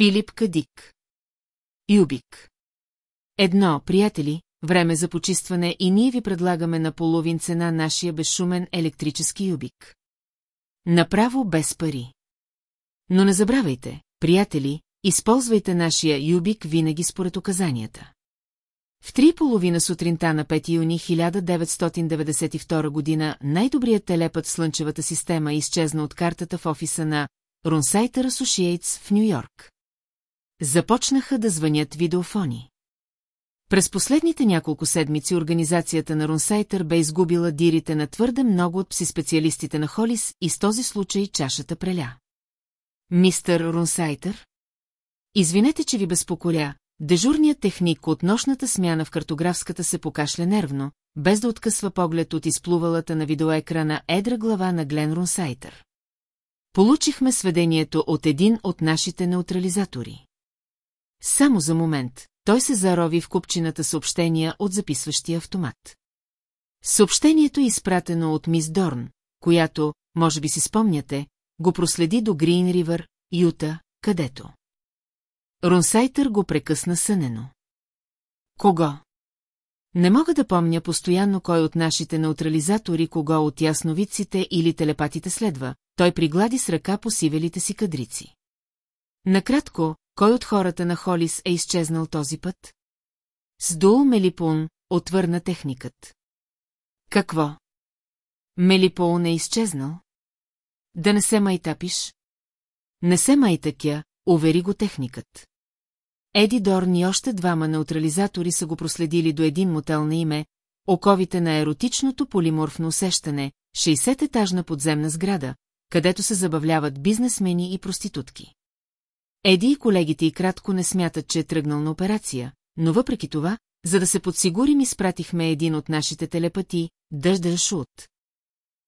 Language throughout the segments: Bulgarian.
Филип Кадик. Юбик. Едно, приятели, време за почистване и ние ви предлагаме на половин цена нашия безшумен електрически юбик. Направо без пари. Но не забравяйте, приятели, използвайте нашия юбик винаги според указанията. В три половина сутринта на 5 юни 1992 година най-добрият телепът в Слънчевата система изчезна от картата в офиса на Ронсайтер Associates в Нью-Йорк. Започнаха да звънят видеофони. През последните няколко седмици организацията на Ронсайтер бе изгубила дирите на твърде много от пси-специалистите на Холис и с този случай чашата преля. Мистър Ронсайтер? Извинете, че ви безпокоя, дежурният техник от нощната смяна в картографската се покашля нервно, без да откъсва поглед от изплувалата на видеоекрана едра глава на Глен Ронсайтер. Получихме сведението от един от нашите неутрализатори. Само за момент, той се зарови в купчината съобщения от записващия автомат. Съобщението е изпратено от мис Дорн, която, може би си спомняте, го проследи до Грин Ривър, Юта, където. Ронсайтър го прекъсна сънено. Кого? Не мога да помня постоянно кой от нашите неутрализатори кого от ясновидците или телепатите следва, той приглади с ръка по сивелите си кадрици. Накратко, кой от хората на Холис е изчезнал този път? Сдул Мелипун, отвърна техникът. Какво? Мелипун е изчезнал? Да не се майтапиш? Не се майтакя, увери го техникът. Еди Дорн и още двама неутрализатори са го проследили до един мотел на име, оковите на еротичното полиморфно усещане, 60-етажна подземна сграда, където се забавляват бизнесмени и проститутки. Еди и колегите и кратко не смятат, че е тръгнал на операция, но въпреки това, за да се подсигурим, изпратихме един от нашите телепати, Дъждър Шут.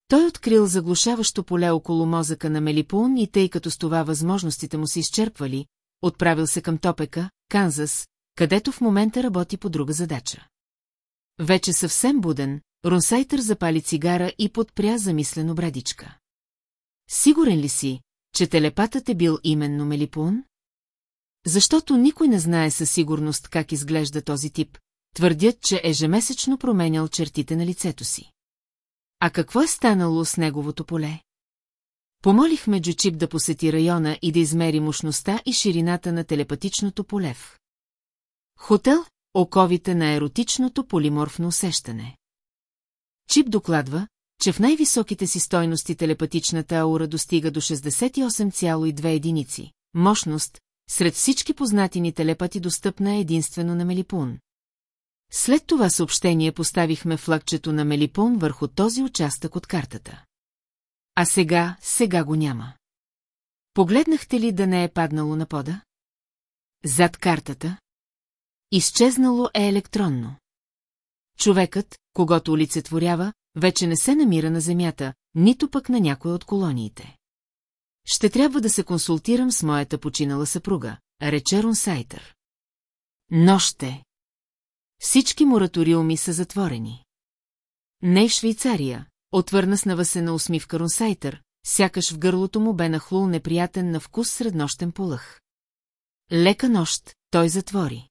Той открил заглушаващо поле около мозъка на Мелипун и тъй като с това възможностите му се изчерпвали, отправил се към Топека, Канзас, където в момента работи по друга задача. Вече съвсем буден, Ронсайтър запали цигара и подпря замислено брадичка. Сигурен ли си, че телепатът е бил именно Мелипун? Защото никой не знае със сигурност как изглежда този тип, твърдят, че ежемесечно променял чертите на лицето си. А какво е станало с неговото поле? Помолихме Джучип да посети района и да измери мощността и ширината на телепатичното полев. Хотел – оковите на еротичното полиморфно усещане. Чип докладва, че в най-високите си стойности телепатичната аура достига до 68,2 единици. Мощност, сред всички познати ни телепати достъпна единствено на Мелипун. След това съобщение поставихме флагчето на Мелипун върху този участък от картата. А сега, сега го няма. Погледнахте ли да не е паднало на пода? Зад картата? Изчезнало е електронно. Човекът, когато олицетворява, вече не се намира на земята, нито пък на някоя от колониите. Ще трябва да се консултирам с моята починала съпруга, рече Ронсайтър. Ноще. Всички мораториуми са затворени. Не Швейцария, отвърна с навъсена усмивка Ронсайтър, сякаш в гърлото му бе нахлул неприятен на вкус среднощен полъх. Лека нощ, той затвори.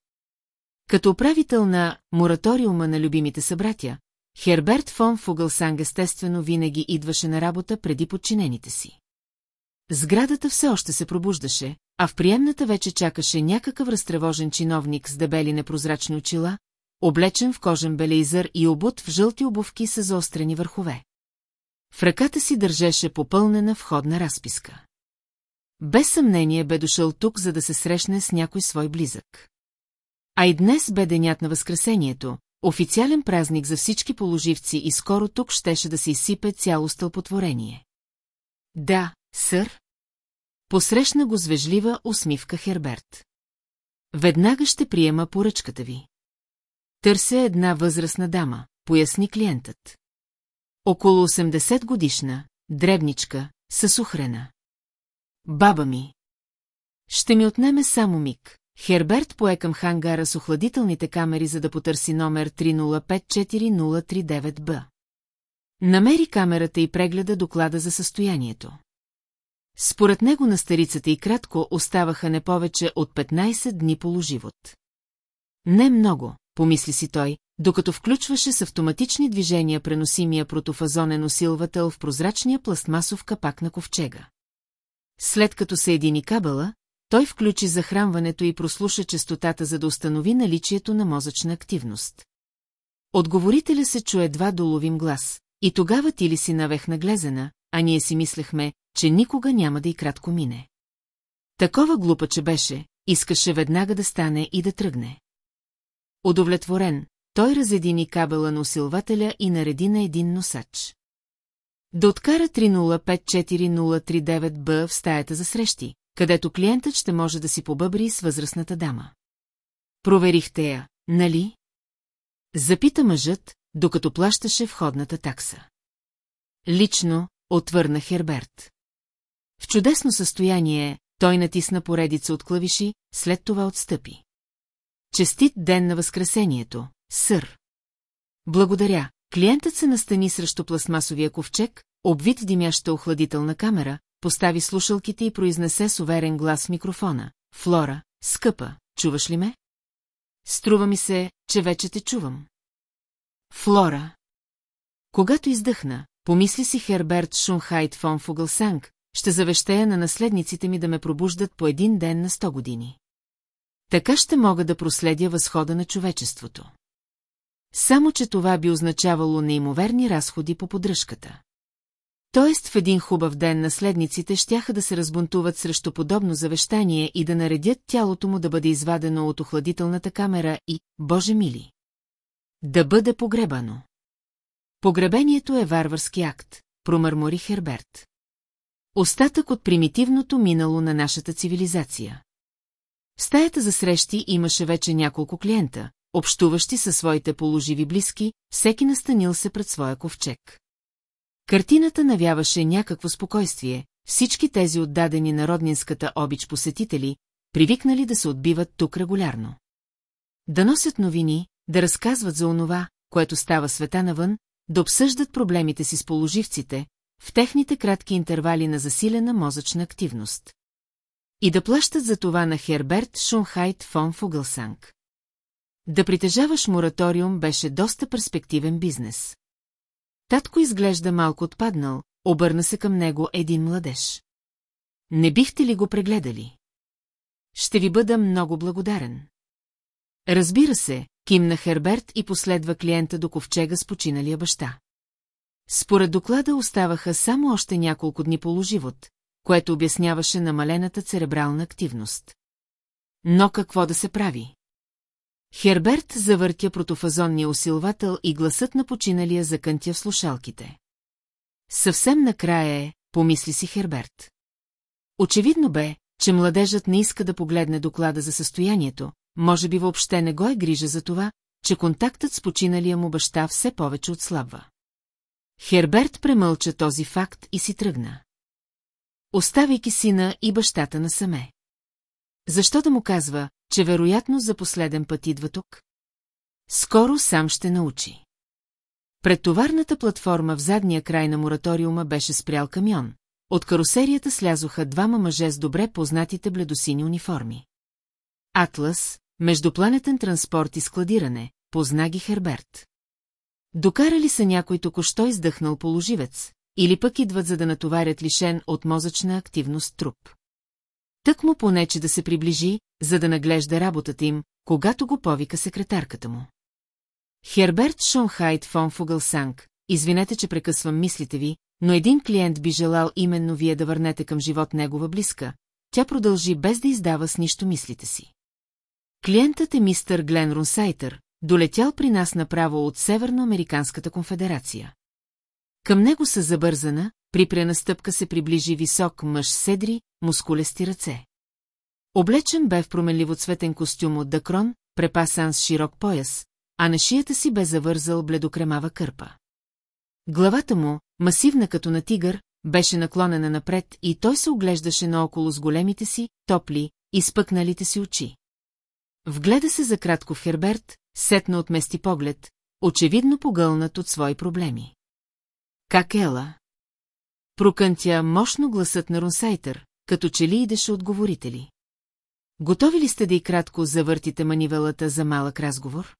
Като управител на мораториума на любимите събратя, Херберт фон Фугълсанг естествено винаги идваше на работа преди подчинените си. Сградата все още се пробуждаше, а в приемната вече чакаше някакъв разтревожен чиновник с дебели непрозрачни очила, облечен в кожен белейзър и обут в жълти обувки с заострени върхове. В ръката си държеше попълнена входна разписка. Без съмнение бе дошъл тук, за да се срещне с някой свой близък. А и днес бе денят на Възкресението, официален празник за всички положивци и скоро тук щеше да се изсипе цяло стълпотворение. Да, сър. Посрещна го с усмивка Херберт. Веднага ще приема поръчката ви. Търся една възрастна дама, поясни клиентът. Около 80 годишна, дребничка, със ухрена. Баба ми. Ще ми отнеме само миг. Херберт пое към хангара с охладителните камери, за да потърси номер 305439Б. Намери камерата и прегледа доклада за състоянието. Според него на старицата и кратко оставаха не повече от 15 дни положивот. Не много, помисли си той, докато включваше с автоматични движения преносимия протофазонен усилвател в прозрачния пластмасов капак на ковчега. След като се едини кабела, той включи захранването и прослуша частотата, за да установи наличието на мозъчна активност. Отговорителя се чу едва доловим глас, и тогава ти ли си навех глезена, а ние си мислехме, че никога няма да и кратко мине. Такова глупаче беше, искаше веднага да стане и да тръгне. Удовлетворен, той разедини кабела на усилвателя и нареди на един носач. Да откара 3054039Б в стаята за срещи, където клиентът ще може да си побъбри с възрастната дама. Проверихте я, нали? Запита мъжът, докато плащаше входната такса. Лично, отвърна Херберт. В чудесно състояние той натисна поредица от клавиши, след това отстъпи. Честит ден на Възкресението, сър. Благодаря. Клиентът се настани срещу пластмасовия ковчег, обвит в димяща охладителна камера, постави слушалките и произнесе с уверен глас в микрофона. Флора, скъпа, чуваш ли ме? Струва ми се, че вече те чувам. Флора. Когато издъхна, помисли си Херберт Шунхайт фон Фугълсанг, ще завещая на наследниците ми да ме пробуждат по един ден на сто години. Така ще мога да проследя възхода на човечеството. Само, че това би означавало неимоверни разходи по поддръжката. Тоест в един хубав ден наследниците щяха да се разбунтуват срещу подобно завещание и да наредят тялото му да бъде извадено от охладителната камера и, Боже мили, да бъде погребано. Погребението е варварски акт, промърмори Херберт. Остатък от примитивното минало на нашата цивилизация. В стаята за срещи имаше вече няколко клиента, общуващи със своите положиви близки, всеки настанил се пред своя ковчег. Картината навяваше някакво спокойствие, всички тези отдадени на роднинската обич посетители, привикнали да се отбиват тук регулярно. Да носят новини, да разказват за онова, което става света навън, да обсъждат проблемите си с положивците, в техните кратки интервали на засилена мозъчна активност. И да плащат за това на Херберт Шунхайт фон Фугълсанг. Да притежаваш мораториум беше доста перспективен бизнес. Татко изглежда малко отпаднал, обърна се към него един младеж. Не бихте ли го прегледали? Ще ви бъда много благодарен. Разбира се, кимна Херберт и последва клиента до ковчега с починалия баща. Според доклада оставаха само още няколко дни положивот, което обясняваше намалената церебрална активност. Но какво да се прави? Херберт завъртя протофазонния усилвател и гласът на починалия закънтя в слушалките. Съвсем накрая е, помисли си Херберт. Очевидно бе, че младежът не иска да погледне доклада за състоянието, може би въобще не го е грижа за това, че контактът с починалия му баща все повече отслабва. Херберт премълча този факт и си тръгна. Оставяйки сина и бащата насаме. Защо да му казва, че вероятно за последен път идва тук? Скоро сам ще научи. Пред товарната платформа в задния край на мораториума беше спрял камион. От карусерията слязоха двама мъже с добре познатите бледосини униформи. Атлас, междупланетен транспорт и складиране, позна ги Херберт. Докарали са някой току-що издъхнал положивец, или пък идват за да натоварят лишен от мозъчна активност труп. Тък му понече да се приближи, за да наглежда работата им, когато го повика секретарката му. Херберт Шонхайт фон Фугълсанг, извинете, че прекъсвам мислите ви, но един клиент би желал именно вие да върнете към живот негова близка. Тя продължи без да издава с нищо мислите си. Клиентът е мистър Глен Рунсайтър, долетял при нас направо от Северноамериканската конфедерация. Към него са забързана, при пренастъпка се приближи висок мъж седри, мускулести ръце. Облечен бе в променливо цветен костюм от дакрон, препасан с широк пояс, а на шията си бе завързал бледокремава кърпа. Главата му, масивна като на тигър, беше наклонена напред и той се оглеждаше наоколо с големите си, топли, изпъкналите си очи. Вгледа се за кратко в Херберт, сетна отмести поглед, очевидно погълнат от свои проблеми. Как ела? Прокънтя мощно гласът на Рунсайтър, като че ли идеше от говорители. Готови ли сте да и кратко завъртите манивелата за малък разговор?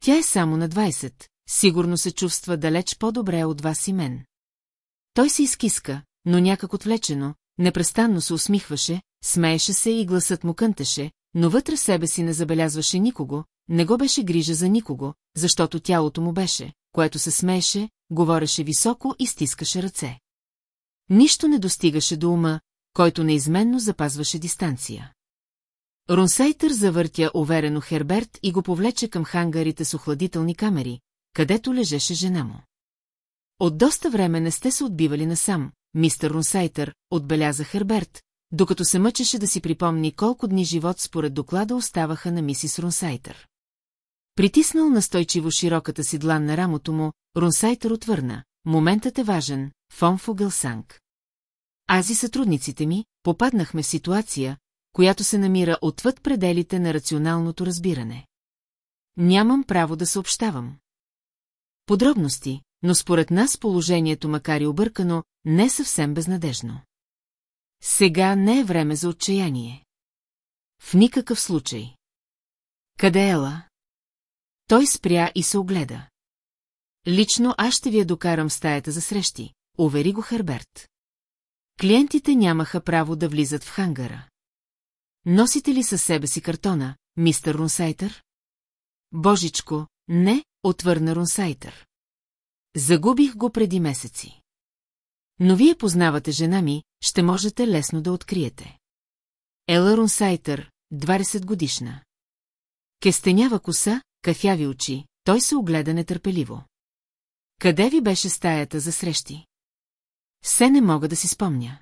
Тя е само на 20, сигурно се чувства далеч по-добре от вас и мен. Той се изкиска, но някак отвлечено, непрестанно се усмихваше, смееше се и гласът му кънтеше, но вътре себе си не забелязваше никого, не го беше грижа за никого, защото тялото му беше, което се смееше, говореше високо и стискаше ръце. Нищо не достигаше до ума, който неизменно запазваше дистанция. Ронсайтър завъртя уверено Херберт и го повлече към хангарите с охладителни камери, където лежеше жена му. От доста време не сте се отбивали насам, мистер Ронсайтър, отбеляза Херберт, докато се мъчеше да си припомни колко дни живот според доклада оставаха на мисис Ронсайтър. Притиснал настойчиво широката си длан на рамото му, Ронсайтър отвърна. Моментът е важен, фон Фогелсанг. Аз и сътрудниците ми попаднахме в ситуация, която се намира отвъд пределите на рационалното разбиране. Нямам право да съобщавам. Подробности, но според нас положението, макар и объркано, не е съвсем безнадежно. Сега не е време за отчаяние. В никакъв случай. Къде е Ела? Той спря и се огледа. Лично аз ще ви я докарам стаята за срещи, увери го Херберт. Клиентите нямаха право да влизат в хангара. Носите ли със себе си картона, мистер Рунсайтър? Божичко, не, отвърна Рунсайтър. Загубих го преди месеци. Но вие познавате жена ми, ще можете лесно да откриете. Ела Рунсайтър, 20 годишна. Кестенява коса, кафяви очи, той се огледа нетърпеливо. Къде ви беше стаята за срещи? Все не мога да си спомня.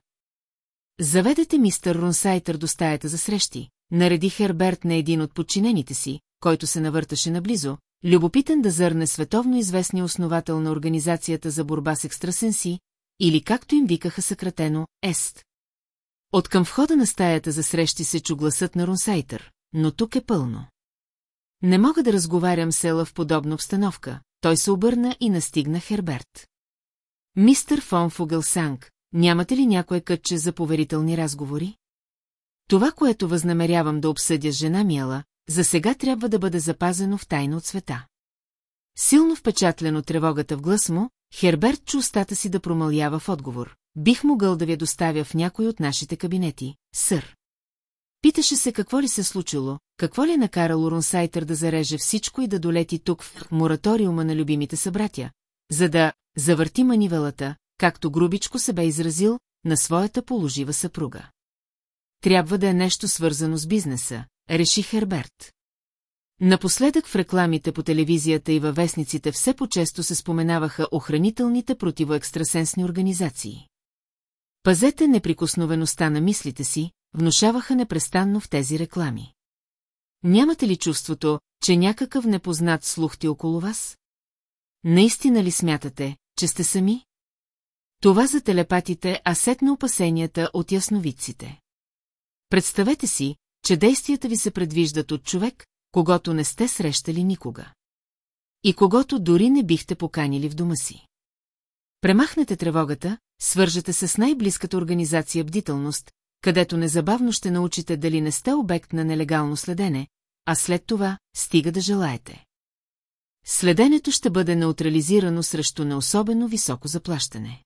Заведете мистер Рунсайтър до стаята за срещи, нареди Херберт на един от подчинените си, който се навърташе наблизо, любопитен да зърне световно известния основател на Организацията за борба с екстрасенси, или както им викаха съкратено, ЕСТ. От към входа на стаята за срещи се чу гласът на Рунсайтър, но тук е пълно. Не мога да разговарям с Ела в подобна обстановка, той се обърна и настигна Херберт. Мистер фон Фугълсанг, нямате ли някое кътче за поверителни разговори? Това, което възнамерявам да обсъдя с жена Миела, за сега трябва да бъде запазено в тайна от света. Силно впечатлен от тревогата в глас му, Херберт чу устата си да промълява в отговор. Бих могъл да ви доставя в някой от нашите кабинети, сър. Питаше се какво ли се случило, какво ли е накарало Ронсайтър да зареже всичко и да долети тук в мораториума на любимите събратя, за да завърти манивелата, както грубичко се бе изразил, на своята положива съпруга. Трябва да е нещо свързано с бизнеса, реши Херберт. Напоследък в рекламите по телевизията и във вестниците все по-често се споменаваха охранителните противоекстрасенсни организации. Пазете неприкосновеността на мислите си, внушаваха непрестанно в тези реклами. Нямате ли чувството, че някакъв непознат слух ти около вас? Наистина ли смятате, че сте сами? Това за телепатите, а сет на опасенията от ясновидците. Представете си, че действията ви се предвиждат от човек, когато не сте срещали никога. И когато дори не бихте поканили в дома си. Премахнете тревогата, свържете се с най-близката организация бдителност, където незабавно ще научите дали не сте обект на нелегално следене, а след това стига да желаете. Следенето ще бъде неутрализирано срещу неособено високо заплащане.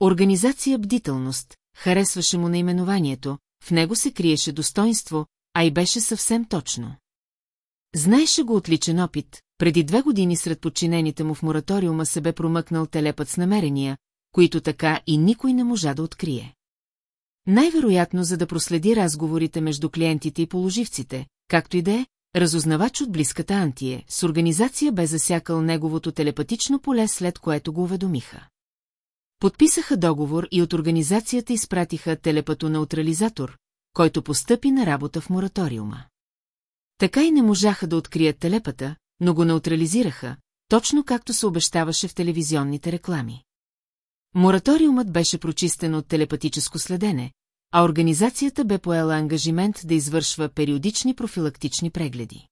Организация Бдителност, харесваше му наименованието, в него се криеше достоинство, а и беше съвсем точно. Знаеше го отличен опит, преди две години сред подчинените му в мораториума се бе промъкнал телепът с намерения, които така и никой не можа да открие. Най-вероятно за да проследи разговорите между клиентите и положивците, както и да е, разузнавач от близката Антие, с организация бе засякал неговото телепатично поле, след което го уведомиха. Подписаха договор и от организацията изпратиха телепатонеутрализатор, който постъпи на работа в мораториума. Така и не можаха да открият телепата, но го неутрализираха, точно както се обещаваше в телевизионните реклами. Мораториумът беше прочистен от телепатическо следене, а организацията бе поела ангажимент да извършва периодични профилактични прегледи.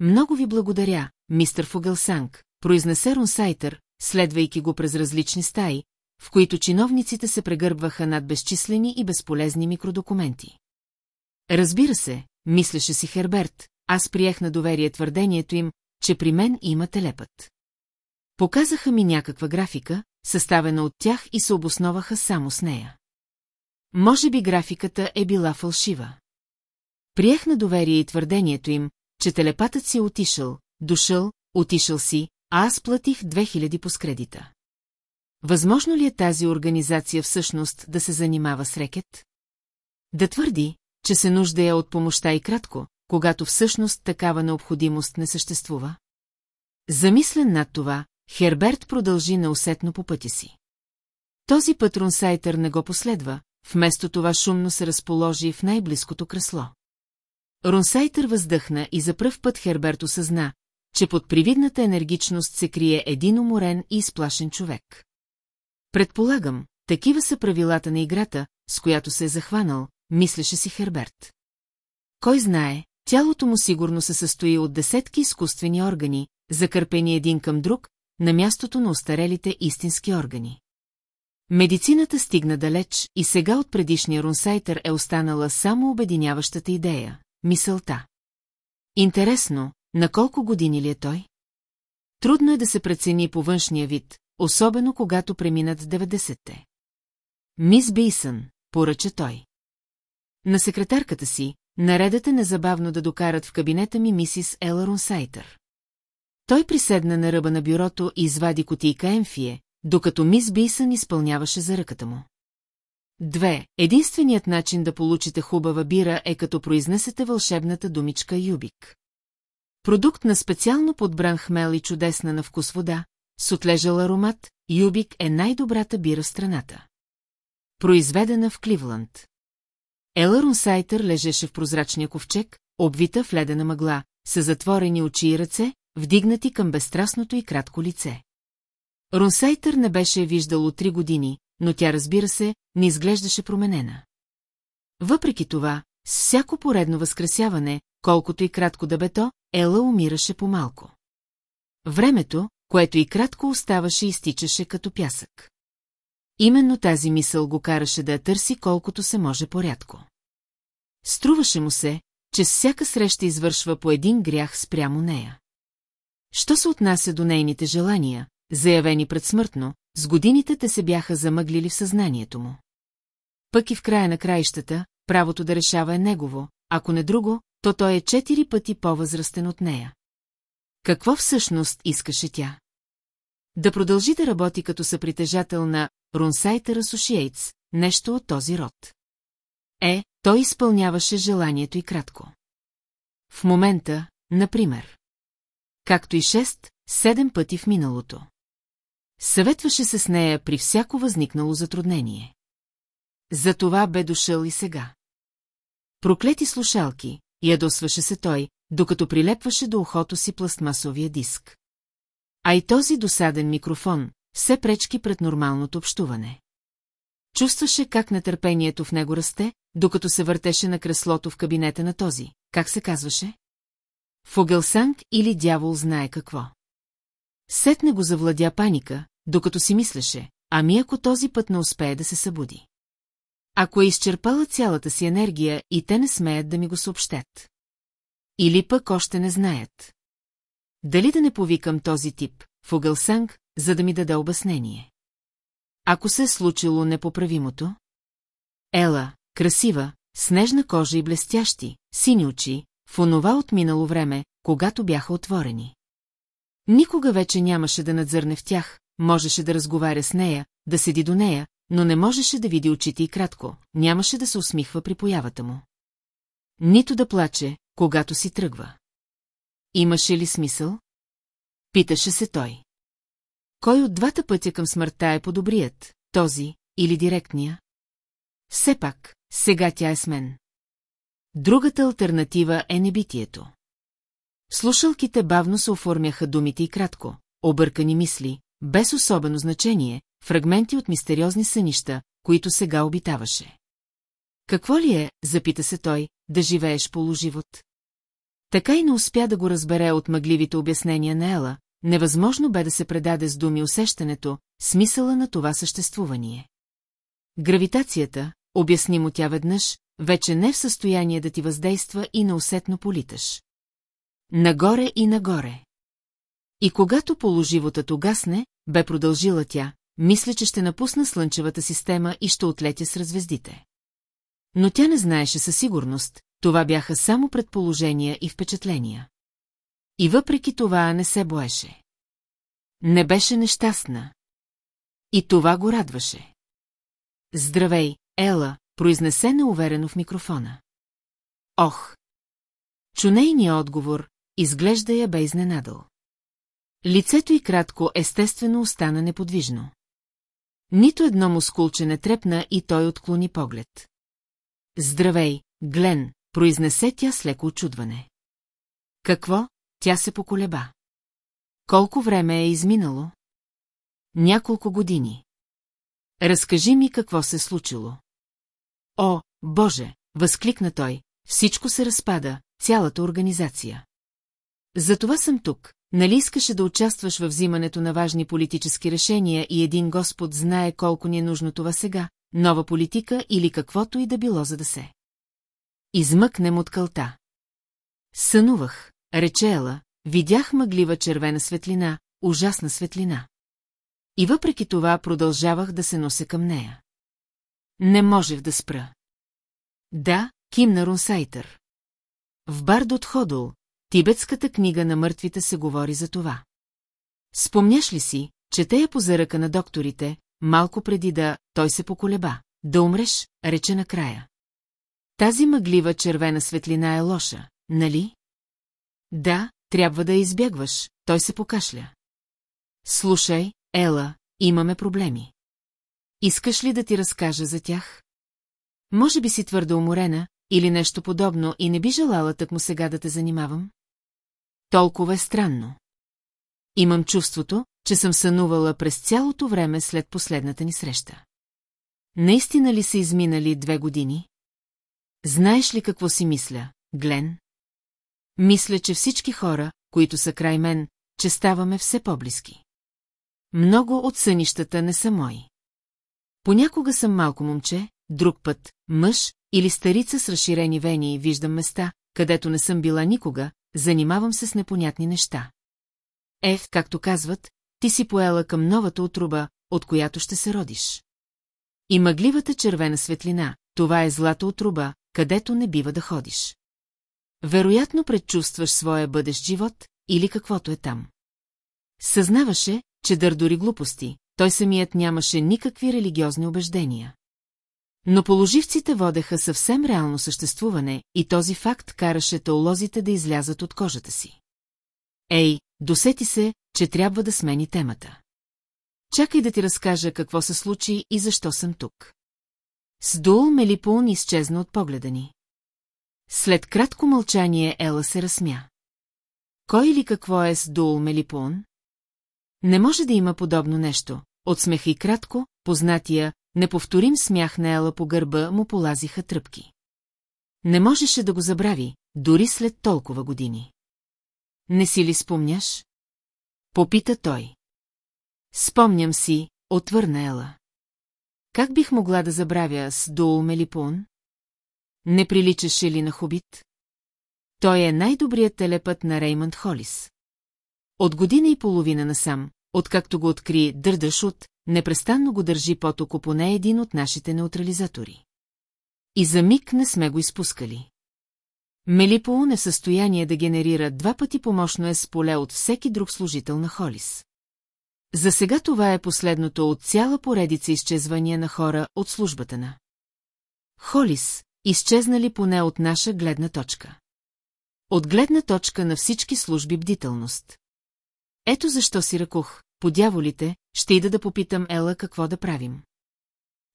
Много ви благодаря, мистер Фугълсанг, произнесе Рунсайтър, следвайки го през различни стаи, в които чиновниците се прегърбваха над безчислени и безполезни микродокументи. Разбира се, мислеше си Херберт, аз приех на доверие твърдението им, че при мен има телепът. Показаха ми някаква графика, съставена от тях и се обосноваха само с нея. Може би графиката е била фалшива. Приех на доверие и твърдението им, че телепатът си е отишъл, дошъл, отишъл си, а аз платих 2000 по скредита. Възможно ли е тази организация всъщност да се занимава с рекет? Да твърди, че се нуждае от помощта и кратко, когато всъщност такава необходимост не съществува? Замислен над това, Херберт продължи неусетно по пътя си. Този път Рунсайтър не го последва, вместо това шумно се разположи в най-близкото кресло. Рунсайтър въздъхна и за пръв път Херберт осъзна, че под привидната енергичност се крие един уморен и изплашен човек. Предполагам, такива са правилата на играта, с която се е захванал, мислеше си Херберт. Кой знае, тялото му сигурно се състои от десетки изкуствени органи, закърпени един към друг, на мястото на устарелите истински органи. Медицината стигна далеч и сега от предишния рунсайтер е останала само обединяващата идея – мисълта. Интересно, на колко години ли е той? Трудно е да се прецени по външния вид, особено когато преминат 90-те. Мис Бейсън, поръча той. На секретарката си, наредате незабавно да докарат в кабинета ми мисис Ела Рунсайтър. Той приседна на ръба на бюрото и извади котийка Емфие, докато мис Бейсън изпълняваше за ръката му. Две. Единственият начин да получите хубава бира е като произнесете вълшебната думичка Юбик. Продукт на специално подбран хмел и чудесна на вкус вода, с отлежал аромат, Юбик е най-добрата бира в страната. Произведена в Кливланд. Ела Рунсайтър лежеше в прозрачния ковчег, обвита в ледена мъгла, с затворени очи и ръце, вдигнати към безстрастното и кратко лице. Рунсайтър не беше виждал от три години, но тя, разбира се, не изглеждаше променена. Въпреки това, с всяко поредно възкрасяване, колкото и кратко да бе то, Ела умираше по-малко. Времето, което и кратко оставаше, изтичаше като пясък. Именно тази мисъл го караше да я търси колкото се може порядко. Струваше му се, че с всяка среща извършва по един грях спрямо нея. Що се отнася до нейните желания, заявени предсмъртно, с годините те се бяха замъглили в съзнанието му. Пък и в края на краищата, правото да решава е негово, ако не друго, то той е четири пъти по-възрастен от нея. Какво всъщност искаше тя? Да продължи да работи като съпритежател на Рунсайтер Associates, нещо от този род. Е, той изпълняваше желанието и кратко. В момента, например. Както и шест, седем пъти в миналото. Съветваше се с нея при всяко възникнало затруднение. За това бе дошъл и сега. Проклети слушалки, ядосваше се той, докато прилепваше до ухото си пластмасовия диск. А и този досаден микрофон, все пречки пред нормалното общуване. Чувстваше как нетърпението в него расте, докато се въртеше на креслото в кабинета на този, как се казваше? Фогелсанг или дявол знае какво. Сетне го завладя паника, докато си мислеше, ами ако този път не успее да се събуди. Ако е изчерпала цялата си енергия и те не смеят да ми го съобщят. Или пък още не знаят. Дали да не повикам този тип, Фугълсанг, за да ми даде обяснение? Ако се е случило непоправимото? Ела, красива, снежна кожа и блестящи, сини очи, в онова от минало време, когато бяха отворени. Никога вече нямаше да надзърне в тях, можеше да разговаря с нея, да седи до нея, но не можеше да види очите и кратко, нямаше да се усмихва при появата му. Нито да плаче, когато си тръгва. Имаше ли смисъл? Питаше се той. Кой от двата пътя към смъртта е подобрият, този или директния? Все пак, сега тя е с мен. Другата альтернатива е небитието. Слушалките бавно се оформяха думите и кратко, объркани мисли, без особено значение, фрагменти от мистериозни сънища, които сега обитаваше. Какво ли е, запита се той, да живееш полуживот? Така и не успя да го разбере от мъгливите обяснения на Ела, невъзможно бе да се предаде с думи усещането, смисъла на това съществувание. Гравитацията, обясни му тя веднъж, вече не в състояние да ти въздейства и неусетно политаш. Нагоре и нагоре. И когато положивотът угасне, бе продължила тя, мисля, че ще напусна Слънчевата система и ще отлетя с звездите. Но тя не знаеше със сигурност, това бяха само предположения и впечатления. И въпреки това не се боеше. Не беше нещастна. И това го радваше. Здравей, Ела, произнесе неуверено в микрофона. Ох! Чунейният отговор, изглежда я бе изненадал. Лицето й кратко естествено остана неподвижно. Нито едно мускулче не трепна и той отклони поглед. Здравей, Глен, произнесе тя с леко очудване. Какво? Тя се поколеба. Колко време е изминало? Няколко години. Разкажи ми какво се случило. О, Боже, възкликна той, всичко се разпада, цялата организация. Затова съм тук, нали искаше да участваш във взимането на важни политически решения и един Господ знае колко ни е нужно това сега, нова политика или каквото и да било за да се. Измъкнем от кълта. Сънувах, рече Ела, видях мъглива червена светлина, ужасна светлина. И въпреки това продължавах да се нося към нея. Не можех да спра. Да, кимна Рунсайтър. В Бардот Ходол, тибетската книга на мъртвите се говори за това. Спомняш ли си, че те я по заръка на докторите, малко преди да той се поколеба? Да умреш, рече накрая. Тази мъглива червена светлина е лоша, нали? Да, трябва да я избягваш, той се покашля. Слушай, Ела, имаме проблеми. Искаш ли да ти разкажа за тях? Може би си твърде уморена, или нещо подобно и не би желала так му сега да те занимавам? Толкова е странно. Имам чувството, че съм сънувала през цялото време след последната ни среща. Наистина ли са изминали две години? Знаеш ли какво си мисля, Глен? Мисля, че всички хора, които са край мен, че ставаме все по-близки. Много от сънищата не са мои. Понякога съм малко момче, друг път – мъж или старица с разширени вени и виждам места, където не съм била никога, занимавам се с непонятни неща. Е, както казват, ти си поела към новата отруба, от която ще се родиш. И мъгливата червена светлина, това е злата отруба, където не бива да ходиш. Вероятно предчувстваш своя бъдещ живот или каквото е там. Съзнаваше, че дърдори глупости, той самият нямаше никакви религиозни убеждения. Но положивците водеха съвсем реално съществуване и този факт караше теолозите да излязат от кожата си. Ей, досети се, че трябва да смени темата. Чакай да ти разкажа какво се случи и защо съм тук. Сдул Мелипун изчезна от погледа ни. След кратко мълчание Ела се разсмя. Кой или какво е Сдул Мелипун? Не може да има подобно нещо. От смеха и кратко, познатия, неповторим смях на Ела по гърба му полазиха тръпки. Не можеше да го забрави, дори след толкова години. Не си ли спомняш? Попита той. Спомням си, отвърна Ела. Как бих могла да забравя с Доул Мелипун? Не приличаше ли на хобит? Той е най-добрият телепът на Реймонд Холис. От година и половина насам, откакто го откри Дърдашут, непрестанно го държи под поне един от нашите неутрализатори. И за миг не сме го изпускали. Мелипоун е в състояние да генерира два пъти помощно е с поле от всеки друг служител на Холис. За сега това е последното от цяла поредица изчезвания на хора от службата на. Холис, изчезнали поне от наша гледна точка. От гледна точка на всички служби бдителност. Ето защо си ръкох, по дяволите, ще ида да попитам Ела какво да правим.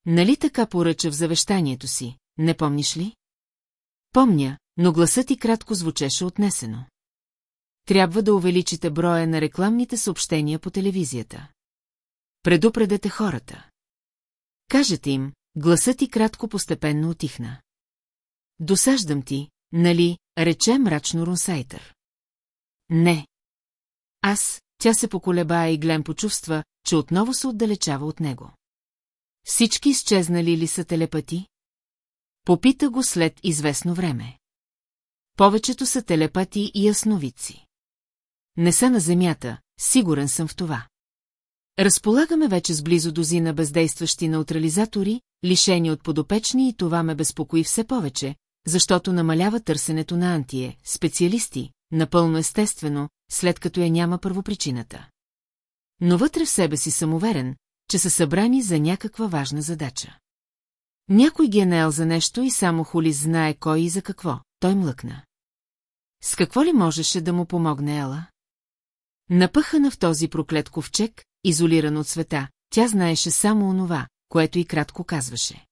Нали така поръча в завещанието си, не помниш ли? Помня, но гласът ти кратко звучеше отнесено. Трябва да увеличите броя на рекламните съобщения по телевизията. Предупредете хората. Кажете им, гласът ти кратко постепенно отихна. Досаждам ти, нали, рече мрачно Рунсайтър. Не. Аз, тя се поколеба и Глен почувства, че отново се отдалечава от него. Всички изчезнали ли са телепати? Попита го след известно време. Повечето са телепати и ясновици. Не са на земята, сигурен съм в това. Разполагаме вече с близо дозина бездействащи неутрализатори, лишени от подопечни и това ме безпокои все повече, защото намалява търсенето на антие, специалисти, напълно естествено, след като я няма първопричината. Но вътре в себе си съм уверен, че са събрани за някаква важна задача. Някой ги е наел за нещо и само Холис знае кой и за какво, той млъкна. С какво ли можеше да му помогне Ела? Напъхана в този проклет ковчег, изолиран от света, тя знаеше само онова, което и кратко казваше.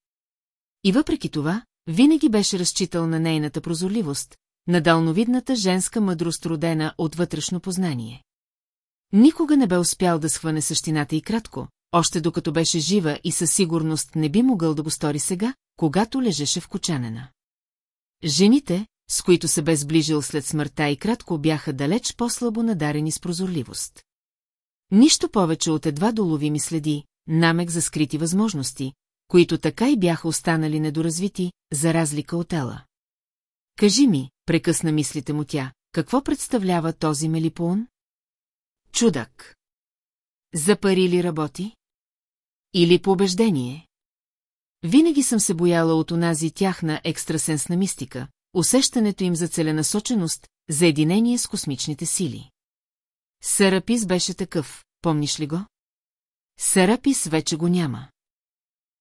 И въпреки това, винаги беше разчитал на нейната прозорливост, на дълновидната женска мъдрост родена от вътрешно познание. Никога не бе успял да схване същината и кратко, още докато беше жива и със сигурност не би могъл да го стори сега, когато лежеше в кочанена. Жените, с които се бе сближил след смъртта и кратко бяха далеч по-слабо надарени с прозорливост. Нищо повече от едва доловими следи, намек за скрити възможности, които така и бяха останали недоразвити, за разлика от Ела. Кажи ми, прекъсна мислите му тя, какво представлява този мелипон? Чудак. За пари ли работи? Или по убеждение? Винаги съм се бояла от онази тяхна екстрасенсна мистика, усещането им за целенасоченост, за единение с космичните сили. Сарапис беше такъв, помниш ли го? Сарапис вече го няма.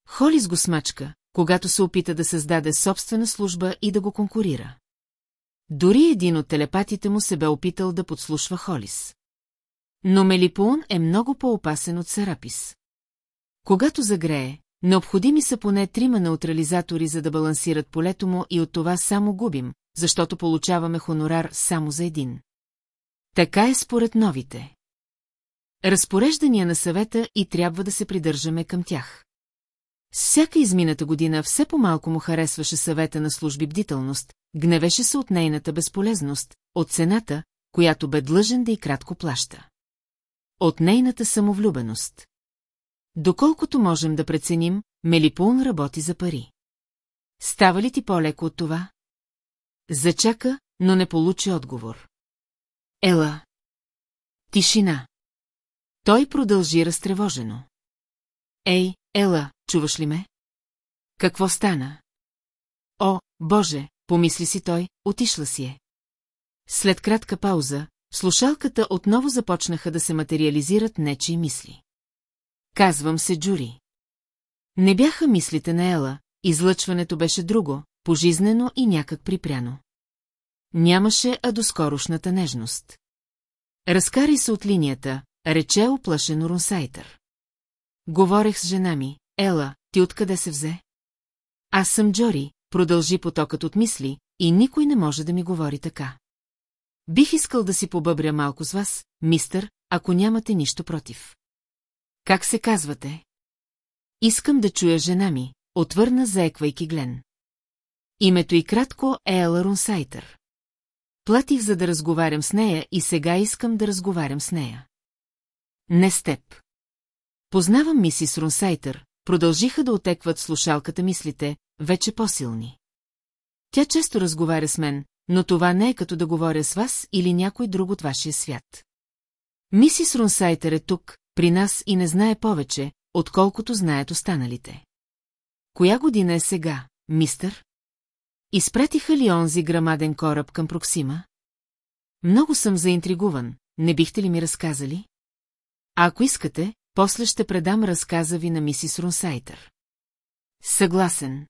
Холис го смачка, когато се опита да създаде собствена служба и да го конкурира. Дори един от телепатите му се бе опитал да подслушва Холис. Но Мелипун е много по-опасен от Сарапис. Когато загрее, необходими са поне трима неутрализатори, за да балансират полето му и от това само губим, защото получаваме хонорар само за един. Така е според новите. Разпореждания на съвета и трябва да се придържаме към тях. Всяка измината година все по-малко му харесваше съвета на служби бдителност, гневеше се от нейната безполезност, от цената, която бе длъжен да и кратко плаща. От нейната самовлюбеност. Доколкото можем да преценим, Мелипун работи за пари. Става ли ти по-леко от това? Зачака, но не получи отговор. Ела. Тишина. Той продължи разтревожено. Ей, Ела, чуваш ли ме? Какво стана? О, Боже, помисли си той, отишла си е. След кратка пауза, слушалката отново започнаха да се материализират нечи мисли. Казвам се Джури. Не бяха мислите на Ела, излъчването беше друго, пожизнено и някак припряно. Нямаше а доскорошната нежност. Разкари се от линията, рече оплашено Рунсайтър. Говорех с жена ми, Ела, ти откъде се взе? Аз съм Джори, продължи потокът от мисли, и никой не може да ми говори така. Бих искал да си побъбря малко с вас, мистър, ако нямате нищо против. Как се казвате? Искам да чуя жена ми, отвърна заеквайки Глен. Името и кратко е Ела Рунсайтър. Платих за да разговарям с нея и сега искам да разговарям с нея. Не с теб. Познавам мисис Рунсайтър, продължиха да отекват слушалката мислите, вече по-силни. Тя често разговаря с мен, но това не е като да говоря с вас или някой друг от вашия свят. Мисис Рунсайтър е тук, при нас и не знае повече, отколкото знаят останалите. Коя година е сега, мистър? Изпратиха ли онзи грамаден кораб към Проксима? Много съм заинтригуван, не бихте ли ми разказали? А ако искате, после ще предам разказа ви на мисис Рунсайтър. Съгласен.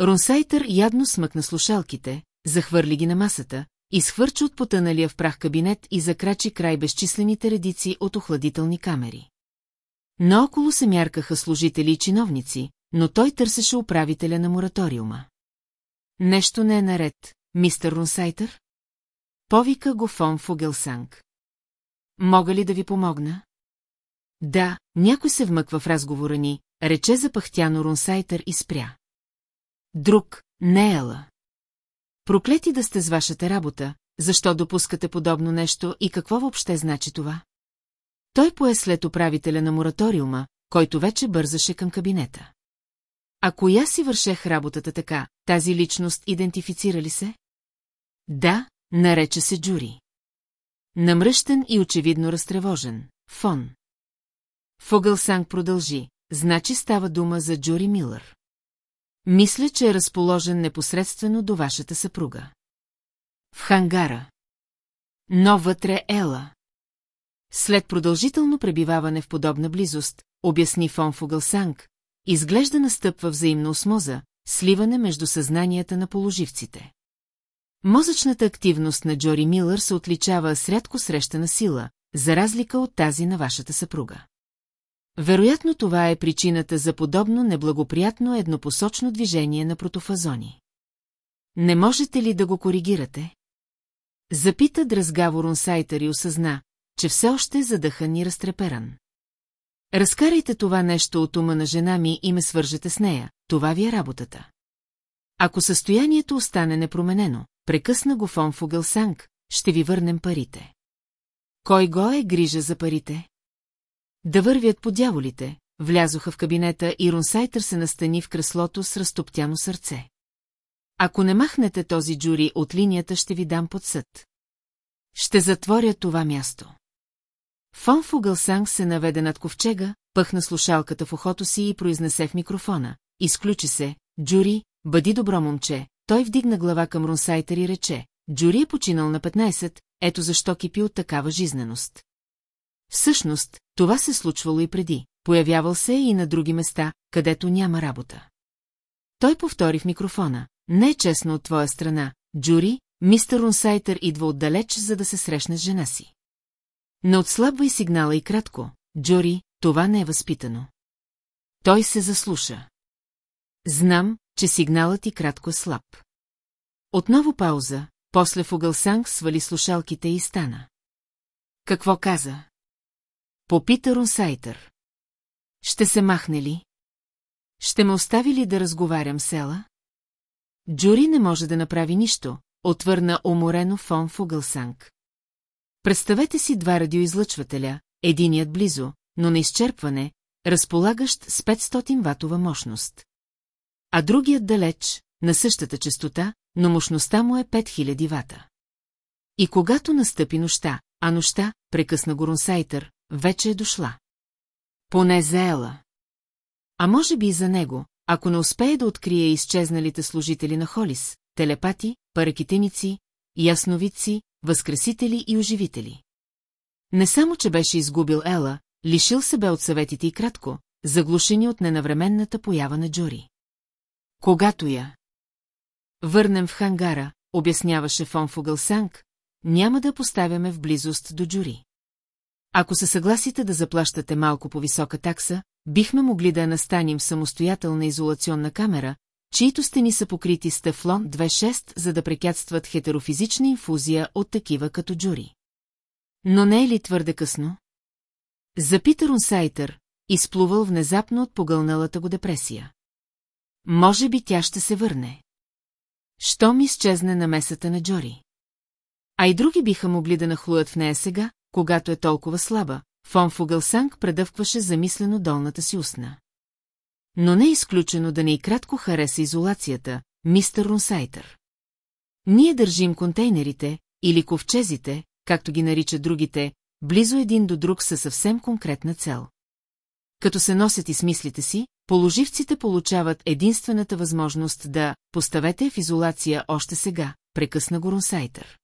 Рунсайтър ядно смъкна слушалките, захвърли ги на масата, изхвърчи от потъналия в прах кабинет и закрачи край безчислените редици от охладителни камери. Наоколо се мяркаха служители и чиновници, но той търсеше управителя на мораториума. Нещо не е наред, мистер Рунсайтър? Повика го фон Фугелсанг. Мога ли да ви помогна? Да, някой се вмъква в разговора ни, рече запахтяно Рунсайтър и спря. Друг, не ела. Проклети да сте с вашата работа, защо допускате подобно нещо и какво въобще значи това? Той пое след управителя на мораториума, който вече бързаше към кабинета. Ако я си вършех работата така, тази личност идентифицира ли се? Да, нарече се Джури. Намръщен и очевидно разтревожен. Фон. Фогълсанг продължи. Значи става дума за Джури Милър. Мисля, че е разположен непосредствено до вашата съпруга. В хангара. Но вътре Ела. След продължително пребиваване в подобна близост, обясни Фон Фугълсанг, изглежда настъпва взаимна осмоза, сливане между съзнанията на положивците. Мозъчната активност на Джори Милър се отличава с рядко срещана сила, за разлика от тази на вашата съпруга. Вероятно това е причината за подобно неблагоприятно еднопосочно движение на протофазони. Не можете ли да го коригирате? Запита дразгаво Ронсайтър и осъзна, че все още е задъхан и разтреперан. Разкарайте това нещо от ума на жена ми и ме свържете с нея, това ви е работата. Ако състоянието остане непроменено, прекъсна го фон Фугълсанг, ще ви върнем парите. Кой го е грижа за парите? Да вървят по дяволите, влязоха в кабинета и Рунсайтър се настани в креслото с разтоптяно сърце. Ако не махнете този джури от линията, ще ви дам под съд. Ще затворя това място. Фон Фугълсанг се наведе над ковчега, пъхна слушалката в ухото си и произнесе в микрофона. Изключи се, Джури, бъди добро момче. Той вдигна глава към Рунсайтър и рече. Джури е починал на 15, ето защо кипи от такава жизненост. Всъщност, това се случвало и преди. Появявал се и на други места, където няма работа. Той повтори в микрофона. Не е честно от твоя страна, Джури, мистер Рунсайтър идва отдалеч, за да се срещне с жена си. Не отслабвай сигнала и кратко, Джори, това не е възпитано. Той се заслуша. Знам, че сигналът и кратко е слаб. Отново пауза, после Фугълсанг свали слушалките и стана. Какво каза? Попита Рунсайтър. Ще се махне ли? Ще ме остави ли да разговарям села? Джури не може да направи нищо, отвърна уморено фон Фугълсанг. Представете си два радиоизлъчвателя, единият близо, но на изчерпване, разполагащ с 500 ватова мощност. А другият далеч, на същата частота, но мощността му е 5000 вата. И когато настъпи нощта, а нощта, прекъсна Горонсайтър, вече е дошла. Поне за Ела. А може би и за него, ако не успее да открие изчезналите служители на Холис, телепати, паракитеници, ясновидци, възкресители и оживители. Не само, че беше изгубил Ела, лишил се бе от съветите и кратко, заглушени от ненавременната поява на Джори. Когато я върнем в хангара, обясняваше фон Фугълсанг, няма да поставяме в близост до Джури. Ако се съгласите да заплащате малко по-висока такса, бихме могли да я настаним в самостоятелна изолационна камера, чието стени са покрити с тефлон 2.6, за да прекятстват хетерофизична инфузия от такива като джури. Но не е ли твърде късно? Запита Рунсайтър, изплувал внезапно от погълналата го депресия. Може би тя ще се върне. Що ми изчезне на месата на Джори? А и други биха могли да нахлуят в нея сега, когато е толкова слаба, Фон Фугълсанг предъвкваше замислено долната си устна. Но не е изключено да не и кратко хареса изолацията, мистер Рунсайтър. Ние държим контейнерите, или ковчезите, както ги наричат другите, близо един до друг със съвсем конкретна цел. Като се носят и с мислите си, положивците получават единствената възможност да поставете в изолация още сега, прекъсна го Рунсайтър.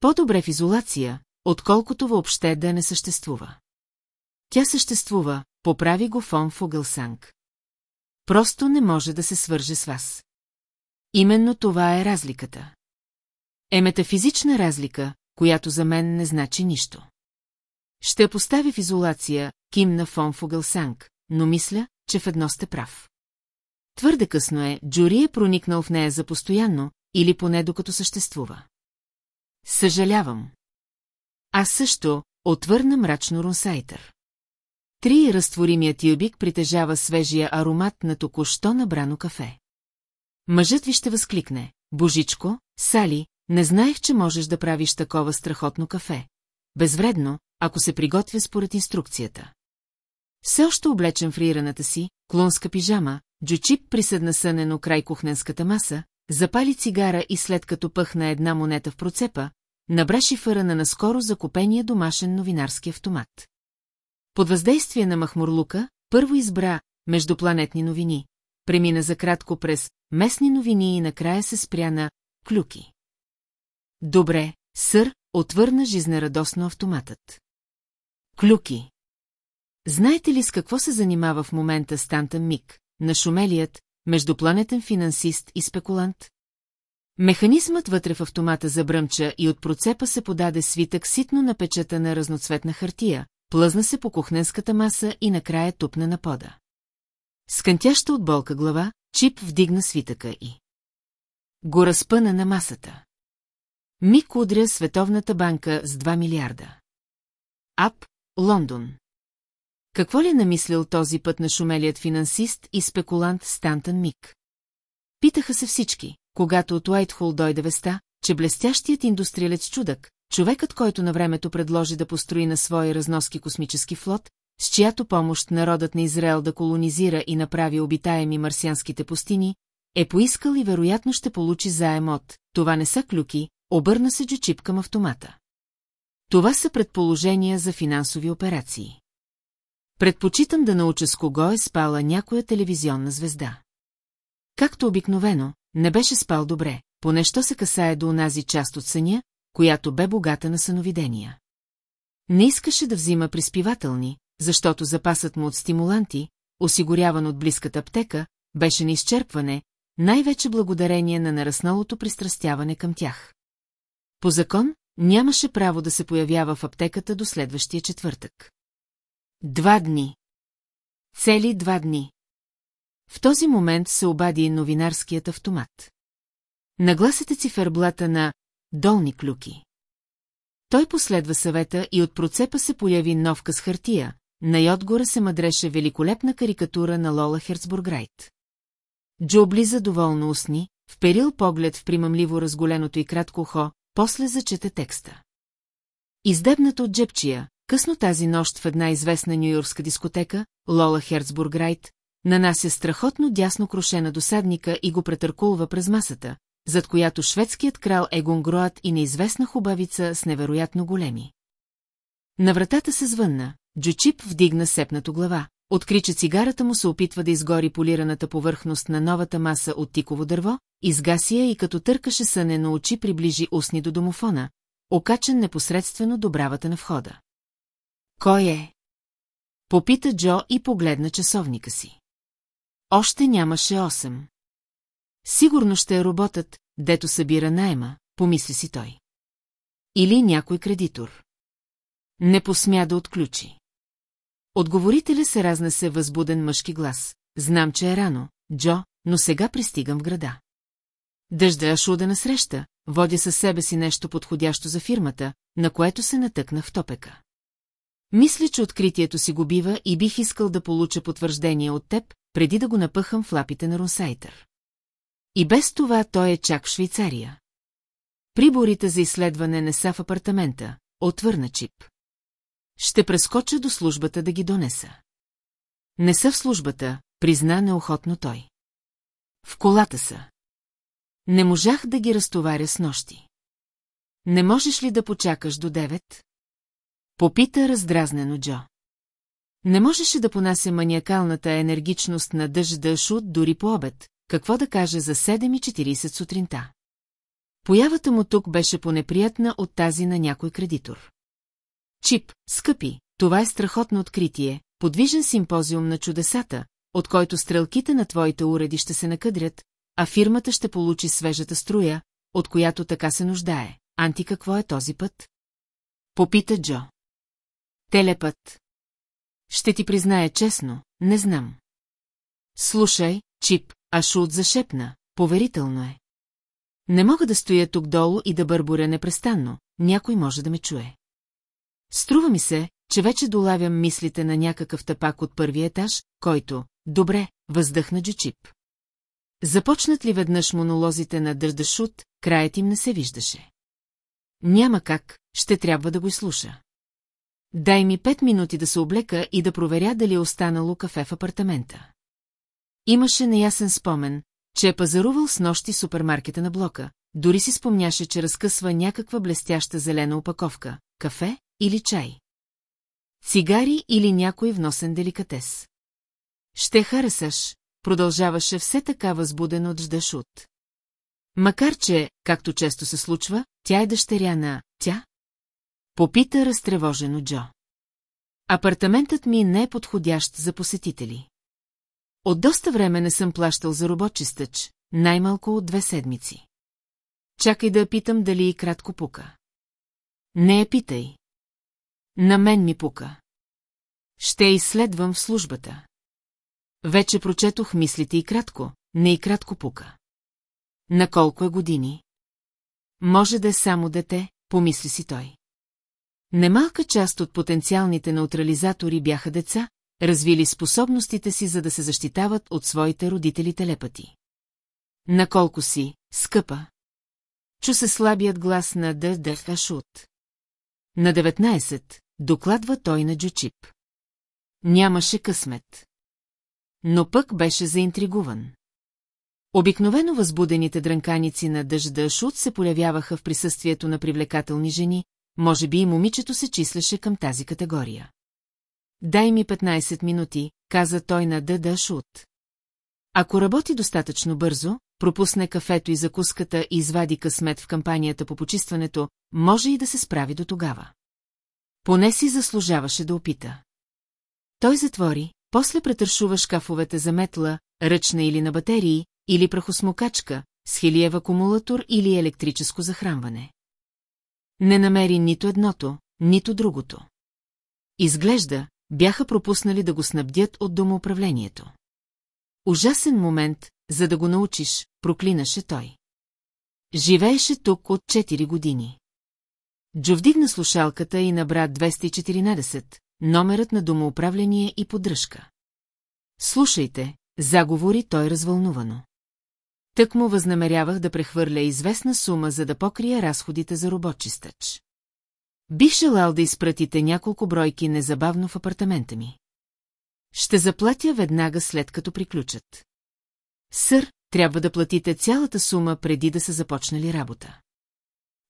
По-добре в изолация, отколкото въобще да не съществува. Тя съществува, поправи го фон Фугълсанг. Просто не може да се свърже с вас. Именно това е разликата. Е метафизична разлика, която за мен не значи нищо. Ще я поставя в изолация, кимна фон Фугълсанг, но мисля, че в едно сте прав. Твърде късно е, Джури е проникнал в нея за постоянно, или поне докато съществува. Съжалявам. Аз също, отвърна мрачно Рунсайтър. Три разтворимият юбик притежава свежия аромат на току-що набрано кафе. Мъжът ви ще възкликне. Божичко, Сали, не знаех, че можеш да правиш такова страхотно кафе. Безвредно, ако се приготвя според инструкцията. Все още облечен в си, клонска пижама, Джучип присъдна сънено край кухненската маса, запали цигара и след като пъхна една монета в процепа, набра шифъра на наскоро закупения домашен новинарски автомат. Под въздействие на Махмурлука, първо избра междупланетни новини, премина за кратко през местни новини и накрая се спря на клюки. Добре, сър, отвърна жизнерадосно автоматът. Клюки. Знаете ли с какво се занимава в момента Стантън Мик, нашумелият, междупланетен финансист и спекулант? Механизмът вътре в автомата забръмча и от процепа се подаде свитък ситно напечата на разноцветна хартия, плъзна се по кухненската маса и накрая тупна на пода. Скънтяща от болка глава, Чип вдигна свитъка и... Го разпъна на масата. Мик удря Световната банка с 2 милиарда. Ап, Лондон. Какво ли е намислил този път на шумелият финансист и спекулант Стантън Мик? Питаха се всички, когато от Уайтхол дойде веста, че блестящият индустриалец чудък, човекът, който на времето предложи да построи на свои разноски космически флот, с чиято помощ народът на Израел да колонизира и направи обитаеми марсианските пустини, е поискал и вероятно ще получи заем от «Това не са клюки», обърна се Джучип към автомата. Това са предположения за финансови операции. Предпочитам да науча с кого е спала някоя телевизионна звезда. Както обикновено, не беше спал добре, поне що се касае до онази част от съня, която бе богата на съновидения. Не искаше да взима приспивателни, защото запасът му от стимуланти, осигуряван от близката аптека, беше на изчерпване, най-вече благодарение на нарасналото пристрастяване към тях. По закон, нямаше право да се появява в аптеката до следващия четвъртък. Два дни. Цели два дни. В този момент се обади новинарският автомат. Нагласете циферблата на «Долни клюки». Той последва съвета и от процепа се появи нов къс хартия, най-отгоре се мъдреше великолепна карикатура на Лола Херцбурграйт. Джо облиза доволно устни, вперил поглед в примамливо разголеното и кратко ухо, после зачете текста. Издебната от джепчия, късно тази нощ в една известна нюйоркска дискотека, Лола Херцбурграйт, нанася страхотно дясно круше на досадника и го претъркулва през масата, зад която шведският крал е гонгроат и неизвестна хубавица с невероятно големи. На вратата се звънна, Джучип вдигна сепнато глава, откри, че цигарата му се опитва да изгори полираната повърхност на новата маса от тиково дърво, изгаси я и като търкаше съне на очи приближи устни до домофона, окачен непосредствено до бравата на входа. Кой е? Попита Джо и погледна часовника си. Още нямаше 8. Сигурно ще е роботът, дето събира найема, помисли си той. Или някой кредитор. Не посмя да отключи. Отговорителя се разнесе възбуден мъжки глас. Знам, че е рано, Джо, но сега пристигам в града. Дъжда Ашуда насреща, водя със себе си нещо подходящо за фирмата, на което се натъкнах в топека. Мисля, че откритието си го бива и бих искал да получа потвърждение от теб, преди да го напъхам в лапите на Рунсайтър. И без това той е чак в Швейцария. Приборите за изследване не са в апартамента, отвърна Чип. Ще прескоча до службата да ги донеса. Не са в службата, призна неохотно той. В колата са. Не можах да ги разтоваря с нощи. Не можеш ли да почакаш до девет? Попита раздразнено Джо. Не можеше да понася маниакалната енергичност на дъжда Шут дори по обед, какво да каже за 7.40 сутринта. Появата му тук беше понеприятна от тази на някой кредитор. Чип, скъпи, това е страхотно откритие, подвижен симпозиум на чудесата, от който стрелките на твоите уреди ще се накъдрят, а фирмата ще получи свежата струя, от която така се нуждае. Анти какво е този път? Попита Джо. Телепът. Ще ти призная честно, не знам. Слушай, Чип, Ашут зашепна, поверително е. Не мога да стоя тук долу и да бърборя непрестанно, някой може да ме чуе. Струва ми се, че вече долавям мислите на някакъв тапак от първия етаж, който, добре, въздъхна Джучип. Започнат ли веднъж монолозите на Дърдашут, краят им не се виждаше. Няма как, ще трябва да го изслуша. Дай ми пет минути да се облека и да проверя дали е останало кафе в апартамента. Имаше неясен спомен, че е пазарувал с нощи супермаркета на блока, дори си спомняше, че разкъсва някаква блестяща зелена опаковка, кафе или чай. Цигари или някой вносен деликатес. Ще харесаш, продължаваше все така възбудено от Ждашут. Макар че, както често се случва, тя е дъщеря на тя? Попита разтревожено Джо. Апартаментът ми не е подходящ за посетители. От доста време не съм плащал за роботчистъч, най-малко от две седмици. Чакай да я питам дали и кратко пука. Не я питай. На мен ми пука. Ще изследвам в службата. Вече прочетох мислите и кратко, не и кратко пука. На колко е години? Може да е само дете, помисли си той. Немалка част от потенциалните неутрализатори бяха деца, развили способностите си, за да се защитават от своите родители телепати. Наколко си, скъпа? Чу се слабият глас на Д. Ашут. На 19, докладва той на Джучип. Нямаше късмет. Но пък беше заинтригуван. Обикновено възбудените дрънканици на дъжда Шут се появяваха в присъствието на привлекателни жени, може би и момичето се числеше към тази категория. Дай ми 15 минути, каза той на Дъда Шут. Ако работи достатъчно бързо, пропусне кафето и закуската и извади късмет в кампанията по почистването, може и да се справи до тогава. Поне си заслужаваше да опита. Той затвори, после претършува шкафовете за метла, ръчна или на батерии, или прахосмокачка, с хилиев акумулатор или електрическо захранване. Не намери нито едното, нито другото. Изглежда, бяха пропуснали да го снабдят от домоуправлението. Ужасен момент, за да го научиш, проклинаше той. Живееше тук от 4 години. Джо вдигна слушалката и набра 214, номерът на домоуправление и поддръжка. Слушайте, заговори той развълнувано. Тък му възнамерявах да прехвърля известна сума, за да покрия разходите за роботчистъч. Бих желал да изпратите няколко бройки незабавно в апартамента ми. Ще заплатя веднага след като приключат. Сър, трябва да платите цялата сума преди да са започнали работа.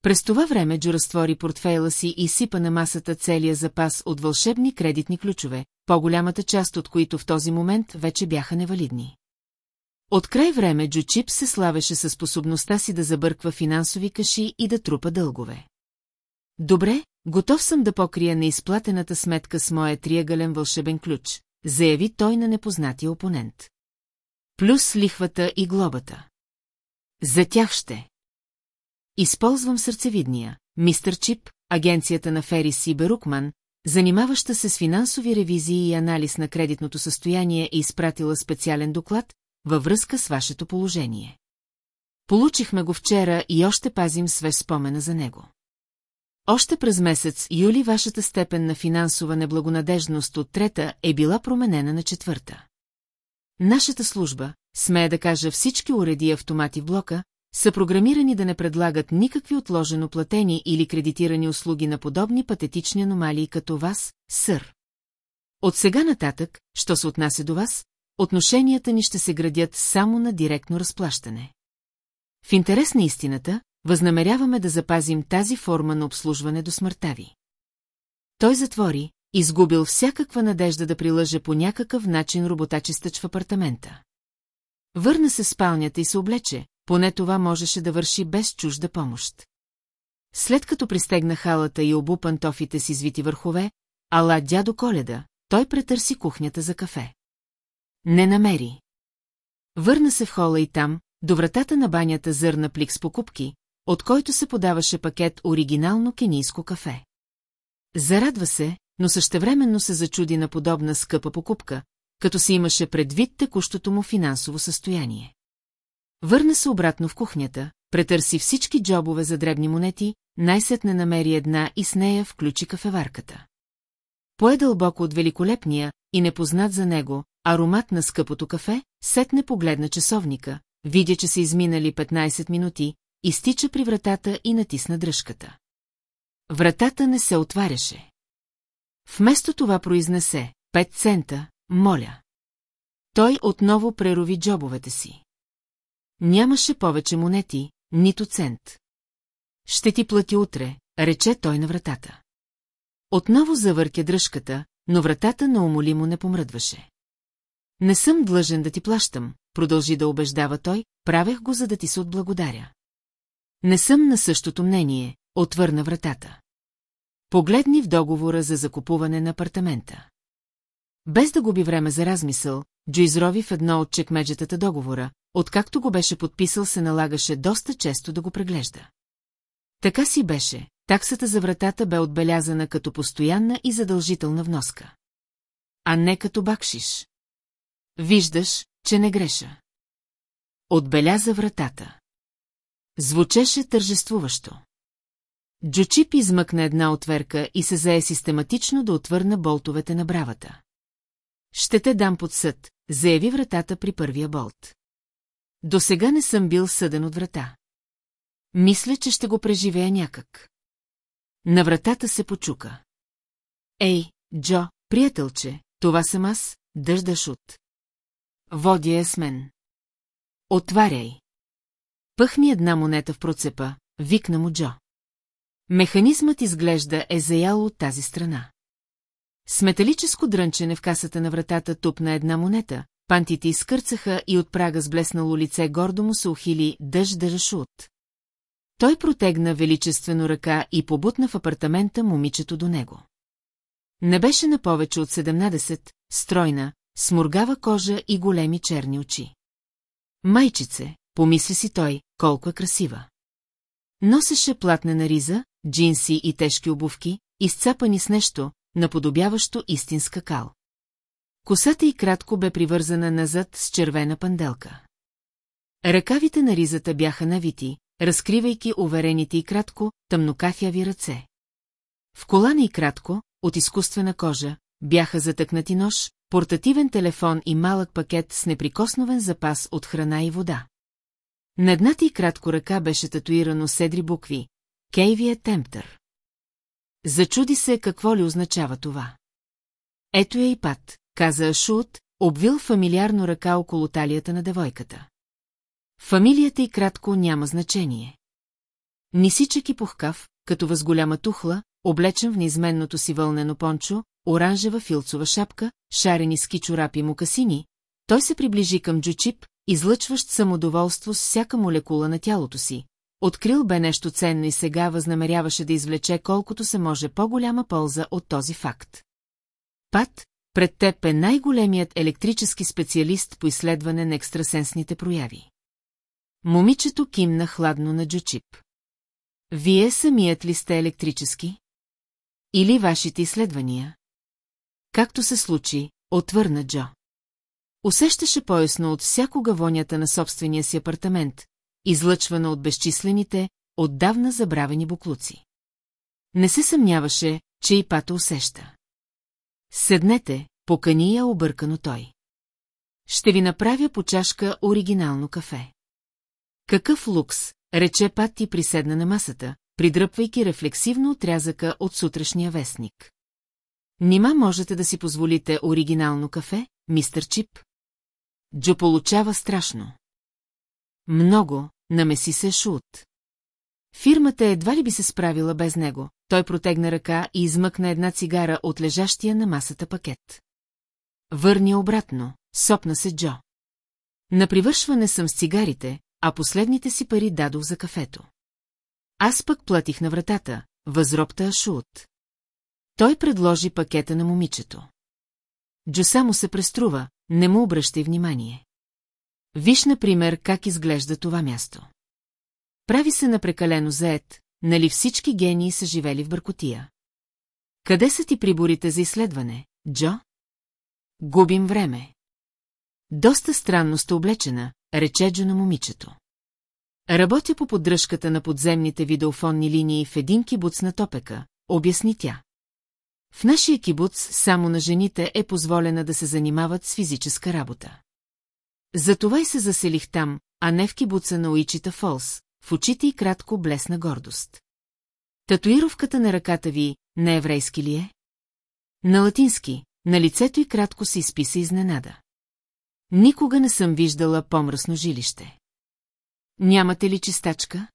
През това време Джо разтвори портфейла си и сипа на масата целия запас от вълшебни кредитни ключове, по-голямата част от които в този момент вече бяха невалидни. От край време Джо Чип се славеше със способността си да забърква финансови каши и да трупа дългове. Добре, готов съм да покрия неизплатената сметка с моя триъгълен вълшебен ключ, заяви той на непознатия опонент. Плюс лихвата и глобата. За тях ще. Използвам сърцевидния, мистер Чип, агенцията на Ферис и Берукман, занимаваща се с финансови ревизии и анализ на кредитното състояние е изпратила специален доклад във връзка с вашето положение. Получихме го вчера и още пазим свеж спомена за него. Още през месец юли вашата степен на финансова неблагонадежност от трета е била променена на четвърта. Нашата служба, смея да кажа всички уреди и автомати в блока, са програмирани да не предлагат никакви отложено платени или кредитирани услуги на подобни патетични аномалии като вас, сър. От сега нататък, що се отнася до вас, отношенията ни ще се градят само на директно разплащане. В интерес на истината, възнамеряваме да запазим тази форма на обслужване до смъртта ви. Той затвори, изгубил всякаква надежда да прилъже по някакъв начин роботачистъч в апартамента. Върна се в спалнята и се облече, поне това можеше да върши без чужда помощ. След като пристегна халата и обу пантофите с извити върхове, ала дядо Коледа, той претърси кухнята за кафе. Не намери. Върна се в хола и там, до вратата на банята зърна плик с покупки, от който се подаваше пакет оригинално кенийско кафе. Зарадва се, но същевременно се зачуди на подобна скъпа покупка, като се имаше предвид текущото му финансово състояние. Върна се обратно в кухнята, претърси всички джобове за дребни монети, най-сетне намери една и с нея включи кафеварката. Пое дълбоко от великолепния и непознат за него, аромат на скъпото кафе, сетне погледна часовника, видя, че са изминали 15 минути, изтича при вратата и натисна дръжката. Вратата не се отваряше. Вместо това произнесе, пет цента, моля. Той отново прерови джобовете си. Нямаше повече монети, нито цент. Ще ти плати утре, рече той на вратата. Отново завърке дръжката, но вратата наумолимо не помръдваше. Не съм длъжен да ти плащам, продължи да убеждава той, правех го, за да ти се отблагодаря. Не съм на същото мнение, отвърна вратата. Погледни в договора за закупуване на апартамента. Без да губи време за размисъл, Джо изрови в едно от чекмеджетата договора, откакто го беше подписал се налагаше доста често да го преглежда. Така си беше, таксата за вратата бе отбелязана като постоянна и задължителна вноска. А не като бакшиш. Виждаш, че не греша. Отбеляза вратата. Звучеше тържествуващо. Джочип измъкна една отверка и се зае систематично да отвърна болтовете на бравата. Ще те дам под съд, заяви вратата при първия болт. До сега не съм бил съден от врата. Мисля, че ще го преживея някак. На вратата се почука. Ей, Джо, приятелче, това съм аз, дъждаш от. Води е с мен. Отваряй. Пъхни една монета в процепа, викна му Джо. Механизмът изглежда е заял от тази страна. С металическо дрънчене в касата на вратата тупна една монета, пантите изкърцаха и от прага с блеснало лице гордо му се ухили дъжд дъжашут. Той протегна величествено ръка и побутна в апартамента момичето до него. Не беше на повече от 17, стройна, сморгава кожа и големи черни очи. Майчице, помисли си той, колко е красива. Носеше платнена риза, джинси и тежки обувки, изцапани с нещо, наподобяващо истинска кал. Косата й кратко бе привързана назад с червена панделка. Ръкавите на ризата бяха навити, разкривайки уверените и кратко, тъмнокафяви ръце. В колана и кратко, от изкуствена кожа, бяха затъкнати нож, портативен телефон и малък пакет с неприкосновен запас от храна и вода. На едната и кратко ръка беше татуирано седри букви «Кейвия Темптър». Зачуди се какво ли означава това. Ето я и пат, каза Ашут, обвил фамилиарно ръка около талията на девойката. Фамилията и кратко няма значение. Нисичък и пухкав, като възголяма тухла, облечен в неизменното си вълнено пончо, оранжева филцова шапка, шарени ски чорапи мукасини, той се приближи към Джучип, излъчващ самодоволство с всяка молекула на тялото си. Открил бе нещо ценно и сега възнамеряваше да извлече колкото се може по-голяма полза от този факт. Пат, пред теб е най-големият електрически специалист по изследване на екстрасенсните прояви. Момичето кимна хладно на Джучип. Вие самият ли сте електрически? Или вашите изследвания? Както се случи, отвърна Джо. Усещаше поясно от всякога вонята на собствения си апартамент, излъчвана от безчислените, отдавна забравени буклуци. Не се съмняваше, че и пата усеща. Седнете, покани я объркано той. Ще ви направя по чашка оригинално кафе. Какъв лукс, рече Пат и приседна на масата, придръпвайки рефлексивно отрязъка от сутрешния вестник. Нима можете да си позволите оригинално кафе, мистер Чип? Джо получава страшно. Много, намеси се Шут. Фирмата едва ли би се справила без него. Той протегна ръка и измъкна една цигара от лежащия на масата пакет. Върни обратно, сопна се Джо. На привършване съм с цигарите, а последните си пари дадох за кафето. Аз пък платих на вратата, възробта Ашут. Той предложи пакета на момичето. Джо само се преструва, не му обръщай внимание. Виж, например, как изглежда това място. Прави се на прекалено заед, нали всички гении са живели в бъркотия. Къде са ти приборите за изследване, Джо? Губим време. Доста странно сте облечена, рече Джо на момичето. Работя по поддръжката на подземните видеофонни линии в един кибуц на Топека, обясни тя. В нашия кибуц само на жените е позволена да се занимават с физическа работа. Затова и се заселих там, а не в кибуца на Уичита Фолс, в очите и кратко блесна гордост. Татуировката на ръката ви не еврейски ли е? На латински, на лицето и кратко се изписа изненада. Никога не съм виждала по-мръсно жилище. Нямате ли чистачка?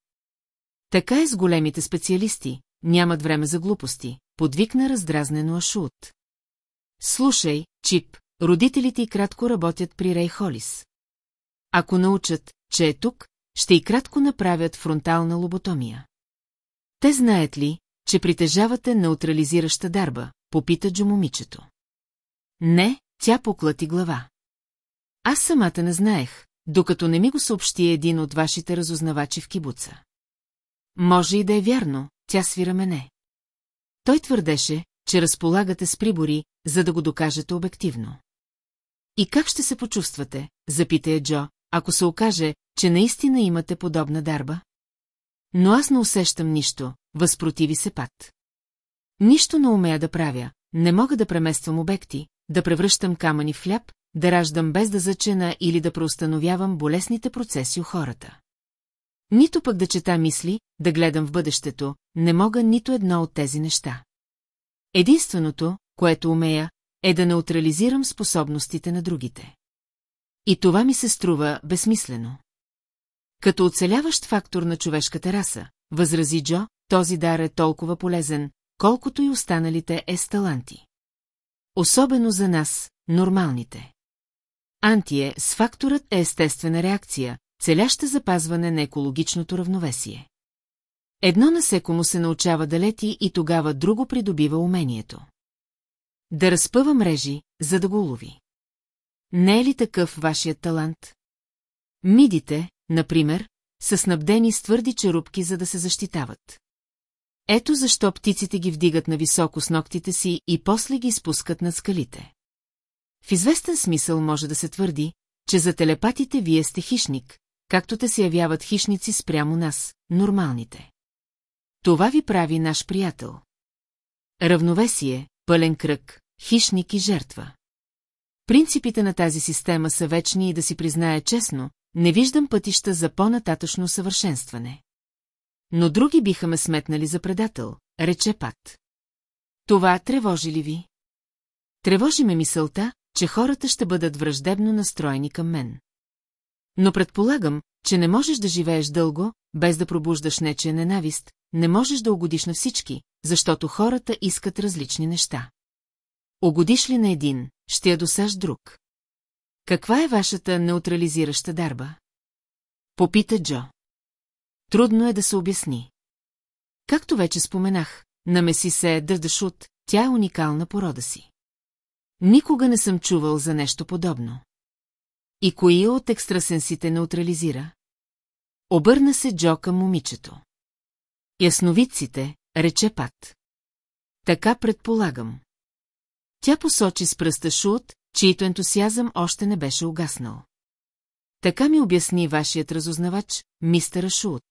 Така е с големите специалисти, нямат време за глупости, подвикна раздразнено Ашут. Слушай, Чип, родителите и кратко работят при Рей Холис. Ако научат, че е тук, ще и кратко направят фронтална лоботомия. Те знаят ли, че притежавате неутрализираща дарба, попита Джо момичето. Не, тя поклати глава. Аз самата не знаех, докато не ми го съобщи един от вашите разузнавачи в кибуца. Може и да е вярно, тя свира мене. Той твърдеше, че разполагате с прибори, за да го докажете обективно. И как ще се почувствате, запита я Джо, ако се окаже, че наистина имате подобна дарба? Но аз не усещам нищо, възпротиви се пат. Нищо не умея да правя, не мога да премествам обекти, да превръщам камъни в хляб, да раждам без да зачена или да преустановявам болесните процеси у хората. Нито пък да чета мисли, да гледам в бъдещето, не мога нито едно от тези неща. Единственото, което умея, е да неутрализирам способностите на другите. И това ми се струва безсмислено. Като оцеляващ фактор на човешката раса, възрази Джо, този дар е толкова полезен, колкото и останалите е с таланти. Особено за нас, нормалните. Антие с факторът е естествена реакция, целяща запазване на екологичното равновесие. Едно насекомо се научава да лети и тогава друго придобива умението. Да разпъва мрежи, за да го лови. Не е ли такъв вашият талант? Мидите, например, са снабдени с твърди черупки, за да се защитават. Ето защо птиците ги вдигат на високо с ногтите си и после ги спускат над скалите. В известен смисъл може да се твърди, че за телепатите вие сте хищник, както те се явяват хищници спрямо нас, нормалните. Това ви прави наш приятел. Равновесие, пълен кръг, хищник и жертва. Принципите на тази система са вечни и да си призная честно, не виждам пътища за по-нататъчно съвършенстване. Но други биха ме сметнали за предател, рече Пат. Това тревожи ли ви? Тревожи ме мисълта, че хората ще бъдат враждебно настроени към мен. Но предполагам, че не можеш да живееш дълго, без да пробуждаш нечия ненавист, не можеш да угодиш на всички, защото хората искат различни неща. Угодиш ли на един, ще я досаш друг. Каква е вашата неутрализираща дарба? Попита Джо. Трудно е да се обясни. Както вече споменах, намеси се Дърдашут, тя е уникална порода си. Никога не съм чувал за нещо подобно. И кои от екстрасенсите неутрализира? Обърна се Джо към момичето. Ясновидците, рече Пат. Така предполагам. Тя посочи с пръста Шут, чието ентусиазъм още не беше угаснал. Така ми обясни вашият разузнавач, мистера Шут.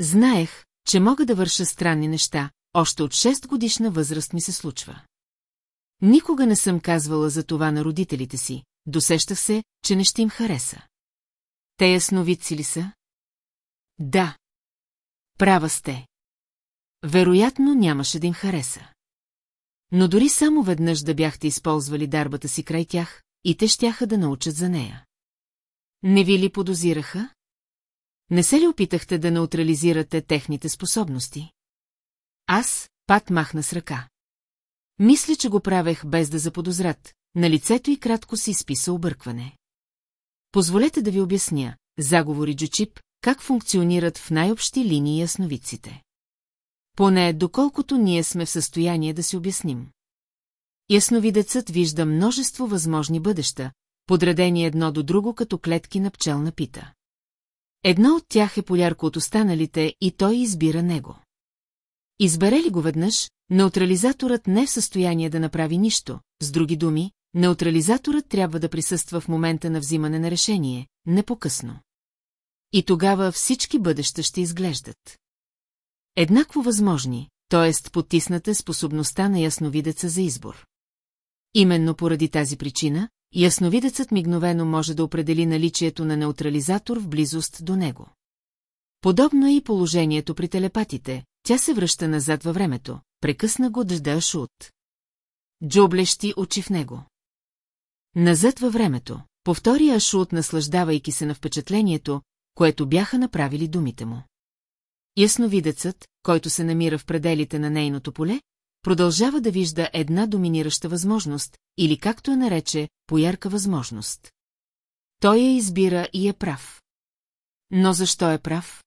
Знаех, че мога да върша странни неща, още от 6 годишна възраст ми се случва. Никога не съм казвала за това на родителите си, досещах се, че не ще им хареса. Те ясновидци ли са? Да. Права сте. Вероятно нямаше да им хареса. Но дори само веднъж да бяхте използвали дарбата си край тях, и те щяха да научат за нея. Не ви ли подозираха? Не се ли опитахте да неутрализирате техните способности? Аз, пат махна с ръка. Мисля, че го правех без да заподозрат, на лицето и кратко си изписа объркване. Позволете да ви обясня, заговори Джучип, как функционират в най-общи линии ясновиците. Поне доколкото ние сме в състояние да си обясним. Ясновидецът вижда множество възможни бъдеща, подредени едно до друго като клетки на пчелна пита. Едно от тях е полярко от останалите и той избира него. Избере ли го веднъж, неутрализаторът не е в състояние да направи нищо, с други думи, неутрализаторът трябва да присъства в момента на взимане на решение, не по-късно. И тогава всички бъдеща ще изглеждат. Еднакво възможни, т.е. потисната способността на ясновидеца за избор. Именно поради тази причина, ясновидецът мигновено може да определи наличието на неутрализатор в близост до него. Подобно е и положението при телепатите, тя се връща назад във времето, прекъсна го дъжда Шут. джоблещи очи в него. Назад във времето, повтори Ашут, наслаждавайки се на впечатлението, което бяха направили думите му. Ясновидецът, който се намира в пределите на нейното поле, продължава да вижда една доминираща възможност, или както я нарече, поярка възможност. Той я избира и е прав. Но защо е прав?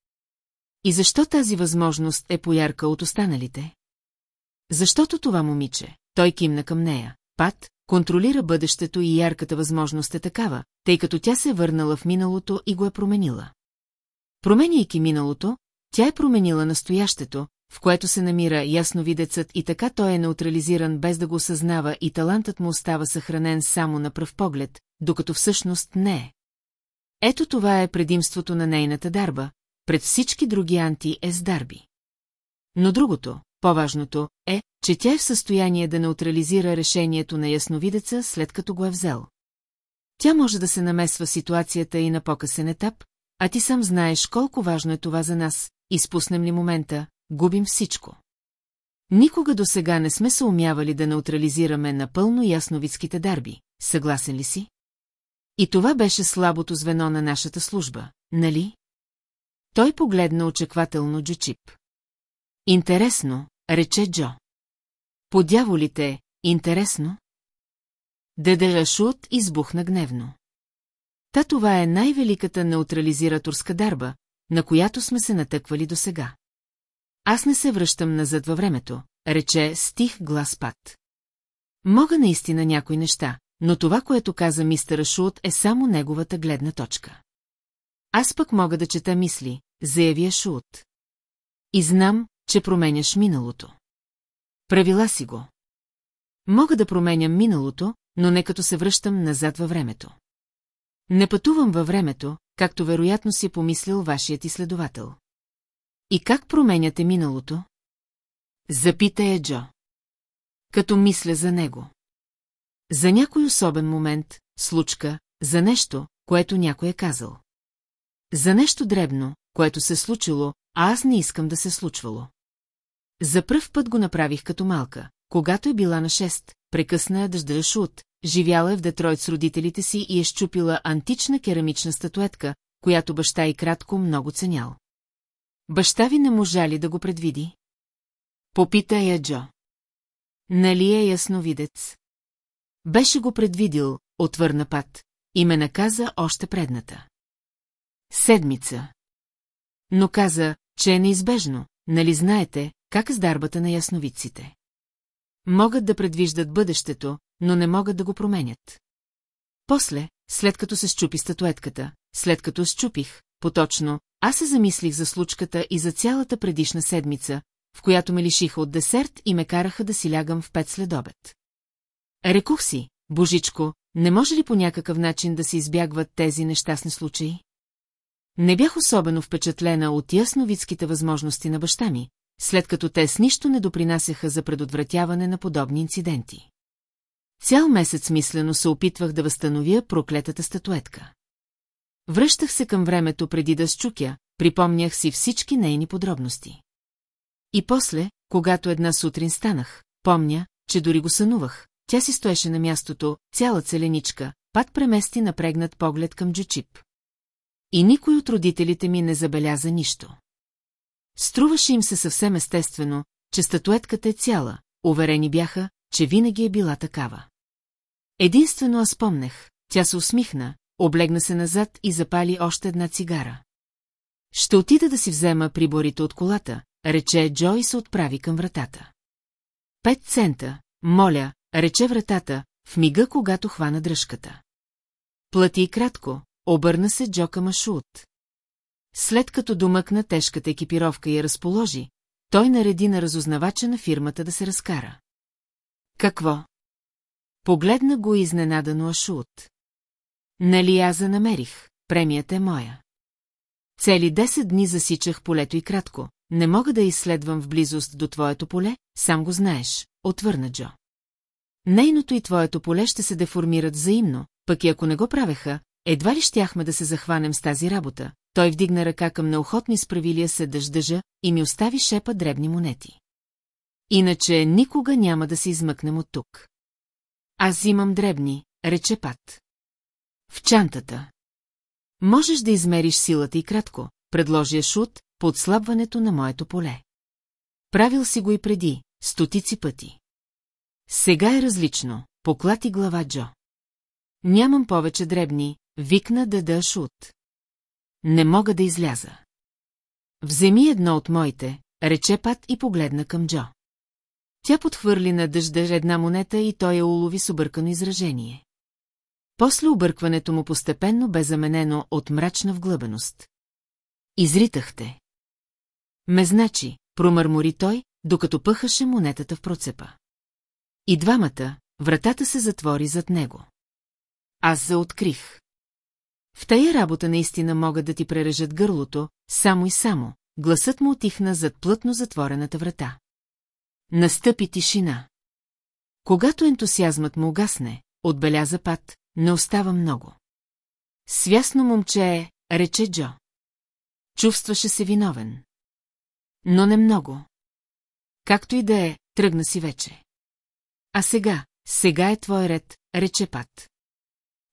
И защо тази възможност е поярка от останалите? Защото това момиче, той кимна към нея, пат, контролира бъдещето и ярката възможност е такава, тъй като тя се е върнала в миналото и го е променила. Променяйки миналото, тя е променила настоящето, в което се намира ясновидецът и така той е неутрализиран без да го осъзнава и талантът му остава съхранен само на пръв поглед, докато всъщност не е. Ето това е предимството на нейната дарба, пред всички други анти-ес дарби. Но другото, по-важното, е, че тя е в състояние да неутрализира решението на ясновидеца, след като го е взел. Тя може да се намесва ситуацията и на по-късен етап, а ти сам знаеш колко важно е това за нас, изпуснем ли момента, губим всичко. Никога до сега не сме се умявали да неутрализираме напълно ясновидските дарби, съгласен ли си? И това беше слабото звено на нашата служба, нали? Той погледна очеквателно Джучип. Интересно, рече Джо. По дяволите, интересно? Деде Рашут избухна гневно. Та това е най-великата неутрализираторска дарба, на която сме се натъквали досега. Аз не се връщам назад във времето, рече стих глас пат. Мога наистина някои неща, но това, което каза мистер Шут, е само неговата гледна точка. Аз пък мога да чета мисли, заявя Шут. И знам, че променяш миналото. Правила си го. Мога да променям миналото, но не като се връщам назад във времето. Не пътувам във времето, както вероятно си е помислил вашият изследовател. И как променяте миналото? Запита е Джо. Като мисля за него. За някой особен момент, случка, за нещо, което някой е казал. За нещо дребно, което се случило, а аз не искам да се случвало. За пръв път го направих като малка, когато е била на 6, прекъсна дъжда Шут, живяла е в Детройт с родителите си и е щупила антична керамична статуетка, която баща и кратко много ценял. Баща ви не можа ли да го предвиди? Попита я Джо. Нали е ясновидец? Беше го предвидил, отвърна Пат, и ме наказа още предната. Седмица. Но каза, че е неизбежно, нали знаете, как с дарбата на ясновидците. Могат да предвиждат бъдещето, но не могат да го променят. После, след като се щупи статуетката, след като щупих, поточно, аз се замислих за случката и за цялата предишна седмица, в която ме лишиха от десерт и ме караха да си лягам в пет следобед. Рекох си, божичко, не може ли по някакъв начин да се избягват тези нещастни случаи? Не бях особено впечатлена от ясновидските възможности на баща ми, след като те с нищо не допринасяха за предотвратяване на подобни инциденти. Цял месец мислено се опитвах да възстановя проклетата статуетка. Връщах се към времето преди да счукя, припомнях си всички нейни подробности. И после, когато една сутрин станах, помня, че дори го сънувах, тя си стоеше на мястото, цяла целеничка, пак премести напрегнат поглед към Джучип. И никой от родителите ми не забеляза нищо. Струваше им се съвсем естествено, че статуетката е цяла, уверени бяха, че винаги е била такава. Единствено аз спомнех, тя се усмихна, облегна се назад и запали още една цигара. Ще отида да си взема приборите от колата, рече Джо и се отправи към вратата. Пет цента, моля, рече вратата, в мига, когато хвана дръжката. Плати кратко, обърна се Джо към Ашут. След като домъкна тежката екипировка и я разположи, той нареди на разузнавача на фирмата да се разкара. Какво? Погледна го изненадано Ашут. Нали аз за намерих, премията е моя. Цели 10 дни засичах полето и кратко. Не мога да изследвам в близост до твоето поле, сам го знаеш, отвърна Джо. Нейното и твоето поле ще се деформират взаимно, пък и ако не го правеха, едва ли щяхме да се захванем с тази работа. Той вдигна ръка към неохотно изправилия се дъждъжа и ми остави шепа дребни монети. Иначе никога няма да се измъкнем от тук. Аз взимам дребни, рече Пат. В чантата. Можеш да измериш силата и кратко, предложи Шут, по отслабването на моето поле. Правил си го и преди, стотици пъти. Сега е различно, поклати глава Джо. Нямам повече дребни, викна Дада Шут. Не мога да изляза. Вземи едно от моите, рече Пат и погледна към Джо. Тя подхвърли на дъжда една монета и той я улови с объркано изражение. После объркването му постепенно бе заменено от мрачна вглъбеност. Изритахте. Ме значи, промърмори той, докато пъхаше монетата в процепа. И двамата, вратата се затвори зад него. Аз заоткрих. В тая работа наистина могат да ти прережат гърлото, само и само, гласът му отихна зад плътно затворената врата. Настъпи тишина. Когато ентусиазмът му угасне, отбеляза Пат, не остава много. Свясно момче е, рече Джо. Чувстваше се виновен. Но не много. Както и да е, тръгна си вече. А сега, сега е твой ред, рече Пат.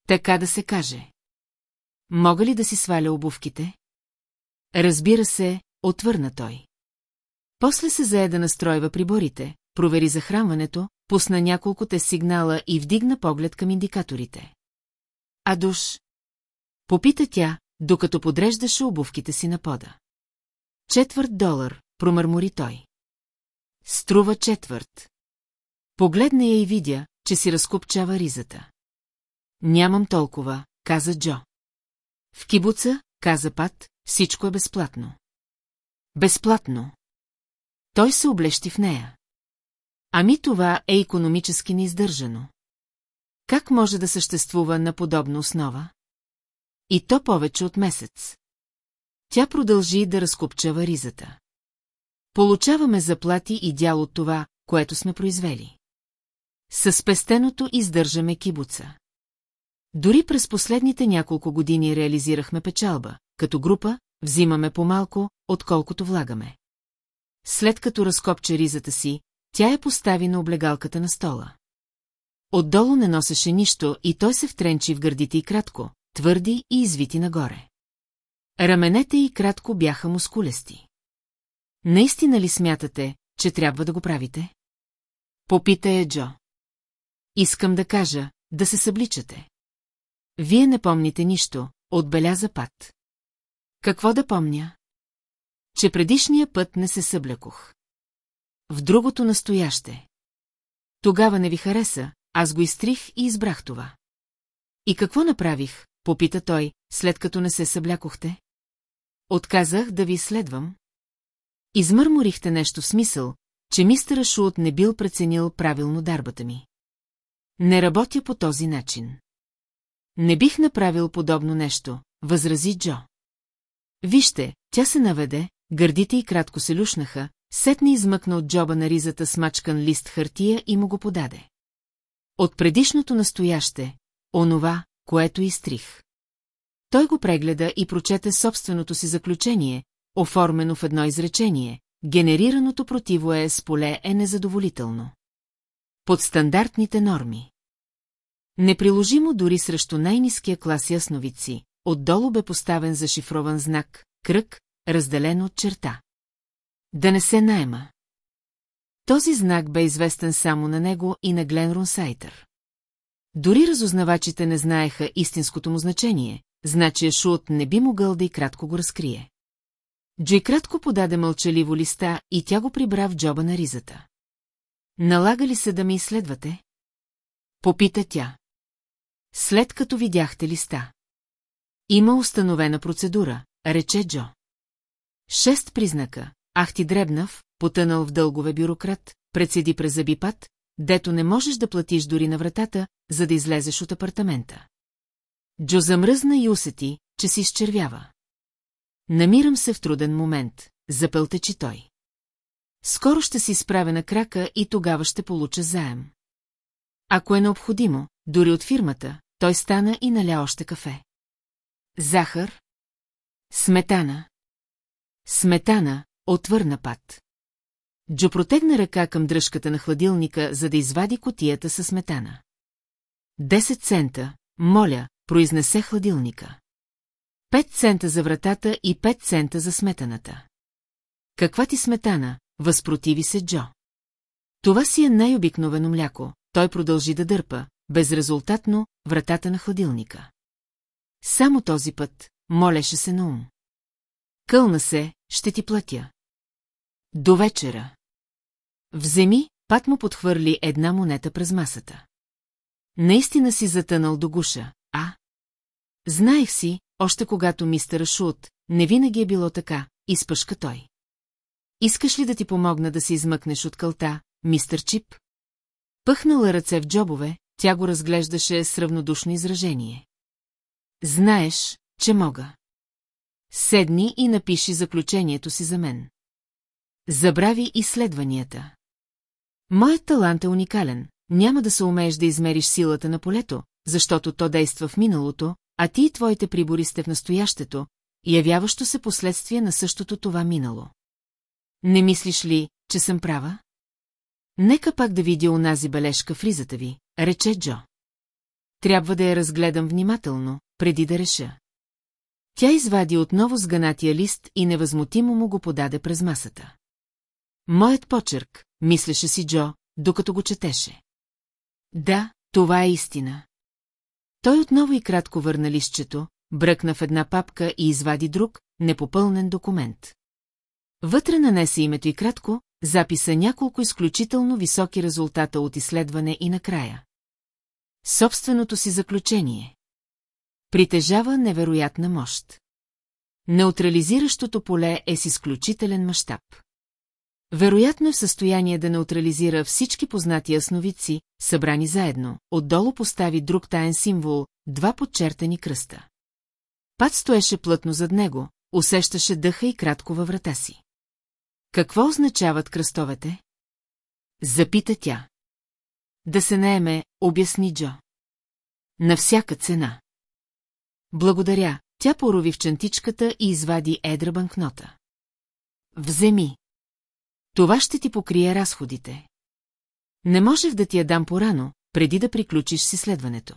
Така да се каже. Мога ли да си сваля обувките? Разбира се, отвърна той. После се зае да настройва приборите, провери захранването, пусна няколко те сигнала и вдигна поглед към индикаторите. А душ? Попита тя, докато подреждаше обувките си на пода. Четвърт долар, промърмори той. Струва четвърт. Погледна я и видя, че си разкопчава ризата. Нямам толкова, каза Джо. В кибуца, каза Пат, всичко е безплатно. Безплатно. Той се облещи в нея. Ами това е економически неиздържано. Как може да съществува на подобна основа? И то повече от месец. Тя продължи да разкопчава ризата. Получаваме заплати и дял от това, което сме произвели. С пестеното издържаме кибуца. Дори през последните няколко години реализирахме печалба, като група, взимаме по-малко, отколкото влагаме. След като разкопча ризата си, тя я постави на облегалката на стола. Отдолу не носеше нищо и той се втренчи в гърдите и кратко, твърди и извити нагоре. Раменете и кратко бяха мускулести. Наистина ли смятате, че трябва да го правите? Попита е Джо. Искам да кажа, да се събличате. Вие не помните нищо, отбеляза Пат. Какво да помня? Че предишния път не се съблякох. В другото настояще. Тогава не ви хареса, аз го изтрих и избрах това. И какво направих, попита той, след като не се съблякохте? Отказах да ви следвам. Измърморихте нещо в смисъл, че мистера Шут не бил преценил правилно дарбата ми. Не работя по този начин. Не бих направил подобно нещо, възрази Джо. Вижте, тя се наведе, гърдите и кратко се люшнаха, сетне измъкна от джоба на ризата смачкан лист хартия и му го подаде. От предишното настояще, онова, което изтрих. Той го прегледа и прочете собственото си заключение, оформено в едно изречение. Генерираното противое с поле е незадоволително. Под стандартните норми. Неприложимо дори срещу най-низкия клас ясновици, отдолу бе поставен зашифрован знак, кръг, разделен от черта. Да не се найема. Този знак бе известен само на него и на Глен Рунсайтър. Дори разузнавачите не знаеха истинското му значение, значи Шут не би могъл да и кратко го разкрие. Джой кратко подаде мълчаливо листа и тя го прибра в джоба на ризата. Налага ли се да ме изследвате? Попита тя. След като видяхте листа. Има установена процедура, рече Джо. Шест признака. Ах ти дребнав, потънал в дългове бюрократ, председи през забипат, дето не можеш да платиш дори на вратата, за да излезеш от апартамента. Джо замръзна и усети, че се изчервява. Намирам се в труден момент, запълтечи той. Скоро ще си изправя на крака и тогава ще получа заем. Ако е необходимо, дори от фирмата, той стана и наля още кафе. Захар? Сметана. Сметана, отвърна пат. Джо протегна ръка към дръжката на хладилника, за да извади котията със сметана. 10 цента, моля, произнесе хладилника. 5 цента за вратата и 5 цента за сметаната. Каква ти сметана, възпротиви се Джо. Това си е най-обикновено мляко, той продължи да дърпа, безрезултатно, вратата на хладилника. Само този път, молеше се на ум. Кълна се, ще ти платя. До вечера. Вземи, пак му подхвърли една монета през масата. Наистина си затънал до гуша, а? Знаех си, още когато мистер Шут, не винаги е било така, изпъшка той. Искаш ли да ти помогна да се измъкнеш от кълта, мистер Чип? Пъхнала ръце в джобове, тя го разглеждаше с равнодушно изражение. Знаеш, че мога. Седни и напиши заключението си за мен. Забрави изследванията. Моят талант е уникален, няма да се умееш да измериш силата на полето, защото то действа в миналото, а ти и твоите прибори сте в настоящето, явяващо се последствие на същото това минало. Не мислиш ли, че съм права? Нека пак да видя онази бележка в ризата ви, рече Джо. Трябва да я разгледам внимателно, преди да реша. Тя извади отново сганатия лист и невъзмутимо му го подаде през масата. Моят почерк, мислеше си Джо, докато го четеше. Да, това е истина. Той отново и кратко върна листчето, бръкна в една папка и извади друг, непопълнен документ. Вътре нанесе името и кратко, записа няколко изключително високи резултата от изследване и накрая. Собственото си заключение. Притежава невероятна мощ. Неутрализиращото поле е с изключителен мащаб. Вероятно е в състояние да неутрализира всички познати ясновици, събрани заедно, отдолу постави друг таен символ, два подчертани кръста. Пат стоеше плътно зад него, усещаше дъха и кратко във врата си. Какво означават кръстовете? Запита тя. Да се наеме, обясни Джо. На всяка цена. Благодаря, тя порови в чантичката и извади едра банкнота. Вземи. Това ще ти покрие разходите. Не можех да ти я дам порано, преди да приключиш с изследването.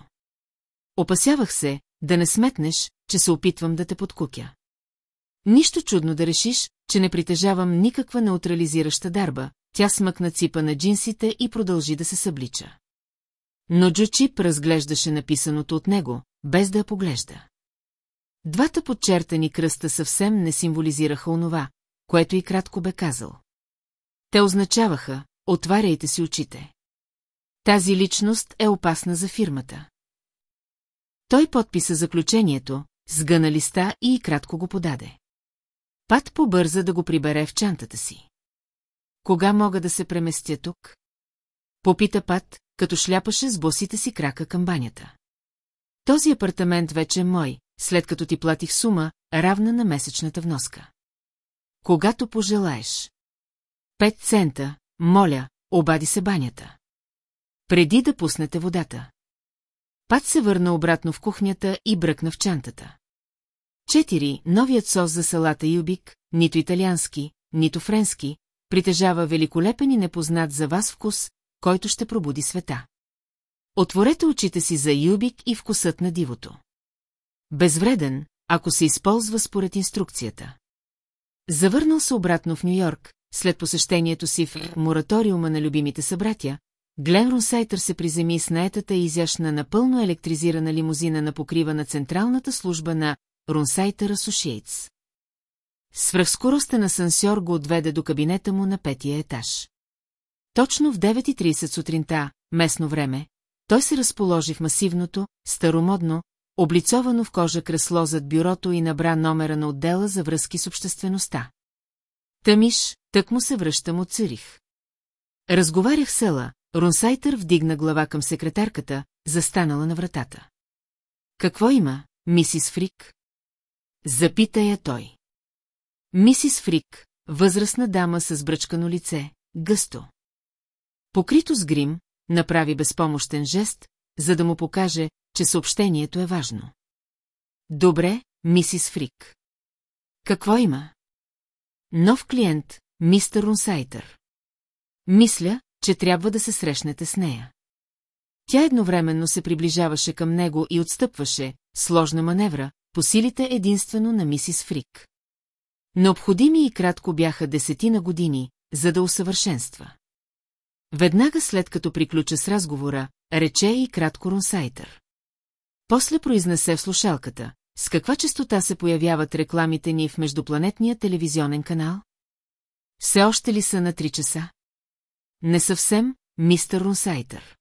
Опасявах се, да не сметнеш, че се опитвам да те подкукя. Нищо чудно да решиш, че не притежавам никаква неутрализираща дарба, тя смъкна ципа на джинсите и продължи да се съблича. Но Джочип разглеждаше написаното от него, без да я поглежда. Двата подчертани кръста съвсем не символизираха онова, което и кратко бе казал. Те означаваха, отваряйте си очите. Тази личност е опасна за фирмата. Той подписа заключението, сгъна листа и кратко го подаде. Пат побърза да го прибере в чантата си. Кога мога да се преместя тук? Попита Пат, като шляпаше с босите си крака към банята. Този апартамент вече е мой, след като ти платих сума, равна на месечната вноска. Когато пожелаеш. Пет цента, моля, обади се банята. Преди да пуснете водата. Пат се върна обратно в кухнята и бръкна в чантата. Четири, новият сос за салата Юбик, нито италиански, нито френски, притежава великолепен и непознат за вас вкус, който ще пробуди света. Отворете очите си за Юбик и вкусът на дивото. Безвреден, ако се използва според инструкцията. Завърнал се обратно в Нью-Йорк, след посещението си в мораториума на любимите събратя, Глен Рунсайтър се приземи с наетата и изящна напълно електризирана лимузина на покрива на централната служба на Рунсайтър Асошиейтс. Свръхскоростен асансьор го отведе до кабинета му на петия етаж. Точно в 9.30 сутринта, местно време, той се разположи в масивното, старомодно, облицовано в кожа кресло зад бюрото и набра номера на отдела за връзки с обществеността. Тъмиш, тък му се връщам от Цюрих. Разговарях с Ела, Рунсайтър вдигна глава към секретарката, застанала на вратата. Какво има, мисис Фрик? Запита я той. Мисис Фрик, възрастна дама с бръчкано лице, гъсто. Покрито с грим, направи безпомощен жест, за да му покаже, че съобщението е важно. Добре, мисис Фрик. Какво има? Нов клиент, мистер Рунсайтър. Мисля, че трябва да се срещнете с нея. Тя едновременно се приближаваше към него и отстъпваше, сложна маневра, по силите единствено на мисис Фрик. Необходими и кратко бяха десетина години, за да усъвършенства. Веднага след като приключа с разговора, рече и кратко Рунсайтър. После произнесе в слушалката, с каква частота се появяват рекламите ни в междупланетния телевизионен канал? Все още ли са на 3 часа? Не съвсем, мистер Рунсайтър.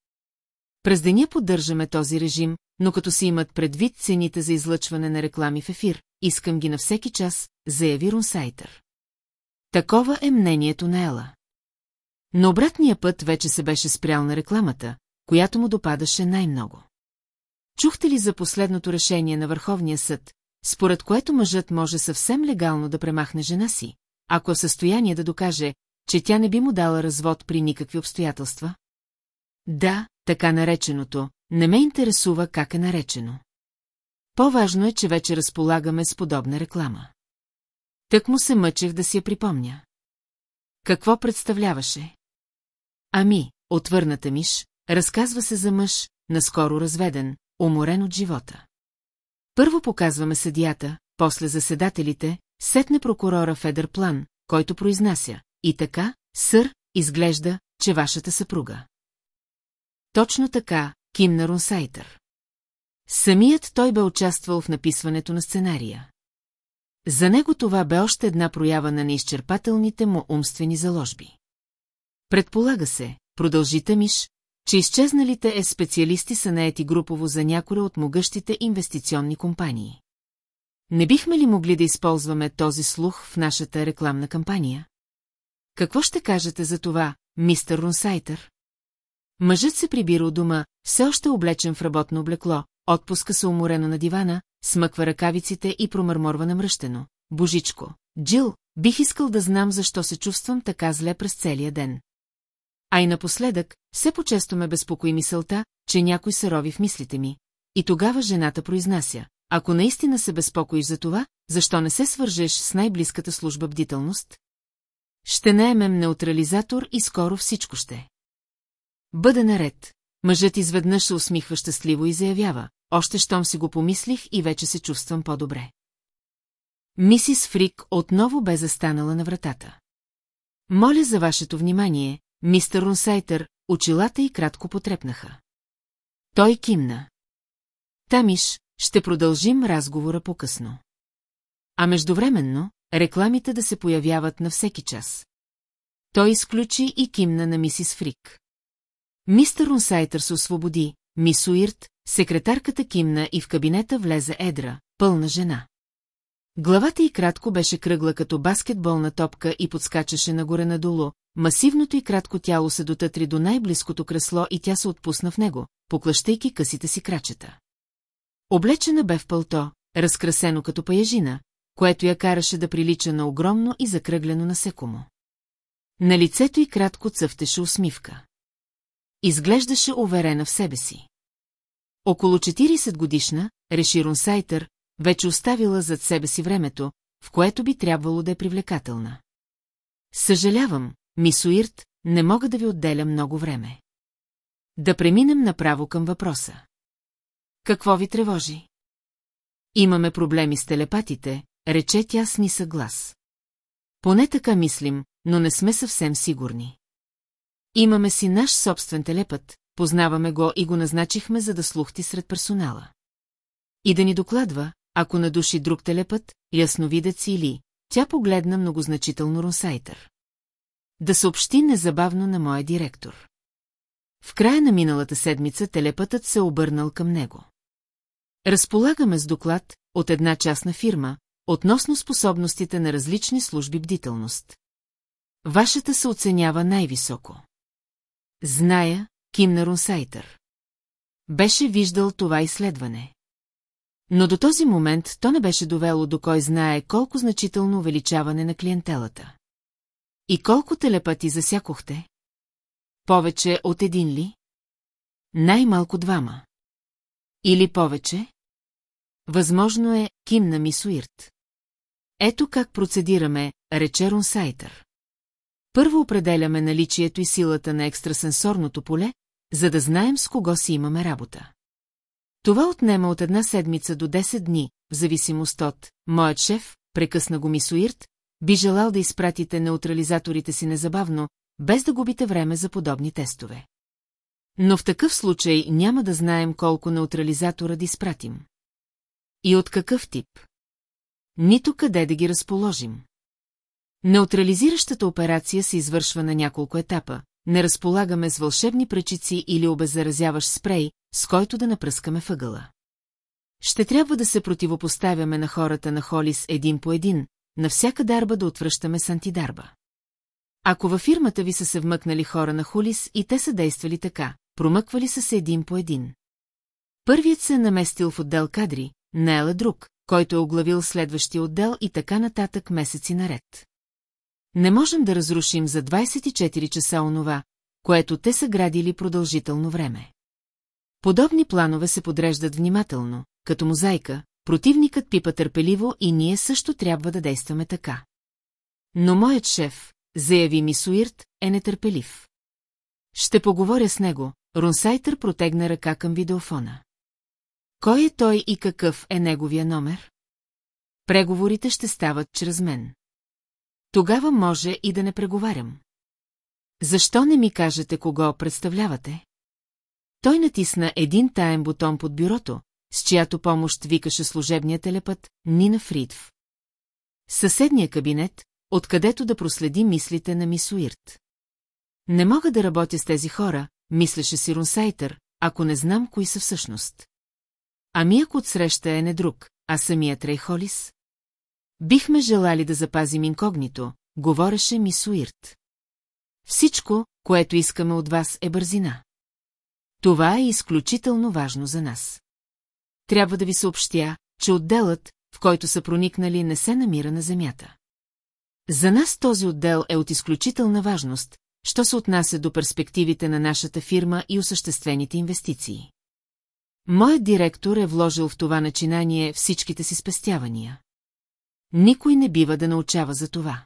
През деня поддържаме този режим, но като си имат предвид цените за излъчване на реклами в ефир, искам ги на всеки час, заяви Рунсайтър. Такова е мнението на Ела. Но обратния път вече се беше спрял на рекламата, която му допадаше най-много. Чухте ли за последното решение на Върховния съд, според което мъжът може съвсем легално да премахне жена си, ако е в състояние да докаже, че тя не би му дала развод при никакви обстоятелства? Да, така нареченото, не ме интересува как е наречено. По-важно е, че вече разполагаме с подобна реклама. Тък му се мъчех да си я припомня. Какво представляваше? Ами, отвърната миш, разказва се за мъж, наскоро разведен, уморен от живота. Първо показваме съдията, после заседателите, сетне прокурора Федер План, който произнася. И така, сър, изглежда, че вашата съпруга. Точно така, кимна Рунсайтър. Самият той бе участвал в написването на сценария. За него това бе още една проява на неизчерпателните му умствени заложби. Предполага се, продължи Тамиш, че изчезналите е специалисти са наети групово за някоя от могъщите инвестиционни компании. Не бихме ли могли да използваме този слух в нашата рекламна кампания? Какво ще кажете за това, мистер Рунсайтър? Мъжът се прибира от дома, все още облечен в работно облекло, отпуска се уморено на дивана, смъква ръкавиците и промърморва намръщено. Божичко, Джил, бих искал да знам защо се чувствам така зле през целия ден. А и напоследък, все по-често ме безпокои мисълта, че някой се рови в мислите ми. И тогава жената произнася, ако наистина се безпокоиш за това, защо не се свържеш с най-близката служба бдителност? Ще наемем неутрализатор и скоро всичко ще. Бъде наред. Мъжът изведнъж се усмихва щастливо и заявява, още щом си го помислих и вече се чувствам по-добре. Мисис Фрик отново бе застанала на вратата. Моля за вашето внимание, мистер Рунсайтър, очилата и кратко потрепнаха. Той кимна. Тамиш, ще продължим разговора по-късно. А междувременно, рекламите да се появяват на всеки час. Той изключи и кимна на мисис Фрик. Мистер Рунсайтър се освободи, мис Уирт, секретарката кимна и в кабинета влезе едра, пълна жена. Главата й кратко беше кръгла като баскетболна топка и подскачаше нагоре-надолу, масивното й кратко тяло се дотътри до най-близкото кресло и тя се отпусна в него, поклащайки късите си крачета. Облечена бе в пълто, разкрасено като паяжина, което я караше да прилича на огромно и закръглено насекомо. На лицето й кратко цъфтеше усмивка. Изглеждаше уверена в себе си. Около 40 годишна, реши Рунсайтър, вече оставила зад себе си времето, в което би трябвало да е привлекателна. Съжалявам, мисуирт, не мога да ви отделя много време. Да преминем направо към въпроса. Какво ви тревожи? Имаме проблеми с телепатите, рече тя с нисък глас. Поне така мислим, но не сме съвсем сигурни. Имаме си наш собствен телепът, познаваме го и го назначихме, за да слухти сред персонала. И да ни докладва, ако надуши друг телепът, ясновидец или... Тя погледна многозначително Рунсайтър. Да съобщи незабавно на моя директор. В края на миналата седмица телепътът се обърнал към него. Разполагаме с доклад от една частна фирма, относно способностите на различни служби бдителност. Вашата се оценява най-високо. Зная, кимна Рунсайтър. Беше виждал това изследване. Но до този момент то не беше довело до кой знае колко значително увеличаване на клиентелата. И колко телепати засякохте? Повече от един ли? Най-малко двама. Или повече? Възможно е кимна мисуирт. Ето как процедираме, рече Рунсайтър. Първо определяме наличието и силата на екстрасенсорното поле, за да знаем с кого си имаме работа. Това отнема от една седмица до 10 дни, в зависимост от «Моят шеф», прекъсна го Мисуирт, би желал да изпратите неутрализаторите си незабавно, без да губите време за подобни тестове. Но в такъв случай няма да знаем колко неутрализатора да изпратим. И от какъв тип? Нито къде да ги разположим. Неутрализиращата операция се извършва на няколко етапа. Не разполагаме с вълшебни пръчици или обеззаразяващ спрей, с който да напръскаме въгъла. Ще трябва да се противопоставяме на хората на Холис един по един, на всяка дарба да отвръщаме с антидарба. Ако във фирмата ви са се вмъкнали хора на Холис и те са действали така, промъквали са се един по един. Първият се е наместил в отдел кадри, Нел е друг, който е оглавил следващия отдел и така нататък месеци наред. Не можем да разрушим за 24 часа онова, което те са градили продължително време. Подобни планове се подреждат внимателно, като мозайка, противникът пипа търпеливо и ние също трябва да действаме така. Но моят шеф, заяви ми Суирт, е нетърпелив. Ще поговоря с него, Рунсайтър протегна ръка към видеофона. Кой е той и какъв е неговия номер? Преговорите ще стават чрез мен. Тогава може и да не преговарям. Защо не ми кажете кого представлявате? Той натисна един таен бутон под бюрото, с чиято помощ викаше служебния телепът Нина Фридв. Съседния кабинет, откъдето да проследи мислите на мис Уирт. Не мога да работя с тези хора, мислеше си Рунсайтър, ако не знам кои са всъщност. Ами ако отсреща е не друг, а самият Рейхолис? Бихме желали да запазим инкогнито, говореше мис Уирт. Всичко, което искаме от вас е бързина. Това е изключително важно за нас. Трябва да ви съобщя, че отделът, в който са проникнали, не се намира на земята. За нас този отдел е от изключителна важност, що се отнася до перспективите на нашата фирма и осъществените инвестиции. Моят директор е вложил в това начинание всичките си спестявания. Никой не бива да научава за това.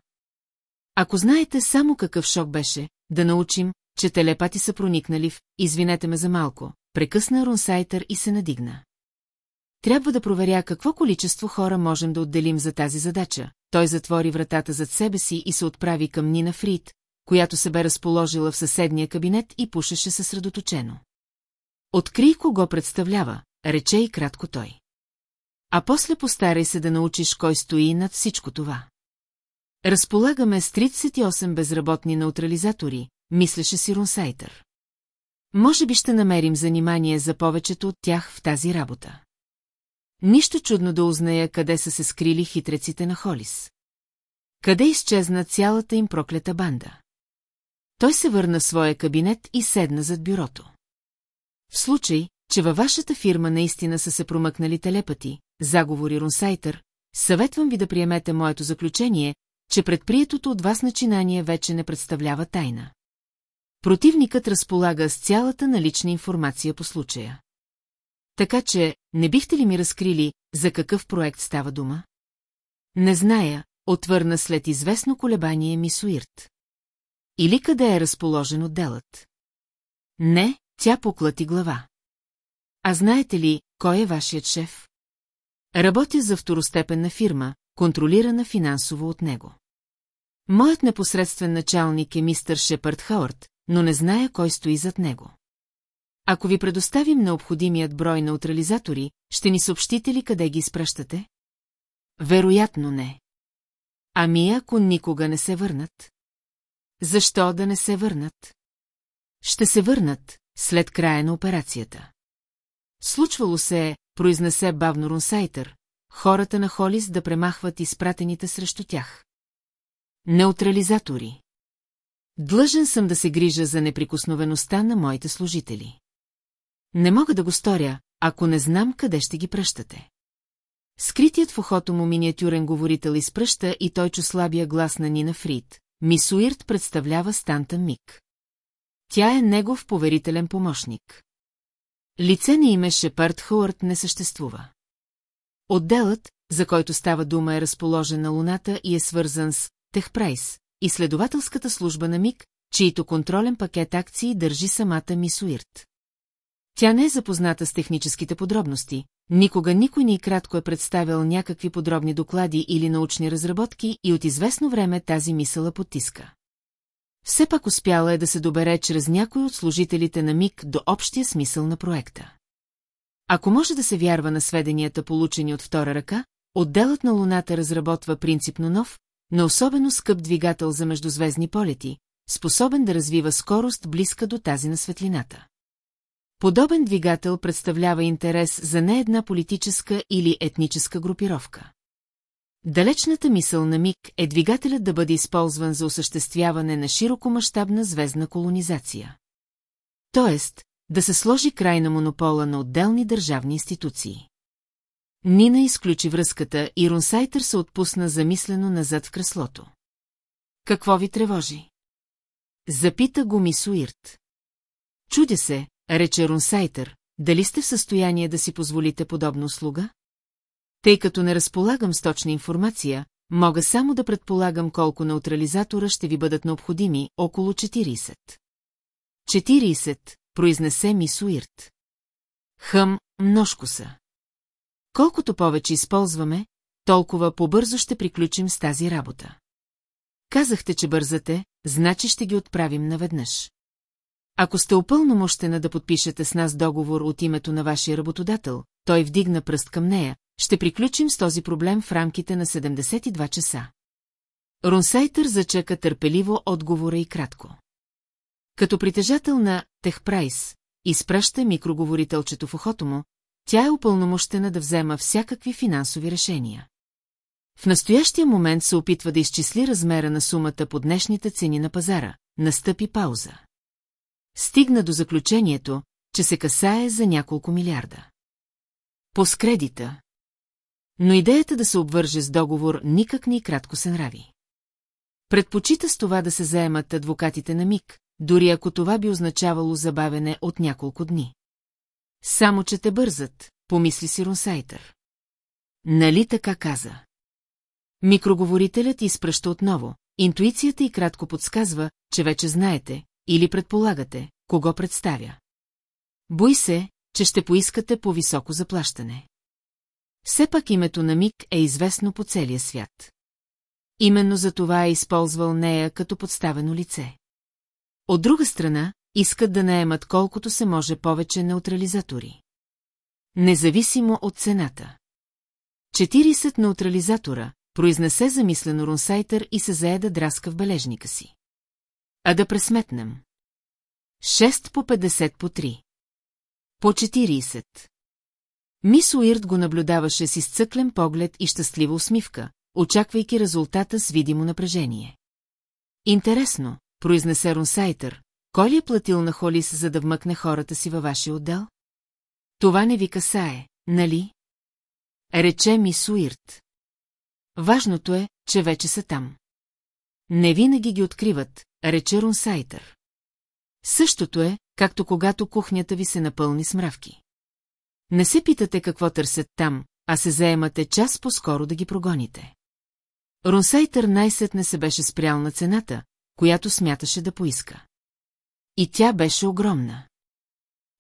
Ако знаете само какъв шок беше, да научим, че телепати са проникнали в «Извинете ме за малко», прекъсна Рунсайтър и се надигна. Трябва да проверя какво количество хора можем да отделим за тази задача. Той затвори вратата зад себе си и се отправи към Нина Фрид, която се бе разположила в съседния кабинет и пушеше съсредоточено. Открий кого представлява, рече и кратко той. А после постарай се да научиш кой стои над всичко това. Разполагаме с 38 безработни неутрализатори, мислеше си Рунсайтър. Може би ще намерим занимание за повечето от тях в тази работа. Нищо чудно да узная къде са се скрили хитреците на Холис. Къде изчезна цялата им проклета банда. Той се върна в своя кабинет и седна зад бюрото. В случай, че във вашата фирма наистина са се промъкнали телепати, заговори Рунсайтър, съветвам ви да приемете моето заключение, че предприетото от вас начинание вече не представлява тайна. Противникът разполага с цялата налична информация по случая. Така че, не бихте ли ми разкрили, за какъв проект става дума? Не зная, отвърна след известно колебание Мисуирт. Или къде е разположен отделът? Не, тя поклати глава. А знаете ли, кой е вашият шеф? Работя за второстепенна фирма, контролирана финансово от него. Моят непосредствен началник е мистър Шепард Хауърд, но не зная кой стои зад него. Ако ви предоставим необходимият брой неутрализатори, ще ни съобщите ли къде ги изпращате? Вероятно не. Ами ако никога не се върнат? Защо да не се върнат? Ще се върнат, след края на операцията. Случвало се е, произнесе бавно Рунсайтър, хората на Холис да премахват изпратените срещу тях. Неутрализатори. Длъжен съм да се грижа за неприкосновеността на моите служители. Не мога да го сторя, ако не знам къде ще ги пръщате. Скритият в ухото му миниатюрен говорител изпръща и той чу слабия глас на Нина Фрид. Мис Уирт представлява Станта Мик. Тя е негов поверителен помощник. Лице на име Шепард Хуарт не съществува. Отделът, за който става дума е разположен на Луната и е свързан с Техпрайс, изследователската служба на МИК, чието контролен пакет акции държи самата мис Уирт. Тя не е запозната с техническите подробности, никога никой ни кратко е представил някакви подробни доклади или научни разработки и от известно време тази мисъла потиска. Все пак успяла е да се добере чрез някой от служителите на МИК до общия смисъл на проекта. Ако може да се вярва на сведенията, получени от втора ръка, отделът на Луната разработва принципно нов, но особено скъп двигател за междузвездни полети, способен да развива скорост близка до тази на светлината. Подобен двигател представлява интерес за не една политическа или етническа групировка. Далечната мисъл на Мик е двигателят да бъде използван за осъществяване на широкомащабна звездна колонизация. Тоест, да се сложи край на монопола на отделни държавни институции. Нина изключи връзката и Рунсайтър се отпусна замислено назад в креслото. Какво ви тревожи? Запита го мис Уирт. Чудя се, рече Рунсайтър, дали сте в състояние да си позволите подобна услуга? Тъй като не разполагам с точна информация, мога само да предполагам колко неутрализатора ще ви бъдат необходими, около 40. 40, произнесе мис Уирт. Хъм, множко са. Колкото повече използваме, толкова по-бързо ще приключим с тази работа. Казахте, че бързате, значи ще ги отправим наведнъж. Ако сте упълномощена да подпишете с нас договор от името на вашия работодател, той вдигна пръст към нея, ще приключим с този проблем в рамките на 72 часа. Рунсайтър зачака търпеливо отговора и кратко. Като притежател на Техпрайс, изпраща микроговорителчето в ухото му, тя е упълномощена да взема всякакви финансови решения. В настоящия момент се опитва да изчисли размера на сумата по днешните цени на пазара. Настъпи пауза. Стигна до заключението, че се касае за няколко милиарда. По с кредита. Но идеята да се обвърже с договор никак ни кратко се нрави. Предпочита с това да се заемат адвокатите на МИК, дори ако това би означавало забавене от няколко дни. Само, че те бързат, помисли си Рунсайтър. Нали така каза? Микроговорителят изпръща отново. Интуицията и кратко подсказва, че вече знаете, или предполагате, кого представя. Бой се, че ще поискате по-високо заплащане. Все пак името на Мик е известно по целия свят. Именно за това е използвал нея като подставено лице. От друга страна, искат да наемат колкото се може повече неутрализатори. Независимо от цената. 40 неутрализатора, произнесе замислено Рунсайтър и се заеда драска в бележника си. А да пресметнем. 6 по 50 по 3. По 40. Мис Уирт го наблюдаваше с изцъклен поглед и щастлива усмивка, очаквайки резултата с видимо напрежение. Интересно, произнесе Рунсайтър, кой ли е платил на Холис, за да вмъкне хората си във вашия отдел? Това не ви касае, нали? Рече ми Суирт. Важното е, че вече са там. Не винаги ги откриват, рече Рунсайтър. Същото е, както когато кухнята ви се напълни с мравки. Не се питате какво търсят там, а се заемате час по-скоро да ги прогоните. Рунсайтър най-сетне се беше спрял на цената, която смяташе да поиска. И тя беше огромна.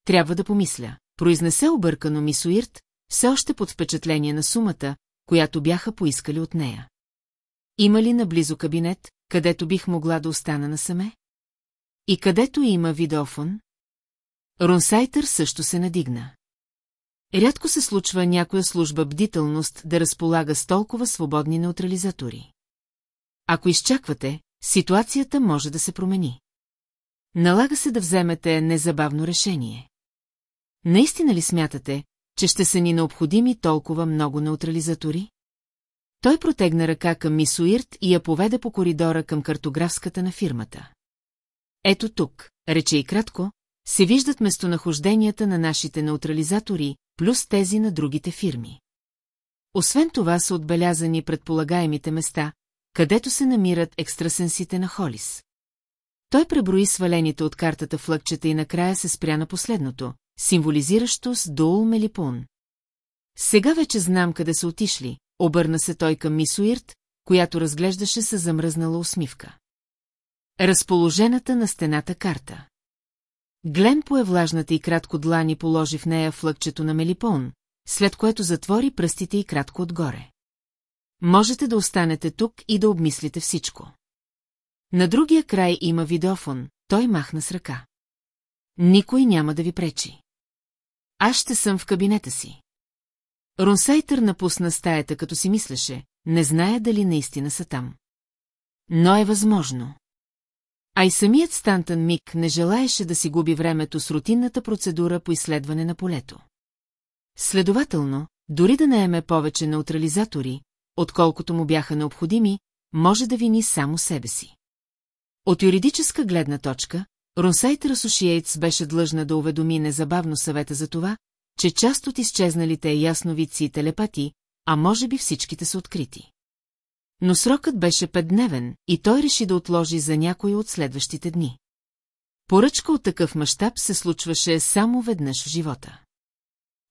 Трябва да помисля, произнесе объркано Мисуирт, все още под впечатление на сумата, която бяха поискали от нея. Има ли наблизо кабинет, където бих могла да остана насаме? И където има видеофон? Ронсайтър също се надигна. Рядко се случва някоя служба бдителност да разполага с толкова свободни неутрализатори. Ако изчаквате, ситуацията може да се промени. Налага се да вземете незабавно решение. Наистина ли смятате, че ще са ни необходими толкова много неутрализатори? Той протегна ръка към мис Уирт и я поведе по коридора към картографската на фирмата. Ето тук, рече и кратко, се виждат местонахожденията на нашите неутрализатори, плюс тези на другите фирми. Освен това са отбелязани предполагаемите места, където се намират екстрасенсите на Холис. Той преброи свалените от картата флъкчета и накрая се спря на последното, символизиращо с Доул Мелипун. Сега вече знам къде са отишли, обърна се той към мис Уирт, която разглеждаше с замръзнала усмивка. Разположената на стената карта. Глен пое влажната и кратко длани положи в нея флъкчето на Мелипон, след което затвори пръстите и кратко отгоре. Можете да останете тук и да обмислите всичко. На другия край има видеофон, той махна с ръка. Никой няма да ви пречи. Аз ще съм в кабинета си. Рунсайтър напусна стаята, като си мислеше, не зная дали наистина са там. Но е възможно. А и самият Стантън Мик не желаеше да си губи времето с рутинната процедура по изследване на полето. Следователно, дори да наеме повече неутрализатори, отколкото му бяха необходими, може да вини само себе си. От юридическа гледна точка, Ронсайтер Associates беше длъжна да уведоми незабавно съвета за това, че част от изчезналите ясновидци и телепати, а може би всичките са открити. Но срокът беше петдневен и той реши да отложи за някой от следващите дни. Поръчка от такъв мащаб се случваше само веднъж в живота.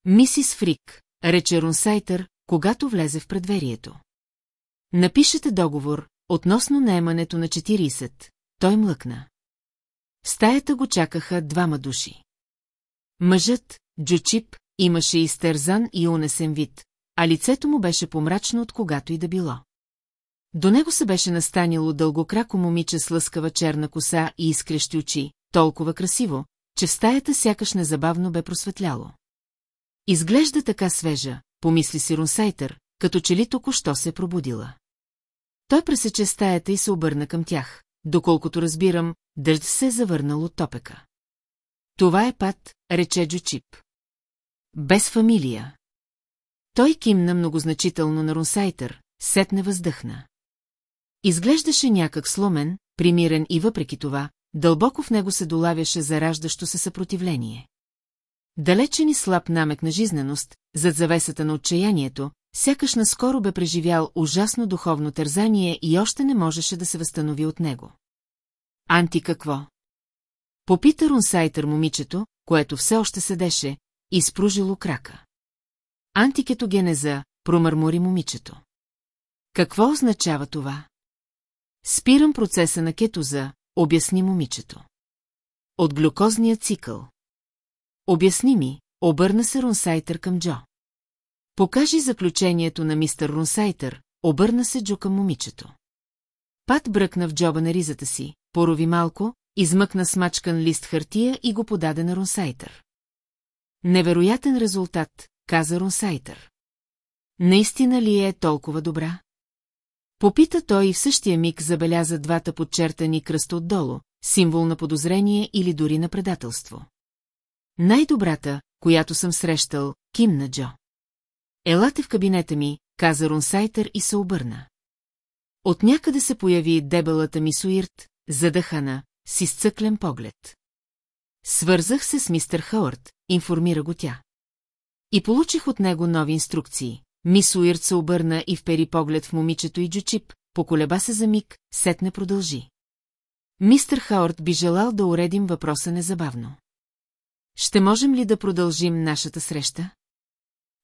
Мисис Фрик, рече Рунсайтър, когато влезе в предверието. Напишете договор относно наемането на 40. Той млъкна. В стаята го чакаха двама души. Мъжът, Джучип, имаше изтерзан и унесен вид, а лицето му беше помрачно от когато и да било. До него се беше настанило дългокрако момиче с лъскава черна коса и изкрещи очи, толкова красиво, че в стаята сякаш незабавно бе просветляло. Изглежда така свежа, помисли си Рунсайтър, като че ли току-що се пробудила. Той пресече стаята и се обърна към тях. Доколкото разбирам, дъжд се е завърнал от топека. Това е пат, рече Джучип. Без фамилия. Той кимна многозначително на Рунсайтър, сетне въздъхна. Изглеждаше някак сломен, примирен и въпреки това, дълбоко в него се долавяше зараждащо се съпротивление. Далечен и слаб намек на жизненост, зад завесата на отчаянието, сякаш наскоро бе преживял ужасно духовно тързание и още не можеше да се възстанови от него. Анти какво? Попита Рунсайтър момичето, което все още седеше, и спружило крака. Антикетогенеза, промърмори момичето. Какво означава това? Спирам процеса на кетоза, обясни момичето. От глюкозния цикъл. Обясни ми, обърна се Рунсайтър към Джо. Покажи заключението на мистер Рунсайтър, обърна се Джо към момичето. Пат бръкна в джоба на ризата си, порови малко, измъкна смачкан лист хартия и го подаде на Рунсайтър. Невероятен резултат, каза Рунсайтър. Наистина ли е толкова добра? Попита той и в същия миг забеляза двата подчертани кръста отдолу, символ на подозрение или дори на предателство. Най-добрата, която съм срещал, кимна Джо. Елате в кабинета ми, каза Рунсайтър и се обърна. От някъде се появи дебелата ми Суирт, задъхана, с изцъклен поглед. Свързах се с мистер Хауърд, информира го тя. И получих от него нови инструкции. Мис Уирт се обърна и впери поглед в момичето и Джучип, поколеба се за миг, сетне продължи. Мистер Хауърд би желал да уредим въпроса незабавно. Ще можем ли да продължим нашата среща?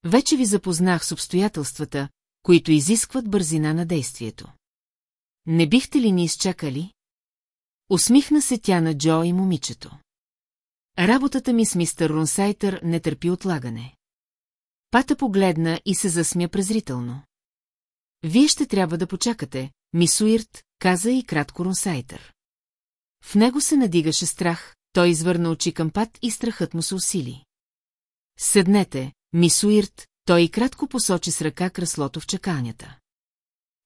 Вече ви запознах с обстоятелствата, които изискват бързина на действието. Не бихте ли ни изчакали? Усмихна се тя на Джо и момичето. Работата ми с мистер Рунсайтър не търпи отлагане. Пата погледна и се засмя презрително. Вие ще трябва да почакате, мисуирт, каза и кратко Рунсайтър. В него се надигаше страх, той извърна очи към Пат и страхът му се усили. Седнете, мисуирт, той и кратко посочи с ръка креслото в чакалнята.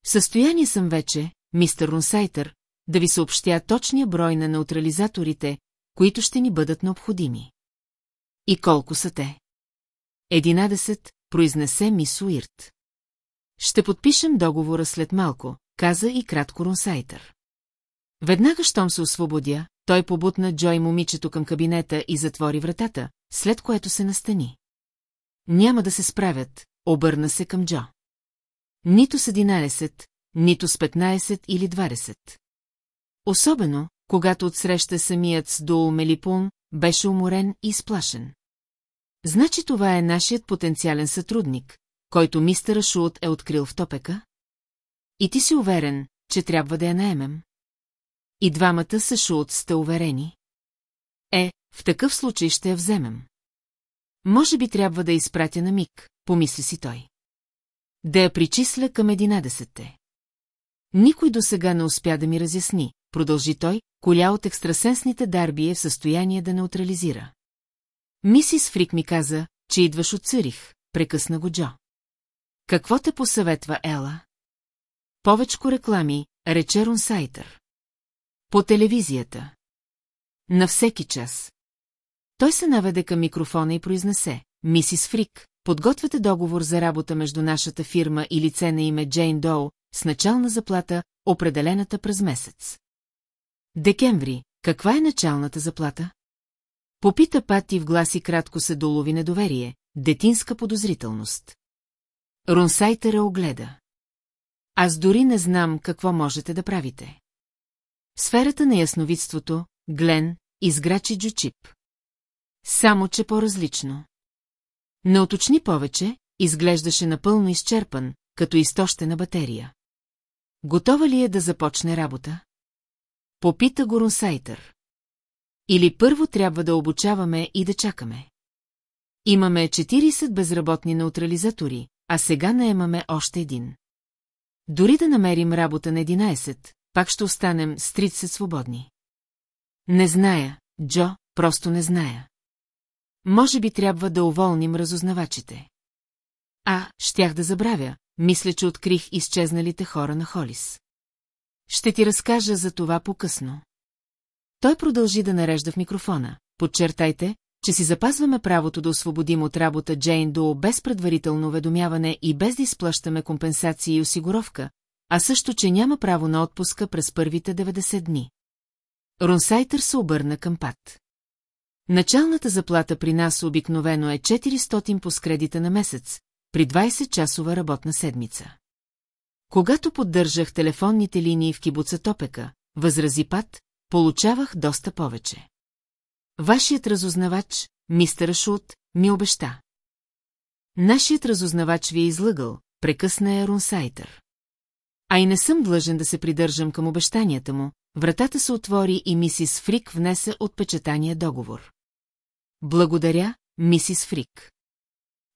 Състояние съм вече, мистер Рунсайтър, да ви съобщя точния брой на неутрализаторите, които ще ни бъдат необходими. И колко са те? Единадесет, произнесе мис Уирт. Ще подпишем договора след малко, каза и кратко Рунсайтър. Веднага, щом се освободя, той побутна Джой момичето към кабинета и затвори вратата, след което се настани. Няма да се справят, обърна се към Джо. Нито с 11, нито с 15 или 20. Особено, когато отсреща самият с Дул Мелипун, беше уморен и сплашен. Значи това е нашият потенциален сътрудник, който мистер Шулт е открил в топека? И ти си уверен, че трябва да я наемем? И двамата са Шулт сте уверени. Е, в такъв случай ще я вземем. Може би трябва да изпратя на миг, помисли си той. Да я причисля към единадесетте. Никой до сега не успя да ми разясни, продължи той, коля от екстрасенсните дарби е в състояние да неутрализира. Мисис Фрик ми каза, че идваш от Цюрих, прекъсна го Джо. Какво те посъветва Ела? Повечко реклами, рече Рунсайтър. По телевизията. На всеки час. Той се наведе към микрофона и произнесе. Мисис Фрик, подготвяте договор за работа между нашата фирма и лице на име Джейн Доу с начална заплата, определената през месец. Декември, каква е началната заплата? Попита Пати в гласи кратко се долови недоверие, детинска подозрителност. Рунсайтера огледа. Аз дори не знам какво можете да правите. Сферата на ясновидството, Глен, изграчи джучип. Само, че по-различно. Не уточни повече, изглеждаше напълно изчерпан, като изтощена батерия. Готова ли е да започне работа? Попита го Рунсайтър. Или първо трябва да обучаваме и да чакаме. Имаме 40 безработни неутрализатори, а сега наемаме още един. Дори да намерим работа на 11, пак ще останем с 30 свободни. Не зная, Джо, просто не зная. Може би трябва да уволним разузнавачите. А, щях да забравя, мисля, че открих изчезналите хора на Холис. Ще ти разкажа за това по-късно. Той продължи да нарежда в микрофона. Подчертайте, че си запазваме правото да освободим от работа Джейн Доу без предварително уведомяване и без да изплащаме компенсации и осигуровка, а също, че няма право на отпуска през първите 90 дни. Ронсайтър се обърна към Пат. Началната заплата при нас обикновено е 400 по скредита на месец, при 20-часова работна седмица. Когато поддържах телефонните линии в кибуца Топека, възрази Пат, получавах доста повече. Вашият разузнавач, мистер Шут, ми обеща. Нашият разузнавач ви е излъгал, прекъсна Ерон Сайтър. А и не съм длъжен да се придържам към обещанията му, вратата се отвори и мисис Фрик внесе отпечатания договор. Благодаря, мисис Фрик.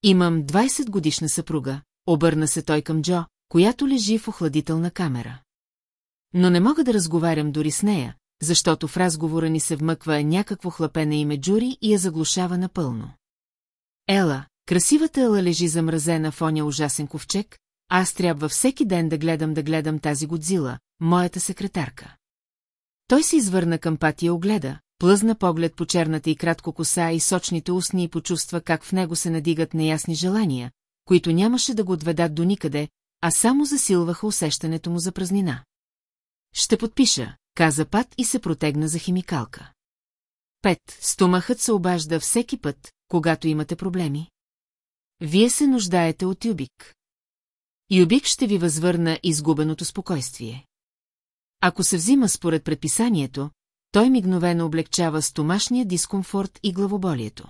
Имам 20 годишна съпруга, обърна се той към Джо, която лежи в охладителна камера. Но не мога да разговарям дори с нея, защото в разговора ни се вмъква някакво хлапене име Джури и я заглушава напълно. Ела, красивата Ела лежи замразена в оня ужасен ковчег, аз трябва всеки ден да гледам да гледам тази Годзила, моята секретарка. Той се извърна към патия огледа, плъзна поглед по черната и кратко коса и сочните устни и почувства как в него се надигат неясни желания, които нямаше да го отведат до никъде, а само засилваха усещането му за празнина. Ще подпиша, каза Пат и се протегна за химикалка. Пет, стомахът се обажда всеки път, когато имате проблеми. Вие се нуждаете от Юбик. Юбик ще ви възвърна изгубеното спокойствие. Ако се взима според предписанието, той мигновено облегчава стомашния дискомфорт и главоболието.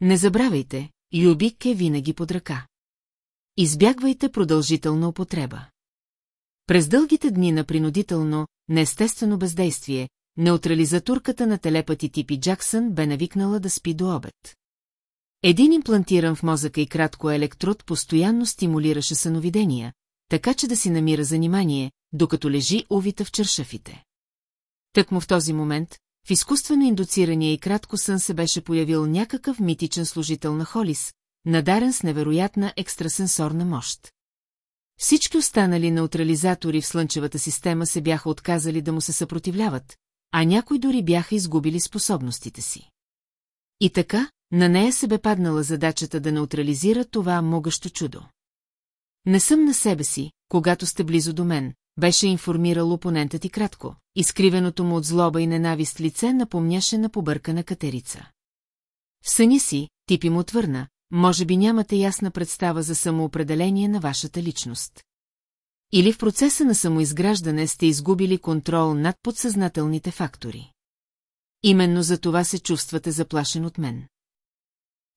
Не забравяйте, Юбик е винаги под ръка. Избягвайте продължителна употреба. През дългите дни на принудително, неестествено бездействие, неутрализатурката на телепати типи Джаксън бе навикнала да спи до обед. Един имплантиран в мозъка и кратко електрод постоянно стимулираше съновидения, така че да си намира занимание, докато лежи увита в чершафите. Тъкмо в този момент, в изкуствено индуцирания и кратко сън се беше появил някакъв митичен служител на Холис, надарен с невероятна екстрасенсорна мощ. Всички останали неутрализатори в Слънчевата система се бяха отказали да му се съпротивляват, а някои дори бяха изгубили способностите си. И така, на нея се бе паднала задачата да неутрализира това могъщо чудо. Не съм на себе си, когато сте близо до мен, беше информирал опонентът и кратко. Изкривеното му от злоба и ненавист лице напомняше на побъркана катерица. В съня си, типи му отвърна, може би нямате ясна представа за самоопределение на вашата личност. Или в процеса на самоизграждане сте изгубили контрол над подсъзнателните фактори. Именно за това се чувствате заплашен от мен.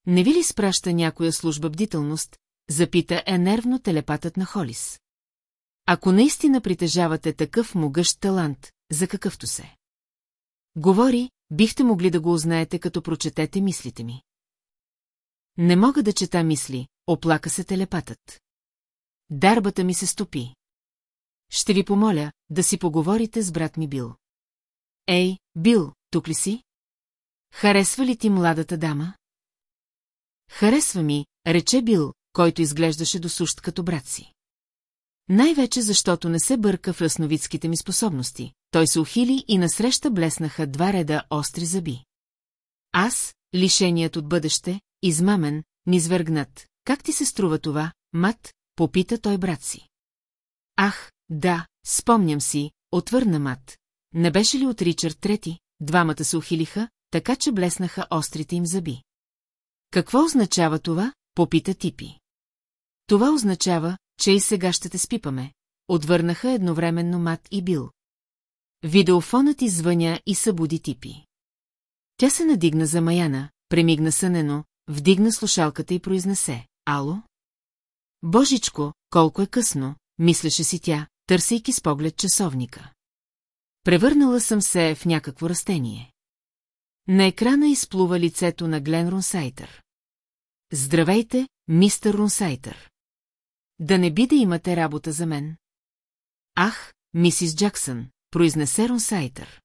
Не ви ли спраща някоя служба бдителност, запита е нервно телепатът на Холис. Ако наистина притежавате такъв могъщ талант, за какъвто се. Говори, бихте могли да го узнаете, като прочетете мислите ми. Не мога да чета мисли, оплака се телепатът. Дарбата ми се стопи. Ще ви помоля да си поговорите с брат ми Бил. Ей, Бил, тук ли си? Харесва ли ти младата дама? Харесва ми, рече Бил, който изглеждаше досущ като брат си. Най-вече защото не се бърка в ясновидските ми способности. Той се ухили и насреща блеснаха два реда остри зъби. Аз, лишеният от бъдеще, измамен, низвъргнат. Как ти се струва това, мат? Попита той брат си. Ах, да, спомням си, отвърна мат. Не беше ли от Ричард трети? Двамата се ухилиха, така че блеснаха острите им зъби. Какво означава това? Попита Типи. Това означава, че и сега ще те спипаме. Отвърнаха едновременно Мат и Бил. Видеофонът извъня и събуди Типи. Тя се надигна за Маяна, премигна сънено, вдигна слушалката и произнесе. Ало? Божичко, колко е късно, мислеше си тя, търсейки с поглед часовника. Превърнала съм се в някакво растение. На екрана изплува лицето на Глен Рунсайтър. Здравейте, мистер Рунсайтър. Да не би да имате работа за мен. Ах, мисис Джаксън, произнесе Рунсайтър.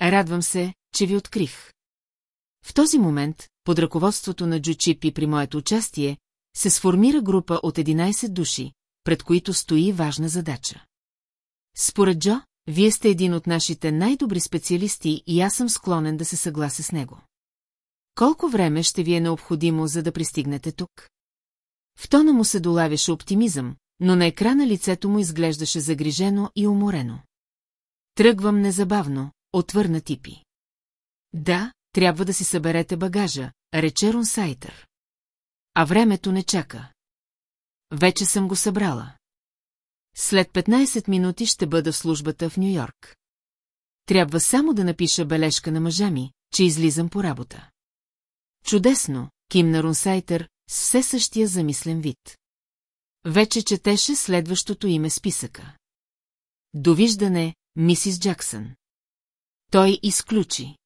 Радвам се, че ви открих. В този момент, под ръководството на Джучип и при моето участие, се сформира група от 11 души, пред които стои важна задача. Според Джо, вие сте един от нашите най-добри специалисти и аз съм склонен да се съглася с него. Колко време ще ви е необходимо, за да пристигнете тук? В тона му се долавяше оптимизъм, но на екрана лицето му изглеждаше загрижено и уморено. Тръгвам незабавно, отвърна Типи. Да, трябва да си съберете багажа, рече Ронсайтър. А времето не чака. Вече съм го събрала. След 15 минути ще бъда в службата в Нью-Йорк. Трябва само да напиша бележка на мъжа ми, че излизам по работа. Чудесно, кимна Рунсайтър, с все същия замислен вид. Вече четеше следващото име списъка. Довиждане, мисис Джаксън. Той изключи.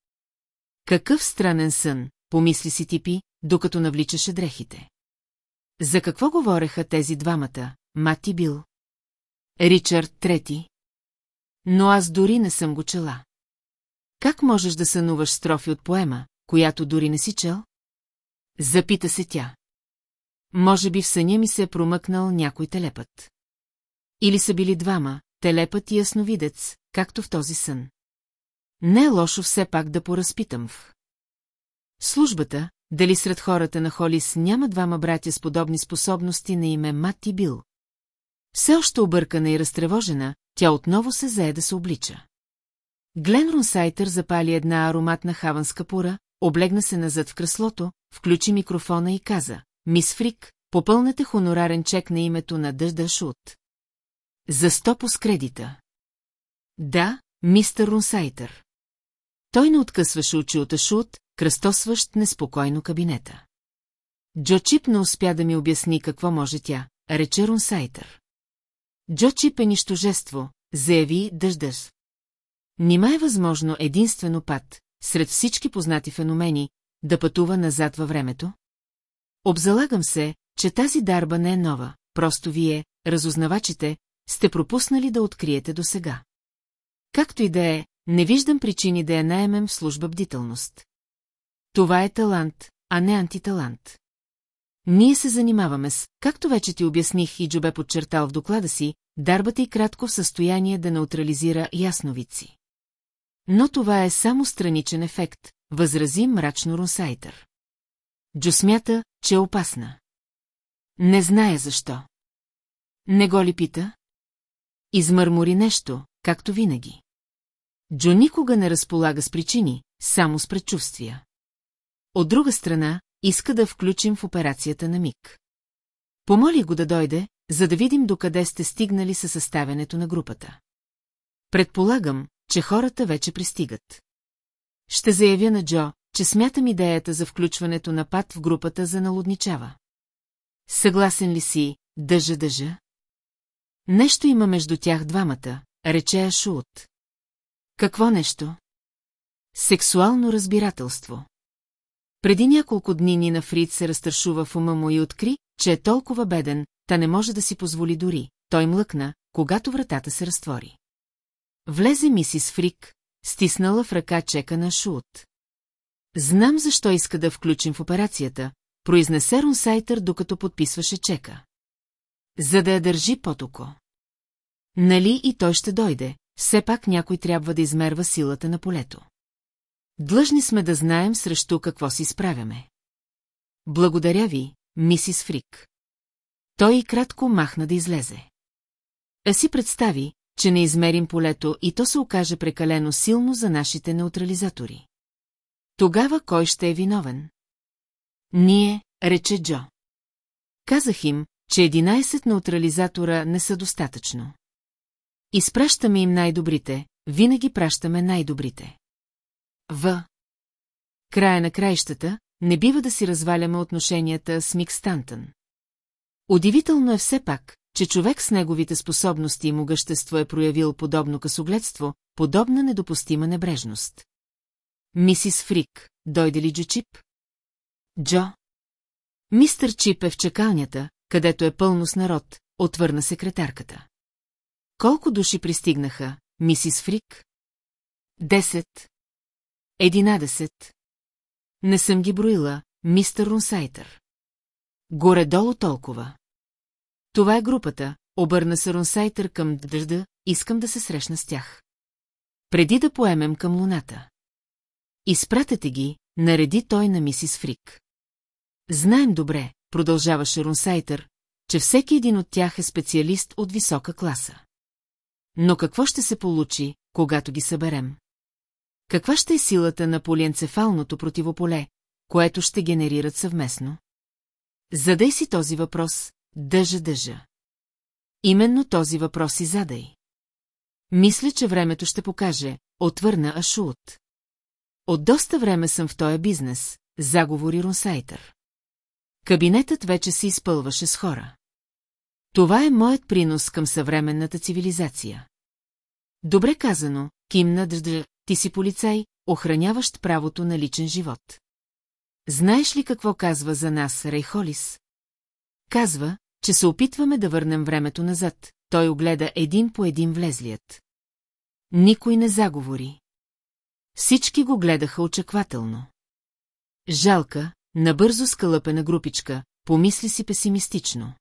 Какъв странен сън, помисли си Типи, докато навличаше дрехите. За какво говореха тези двамата, Мати Бил? Ричард трети. Но аз дори не съм го чела. Как можеш да сънуваш строфи от поема, която дори не си чел? Запита се тя. Може би в съня ми се е промъкнал някой телепът. Или са били двама, телепът и ясновидец, както в този сън. Не е лошо все пак да поразпитам в. Службата, дали сред хората на Холис няма двама братя с подобни способности на име Мат и Бил. Все още объркана и разтревожена, тя отново се зае да се облича. Глен Рунсайтър запали една ароматна хаванска пура, облегна се назад в креслото, включи микрофона и каза, «Мис Фрик, попълнете хонорарен чек на името на Дъжда Шут». За сто с кредита. Да, мистер Рунсайтър. Той не откъсваше очи от Ашут, кръстосващ неспокойно кабинета. Джо Чип не успя да ми обясни какво може тя, рече Рунсайтър. Джо Чип е нищожество, заяви Дъждъж. Нима е възможно единствено път, сред всички познати феномени, да пътува назад във времето? Обзалагам се, че тази дарба не е нова, просто вие, разузнавачите, сте пропуснали да откриете до сега. Както и да е, не виждам причини да я наемем в служба бдителност. Това е талант, а не антиталант. Ние се занимаваме с, както вече ти обясних и Джобе подчертал в доклада си, дарбата и кратко в състояние да неутрализира ясновици. Но това е само страничен ефект, възрази мрачно Рунсайтър. Джо смята, че е опасна. Не знае защо. Не го ли пита? Измърмори нещо, както винаги. Джо никога не разполага с причини, само с предчувствия. От друга страна, иска да включим в операцията на Мик. Помоли го да дойде, за да видим докъде сте стигнали със съставянето на групата. Предполагам, че хората вече пристигат. Ще заявя на Джо, че смятам идеята за включването на пат в групата за налудничава. Съгласен ли си, дъжа-дъжа? Нещо има между тях двамата, рече Ашут. Какво нещо? Сексуално разбирателство. Преди няколко дни Нина Фрид се разтършува в ума му и откри, че е толкова беден, та не може да си позволи дори. Той млъкна, когато вратата се разтвори. Влезе мисис Фрик, стиснала в ръка чека на Шут. Знам защо иска да включим в операцията, произнесе Рунсайтър, докато подписваше чека. За да я държи потоко. Нали и той ще дойде, все пак някой трябва да измерва силата на полето. Длъжни сме да знаем срещу какво си справяме. Благодаря ви, мисис Фрик. Той и кратко махна да излезе. А си представи, че не измерим полето и то се окаже прекалено силно за нашите неутрализатори. Тогава кой ще е виновен? Ние, рече Джо. Казах им, че 11 неутрализатора не са достатъчно. Изпращаме им най-добрите, винаги пращаме най-добрите. В. Края на краищата, не бива да си разваляме отношенията с Мик Стантън. Удивително е все пак, че човек с неговите способности и могъщество е проявил подобно късогледство, подобна недопустима небрежност. Мисис Фрик, дойде ли Джо Чип? Джо? Мистър Чип е в чакалнята, където е пълно с народ, отвърна секретарката. Колко души пристигнаха, мисис Фрик? Десет. Единадесет. Не съм ги броила, мистер Рунсайтър. Горе-долу толкова. Това е групата, обърна се Рунсайтър към дъжда, искам да се срещна с тях. Преди да поемем към луната. Изпратете ги, нареди той на мисис Фрик. Знаем добре, продължаваше Рунсайтър, че всеки един от тях е специалист от висока класа. Но какво ще се получи, когато ги съберем? Каква ще е силата на полиенцефалното противополе, което ще генерират съвместно? Задай си този въпрос, дъжа дъжа. Именно този въпрос си задай. Мисля, че времето ще покаже, отвърна Ашут. От доста време съм в този бизнес, заговори Рунсайтър. Кабинетът вече се изпълваше с хора. Това е моят принос към съвременната цивилизация. Добре казано, кимна дъжда, ти си полицай, охраняващ правото на личен живот. Знаеш ли какво казва за нас Рейхолис? Казва, че се опитваме да върнем времето назад. Той огледа един по един влезлият. Никой не заговори. Всички го гледаха очаквателно. Жалка, набързо скълъпена групичка, помисли си песимистично.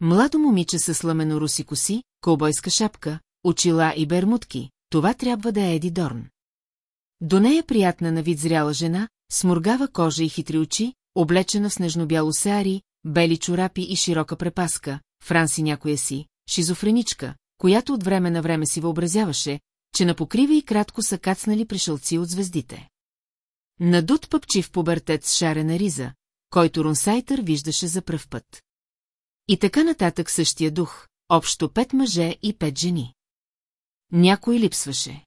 Младо момиче с руси коси, колбойска шапка, очила и бермутки, това трябва да е Еди Дорн. До нея приятна на вид зряла жена, с кожа и хитри очи, облечена в снежно-бяло сеари, бели чорапи и широка препаска, Франси някоя си, шизофреничка, която от време на време си въобразяваше, че на покрива и кратко са кацнали пришълци от звездите. Надут пъпчив пубертет с шарена риза, който Рунсайтър виждаше за пръв път. И така нататък същия дух, общо пет мъже и пет жени. Някой липсваше.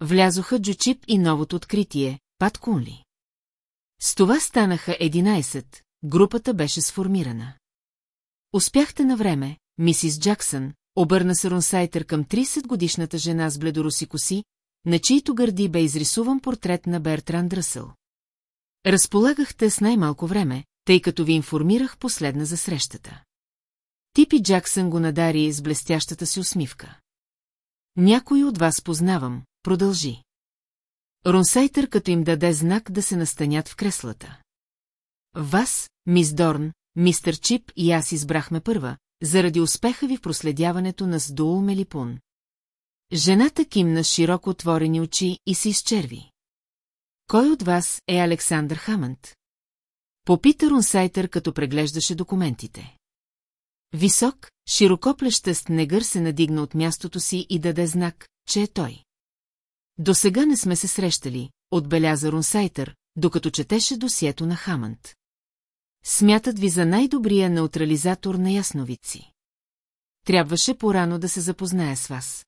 Влязоха Джучип и новото откритие, Пат Кунли. С това станаха 11, групата беше сформирана. Успяхте на време, мисис Джаксън, обърна се Рунсайтер към 30-годишната жена с бледороси коси, на чието гърди бе изрисуван портрет на Бертран Дръсъл. Разполагахте с най-малко време, тъй като ви информирах последна за срещата. Типи Джаксън го надари с блестящата си усмивка. Някой от вас познавам, продължи. Рунсайтър като им даде знак да се настанят в креслата. Вас, мис Дорн, мистер Чип и аз избрахме първа, заради успеха ви в проследяването на Сдуул Мелипун. Жената кимна широко отворени очи и се изчерви. Кой от вас е Александър Хамънд? Попита Рунсайтър, като преглеждаше документите. Висок, широкоплещест негър се надигна от мястото си и даде знак, че е той. До сега не сме се срещали, отбеляза Рунсайтър, докато четеше досието на Хамънд. Смятат ви за най-добрия неутрализатор на ясновици. Трябваше порано да се запозная с вас.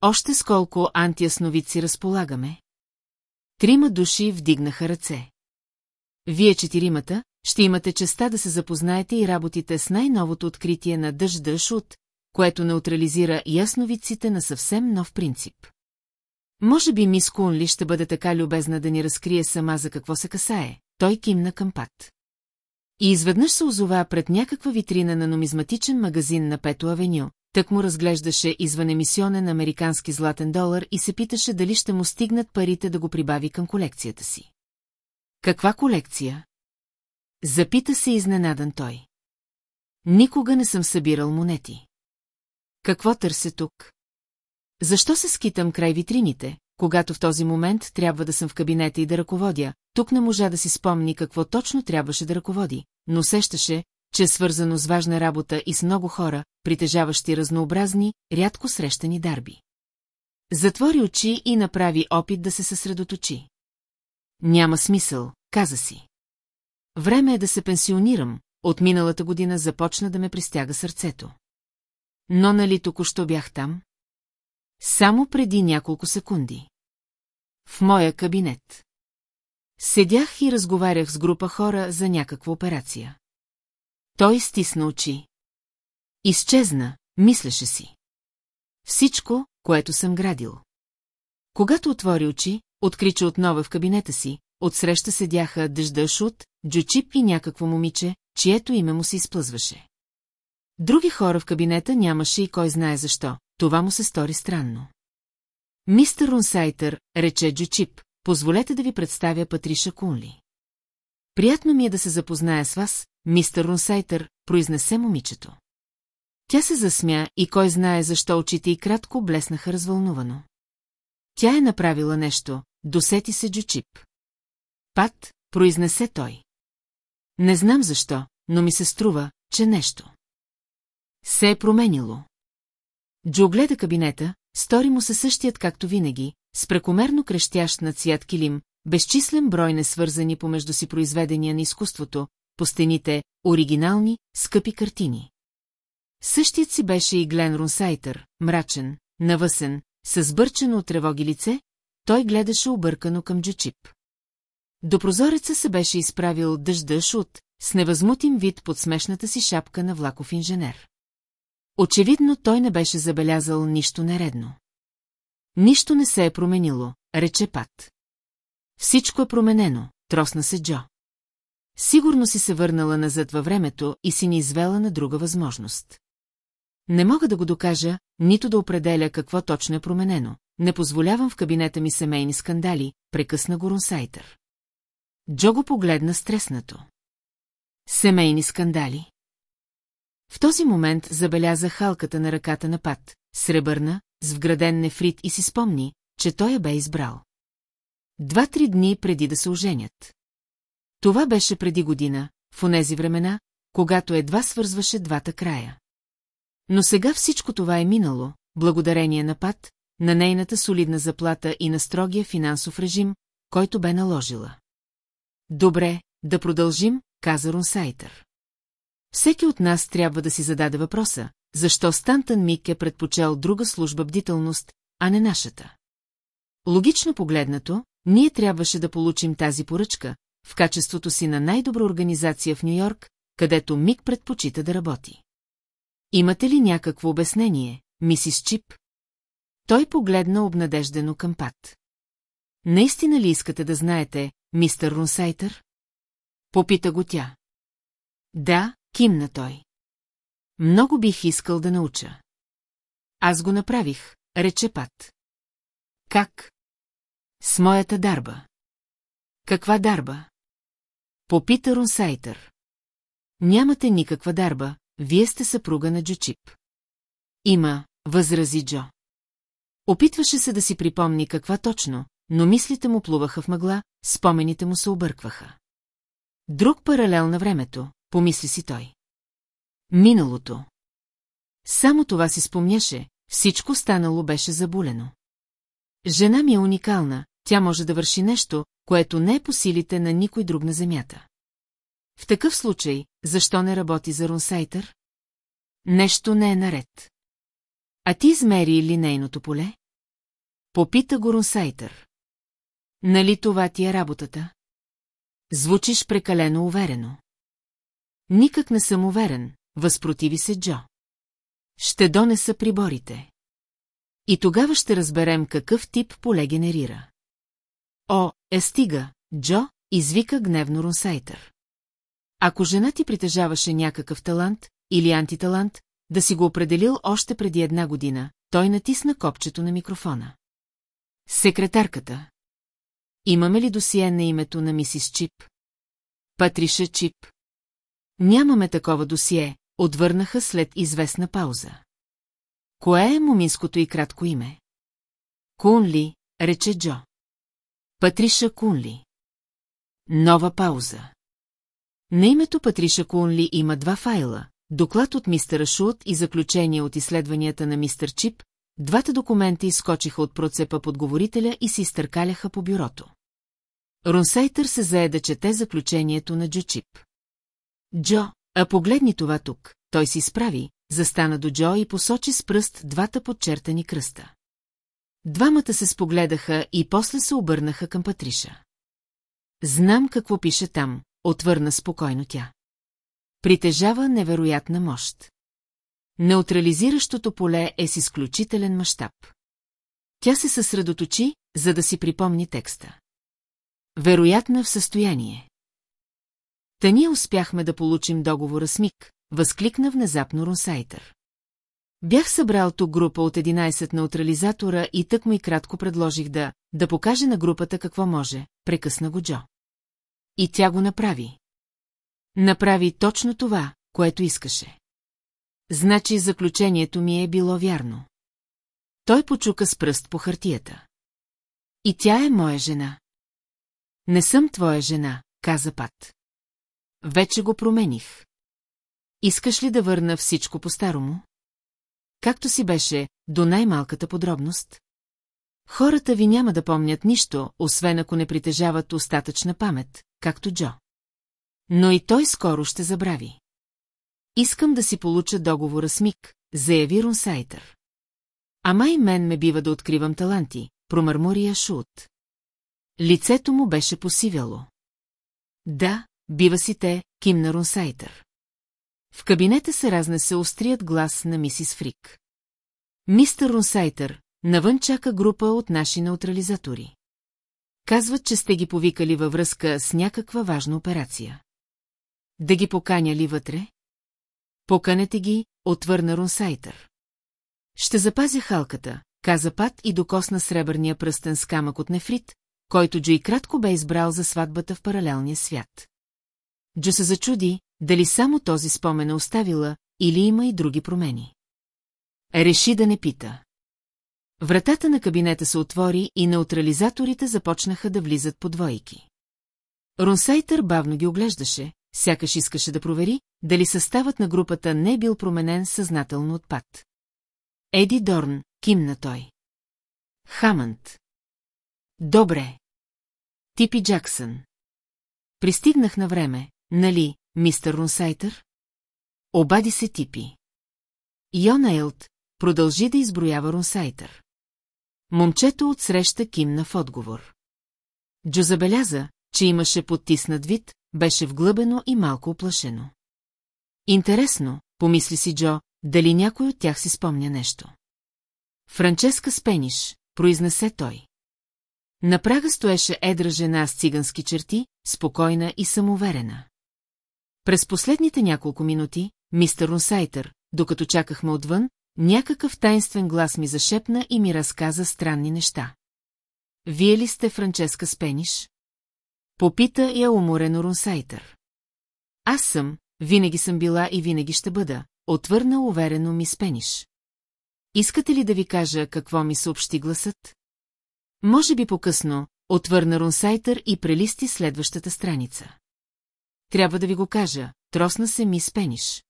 Още сколко антиясновици разполагаме? Трима души вдигнаха ръце. Вие четиримата ще имате честа да се запознаете и работите с най-новото откритие на Дъждъж от, което неутрализира ясновиците на съвсем нов принцип. Може би мис Кунли ще бъде така любезна да ни разкрие сама за какво се касае. Той кимна към пат. И изведнъж се озова пред някаква витрина на нумизматичен магазин на Пето Авеню, тък му разглеждаше извън емисионен американски златен долар и се питаше дали ще му стигнат парите да го прибави към колекцията си. Каква колекция? Запита се изненадан той. Никога не съм събирал монети. Какво търся тук? Защо се скитам край витрините, когато в този момент трябва да съм в кабинета и да ръководя, тук не можа да си спомни какво точно трябваше да ръководи, но сещаше, че е свързано с важна работа и с много хора, притежаващи разнообразни, рядко срещани дарби. Затвори очи и направи опит да се съсредоточи. Няма смисъл, каза си. Време е да се пенсионирам, от миналата година започна да ме пристяга сърцето. Но нали току-що бях там? Само преди няколко секунди. В моя кабинет. Седях и разговарях с група хора за някаква операция. Той стисна очи. Изчезна, мислеше си. Всичко, което съм градил. Когато отвори очи, откри, че отново в кабинета си, отсреща седяха Дъжда Шут, Джучип и някакво момиче, чието име му се изплъзваше. Други хора в кабинета нямаше и кой знае защо, това му се стори странно. Мистер Рунсайтър, рече Джучип, позволете да ви представя Патриша Кунли. Приятно ми е да се запозная с вас, мистер Рунсайтър, произнесе момичето. Тя се засмя и кой знае защо очите и кратко блеснаха развълнувано. Тя е направила нещо, досети се Джучип. Пат, произнесе той. Не знам защо, но ми се струва, че нещо. Се е променило. Джо гледа кабинета, стори му се същият както винаги, с прекомерно крещящ на цвят килим, безчислен брой несвързани помежду си произведения на изкуството, по стените, оригинални, скъпи картини. Същият си беше и Глен Рунсайтър, мрачен, навъсен, с бърчено от тревоги лице, той гледаше объркано към Джучип. До прозореца се беше изправил дъжда шут, с невъзмутим вид под смешната си шапка на влаков инженер. Очевидно той не беше забелязал нищо нередно. Нищо не се е променило, рече Пат. Всичко е променено, тросна се Джо. Сигурно си се върнала назад във времето и си ни извела на друга възможност. Не мога да го докажа, нито да определя какво точно е променено. Не позволявам в кабинета ми семейни скандали, прекъсна го Рунсайтър. Джо го погледна стреснато. Семейни скандали. В този момент забеляза халката на ръката на Пат, сребърна, с вграден нефрит и си спомни, че той я бе избрал. Два-три дни преди да се оженят. Това беше преди година, в онези времена, когато едва свързваше двата края. Но сега всичко това е минало, благодарение на Пат, на нейната солидна заплата и на строгия финансов режим, който бе наложила. Добре, да продължим, каза Рунсайтър. Всеки от нас трябва да си зададе въпроса, защо Стантън Мик е предпочел друга служба бдителност, а не нашата. Логично погледнато, ние трябваше да получим тази поръчка, в качеството си на най-добра организация в Нью-Йорк, където Мик предпочита да работи. Имате ли някакво обяснение, мисис Чип? Той погледна обнадеждено към Пат. Наистина ли искате да знаете, мистер Рунсайтър? Попита го тя. Да, кимна той. Много бих искал да науча. Аз го направих, рече Пат. Как? С моята дарба. Каква дарба? Попита Рунсайтър. Нямате никаква дарба, вие сте съпруга на Джучип. Има, възрази Джо. Опитваше се да си припомни каква точно, но мислите му плуваха в мъгла, спомените му се объркваха. Друг паралел на времето, помисли си той. Миналото. Само това си спомняше, всичко станало беше забулено. Жена ми е уникална, тя може да върши нещо, което не е по силите на никой друг на земята. В такъв случай, защо не работи за Рунсайтър? Нещо не е наред. А ти измери ли нейното поле? Попита го Рунсайтър. Нали това ти е работата? Звучиш прекалено уверено. Никак не съм уверен, възпротиви се Джо. Ще донеса приборите. И тогава ще разберем какъв тип поле генерира. О, е стига, Джо, извика гневно Рунсайтър. Ако жена ти притежаваше някакъв талант или антиталант, да си го определил още преди една година, той натисна копчето на микрофона. Секретарката. Имаме ли досие на името на мисис Чип? Патриша Чип. Нямаме такова досие, отвърнаха след известна пауза. Кое е моминското и кратко име? Кунли, рече Джо. Патриша Кунли. Нова пауза. На името Патриша Кунли има два файла, доклад от мистера Шут и заключение от изследванията на мистер Чип, двата документа изскочиха от процепа подговорителя и се изтъркаляха по бюрото. Рунсайтър се зае да чете заключението на Джо Чип. Джо, а погледни това тук, той си справи, застана до Джо и посочи с пръст двата подчертани кръста. Двамата се спогледаха и после се обърнаха към Патриша. Знам какво пише там, отвърна спокойно тя. Притежава невероятна мощ. Неутрализиращото поле е с изключителен мащаб. Тя се съсредоточи, за да си припомни текста. Вероятна в състояние. Та ние успяхме да получим договора с Мик, възкликна внезапно Рунсайтър. Бях събрал тук група от 11 неутрализатора и тък му и кратко предложих да, да покаже на групата какво може, прекъсна го Джо. И тя го направи. Направи точно това, което искаше. Значи заключението ми е било вярно. Той почука с пръст по хартията. И тя е моя жена. Не съм твоя жена, каза Пат. Вече го промених. Искаш ли да върна всичко по-старому? Както си беше, до най-малката подробност? Хората ви няма да помнят нищо, освен ако не притежават остатъчна памет, както Джо. Но и той скоро ще забрави. Искам да си получа договора с Мик, заяви Рунсайтър. Ама и мен ме бива да откривам таланти, промърмория Шут. Лицето му беше посивяло. Да, бива си те, кимна Рунсайтър. В кабинета се разнесе острият глас на мисис Фрик. Мистер Рунсайтър, навън чака група от наши неутрализатори. Казват, че сте ги повикали във връзка с някаква важна операция. Да ги поканя ли вътре? Поканете ги, отвърна Рунсайтър. Ще запазя халката, каза Пат и докосна сребърния пръстен с камък от нефрит, който Джо и кратко бе избрал за сватбата в паралелния свят. Джо се зачуди, дали само този спомен е оставила, или има и други промени. Реши да не пита. Вратата на кабинета се отвори и неутрализаторите започнаха да влизат по двойки. Рунсайтър бавно ги оглеждаше, сякаш искаше да провери, дали съставът на групата не е бил променен съзнателно от пат. Еди Дорн, кимна той. Хамънд. Добре. Типи Джаксън. Пристигнах на време, нали, мистер Рунсайтър? Обади се Типи. Йона Елт продължи да изброява Рунсайтър. Момчето отсреща кимна в отговор. Джо забеляза, че имаше подтиснат вид, беше вглъбено и малко оплашено. Интересно, помисли си Джо, дали някой от тях си спомня нещо. Франческа Спениш, произнесе той. На прага стоеше едра жена с цигански черти, спокойна и самоуверена. През последните няколко минути, мистер Рунсайтър, докато чакахме отвън, някакъв тайнствен глас ми зашепна и ми разказа странни неща. Вие ли сте Франческа Спениш? Попита я уморено Рунсайтър. Аз съм, винаги съм била и винаги ще бъда, отвърна уверено ми Спениш. Искате ли да ви кажа какво ми съобщи гласът? Може би по-късно, отвърна Рунсайтър и прелисти следващата страница. Трябва да ви го кажа, тросна се ми Спениш.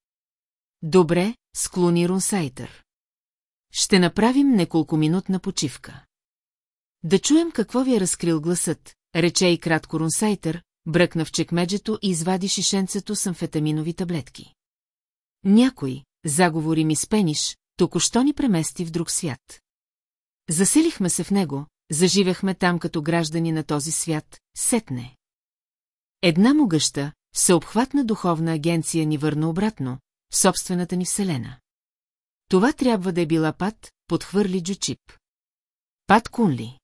Добре, склони Рунсайтър. Ще направим неколкоминутна почивка. Да чуем какво ви е разкрил гласът, рече и кратко Рунсайтър, бръкна в чекмеджето и извади шишенцето с амфетаминови таблетки. Някой, заговори ми с пениш, току-що ни премести в друг свят. Заселихме се в него, заживяхме там като граждани на този свят, сетне. Една могъща, всеобхватна духовна агенция ни върна обратно, в собствената ни вселена. Това трябва да е била пат, подхвърли Джучип. Пат Кунли.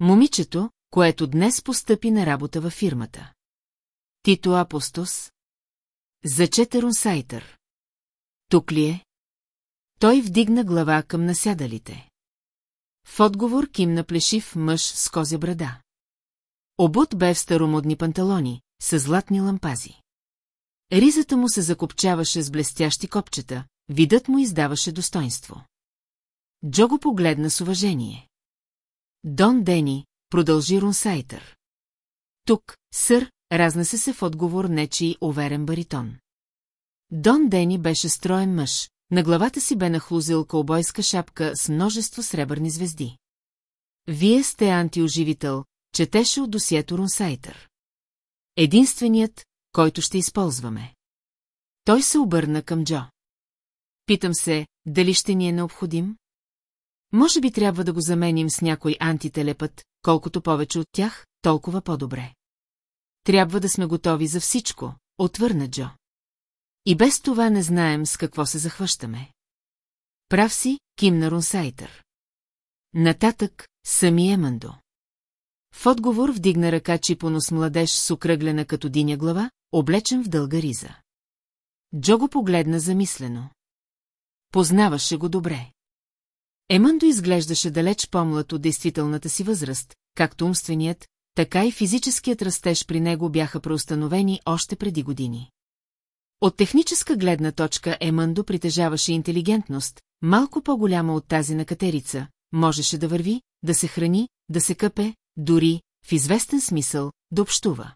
Момичето, което днес постъпи на работа във фирмата. Тито Апостос. Зачете Рунсайтър. Тук ли е? Той вдигна глава към насядалите. В отговор кимна плешив мъж с козя брада. Обут бе в старомодни панталони, с златни лампази. Ризата му се закопчаваше с блестящи копчета, видът му издаваше достоинство. Джо го погледна с уважение. Дон Дени, продължи Рунсайтър. Тук, сър, разнесе се в отговор нечи уверен баритон. Дон Дени беше строен мъж, на главата си бе нахлузил кълбойска шапка с множество сребърни звезди. Вие сте антиоживител, четеше от досието Рунсайтър. Единственият, който ще използваме. Той се обърна към Джо. Питам се, дали ще ни е необходим? Може би трябва да го заменим с някой антителепът, колкото повече от тях, толкова по-добре. Трябва да сме готови за всичко, отвърна Джо. И без това не знаем с какво се захващаме. Прав си, кимна Рунсайтър. Нататък, сами Емандо. В отговор вдигна ръка чипонос младеж с окръглена като диня глава, облечен в дълга риза. Джо го погледна замислено. Познаваше го добре. Емандо изглеждаше далеч по-млад от действителната си възраст, както умственият, така и физическият растеж при него бяха преустановени още преди години. От техническа гледна точка Емандо притежаваше интелигентност, малко по-голяма от тази на катерица, можеше да върви, да се храни, да се къпе, дори, в известен смисъл, да общува.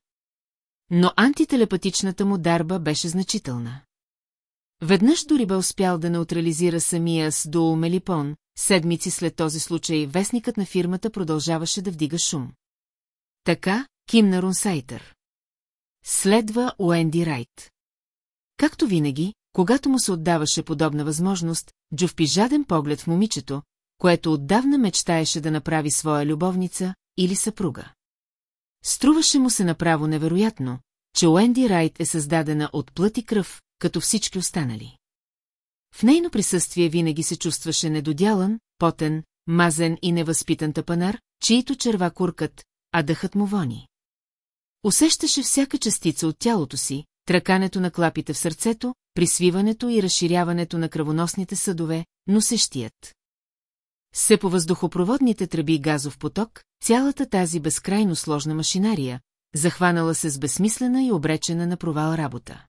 Но антителепатичната му дарба беше значителна. Веднъж дори бе успял да неутрализира самия с до Мелипон, седмици след този случай вестникът на фирмата продължаваше да вдига шум. Така, кимна Рунсайтър. Следва Уенди Райт. Както винаги, когато му се отдаваше подобна възможност, Джо впи жаден поглед в момичето, което отдавна мечтаеше да направи своя любовница или съпруга. Струваше му се направо невероятно, че Уенди Райт е създадена от плът и кръв, като всички останали. В нейно присъствие винаги се чувстваше недодялан, потен, мазен и невъзпитан тъпанар, чието черва куркат, а дъхът му вони. Усещаше всяка частица от тялото си, тракането на клапите в сърцето, присвиването и разширяването на кръвоносните съдове, носещият. Се по въздухопроводните тръби газов поток, цялата тази безкрайно сложна машинария, захванала се с безсмислена и обречена на провал работа.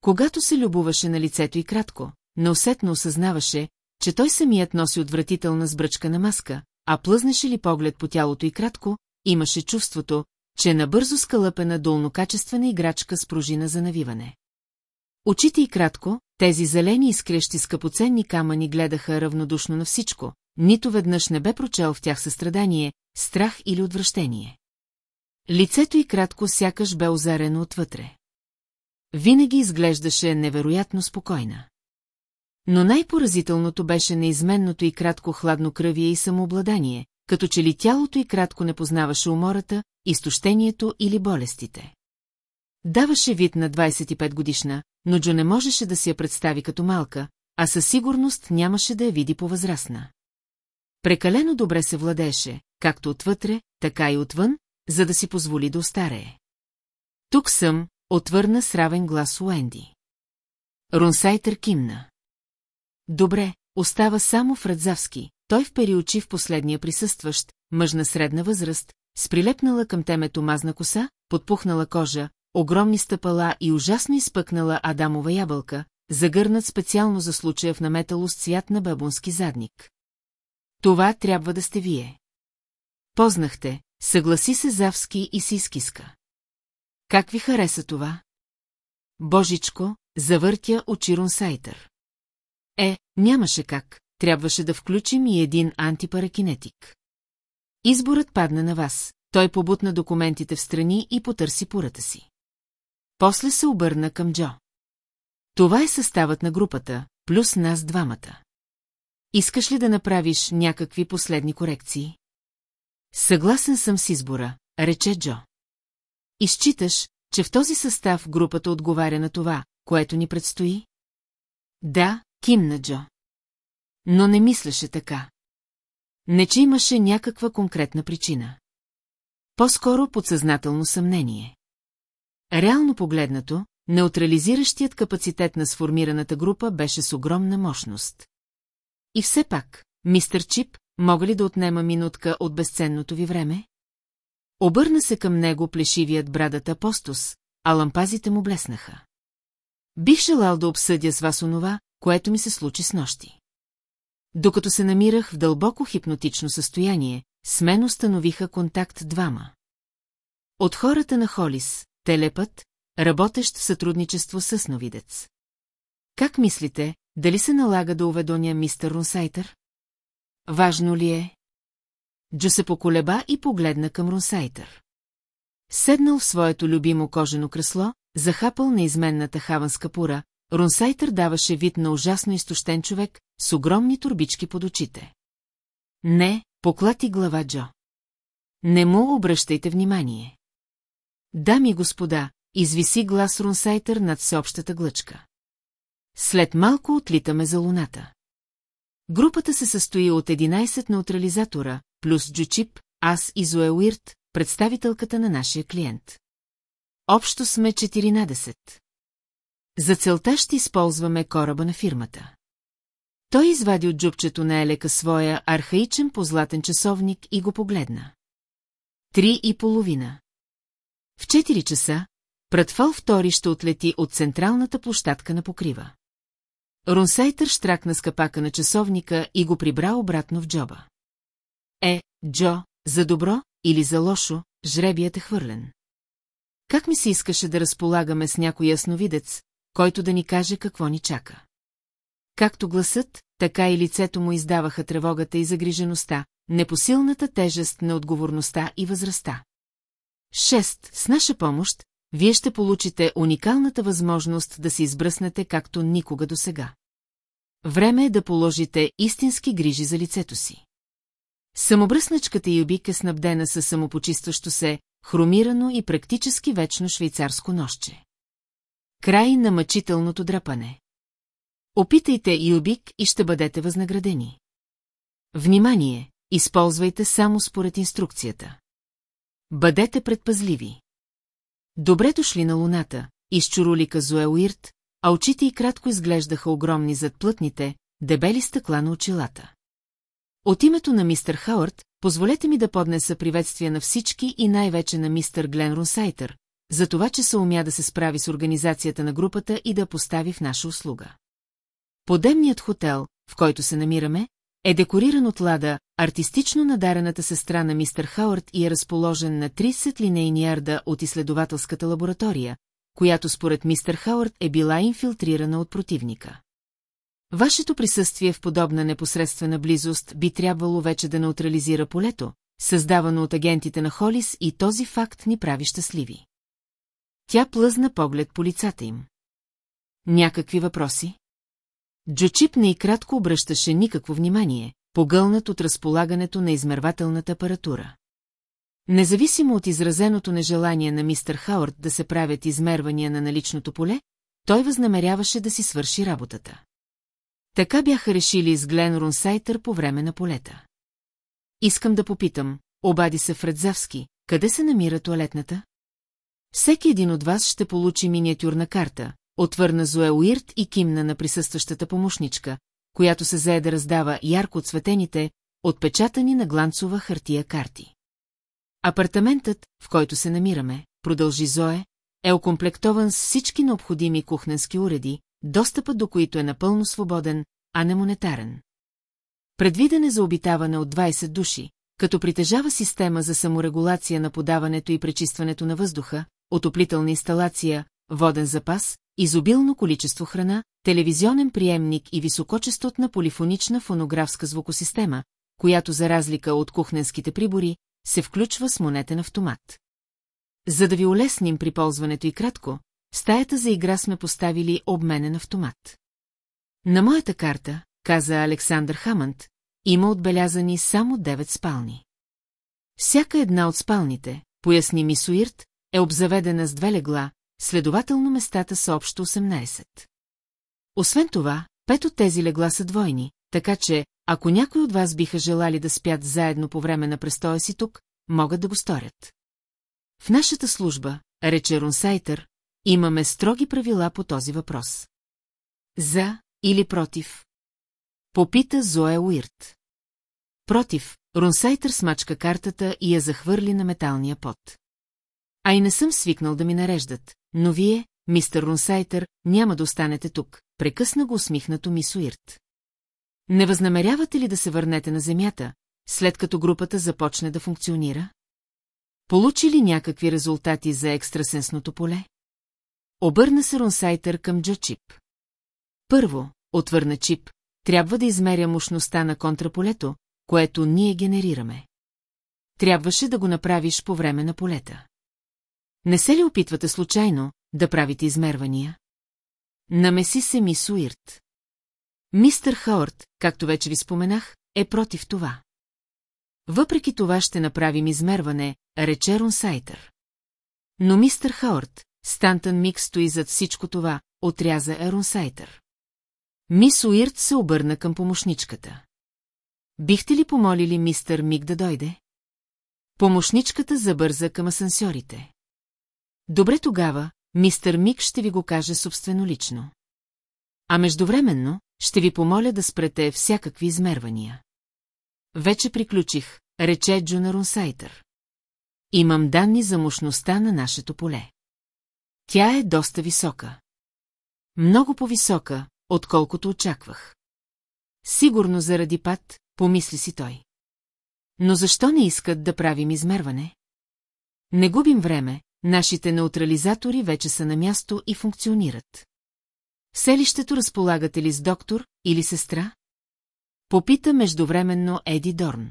Когато се любоваше на лицето и кратко, неусетно осъзнаваше, че той самият носи отвратителна сбръчкана маска, а плъзнеше ли поглед по тялото и кратко, имаше чувството, че е набързо скалъпена долнокачествена играчка с пружина за навиване. Очите и кратко, тези зелени изкрещи скъпоценни камъни гледаха равнодушно на всичко, нито веднъж не бе прочел в тях състрадание, страх или отвращение. Лицето и кратко сякаш бе озарено отвътре. Винаги изглеждаше невероятно спокойна. Но най-поразителното беше неизменното и кратко хладнокръвие и самообладание, като че ли тялото и кратко не познаваше умората, изтощението или болестите. Даваше вид на 25 годишна, но Джо не можеше да си я представи като малка, а със сигурност нямаше да я види по-възрастна. Прекалено добре се владееше, както отвътре, така и отвън, за да си позволи да остарее. Тук съм, отвърна с равен глас Уенди. Рунсайтър кимна. Добре, остава само Фредзавски. Той впери очи в последния присъстващ, мъж на средна възраст, с прилепнала към темето мазна коса, подпухнала кожа, огромни стъпала и ужасно изпъкнала Адамова ябълка, загърнат специално за случая в наметало с цвят на бабунски задник. Това трябва да сте вие. Познахте, съгласи се Завски и си изкиска. Как ви хареса това? Божичко, завъртя очи Рунсайтър. Е, нямаше как, трябваше да включим и един антипаракинетик. Изборът падна на вас, той побутна документите в страни и потърси пурата си. После се обърна към Джо. Това е съставът на групата, плюс нас двамата. Искаш ли да направиш някакви последни корекции? Съгласен съм с избора, рече Джо. Изчиташ, че в този състав групата отговаря на това, което ни предстои? Да, кимна Джо. Но не мислеше така. Не, че имаше някаква конкретна причина. По-скоро подсъзнателно съмнение. Реално погледнато, неутрализиращият капацитет на сформираната група беше с огромна мощност. И все пак, мистер Чип, мога ли да отнема минутка от безценното ви време? Обърна се към него плешивият брадата апостус, а лампазите му блеснаха. Бих желал да обсъдя с вас онова, което ми се случи с нощи. Докато се намирах в дълбоко хипнотично състояние, с мен установиха контакт двама. От хората на Холис, телепът, работещ в сътрудничество с сновидец. Как мислите, дали се налага да уведоня мистер Рунсайтър? Важно ли е? Джо се поколеба и погледна към Рунсайтър. Седнал в своето любимо кожено кресло, захапал на изменната хаванска пура, Рунсайтър даваше вид на ужасно изтощен човек с огромни турбички под очите. Не, поклати глава Джо. Не му обръщайте внимание. Дами и господа, извиси глас Рунсайтър над всеобщата глъчка. След малко отлитаме за луната. Групата се състои от 11 неутрализатора, плюс Джучип, аз и Зоe Уирт, представителката на нашия клиент. Общо сме 14. За целта ще използваме кораба на фирмата. Той извади от джупчето на Елека своя архаичен позлатен часовник и го погледна. Три и половина. В 4 часа, Пратфал втори ще отлети от централната площадка на покрива. Рунсайтър штракна с капака на часовника и го прибра обратно в джоба. Е, Джо, за добро или за лошо, жребият е хвърлен. Как ми се искаше да разполагаме с някой ясновидец, който да ни каже какво ни чака? Както гласът, така и лицето му издаваха тревогата и загрижеността, непосилната тежест на отговорността и възрастта. Шест, с наша помощ, вие ще получите уникалната възможност да се избръснете както никога до сега. Време е да положите истински грижи за лицето си. Самобръсначката Юбик е снабдена със самопочистващо се, хромирано и практически вечно швейцарско нощче. Край на мъчителното драпане. Опитайте Юбик и ще бъдете възнаградени. Внимание! Използвайте само според инструкцията. Бъдете предпазливи. Добре дошли на луната, изчурули Зоe Уирт, а очите й кратко изглеждаха огромни зад плътните, дебели стъкла на очилата. От името на мистер Хауърд, позволете ми да поднеса приветствия на всички и най-вече на мистер Глен Рунсайтър, за това, че се умя да се справи с организацията на групата и да постави в наша услуга. Подемният хотел, в който се намираме, е декориран от лада, артистично надарената сестра на мистер Хауърд и е разположен на 30 линейни ярда от изследователската лаборатория, която според мистер Хауърд е била инфилтрирана от противника. Вашето присъствие в подобна непосредствена близост би трябвало вече да неутрализира полето, създавано от агентите на Холис и този факт ни прави щастливи. Тя плъзна поглед по лицата им. Някакви въпроси? Джочип не и кратко обръщаше никакво внимание, погълнат от разполагането на измервателната апаратура. Независимо от изразеното нежелание на мистер Хауърд да се правят измервания на наличното поле, той възнамеряваше да си свърши работата. Така бяха решили с Глен Рунсайтър по време на полета. Искам да попитам, обади се Фредзавски, къде се намира туалетната? Всеки един от вас ще получи миниатюрна карта, отвърна Зоe Уирт и кимна на присъстващата помощничка, която се зае да раздава ярко отсветените, отпечатани на гланцова хартия карти. Апартаментът, в който се намираме, продължи Зое, е окомплектован с всички необходими кухненски уреди, достъпът до които е напълно свободен, а не монетарен. Предвиден е за обитаване от 20 души, като притежава система за саморегулация на подаването и пречистването на въздуха, отоплителна инсталация, воден запас, изобилно количество храна, телевизионен приемник и високочастотна полифонична фонографска звукосистема, която за разлика от кухненските прибори, се включва с монетен автомат. За да ви улесним при ползването и кратко, в стаята за игра сме поставили обменен автомат. На моята карта, каза Александър Хамънд, има отбелязани само 9 спални. Всяка една от спалните, поясни Мисуирт, е обзаведена с две легла, следователно местата са общо 18. Освен това, пет от тези легла са двойни, така че, ако някой от вас биха желали да спят заедно по време на престоя си тук, могат да го сторят. В нашата служба, рече Рунсайтър, имаме строги правила по този въпрос. За или против? Попита Зоя Уирт. Против, Рунсайтър смачка картата и я захвърли на металния пот. А и не съм свикнал да ми нареждат, но вие, мистер Рунсайтър, няма да останете тук, прекъсна го усмихнато мис Уирт. Не възнамерявате ли да се върнете на земята, след като групата започне да функционира? Получи ли някакви резултати за екстрасенсното поле? Обърна се Ронсайтър към Джо Чип. Първо, отвърна Чип, трябва да измеря мощността на контраполето, което ние генерираме. Трябваше да го направиш по време на полета. Не се ли опитвате случайно да правите измервания? Намеси се мис Уирт. Мистър Хаорт, както вече ви споменах, е против това. Въпреки това ще направим измерване, рече Ронсайтър. Но мистър Хаорт, Стантън Мик стои зад всичко това, отряза Еронсайтър. Мис Уирт се обърна към помощничката. Бихте ли помолили мистър Мик да дойде? Помощничката забърза към асансьорите. Добре тогава, мистър Мик ще ви го каже собственолично. А междувременно, ще ви помоля да спрете всякакви измервания. Вече приключих, рече Джуна Рунсайтър. Имам данни за мощността на нашето поле. Тя е доста висока. Много по-висока, отколкото очаквах. Сигурно заради пад, помисли си той. Но защо не искат да правим измерване? Не губим време, нашите неутрализатори вече са на място и функционират. В селището разполагате ли с доктор или сестра? Попита междувременно Еди Дорн.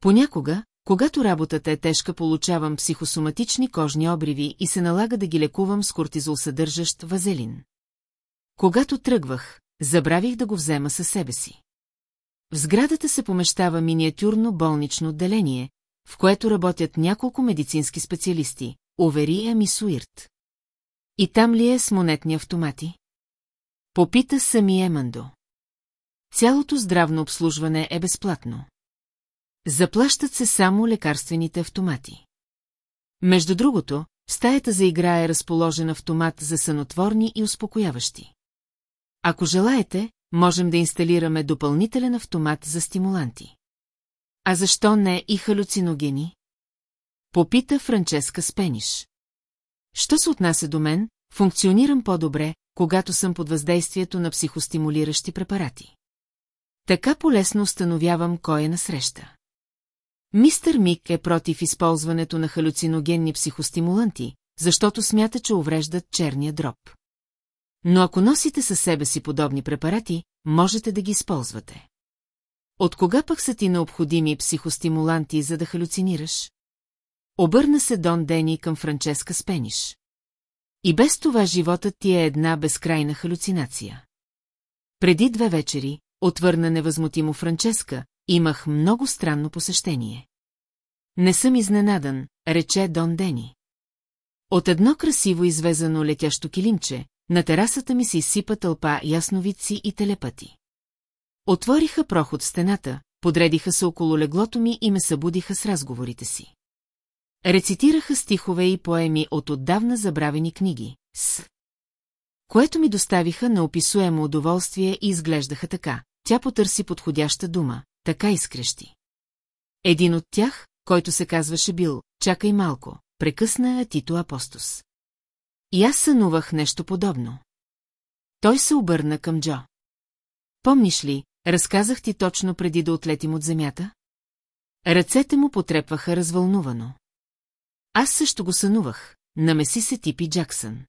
Понякога, когато работата е тежка, получавам психосоматични кожни обриви и се налага да ги лекувам с кортизол съдържащ вазелин. Когато тръгвах, забравих да го взема със себе си. В сградата се помещава миниатюрно болнично отделение, в което работят няколко медицински специалисти, увери Ами Суирт. И там ли е с монетни автомати? Попита сами Емандо. Цялото здравно обслужване е безплатно. Заплащат се само лекарствените автомати. Между другото, в стаята за игра е разположен автомат за сънотворни и успокояващи. Ако желаете, можем да инсталираме допълнителен автомат за стимуланти. А защо не и халюциногени? Попита Франческа Спениш. Що се отнася до мен, функционирам по-добре, когато съм под въздействието на психостимулиращи препарати. Така полесно установявам кой е насреща. Мистер Мик е против използването на халюциногенни психостимуланти, защото смята, че увреждат черния дроб. Но ако носите със себе си подобни препарати, можете да ги използвате. От кога пък са ти необходими психостимуланти, за да халюцинираш? Обърна се Дон Дени към Франческа Спениш. И без това животът ти е една безкрайна халюцинация. Преди две вечери, отвърна невъзмутимо Франческа, имах много странно посещение. Не съм изненадан, рече Дон Дени. От едно красиво извезано летящо килимче, на терасата ми се изсипа тълпа ясновидци и телепати. Отвориха проход в стената, подредиха се около леглото ми и ме събудиха с разговорите си. Рецитираха стихове и поеми от отдавна забравени книги, с което ми доставиха на описуемо удоволствие и изглеждаха така. Тя потърси подходяща дума, така изкрещи. Един от тях, който се казваше Бил, чакай малко, прекъсна Тито Апостос. И аз сънувах нещо подобно. Той се обърна към Джо. Помниш ли, разказах ти точно преди да отлетим от земята? Ръцете му потрепваха развълнувано. Аз също го сънувах, намеси се Типи Джаксън.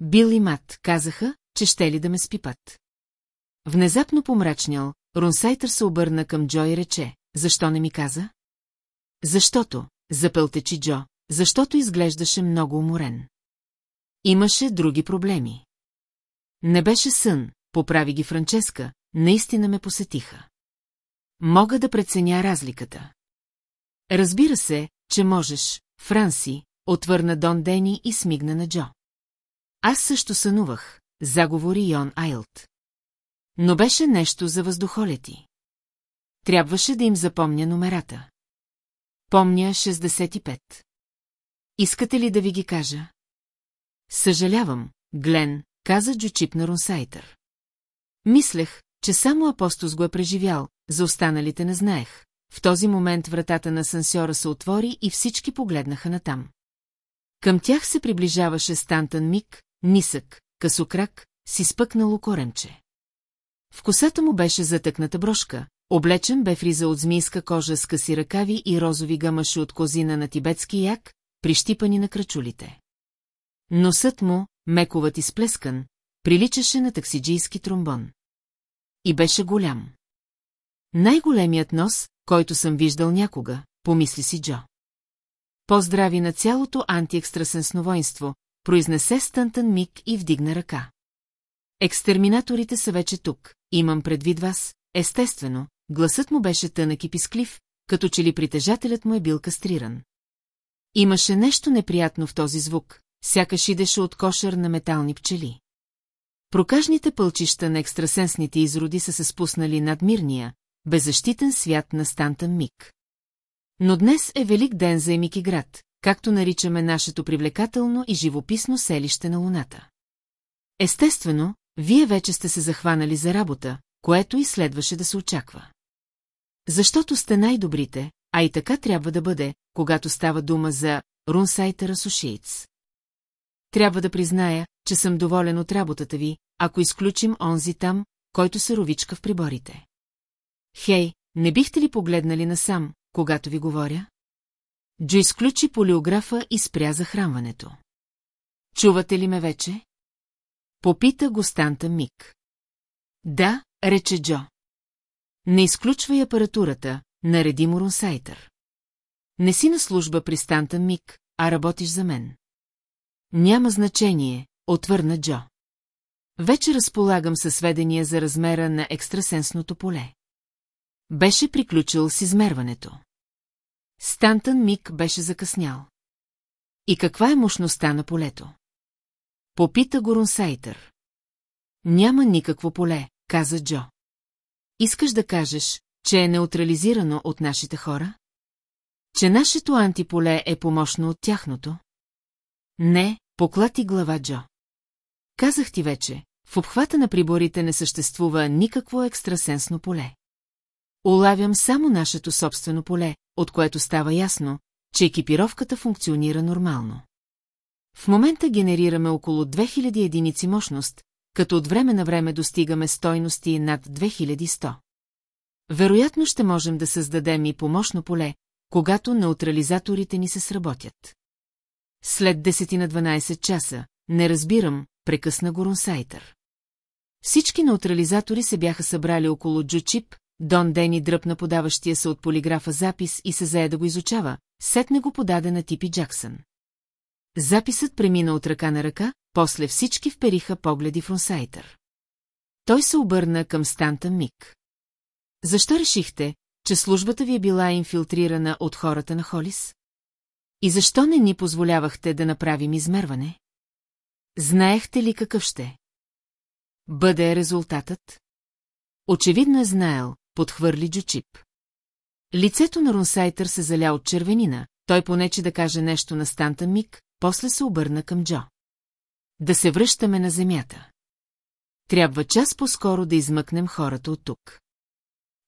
Бил и Мат казаха, че ще ли да ме спипат. Внезапно помрачнял, Ронсайтър се обърна към Джо и рече, защо не ми каза? Защото, запълтечи Джо, защото изглеждаше много уморен. Имаше други проблеми. Не беше сън, поправи ги Франческа, наистина ме посетиха. Мога да преценя разликата. Разбира се, че можеш, Франси, отвърна Дон Дени и смигна на Джо. Аз също сънувах, заговори Йон Айлт. Но беше нещо за въздухолети. Трябваше да им запомня номерата. Помня 65. Искате ли да ви ги кажа? Съжалявам, Глен, каза Джучип на Рунсайтър. Мислех, че само Апостос го е преживял, за останалите не знаех. В този момент вратата на сансьора се отвори и всички погледнаха натам. Към тях се приближаваше Стантън Мик, нисък, късокрак, си спъкнало коремче. В косата му беше затъкната брошка, облечен бе фриза от змийска кожа с къси ръкави и розови гамаши от козина на тибетски як, прищипани на крачулите. Носът му, мековът и сплескан, приличаше на таксиджийски тромбон. И беше голям. Най-големият нос, който съм виждал някога, помисли си Джо. Поздрави на цялото антиекстрасенсно воинство, произнесе Стънтън миг и вдигна ръка. Екстерминаторите са вече тук, имам предвид вас, естествено, гласът му беше тънък и писклив, като че ли притежателят му е бил кастриран. Имаше нещо неприятно в този звук, сякаш идеше от кошер на метални пчели. Прокажните пълчища на екстрасенсните изроди са се спуснали над мирния, беззащитен свят на Стантън Мик. Но днес е велик ден за Емики град, както наричаме нашето привлекателно и живописно селище на Луната. Естествено, вие вече сте се захванали за работа, което и следваше да се очаква. Защото сте най-добрите, а и така трябва да бъде, когато става дума за Рунсайтер Асушиец. Трябва да призная, че съм доволен от работата ви, ако изключим онзи там, който се ровичка в приборите. Хей, не бихте ли погледнали насам, когато ви говоря? Джо изключи полиографа и спря захранването. Чувате ли ме вече? Попита го Станта Мик. Да, рече Джо. Не изключвай апаратурата, нареди му Рунсайтър. Не си на служба при Станта Мик, а работиш за мен. Няма значение, отвърна Джо. Вече разполагам със сведения за размера на екстрасенсното поле. Беше приключил с измерването. Стантън Мик беше закъснял. И каква е мощността на полето? Попита го Рунсайтър. Няма никакво поле, каза Джо. Искаш да кажеш, че е неутрализирано от нашите хора? Че нашето антиполе е помощно от тяхното? Не, поклати глава Джо. Казах ти вече, в обхвата на приборите не съществува никакво екстрасенсно поле. Улавям само нашето собствено поле, от което става ясно, че екипировката функционира нормално. В момента генерираме около 2000 единици мощност, като от време на време достигаме стойности над 2100. Вероятно ще можем да създадем и помощно поле, когато неутрализаторите ни се сработят. След 10 на 12 часа, не разбирам, прекъсна Горонсайтър. Всички неутрализатори се бяха събрали около Джучип, Дон Дени дръпна подаващия се от полиграфа запис и се зае да го изучава, сетне го подаде на Типи Джаксън. Записът премина от ръка на ръка, после всички впериха погледи в Рунсайтър. Той се обърна към Станта Мик. Защо решихте, че службата ви е била инфилтрирана от хората на Холис? И защо не ни позволявахте да направим измерване? Знаехте ли какъв ще? Бъде резултатът? Очевидно е знаел, подхвърли Джучип. Лицето на Рунсайтър се заля от червенина, той понече да каже нещо на станта Мик, после се обърна към Джо. Да се връщаме на земята. Трябва час по-скоро да измъкнем хората от тук.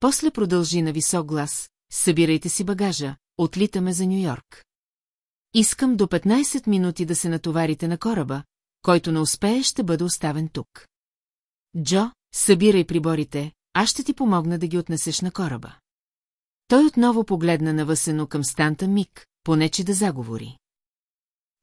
После продължи на висок глас, събирайте си багажа, отлитаме за Нью-Йорк. Искам до 15 минути да се натоварите на кораба, който не успее ще бъде оставен тук. Джо, събирай приборите, аз ще ти помогна да ги отнесеш на кораба. Той отново погледна навъсено към Станта Мик, понече да заговори.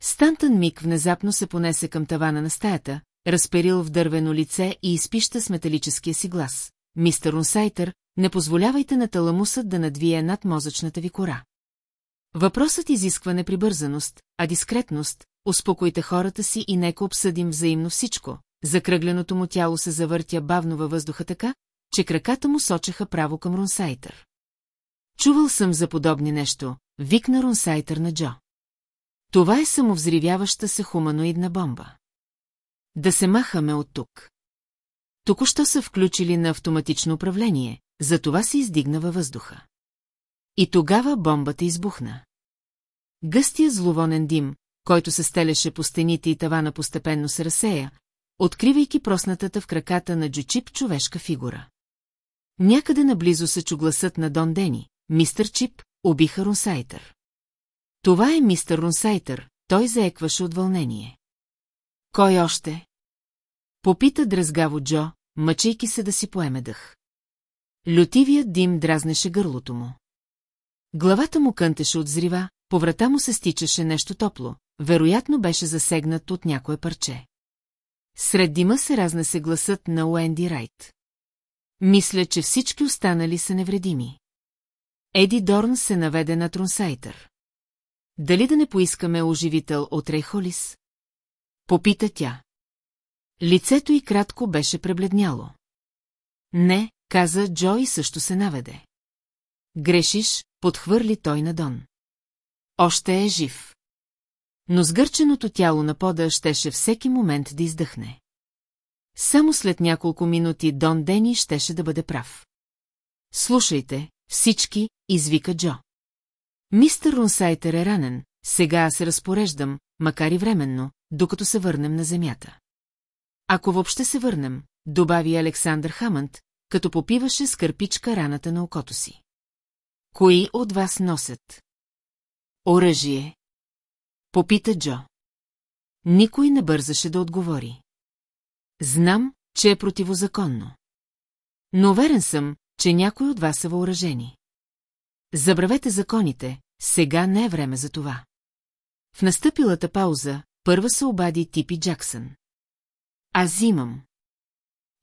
Стантън Мик внезапно се понесе към тавана на стаята, разперил в дървено лице и изпища с металическия си глас. Мистер Унсайтър, не позволявайте на таламусът да надвие над мозъчната ви кора. Въпросът изисква не прибързаност, а дискретност, успокойте хората си и нека обсъдим взаимно всичко. Закръгленото му тяло се завъртя бавно във въздуха така, че краката му сочеха право към Рунсайтър. Чувал съм за подобни нещо, викна Рунсайтър на Джо. Това е самовзривяваща се хуманоидна бомба. Да се махаме от тук. Току-що са включили на автоматично управление, затова се издигна във въздуха. И тогава бомбата избухна. Гъстия зловонен дим, който се стелеше по стените и тавана постепенно се разсея, откривайки проснатата в краката на Джучип човешка фигура. Някъде наблизо се чу гласът на Дон Дени, мистер Чип, убиха Рунсайтър. Това е мистер Рунсайтър, той заекваше от вълнение. Кой още? Попита дръзгаво Джо, мъчейки се да си поеме дъх. Лютивият дим дразнеше гърлото му. Главата му кънтеше от зрива, по врата му се стичаше нещо топло, вероятно беше засегнат от някое парче. Сред дима се разнесе гласът на Уенди Райт. Мисля, че всички останали са невредими. Еди Дорн се наведе на Трунсайтър. Дали да не поискаме оживител от Рейхолис? Попита тя. Лицето й кратко беше пребледняло. Не, каза Джо и също се наведе. Грешиш, подхвърли той на Дон. Още е жив. Но сгърченото тяло на пода щеше всеки момент да издъхне. Само след няколко минути Дон Дени щеше да бъде прав. Слушайте, всички, извика Джо. Мистер Рунсайтер е ранен, сега се разпореждам, макар и временно, докато се върнем на земята. Ако въобще се върнем, добави Александър Хамънд, като попиваше с кърпичка раната на окото си. Кои от вас носят? Оръжие. Попита Джо. Никой не бързаше да отговори. Знам, че е противозаконно. Но уверен съм, че някой от вас са въоръжени. Забравете законите, сега не е време за това. В настъпилата пауза, първа се обади Типи Джаксън. Аз имам.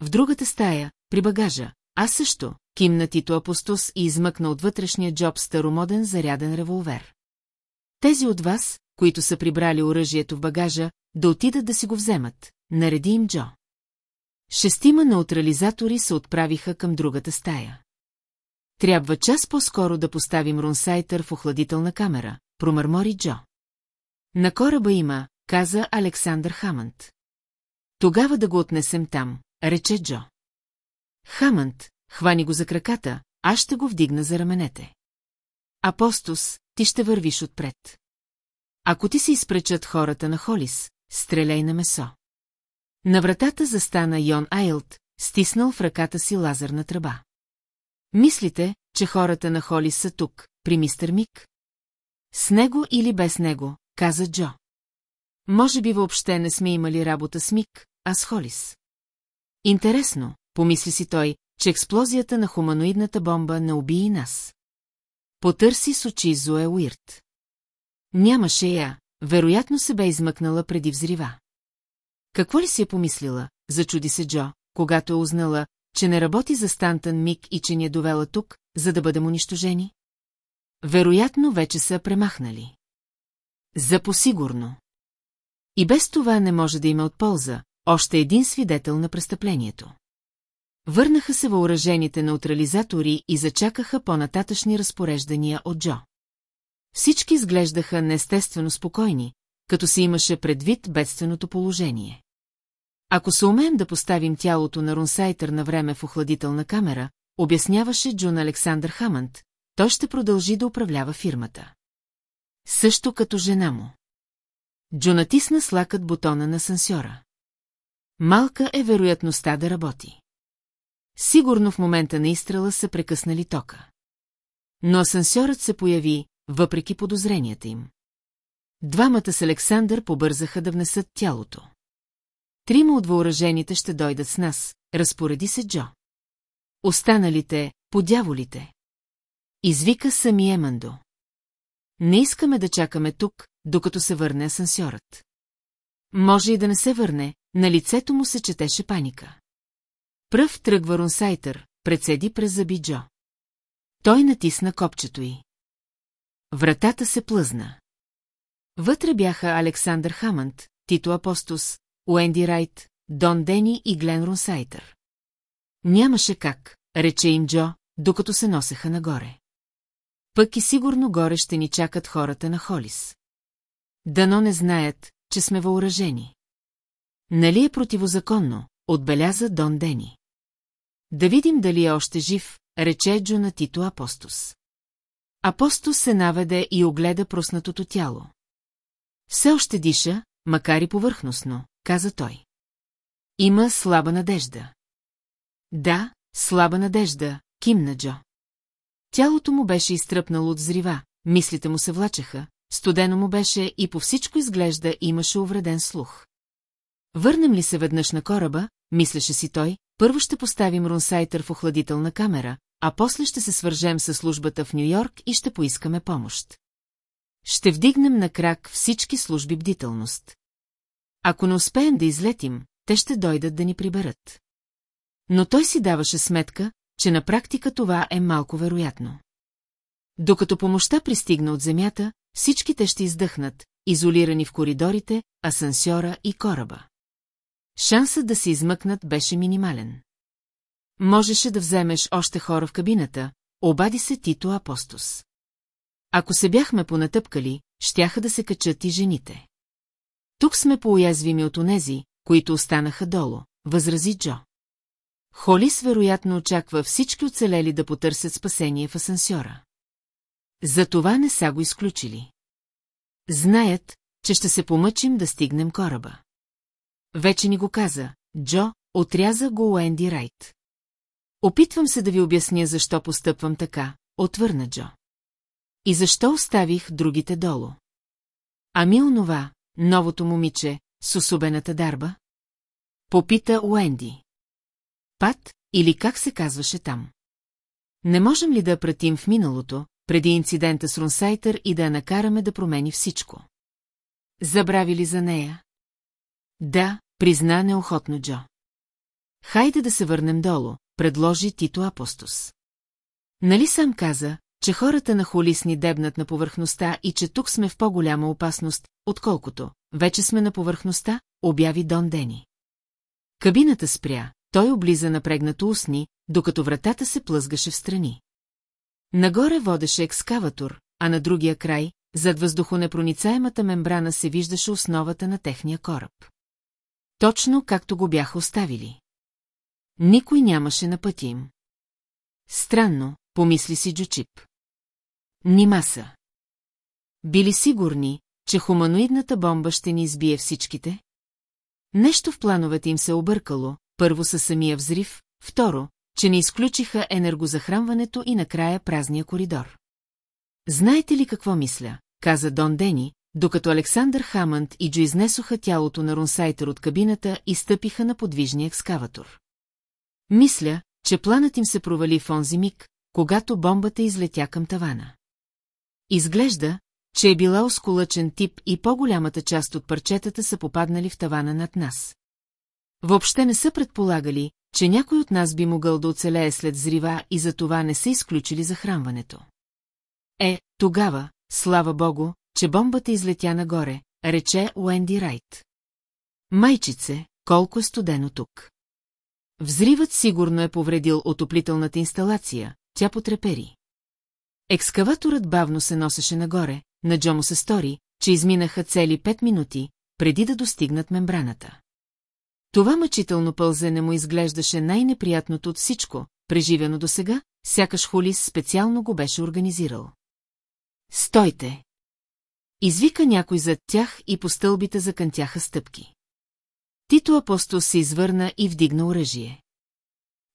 В другата стая, при багажа, аз също, кимна Тито Апостос и измъкна от вътрешния джоб старомоден заряден револвер. Тези от вас, които са прибрали оръжието в багажа, да отидат да си го вземат, нареди им Джо. Шестима неутрализатори се отправиха към другата стая. Трябва час по-скоро да поставим Рунсайтър в охладителна камера, промърмори Джо. На кораба има, каза Александър Хамънд. Тогава да го отнесем там, рече Джо. Хамънд, хвани го за краката, аз ще го вдигна за раменете. Апостос, ти ще вървиш отпред. Ако ти се изпречат хората на Холис, стреляй на месо. На вратата застана Йон Айлт, стиснал в ръката си лазерна тръба. Мислите, че хората на Холис са тук, при мистер Мик? С него или без него, каза Джо. Може би въобще не сме имали работа с Мик, а с Холис. Интересно, помисли си той, че експлозията на хуманоидната бомба не уби и нас. Потърси с очи Зоe Уирт. Нямаше я, вероятно се бе измъкнала преди взрива. Какво ли си е помислила, зачуди се Джо, когато е узнала, че не работи за Стантън Мик и че ни е довела тук, за да бъдем унищожени? Вероятно вече са премахнали. За посигурно. И без това не може да има от полза, още един свидетел на престъплението. Върнаха се въоръжените неутрализатори и зачакаха по-нататъчни разпореждания от Джо. Всички изглеждаха неестествено спокойни, като се имаше предвид бедственото положение. Ако се умеем да поставим тялото на Рунсайтър на време в охладителна камера, обясняваше Джун Александър Хамънд, той ще продължи да управлява фирмата. Също като жена му. Джо натисна слакът бутона на сансьора. Малка е вероятността да работи. Сигурно в момента на изстрела са прекъснали тока. Но асансьорът се появи, въпреки подозренията им. Двамата с Александър побързаха да внесат тялото. Трима от въоръжените ще дойдат с нас, разпореди се Джо. Останалите, подяволите. Извика сами Емандо. Не искаме да чакаме тук, докато се върне асансьорът. Може и да не се върне, на лицето му се четеше паника. Пръв тръгва Рунсайтър, председи през зъби Джо. Той натисна копчето й. Вратата се плъзна. Вътре бяха Александър Хамънд, Тито Апостос, Уенди Райт, Дон Дени и Глен Рунсайтър. Нямаше как, рече им Джо, докато се носеха нагоре. Пък и сигурно горе ще ни чакат хората на Холис. Дано не знаят, че сме въоръжени. Нали е противозаконно, отбеляза Дон Дени. Да видим дали е още жив, рече Джо на Тито Апостос. Апостос се наведе и огледа проснатото тяло. Все още диша, макар и повърхностно, каза той. Има слаба надежда. Да, слаба надежда, кимна Джо. Тялото му беше изтръпнало от зрива, мислите му се влачеха, студено му беше и по всичко изглежда имаше увреден слух. Върнем ли се веднъж на кораба, мислеше си той, първо ще поставим Рунсайтър в охладителна камера, а после ще се свържем с службата в Нью-Йорк и ще поискаме помощ. Ще вдигнем на крак всички служби бдителност. Ако не успеем да излетим, те ще дойдат да ни приберат. Но той си даваше сметка, че на практика това е малко вероятно. Докато помощта пристигна от земята, всички те ще издъхнат, изолирани в коридорите, асансьора и кораба. Шансът да се измъкнат беше минимален. Можеше да вземеш още хора в кабината, обади се Тито Апостос. Ако се бяхме понатъпкали, щяха да се качат и жените. Тук сме по-уязвими от онези, които останаха долу, възрази Джо. Холис вероятно очаква всички оцелели да потърсят спасение в асансьора. За това не са го изключили. Знаят, че ще се помъчим да стигнем кораба. Вече ни го каза, Джо, отряза го Уенди Райт. Опитвам се да ви обясня защо постъпвам така, отвърна Джо. И защо оставих другите долу? Ами онова, новото момиче, с особената дарба? Попита Уенди. Пат, или как се казваше там? Не можем ли да пратим в миналото, преди инцидента с Рунсайтър и да я накараме да промени всичко? Забрави ли за нея? Да, призна неохотно Джо. Хайде да се върнем долу, предложи Тито Апостос. Нали сам каза, че хората на Холис ни дебнат на повърхността и че тук сме в по-голяма опасност, отколкото вече сме на повърхността, обяви Дон Дени. Кабината спря, той облиза напрегнато устни, докато вратата се плъзгаше в страни. Нагоре водеше екскаватор, а на другия край, зад въздухонепроницаемата мембрана се виждаше основата на техния кораб. Точно както го бяха оставили. Никой нямаше на пътя им. Странно, помисли си Джучип. Нима са. Били сигурни, че хуманоидната бомба ще ни избие всичките? Нещо в плановете им се объркало, първо със самия взрив, второ, че не изключиха енергозахранването и накрая празния коридор. Знаете ли какво мисля, каза Дон Дени, докато Александър Хамънд и Джо изнесоха тялото на Рунсайтер от кабината и стъпиха на подвижния екскаватор. Мисля, че планът им се провали в онзи миг, когато бомбата излетя към тавана. Изглежда, че е била осколъчен тип и по-голямата част от парчетата са попаднали в тавана над нас. Въобще не са предполагали, че някой от нас би могъл да оцелее след зрива и за това не са изключили захранването. Е, тогава, слава богу, че бомбата излетя нагоре, рече Уенди Райт. Майчице, колко е студено тук. Взривът сигурно е повредил отоплителната инсталация, тя потрепери. Екскаваторът бавно се носеше нагоре, на Джо му се стори, че изминаха цели пет минути, преди да достигнат мембраната. Това мъчително пълзене му изглеждаше най-неприятното от всичко, преживено до сега, сякаш Холис специално го беше организирал. Стойте! Извика някой зад тях и по стълбите закънтяха стъпки. Тито апостол се извърна и вдигна оръжие.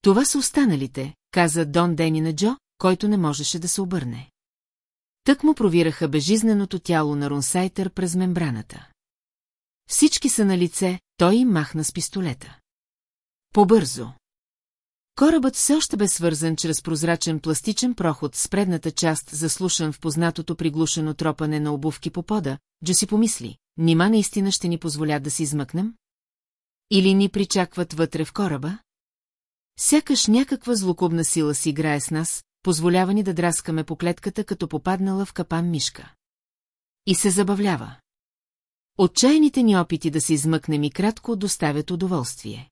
Това са останалите, каза Дон Дени на Джо, който не можеше да се обърне. Тък му провираха безжизненото тяло на Рунсайтър през мембраната. Всички са на лице, той им махна с пистолета. Побързо. Корабът все още бе свързан чрез прозрачен пластичен проход с предната част, заслушан в познатото приглушено тропане на обувки по пода, Джо си помисли, нима наистина ще ни позволят да се измъкнем? Или ни причакват вътре в кораба? Сякаш някаква злокобна сила си играе с нас, позволява ни да драскаме по клетката, като попаднала в капан мишка. И се забавлява. Отчаяните ни опити да се измъкнем и кратко доставят удоволствие.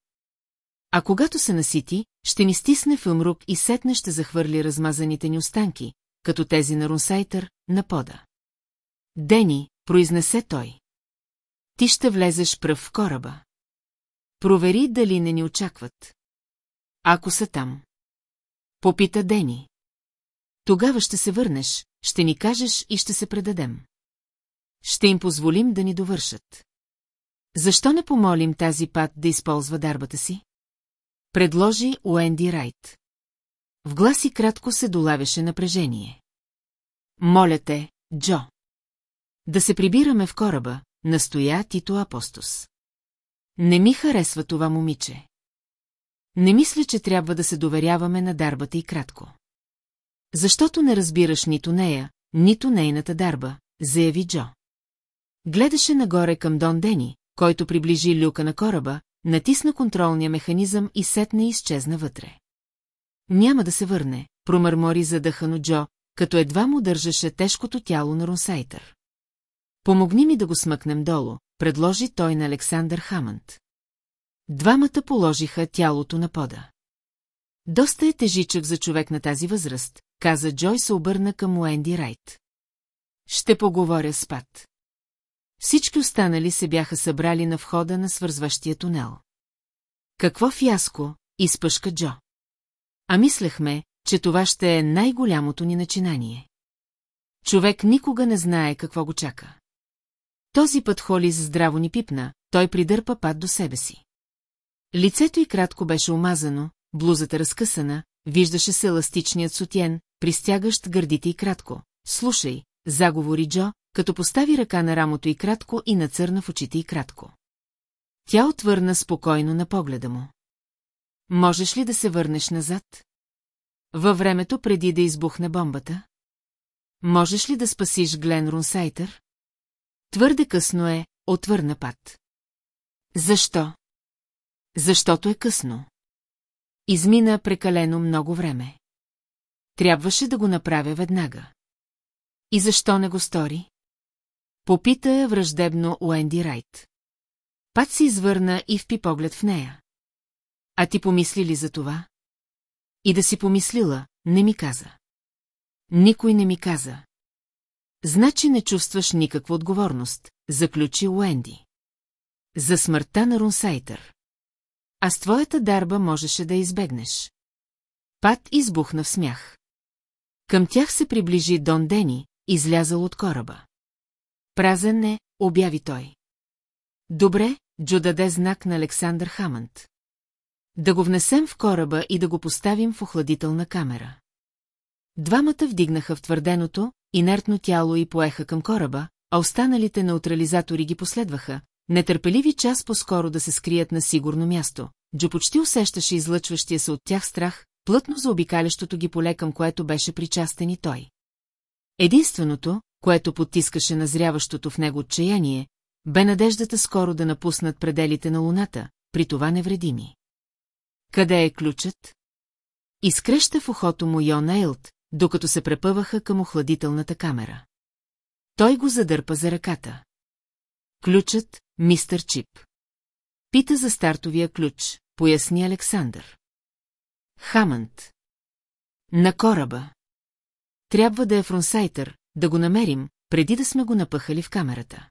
А когато се насити, ще ни стисне филмрук и сетне ще захвърли размазаните ни останки, като тези на Рунсайтър, на пода. Дени, произнесе той. Ти ще влезеш пръв в кораба. Провери дали не ни очакват. Ако са там. Попита Дени. Тогава ще се върнеш, ще ни кажеш и ще се предадем. Ще им позволим да ни довършат. Защо не помолим тази пат да използва дарбата си? Предложи Уенди Райт. В гласи кратко се долавяше напрежение. Моля те, Джо. Да се прибираме в кораба, настоя Тито Апостос. Не ми харесва това момиче. Не мисля, че трябва да се доверяваме на дарбата и кратко. Защото не разбираш нито нея, нито нейната дарба, заяви Джо. Гледаше нагоре към Дон Дени, който приближи люка на кораба, натисна контролния механизъм и сетне изчезна вътре. Няма да се върне, промърмори задъхано Джо, като едва му държаше тежкото тяло на Рунсайтър. Помогни ми да го смъкнем долу, предложи той на Александър Хамънд. Двамата положиха тялото на пода. Доста е тежичък за човек на тази възраст, каза Джой се обърна към Уенди Райт. Ще поговоря с Пат. Всички останали се бяха събрали на входа на свързващия тунел. Какво фиаско, изпъшка Джо. А мислехме, че това ще е най-голямото ни начинание. Човек никога не знае какво го чака. Този път Холис здраво ни пипна, той придърпа пат до себе си. Лицето й кратко беше омазано, блузата разкъсана, виждаше се еластичният сутиен, пристягащ гърдите и кратко. Слушай, заговори Джо, като постави ръка на рамото и кратко и нацърна в очите и кратко. Тя отвърна спокойно на погледа му. Можеш ли да се върнеш назад? Във времето преди да избухне бомбата? Можеш ли да спасиш Глен Рунсайтър? Твърде късно е, отвърна пат. Защо? Защото е късно. Измина прекалено много време. Трябваше да го направя веднага. И защо не го стори? Попита я враждебно Уенди Райт. Пат се извърна и впи поглед в нея. А ти помисли ли за това? И да си помислила, не ми каза. Никой не ми каза. Значи не чувстваш никаква отговорност, заключи Уенди. За смъртта на Рунсайтър. А с твоята дарба можеше да избегнеш. Пат избухна в смях. Към тях се приближи Дон Дени, излязъл от кораба. Празен не, обяви той. Добре, Джо даде знак на Александър Хамънд. Да го внесем в кораба и да го поставим в охладителна камера. Двамата вдигнаха в твърденото, инертно тяло и поеха към кораба, а останалите неутрализатори ги последваха, нетърпеливи час по-скоро да се скрият на сигурно място. Джо почти усещаше излъчващия се от тях страх, плътно заобикалящото ги поле, към което беше причастен и той. Единственото, което потискаше назряващото в него отчаяние, бе надеждата скоро да напуснат пределите на луната, при това невредими. Къде е ключът? Изкреща в ухото му Йон Ейлт, докато се препъваха към охладителната камера. Той го задърпа за ръката. Ключът, мистър Чип. Пита за стартовия ключ, поясни Александър. Хамънт. На кораба. Трябва да е фронсайтър, да го намерим, преди да сме го напъхали в камерата.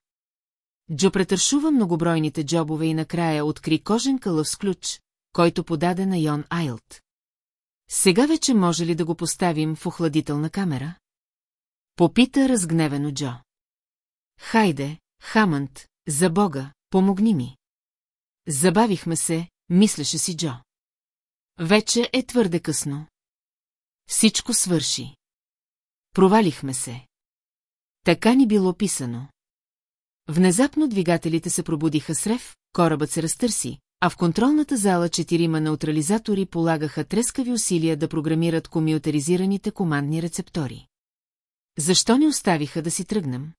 Джо претършува многобройните джобове и накрая откри кожен кълъв с ключ, който подаде на Йон Айлт. Сега вече може ли да го поставим в охладителна камера? Попита разгневено Джо. Хайде, Хамънт, за Бога, помогни ми. Забавихме се, мислеше си Джо. Вече е твърде късно. Всичко свърши. Провалихме се. Така ни било писано. Внезапно двигателите се пробудиха с рев, корабът се разтърси, а в контролната зала четирима неутрализатори полагаха трескави усилия да програмират комютеризираните командни рецептори. Защо не оставиха да си тръгнем?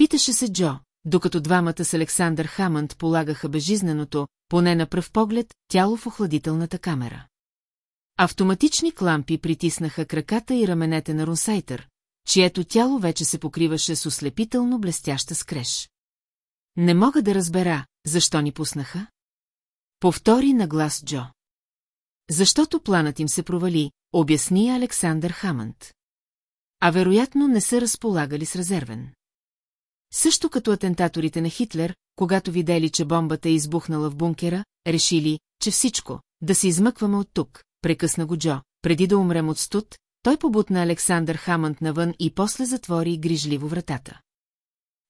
Питаше се Джо, докато двамата с Александър Хамънд полагаха безжизненото, поне на пръв поглед, тяло в охладителната камера. Автоматични клампи притиснаха краката и раменете на Рунсайтър, чието тяло вече се покриваше с ослепително блестяща скреж. Не мога да разбера, защо ни пуснаха? Повтори на глас Джо. Защото планът им се провали, обясни Александър Хамънд. А вероятно не са разполагали с резервен. Също като атентаторите на Хитлер, когато видели, че бомбата е избухнала в бункера, решили, че всичко, да се измъкваме от тук, прекъсна го Джо, преди да умрем от студ, той побутна Александър Хамънд навън и после затвори грижливо вратата.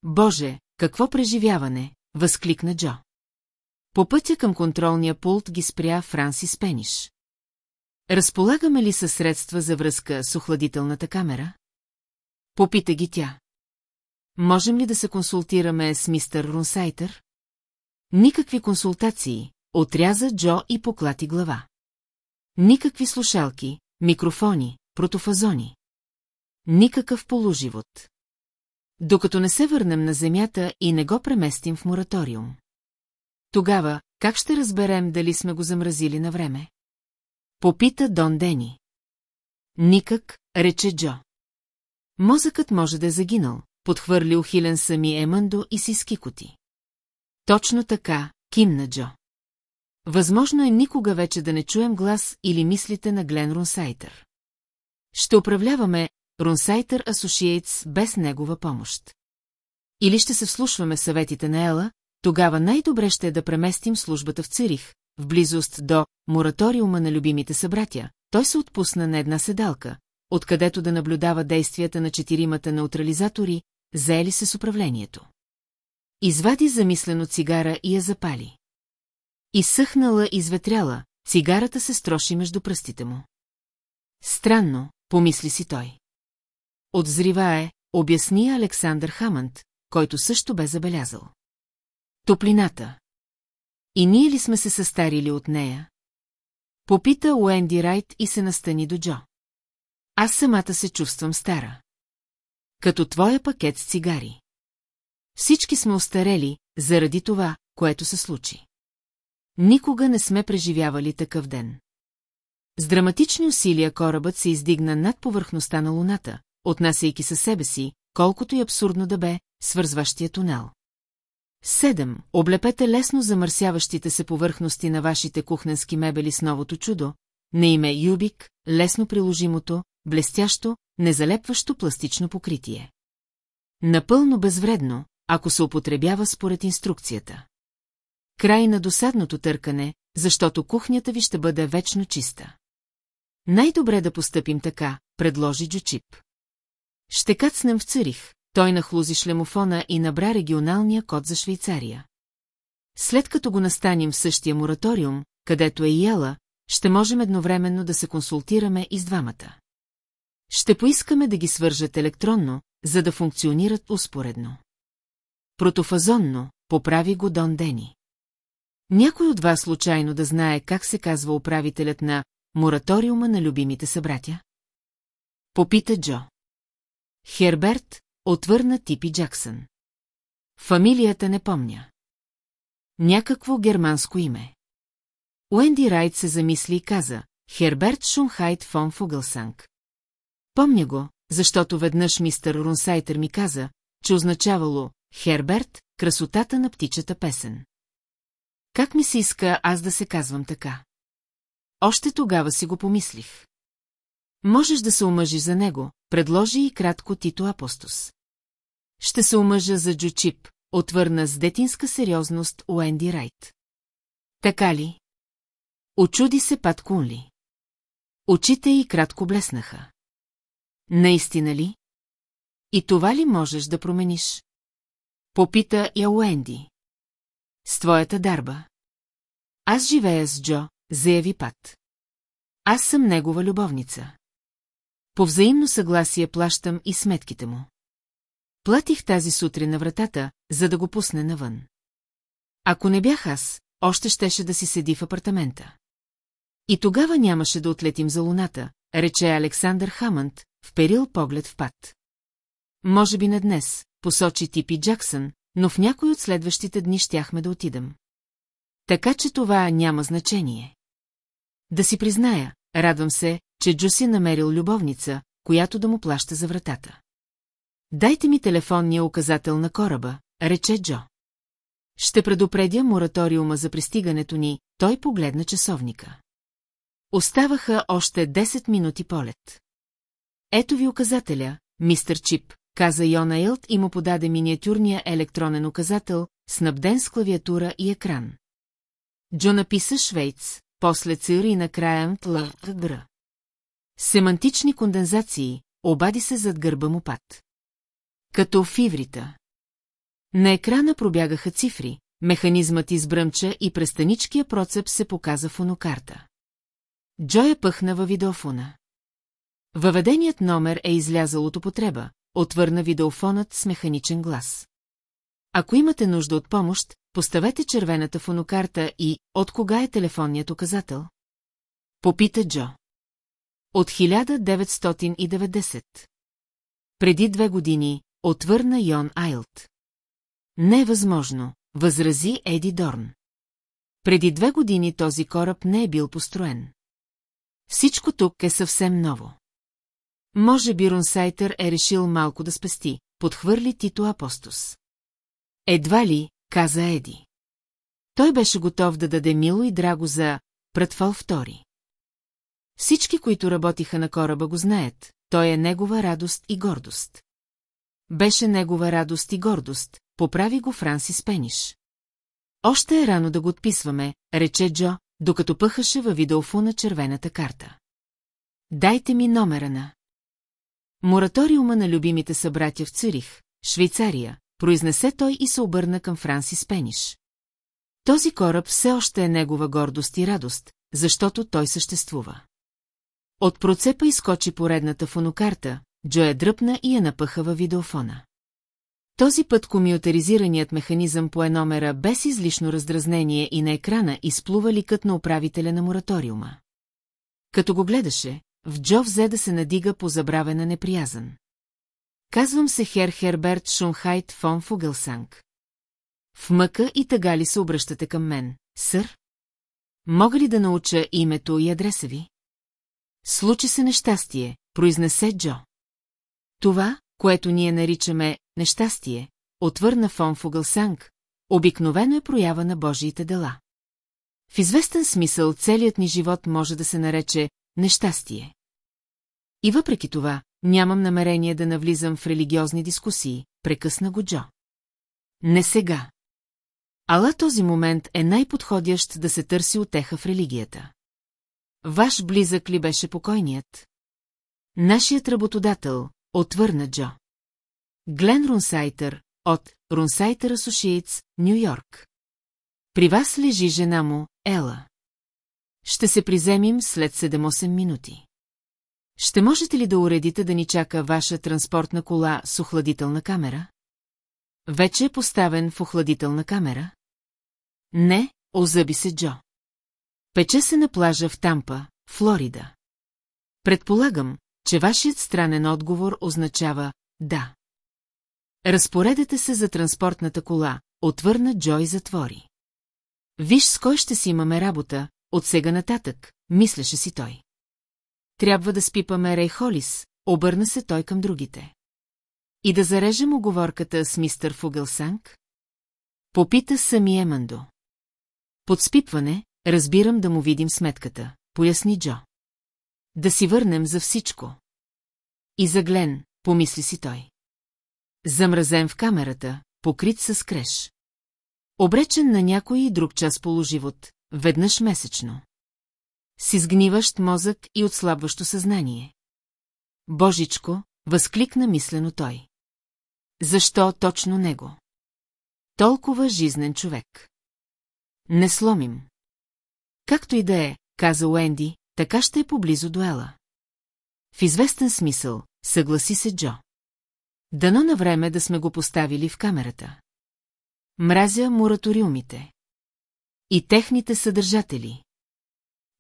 Боже, какво преживяване, възкликна Джо. По пътя към контролния пулт ги спря Франсис Пениш. Разполагаме ли със средства за връзка с охладителната камера? Попита ги тя. Можем ли да се консултираме с мистер Рунсайтър? Никакви консултации, отряза Джо и поклати глава. Никакви слушалки, микрофони, протофазони. Никакъв полуживот. Докато не се върнем на земята и не го преместим в мораториум. Тогава, как ще разберем дали сме го замразили на време? Попита Дон Дени. Никак, рече Джо. Мозъкът може да е загинал, подхвърли ухилен сами Емандо и си скикоти. Точно така, кимна Джо. Възможно е никога вече да не чуем глас или мислите на Глен Рунсайтър. Ще управляваме Рунсайтър Associates без негова помощ. Или ще се вслушваме съветите на Ела, тогава най-добре ще е да преместим службата в Цирих, в близост до мораториума на любимите събратя. Той се отпусна на една седалка, откъдето да наблюдава действията на четиримата неутрализатори, заели се с управлението. Извади замислено цигара и я запали. Изсъхнала и изветряла, цигарата се строши между пръстите му. Странно, помисли си той. Отзрива е, обясни Александър Хамънд, който също бе забелязал. Топлината. И ние ли сме се състарили от нея? Попита Уенди Райт и се настани до Джо. Аз самата се чувствам стара. Като твоя пакет с цигари. Всички сме остарели, заради това, което се случи. Никога не сме преживявали такъв ден. С драматични усилия корабът се издигна над повърхността на луната, отнасяйки със себе си, колкото и абсурдно да бе, свързващия тунел. Седем. Облепете лесно замърсяващите се повърхности на вашите кухненски мебели с новото чудо, на име Юбик, лесно приложимото, блестящо, незалепващо пластично покритие. Напълно безвредно, ако се употребява според инструкцията. Край на досадното търкане, защото кухнята ви ще бъде вечно чиста. Най-добре да постъпим така, предложи Джучип. Ще кацнем в Цирих, той нахлузи шлемофона и набра регионалния код за Швейцария. След като го настаним в същия мораториум, където е и Ела, ще можем едновременно да се консултираме и с двамата. Ще поискаме да ги свържат електронно, за да функционират успоредно. Протофазонно, поправи го Дон Дени. Някой от вас случайно да знае как се казва управителят на мораториума на любимите събратя? Попита Джо. Херберт, отвърна Типи Джаксън. Фамилията не помня. Някакво германско име. Уенди Райт се замисли и каза Херберт Шунхайт фон Фугълсанг. Помня го, защото веднъж мистер Рунсайтер ми каза, че означавало Херберт, красотата на птичата песен. Как ми се иска аз да се казвам така? Още тогава си го помислих. Можеш да се омъжиш за него, предложи и кратко Тито Апостос. Ще се омъжа за Джучип, отвърна с детинска сериозност Уенди Райт. Така ли? Очуди се Пат Кунли. Очите й кратко блеснаха. Наистина ли? И това ли можеш да промениш? Попита я Уенди. С твоята дарба. Аз живея с Джо, заяви Пат. Аз съм негова любовница. По взаимно съгласие плащам и сметките му. Платих тази сутрин на вратата, за да го пусне навън. Ако не бях аз, още щеше да си седи в апартамента. И тогава нямаше да отлетим за луната, рече Александър Хамънд, вперил поглед в пат. Може би не днес, посочи Типи Джаксън, но в някой от следващите дни щяхме да отидем. Така че това няма значение. Да си призная, радвам се, че Джуси намерил любовница, която да му плаща за вратата. Дайте ми телефонния указател на кораба, рече Джо. Ще предупредя мораториума за пристигането ни, той погледна часовника. Оставаха още 10 минути полет. Ето ви указателя, мистер Чип, каза Йона Елт и му подаде миниатюрния електронен указател, снабден с клавиатура и екран. Джо написа Швейц, после Цир и накрая Тлъгр. Семантични кондензации, обади се зад гърба му пат. Като в иврита. На екрана пробягаха цифри, механизмът избръмча и престаничкия процеп се показа фонокарта. Джо я пъхна във видеофона. Въведеният номер е излязъл от употреба, отвърна видеофонът с механичен глас. Ако имате нужда от помощ, поставете червената фонокарта и от кога е телефонният указател? Попита Джо. От 1990. Преди две години, отвърна Йон Айлт. Не е възможно, възрази Еди Дорн. Преди две години този кораб не е бил построен. Всичко тук е съвсем ново. Може би Рунсайтър е решил малко да спести, подхвърли Тито Апостос. Едва ли, каза Еди. Той беше готов да даде мило и драго за Пратфал втори. Всички, които работиха на кораба, го знаят, той е негова радост и гордост. Беше негова радост и гордост, поправи го Франсис Пениш. Още е рано да го отписваме, рече Джо, докато пъхаше във видеофона червената карта. Дайте ми номера на. Мораториума на любимите събратя в Цюрих, Швейцария, произнесе той и се обърна към Франсис Пениш. Този кораб все още е негова гордост и радост, защото той съществува. От процепа изкочи поредната фонокарта, Джо я дръпна и я напъха във видеофона. Този път комютаризираният механизъм пое номера без излишно раздразнение и на екрана изплува ликът на управителя на мораториума. Като го гледаше, в Джо взе да се надига по забравена неприязан. Казвам се Хер Херберт Шунхайт фон Фугелсанг. В мъка и тъга ли се обръщате към мен, сър? Мога ли да науча името и адреса ви? Случи се нещастие, произнесе Джо. Това, което ние наричаме нещастие, отвърна фон Фугълсанг, обикновено е проява на Божиите дела. В известен смисъл целият ни живот може да се нарече нещастие. И въпреки това, нямам намерение да навлизам в религиозни дискусии, прекъсна го Джо. Не сега. Ала този момент е най-подходящ да се търси отеха в религията. Ваш близък ли беше покойният? Нашият работодател, отвърна Джо. Глен Рунсайтър, от Рунсайтър Асошиец, Нью Йорк. При вас лежи жена му, Ела. Ще се приземим след 7-8 минути. Ще можете ли да уредите да ни чака ваша транспортна кола с охладителна камера? Вече е поставен в охладителна камера? Не, озъби се Джо. Пече се на плажа в Тампа, Флорида. Предполагам, че вашият странен отговор означава «да». Разпоредете се за транспортната кола, отвърна Джо и затвори. Виж с кой ще си имаме работа, от сега нататък, мислеше си той. Трябва да спипаме Рей Холис, обърна се той към другите. И да зарежем оговорката с мистър Фугълсанг? Попита сами Емандо. Под спипване, разбирам да му видим сметката, поясни Джо. Да си върнем за всичко. И за Глен, помисли си той. Замразен в камерата, покрит с креш. Обречен на някой и друг час положивот, веднъж месечно. С изгниващ мозък и отслабващо съзнание. Божичко, възкликна мислено той. Защо точно него? Толкова жизнен човек. Не сломим. Както и да е, каза Уенди, така ще е поблизо до Ела. В известен смисъл, съгласи се Джо. Дано на време да сме го поставили в камерата. Мразя мораториумите. И техните съдържатели.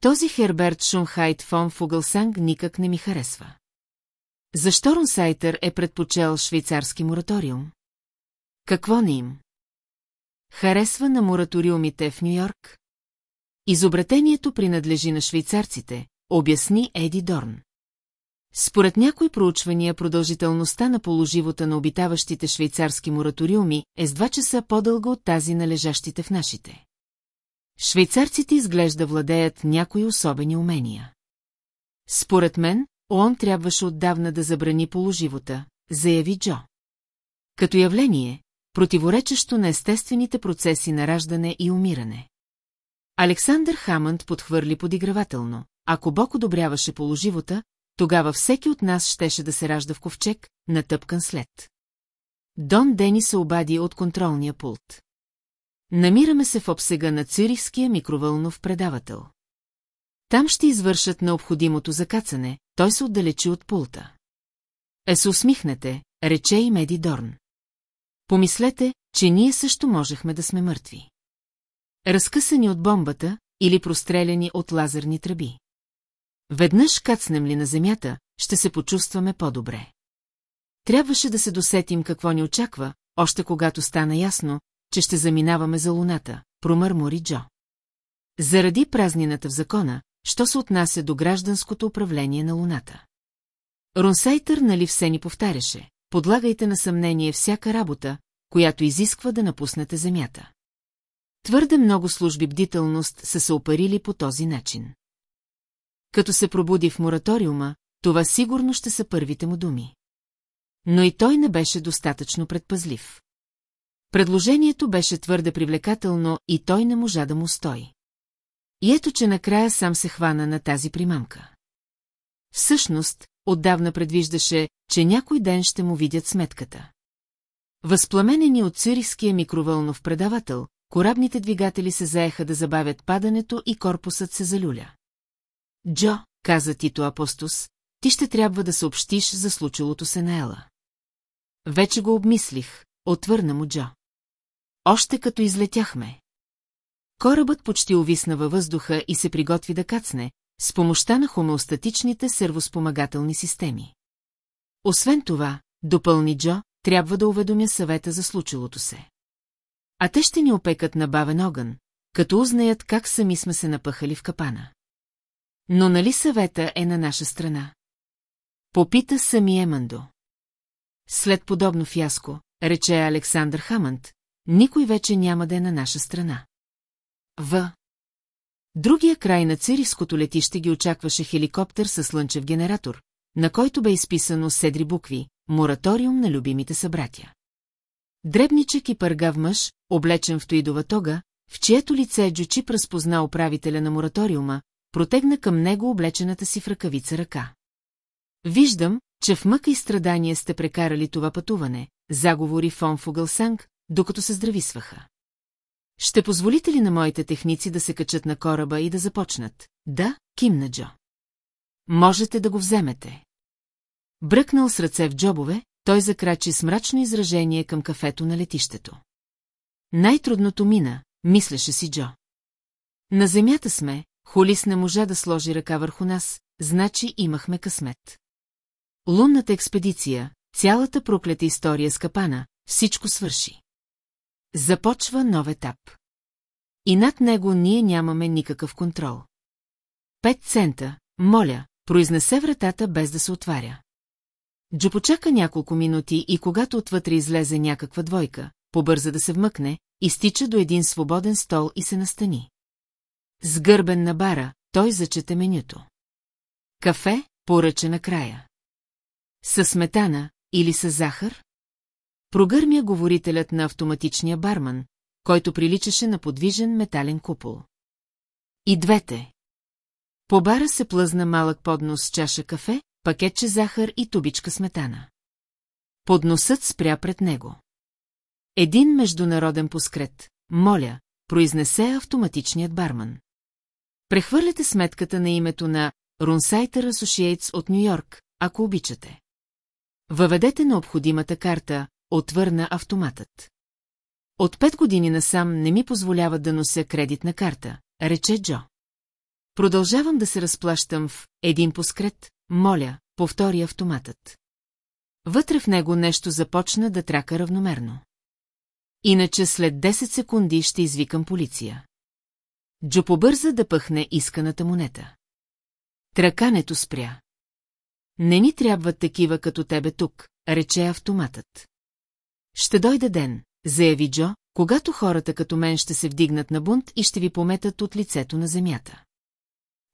Този Херберт Шунхайт фон Фугълсанг никак не ми харесва. Защо Рунсайтер е предпочел швейцарски мораториум? Какво не им? Харесва на мораториумите в Нью-Йорк? Изобретението принадлежи на швейцарците, обясни Еди Дорн. Според някои проучвания продължителността на положивота на обитаващите швейцарски мораториуми е с два часа по-дълга от тази на лежащите в нашите. Швейцарците изглежда владеят някои особени умения. Според мен, ООН трябваше отдавна да забрани положивота, заяви Джо. Като явление, противоречещо на естествените процеси на раждане и умиране. Александър Хамънд подхвърли подигравателно. Ако Бог одобряваше положивота, тогава всеки от нас щеше да се ражда в ковчег, натъпкан след. Дон Дени се обади от контролния пулт. Намираме се в обсега на Цирихския микровълнов предавател. Там ще извършат необходимото закацане, той се отдалечи от пулта. Е се усмихнете, рече и Меди Дорн. Помислете, че ние също можехме да сме мъртви. Разкъсани от бомбата или простреляни от лазерни тръби. Веднъж кацнем ли на земята, ще се почувстваме по-добре. Трябваше да се досетим какво ни очаква, още когато стана ясно, че ще заминаваме за луната, промърмори Джо. Заради празнината в закона, що се отнася до гражданското управление на луната. Ронсайтър нали все ни повтаряше, подлагайте на съмнение всяка работа, която изисква да напуснете земята. Твърде много служби бдителност са се опарили по този начин. Като се пробуди в мораториума, това сигурно ще са първите му думи. Но и той не беше достатъчно предпазлив. Предложението беше твърде привлекателно и той не можа да му стои. И ето, че накрая сам се хвана на тази примамка. Всъщност, отдавна предвиждаше, че някой ден ще му видят сметката. Възпламенени от цирихския микровълнов предавател, корабните двигатели се заеха да забавят падането и корпусът се залюля. Джо, каза Тито Апостус, ти ще трябва да съобщиш за случилото се на Ела. Вече го обмислих, отвърна му Джо. Още като излетяхме. Корабът почти увисна във въздуха и се приготви да кацне, с помощта на хомеостатичните сервоспомагателни системи. Освен това, допълни Джо, трябва да уведомя съвета за случилото се. А те ще ни опекат на бавен огън, като узнаят как сами сме се напъхали в капана. Но нали съвета е на наша страна? Попита сами Емандо. След подобно фиаско, рече Александър Хамънд, никой вече няма да е на наша страна. В. Другия край на цириското летище ги очакваше хеликоптер с слънчев генератор, на който бе изписано седри букви «Мораториум на любимите събратя». Дребничък и пъргав мъж, облечен в туидова тога, в чието лице Джучип разпозна управителя на мораториума, протегна към него облечената си в ръкавица ръка. Виждам, че в мъка и страдание сте прекарали това пътуване, заговори Фон Фугълсанг, докато се здрависваха. Ще позволите ли на моите техници да се качат на кораба и да започнат? Да, кимна Джо. Можете да го вземете. Бръкнал с ръце в джобове, той закрачи с мрачно изражение към кафето на летището. Най-трудното мина, мислеше си Джо. На земята сме, Холис не можа да сложи ръка върху нас, значи имахме късмет. Лунната експедиция, цялата проклята история с капана, всичко свърши. Започва нов етап. И над него ние нямаме никакъв контрол. Пет цента, моля, произнесе вратата без да се отваря. Джо почака няколко минути и когато отвътре излезе някаква двойка, побърза да се вмъкне, изтича до един свободен стол и се настани. Сгърбен на бара, той зачете менюто. Кафе, поръча накрая. Със сметана или с захар? Прогърмя говорителят на автоматичния барман, който приличаше на подвижен метален купол. И двете. По бара се плъзна малък поднос с чаша кафе, пакетче захар и тубичка сметана. Подносът спря пред него. Един международен поскрет, моля, произнесе автоматичният барман. Прехвърляте сметката на името на Рунсайтер Associates от Нью-Йорк, ако обичате. Въведете необходимата карта, отвърна автоматът. От пет години насам не ми позволява да нося кредитна карта, рече Джо. Продължавам да се разплащам в един поскрет, моля, повтори автоматът. Вътре в него нещо започна да трака равномерно. Иначе след 10 секунди ще извикам полиция. Джо побърза да пъхне исканата монета. Тракането спря. Не ни трябват такива като тебе тук, рече автоматът. Ще дойде ден, заяви Джо, когато хората като мен ще се вдигнат на бунт и ще ви пометат от лицето на земята.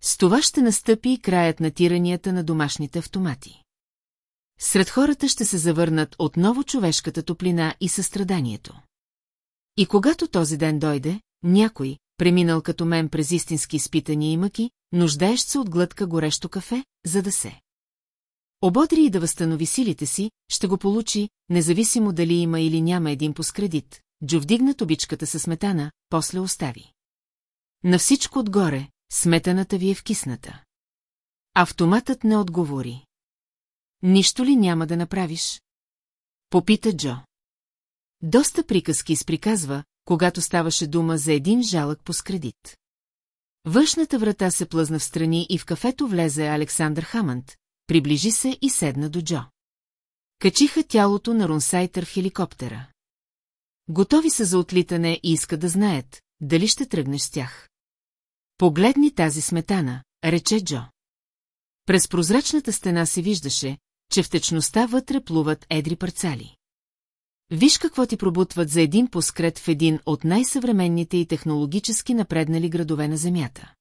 С това ще настъпи и краят на тиранията на домашните автомати. Сред хората ще се завърнат отново човешката топлина и състраданието. И когато този ден дойде, някой, преминал като мен през истински изпитания и мъки, нуждаещ се от глътка горещо кафе, за да се. Ободри и да възстанови силите си, ще го получи, независимо дали има или няма един поскредит. Джо вдигна обичката със сметана, после остави. На всичко отгоре, сметаната ви е вкисната. Автоматът не отговори. Нищо ли няма да направиш? Попита Джо. Доста приказки изприказва, когато ставаше дума за един жалък по скредит. Външната врата се плъзна в страни и в кафето влезе Александър Хамънд, приближи се и седна до Джо. Качиха тялото на Рунсайтър в хеликоптера. Готови са за отлитане и иска да знаят, дали ще тръгнеш с тях. Погледни тази сметана, рече Джо. През прозрачната стена се виждаше, че в течността вътре плуват едри парцали. Виж какво ти пробутват за един поскрет в един от най-съвременните и технологически напреднали градове на Земята.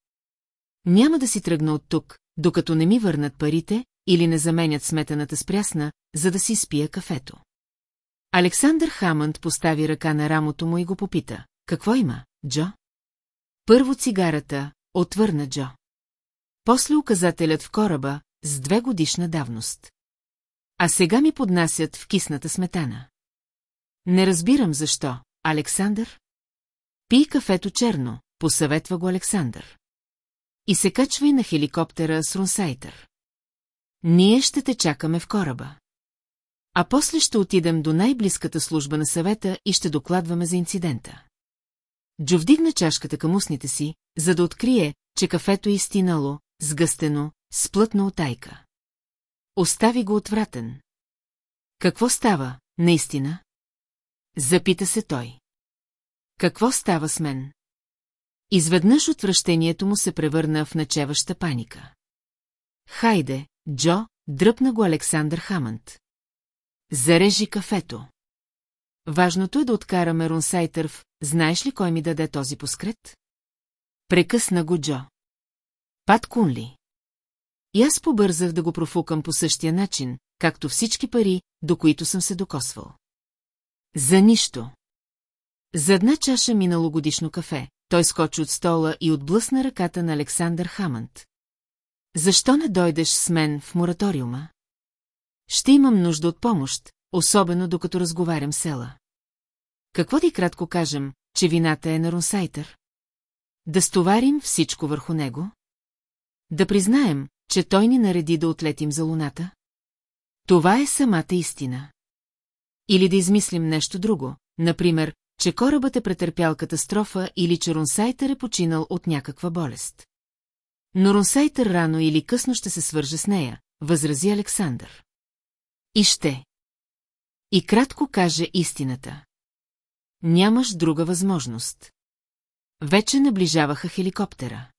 Няма да си тръгна от тук, докато не ми върнат парите или не заменят сметаната с прясна, за да си спия кафето. Александър Хамънд постави ръка на рамото му и го попита. Какво има, Джо? Първо цигарата, отвърна Джо. После указателят в кораба, с две годишна давност. А сега ми поднасят в кисната сметана. Не разбирам защо, Александър? Пий кафето черно, посъветва го Александър. И се качвай на хеликоптера с Рунсайтър. Ние ще те чакаме в кораба. А после ще отидем до най-близката служба на съвета и ще докладваме за инцидента. Джо вдигна чашката към устните си, за да открие, че кафето е изтинало, сгъстено, с плътна отайка. Остави го отвратен. Какво става, наистина? Запита се той. Какво става с мен? Изведнъж отвращението му се превърна в начеваща паника. Хайде, Джо, дръпна го Александър Хамънд. Зарежи кафето. Важното е да откараме Рунсайтър в «Знаеш ли кой ми даде този поскрет?» Прекъсна го Джо. Пат Кунли. И аз побързах да го профукам по същия начин, както всички пари, до които съм се докосвал. За нищо. За една чаша миналогодишно кафе, той скочи от стола и отблъсна ръката на Александър Хамънд. Защо не дойдеш с мен в мораториума? Ще имам нужда от помощ, особено докато разговарям села. Какво ти кратко кажем, че вината е на Рунсайтър? Да стоварим всичко върху него? Да признаем, че той ни нареди да отлетим за луната? Това е самата истина. Или да измислим нещо друго, например, че корабът е претърпял катастрофа или че Рунсайтър е починал от някаква болест. Но Рунсайтър рано или късно ще се свърже с нея, възрази Александър. И ще. И кратко каже истината. Нямаш друга възможност. Вече наближаваха хеликоптера.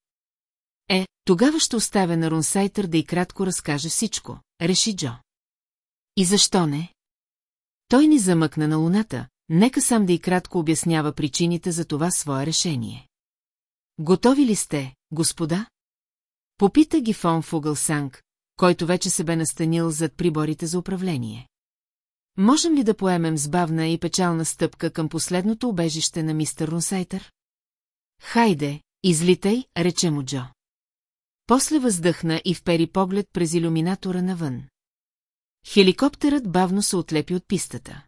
Е, тогава ще оставя на Рунсайтър да и кратко разкаже всичко, реши Джо. И защо не? Той ни замъкна на луната, нека сам да и кратко обяснява причините за това свое решение. Готови ли сте, господа? Попита ги фон Фугълсанг, който вече се бе настанил зад приборите за управление. Можем ли да поемем с бавна и печална стъпка към последното убежище на мистер Рунсайтър? Хайде, излитай, рече му Джо. После въздъхна и впери поглед през иллюминатора навън. Хеликоптерът бавно се отлепи от пистата.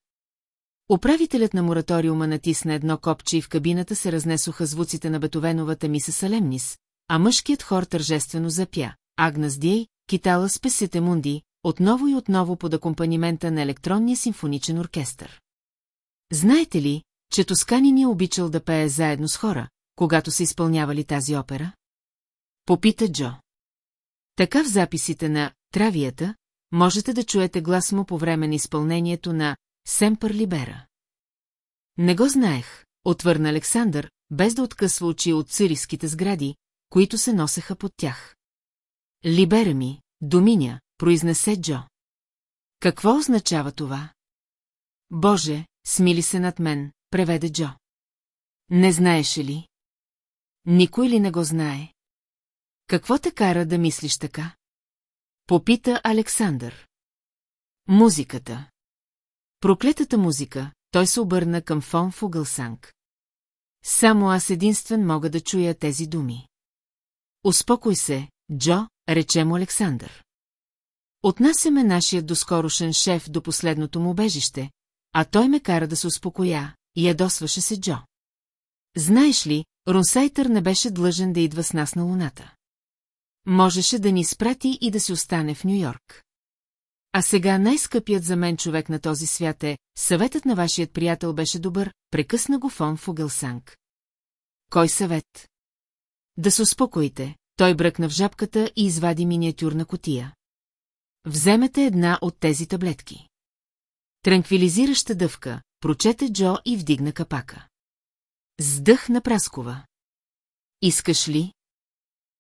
Управителят на мораториума натисна едно копче и в кабината се разнесоха звуците на Бетовеновата миса Салемнис, а мъжкият хор тържествено запя. Агнас Дией, Китала Спесите Мунди, отново и отново под акомпанимента на електронния симфоничен оркестър. Знаете ли, че Тоскани ни е обичал да пее заедно с хора, когато са изпълнявали тази опера? Попита Джо. Така в записите на «Травията» можете да чуете глас му по време на изпълнението на «Семпър Либера». Не го знаех, отвърна Александър, без да откъсва очи от цириските сгради, които се носеха под тях. Либера ми, доминя, произнесе Джо. Какво означава това? Боже, смили се над мен, преведе Джо. Не знаеше ли? Никой ли не го знае? Какво те кара да мислиш така? Попита Александър. Музиката. Проклетата музика, той се обърна към фон Фугълсанг. Само аз единствен мога да чуя тези думи. Успокой се, Джо, рече му Александър. Отнасяме нашия доскорошен шеф до последното му бежище, а той ме кара да се успокоя, ядосваше се Джо. Знаеш ли, Рунсайтър не беше длъжен да идва с нас на луната. Можеше да ни спрати и да си остане в Нью-Йорк. А сега най-скъпият за мен човек на този свят е, съветът на вашият приятел беше добър, прекъсна го фон Фугълсанг. Кой съвет? Да се успокоите, той бръкна в жабката и извади миниатюрна котия. Вземете една от тези таблетки. Транквилизираща дъвка, прочете Джо и вдигна капака. Сдъх на Праскова. Искаш ли?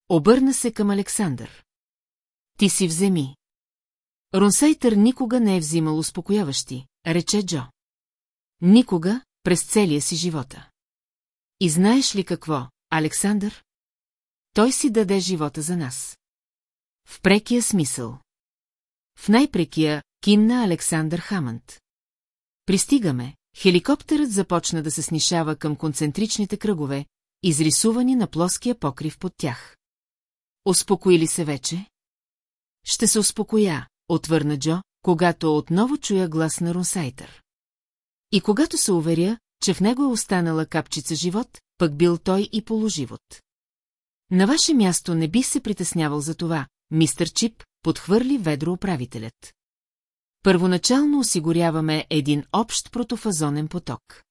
Обърна се към Александър. Ти си вземи. Рунсайтър никога не е взимал успокояващи, рече Джо. Никога, през целия си живота. И знаеш ли какво, Александър? Той си даде живота за нас. В прекия смисъл. В най-прекия кимна Александър Хамънд. Пристигаме, хеликоптерът започна да се снишава към концентричните кръгове, изрисувани на плоския покрив под тях. Успокоили се вече? Ще се успокоя, отвърна Джо, когато отново чуя глас на Рунсайтър. И когато се уверя, че в него е останала капчица живот, пък бил той и положивот. На ваше място не би се притеснявал за това, мистер Чип, подхвърли ведро управителят. Първоначално осигуряваме един общ протофазонен поток.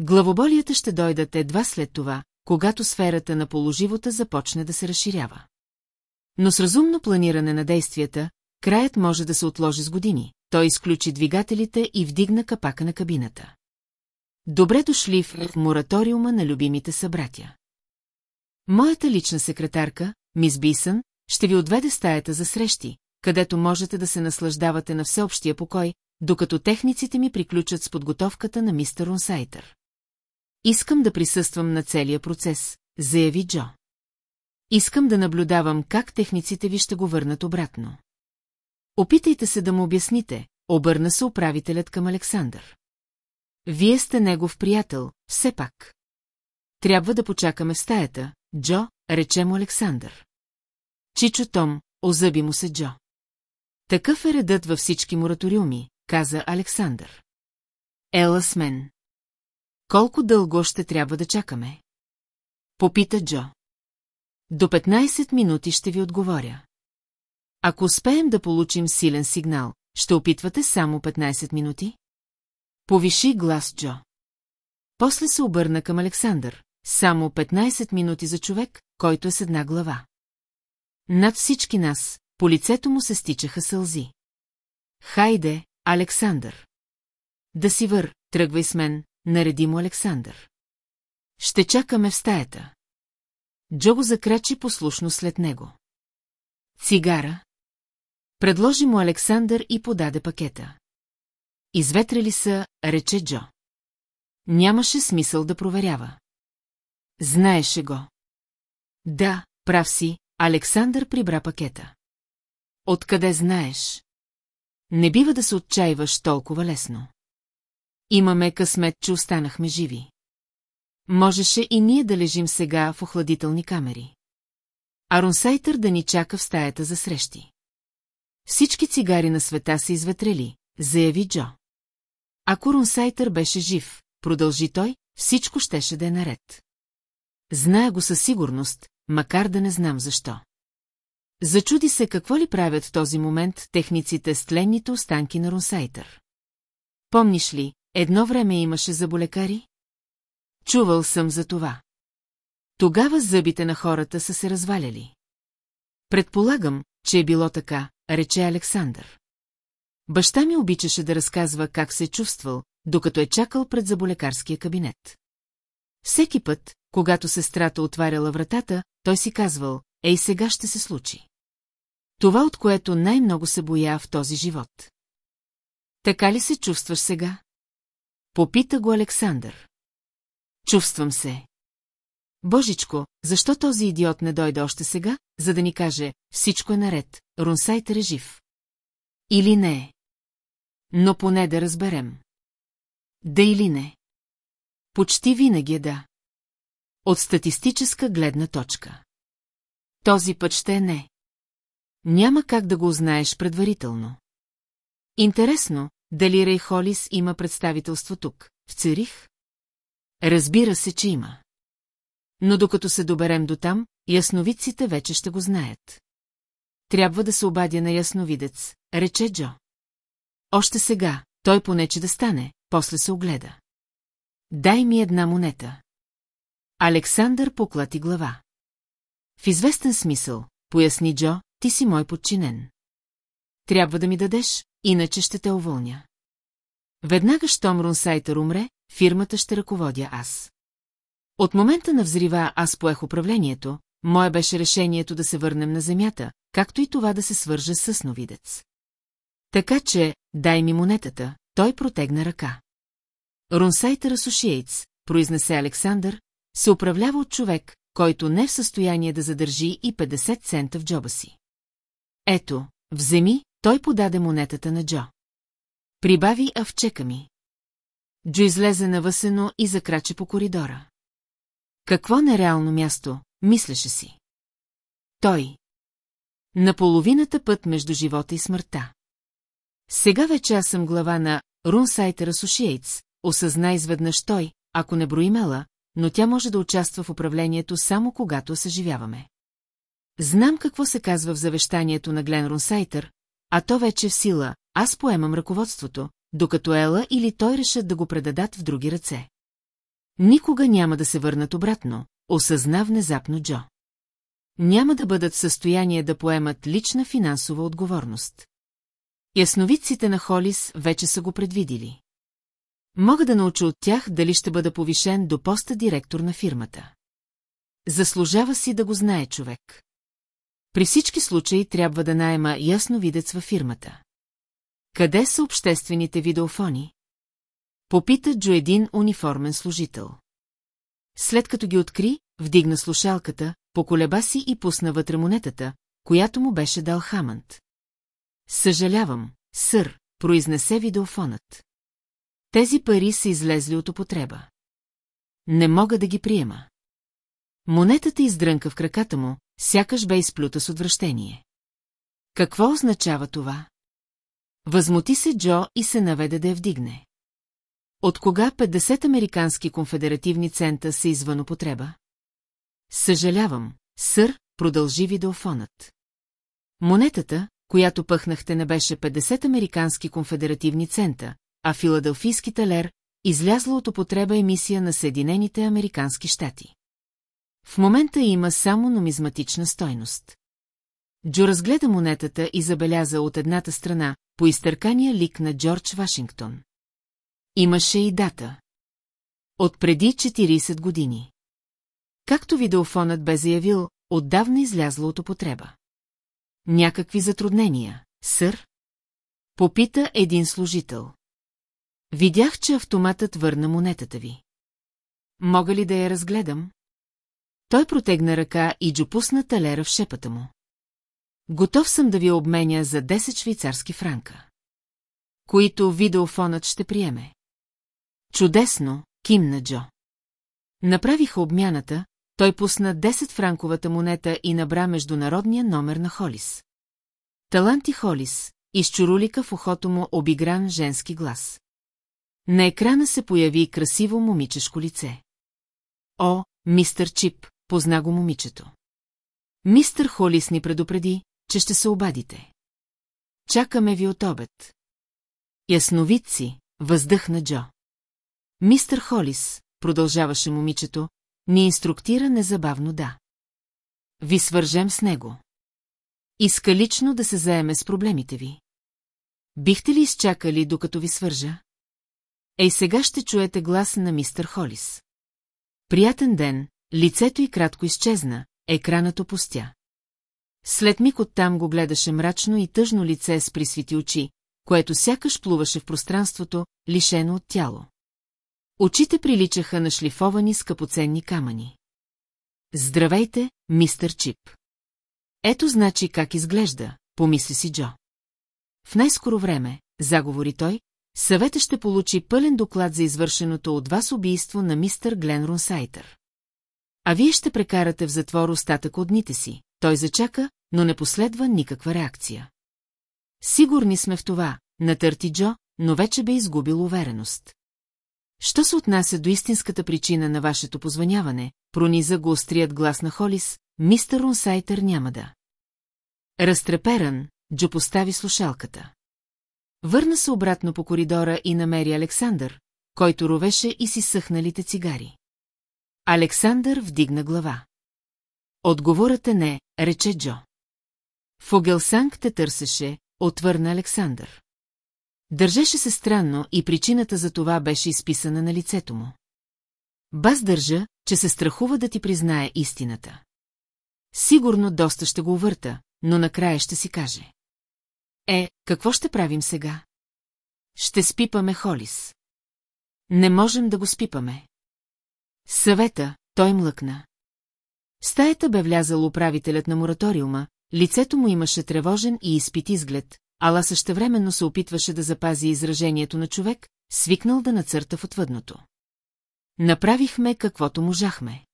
Главоболията ще дойдат едва след това, когато сферата на положивота започне да се разширява. Но с разумно планиране на действията, краят може да се отложи с години. Той изключи двигателите и вдигна капака на кабината. Добре дошли в мораториума на любимите събратя. Моята лична секретарка, мис Бисън, ще ви отведе стаята за срещи, където можете да се наслаждавате на всеобщия покой, докато техниците ми приключат с подготовката на мистер Унсайтър. Искам да присъствам на целия процес, заяви Джо. Искам да наблюдавам как техниците ви ще го върнат обратно. Опитайте се да му обясните, обърна се управителят към Александър. Вие сте негов приятел, все пак. Трябва да почакаме в стаята, Джо, рече му Александър. Чичо Том, озъби му се Джо. Такъв е редът във всички мораториуми, каза Александър. Ела с мен. Колко дълго ще трябва да чакаме? Попита Джо. До 15 минути ще ви отговоря. Ако успеем да получим силен сигнал, ще опитвате само 15 минути? Повиши глас Джо. После се обърна към Александър. Само 15 минути за човек, който е с една глава. Над всички нас, по лицето му се стичаха сълзи. Хайде, Александър. Да си вър, тръгвай с мен, нареди му Александър. Ще чакаме в стаята. Джо го закрачи послушно след него. Цигара? Предложи му Александър и подаде пакета. Изветрили са, рече Джо. Нямаше смисъл да проверява. Знаеше го. Да, прав си, Александър прибра пакета. Откъде знаеш? Не бива да се отчаиваш толкова лесно. Имаме късмет, че останахме живи. Можеше и ние да лежим сега в охладителни камери. Аронсайтър да ни чака в стаята за срещи. Всички цигари на света са изветрели, заяви Джо. Ако Ронсайтър беше жив, продължи той, всичко щеше да е наред. Зная го със сигурност, макар да не знам защо. Зачуди се какво ли правят в този момент техниците с тленните останки на Ронсайтър. Помниш ли, едно време имаше заболекари? Чувал съм за това. Тогава зъбите на хората са се разваляли. Предполагам, че е било така, рече Александър. Баща ми обичаше да разказва как се е чувствал, докато е чакал пред заболекарския кабинет. Всеки път, когато сестрата отваряла вратата, той си казвал, ей сега ще се случи. Това, от което най-много се боя в този живот. Така ли се чувстваш сега? Попита го Александър. Чувствам се. Божичко, защо този идиот не дойде още сега, за да ни каже, всичко е наред, Рунсайтер е жив? Или не? Но поне да разберем. Да или не? Почти винаги е да. От статистическа гледна точка. Този път ще е не. Няма как да го узнаеш предварително. Интересно, дали Рей Холис има представителство тук, в Цирих? Разбира се, че има. Но докато се доберем до там, ясновидците вече ще го знаят. Трябва да се обадя на ясновидец, рече Джо. Още сега, той понече да стане, после се огледа. Дай ми една монета. Александър поклати глава. В известен смисъл, поясни Джо, ти си мой подчинен. Трябва да ми дадеш, иначе ще те уволня. Веднага, щом Рунсайтър умре, фирмата ще ръководя аз. От момента на взрива аз поех управлението, мое беше решението да се върнем на земята, както и това да се свържа с сновидец. Така че, дай ми монетата, той протегна ръка. Рунсайтър Асошиейтс, произнесе Александър, се управлява от човек, който не е в състояние да задържи и 50 цента в джоба си. Ето, вземи, той подаде монетата на Джо. Прибави авчека ми. Джо излезе навъсено и закраче по коридора. Какво нереално място, мислеше си. Той. На половината път между живота и смъртта. Сега вече аз съм глава на Рунсайтер Associates, осъзна изведнъж той, ако не брои Мела, но тя може да участва в управлението само когато съживяваме. Знам какво се казва в завещанието на Глен Рунсайтер, а то вече в сила, аз поемам ръководството, докато Ела или той решат да го предадат в други ръце. Никога няма да се върнат обратно, осъзна внезапно Джо. Няма да бъдат в състояние да поемат лична финансова отговорност. Ясновидците на Холис вече са го предвидили. Мога да науча от тях дали ще бъда повишен до поста директор на фирмата. Заслужава си да го знае човек. При всички случаи трябва да найема ясно видец във фирмата. Къде са обществените видеофони? Попита Джо един униформен служител. След като ги откри, вдигна слушалката, поколеба си и пусна вътре монетата, която му беше дал Хамънд. Съжалявам, сър, произнесе видеофонът. Тези пари са излезли от употреба. Не мога да ги приема. Монетата издрънка в краката му, сякаш бе изплюта с отвращение. Какво означава това? Възмути се Джо и се наведе да я вдигне. От кога 50 американски конфедеративни цента са извън употреба? Съжалявам, сър, продължи видеофонът. Монетата, която пъхнахте не беше 50 американски конфедеративни цента, а филаделфийски талер, излязла от употреба емисия на Съединените Американски щати. В момента има само нумизматична стойност. Джо разгледа монетата и забеляза от едната страна, по изтъркания лик на Джордж Вашингтон. Имаше и дата. От преди 40 години. Както видеофонът бе заявил, отдавна излязло от употреба. Някакви затруднения, сър? Попита един служител. Видях, че автоматът върна монетата ви. Мога ли да я разгледам? Той протегна ръка и Джо пусна талера в шепата му. Готов съм да ви обменя за 10 швейцарски франка. Които видеофонът ще приеме. Чудесно, кимна Джо. Направиха обмяната, той пусна 10 франковата монета и набра международния номер на Холис. Таланти Холис, изчурулика в ухото му обигран женски глас. На екрана се появи красиво момичешко лице. О, мистър Чип, позна го момичето. Мистър Холис ни предупреди, че ще се обадите. Чакаме ви от обед. Ясновидци, въздъхна Джо. Мистър Холис, продължаваше момичето, ни инструктира незабавно да. Ви свържем с него. Иска лично да се заеме с проблемите ви. Бихте ли изчакали, докато ви свържа? Ей, сега ще чуете глас на мистър Холис. Приятен ден, лицето й кратко изчезна, екранът опустя. След миг оттам го гледаше мрачно и тъжно лице с присвити очи, което сякаш плуваше в пространството, лишено от тяло. Очите приличаха на шлифовани скъпоценни камъни. Здравейте, мистър Чип. Ето значи как изглежда, помисли си Джо. В най-скоро време, заговори той, съвета ще получи пълен доклад за извършеното от вас убийство на мистър Глен Рунсайтър. А вие ще прекарате в затвор остатък от дните си. Той зачака, но не последва никаква реакция. Сигурни сме в това, натърти Джо, но вече бе изгубил увереност. Що се отнася до истинската причина на вашето позваняване, прониза го острият глас на Холис, мистер Рунсайтър няма да. Разтреперан, Джо постави слушалката. Върна се обратно по коридора и намери Александър, който ровеше и си съхналите цигари. Александър вдигна глава. Отговорът е не, рече Джо. Фогелсанг те търсеше, отвърна Александър. Държеше се странно и причината за това беше изписана на лицето му. Баз държа, че се страхува да ти признае истината. Сигурно доста ще го увърта, но накрая ще си каже. Е, какво ще правим сега? Ще спипаме Холис. Не можем да го спипаме. Съвета, той млъкна. В стаята бе влязал управителят на мораториума, лицето му имаше тревожен и изпит изглед, ала същевременно се опитваше да запази изражението на човек, свикнал да нацърта в отвъдното. Направихме каквото можахме.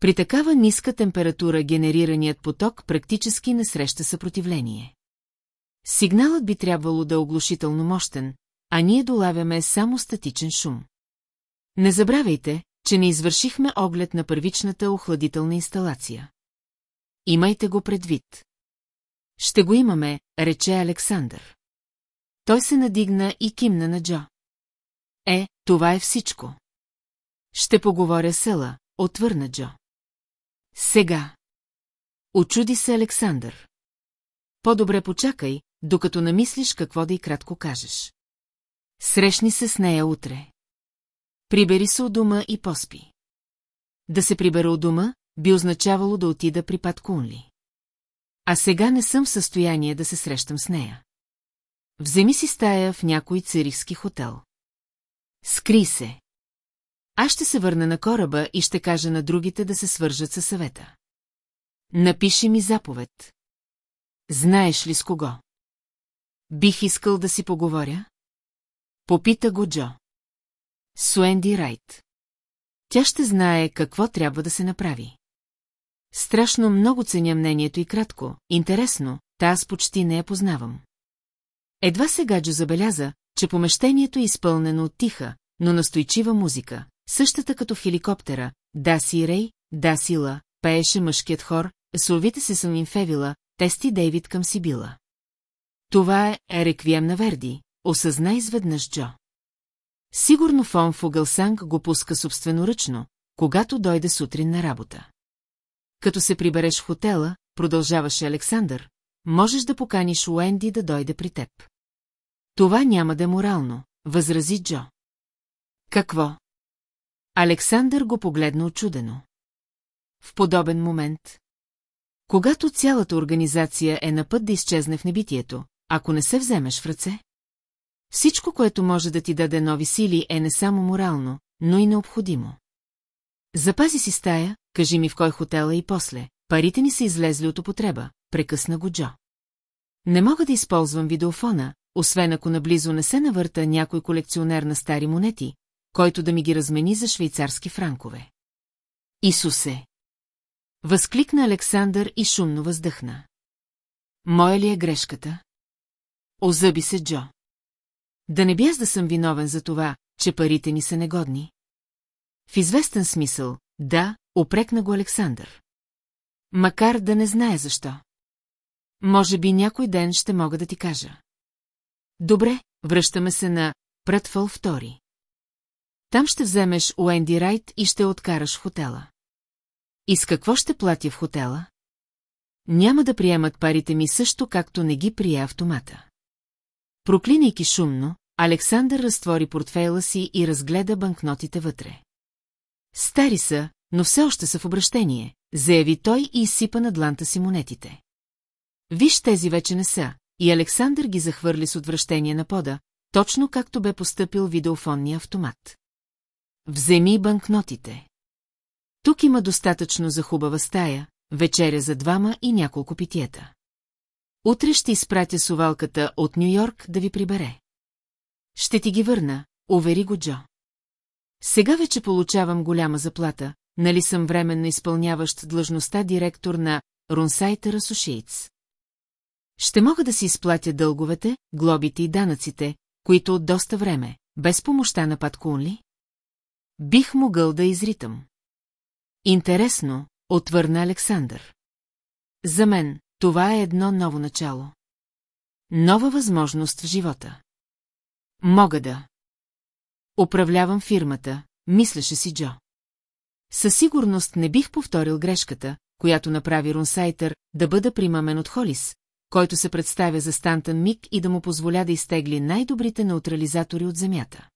При такава ниска температура генерираният поток практически не среща съпротивление. Сигналът би трябвало да е оглушително мощен, а ние долавяме само статичен шум. Не забравяйте, че не извършихме оглед на първичната охладителна инсталация. Имайте го предвид. Ще го имаме, рече Александър. Той се надигна и кимна на Джо. Е, това е всичко. Ще поговоря села, отвърна Джо. Сега. Очуди се Александър. По-добре почакай, докато намислиш какво да и кратко кажеш. Срещни се с нея утре. Прибери се от дома и поспи. Да се прибера от дома, би означавало да отида при Пат Кунли. А сега не съм в състояние да се срещам с нея. Вземи си стая в някой цирихски хотел. Скри се. Аз ще се върна на кораба и ще кажа на другите да се свържат със съвета. Напиши ми заповед. Знаеш ли с кого? Бих искал да си поговоря? Попита го Джо. Суенди Райт. Тя ще знае какво трябва да се направи. Страшно много ценя мнението и кратко, интересно, та аз почти не я познавам. Едва сега Джо забеляза, че помещението е изпълнено от тиха, но настойчива музика, същата като в хеликоптера, да си Рей, да сила, пееше мъжкият хор, словите се съм Февила, тести Дейвид към Сибила. Това е реквием на Верди, осъзна изведнъж Джо. Сигурно Фон Фугълсанг го пуска собственоръчно, когато дойде сутрин на работа. Като се прибереш в хотела, продължаваше Александър, можеш да поканиш Уенди да дойде при теб. Това няма да е морално, възрази Джо. Какво? Александър го погледна очудено. В подобен момент. Когато цялата организация е на път да изчезне в небитието, ако не се вземеш в ръце? Всичко, което може да ти даде нови сили, е не само морално, но и необходимо. Запази си стая, кажи ми в кой хотела и после. Парите ни са излезли от употреба, прекъсна го Джо. Не мога да използвам видеофона, освен ако наблизо не се навърта някой колекционер на стари монети, който да ми ги размени за швейцарски франкове. Исусе! Възкликна Александър и шумно въздъхна. Моя ли е грешката? Озъби се Джо. Да не би да съм виновен за това, че парите ни са негодни. В известен смисъл, да, опрекна го Александър. Макар да не знае защо. Може би някой ден ще мога да ти кажа. Добре, връщаме се на Прътфъл втори. Там ще вземеш Уенди Райт и ще откараш в хотела. И с какво ще платя в хотела? Няма да приемат парите ми също, както не ги прие автомата. Проклинайки шумно, Александър разтвори портфейла си и разгледа банкнотите вътре. Стари са, но все още са в обращение, заяви той и изсипа на дланта си монетите. Виж, тези вече не са, и Александър ги захвърли с отвращение на пода, точно както бе поступил видеофонния автомат. Вземи банкнотите. Тук има достатъчно за хубава стая, вечеря за двама и няколко питиета. Утре ще изпратя сувалката от Нью-Йорк да ви прибере. Ще ти ги върна, увери го Джо. Сега вече получавам голяма заплата, нали съм временно изпълняващ длъжността директор на Рунсайтер Associates. Ще мога да си изплатя дълговете, глобите и данъците, които от доста време, без помощта на Пат Кунли, бих могъл да изритам. Интересно, отвърна Александър. За мен, това е едно ново начало. Нова възможност в живота. Мога да. Управлявам фирмата, мислеше си Джо. Със сигурност не бих повторил грешката, която направи Рунсайтър, да бъда примамен от Холис, който се представя за Стантън Мик и да му позволя да изтегли най-добрите неутрализатори от земята.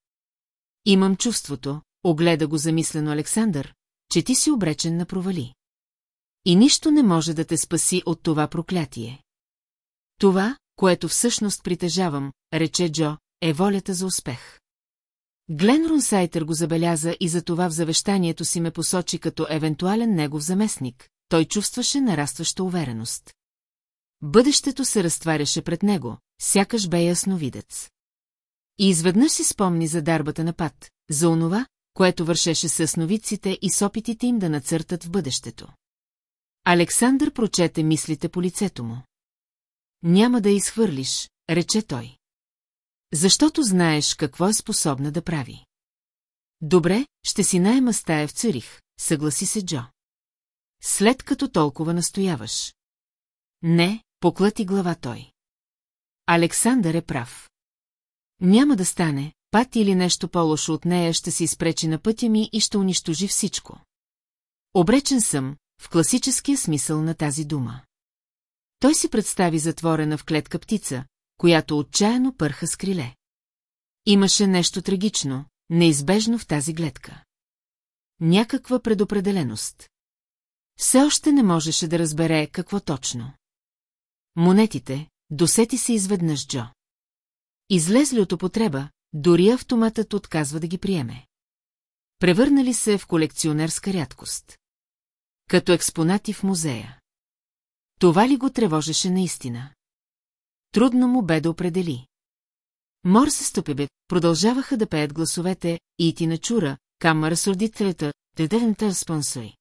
Имам чувството, огледа го замислено Александър, че ти си обречен на провали. И нищо не може да те спаси от това проклятие. Това, което всъщност притежавам, рече Джо, е волята за успех. Глен Рунсайтер го забеляза и за това в завещанието си ме посочи като евентуален негов заместник. Той чувстваше нарастваща увереност. Бъдещето се разтваряше пред него, сякаш бе ясновидец. И изведнъж си спомни за дарбата на пат, за онова, което вършеше с сновиците и с опитите им да нацъртат в бъдещето. Александър прочете мислите по лицето му. Няма да изхвърлиш, рече той. Защото знаеш какво е способна да прави. Добре, ще си найема стая в Цюрих, съгласи се Джо. След като толкова настояваш. Не, поклати глава той. Александър е прав. Няма да стане, пат или нещо по-лошо от нея ще се изпречи на пътя ми и ще унищожи всичко. Обречен съм, в класическия смисъл на тази дума. Той си представи затворена в клетка птица, която отчаяно пърха с криле. Имаше нещо трагично, неизбежно в тази гледка. Някаква предопределеност. Все още не можеше да разбере какво точно. Монетите, досети се изведнъж Джо. Излезли от употреба, дори автоматът отказва да ги приеме. Превърнали се в колекционерска рядкост. Като експонати в музея. Това ли го тревожеше наистина? Трудно му бе да определи. Мор се стопебе, продължаваха да пеят гласовете и ти начура, камара сурдителята, тедевента спонсори.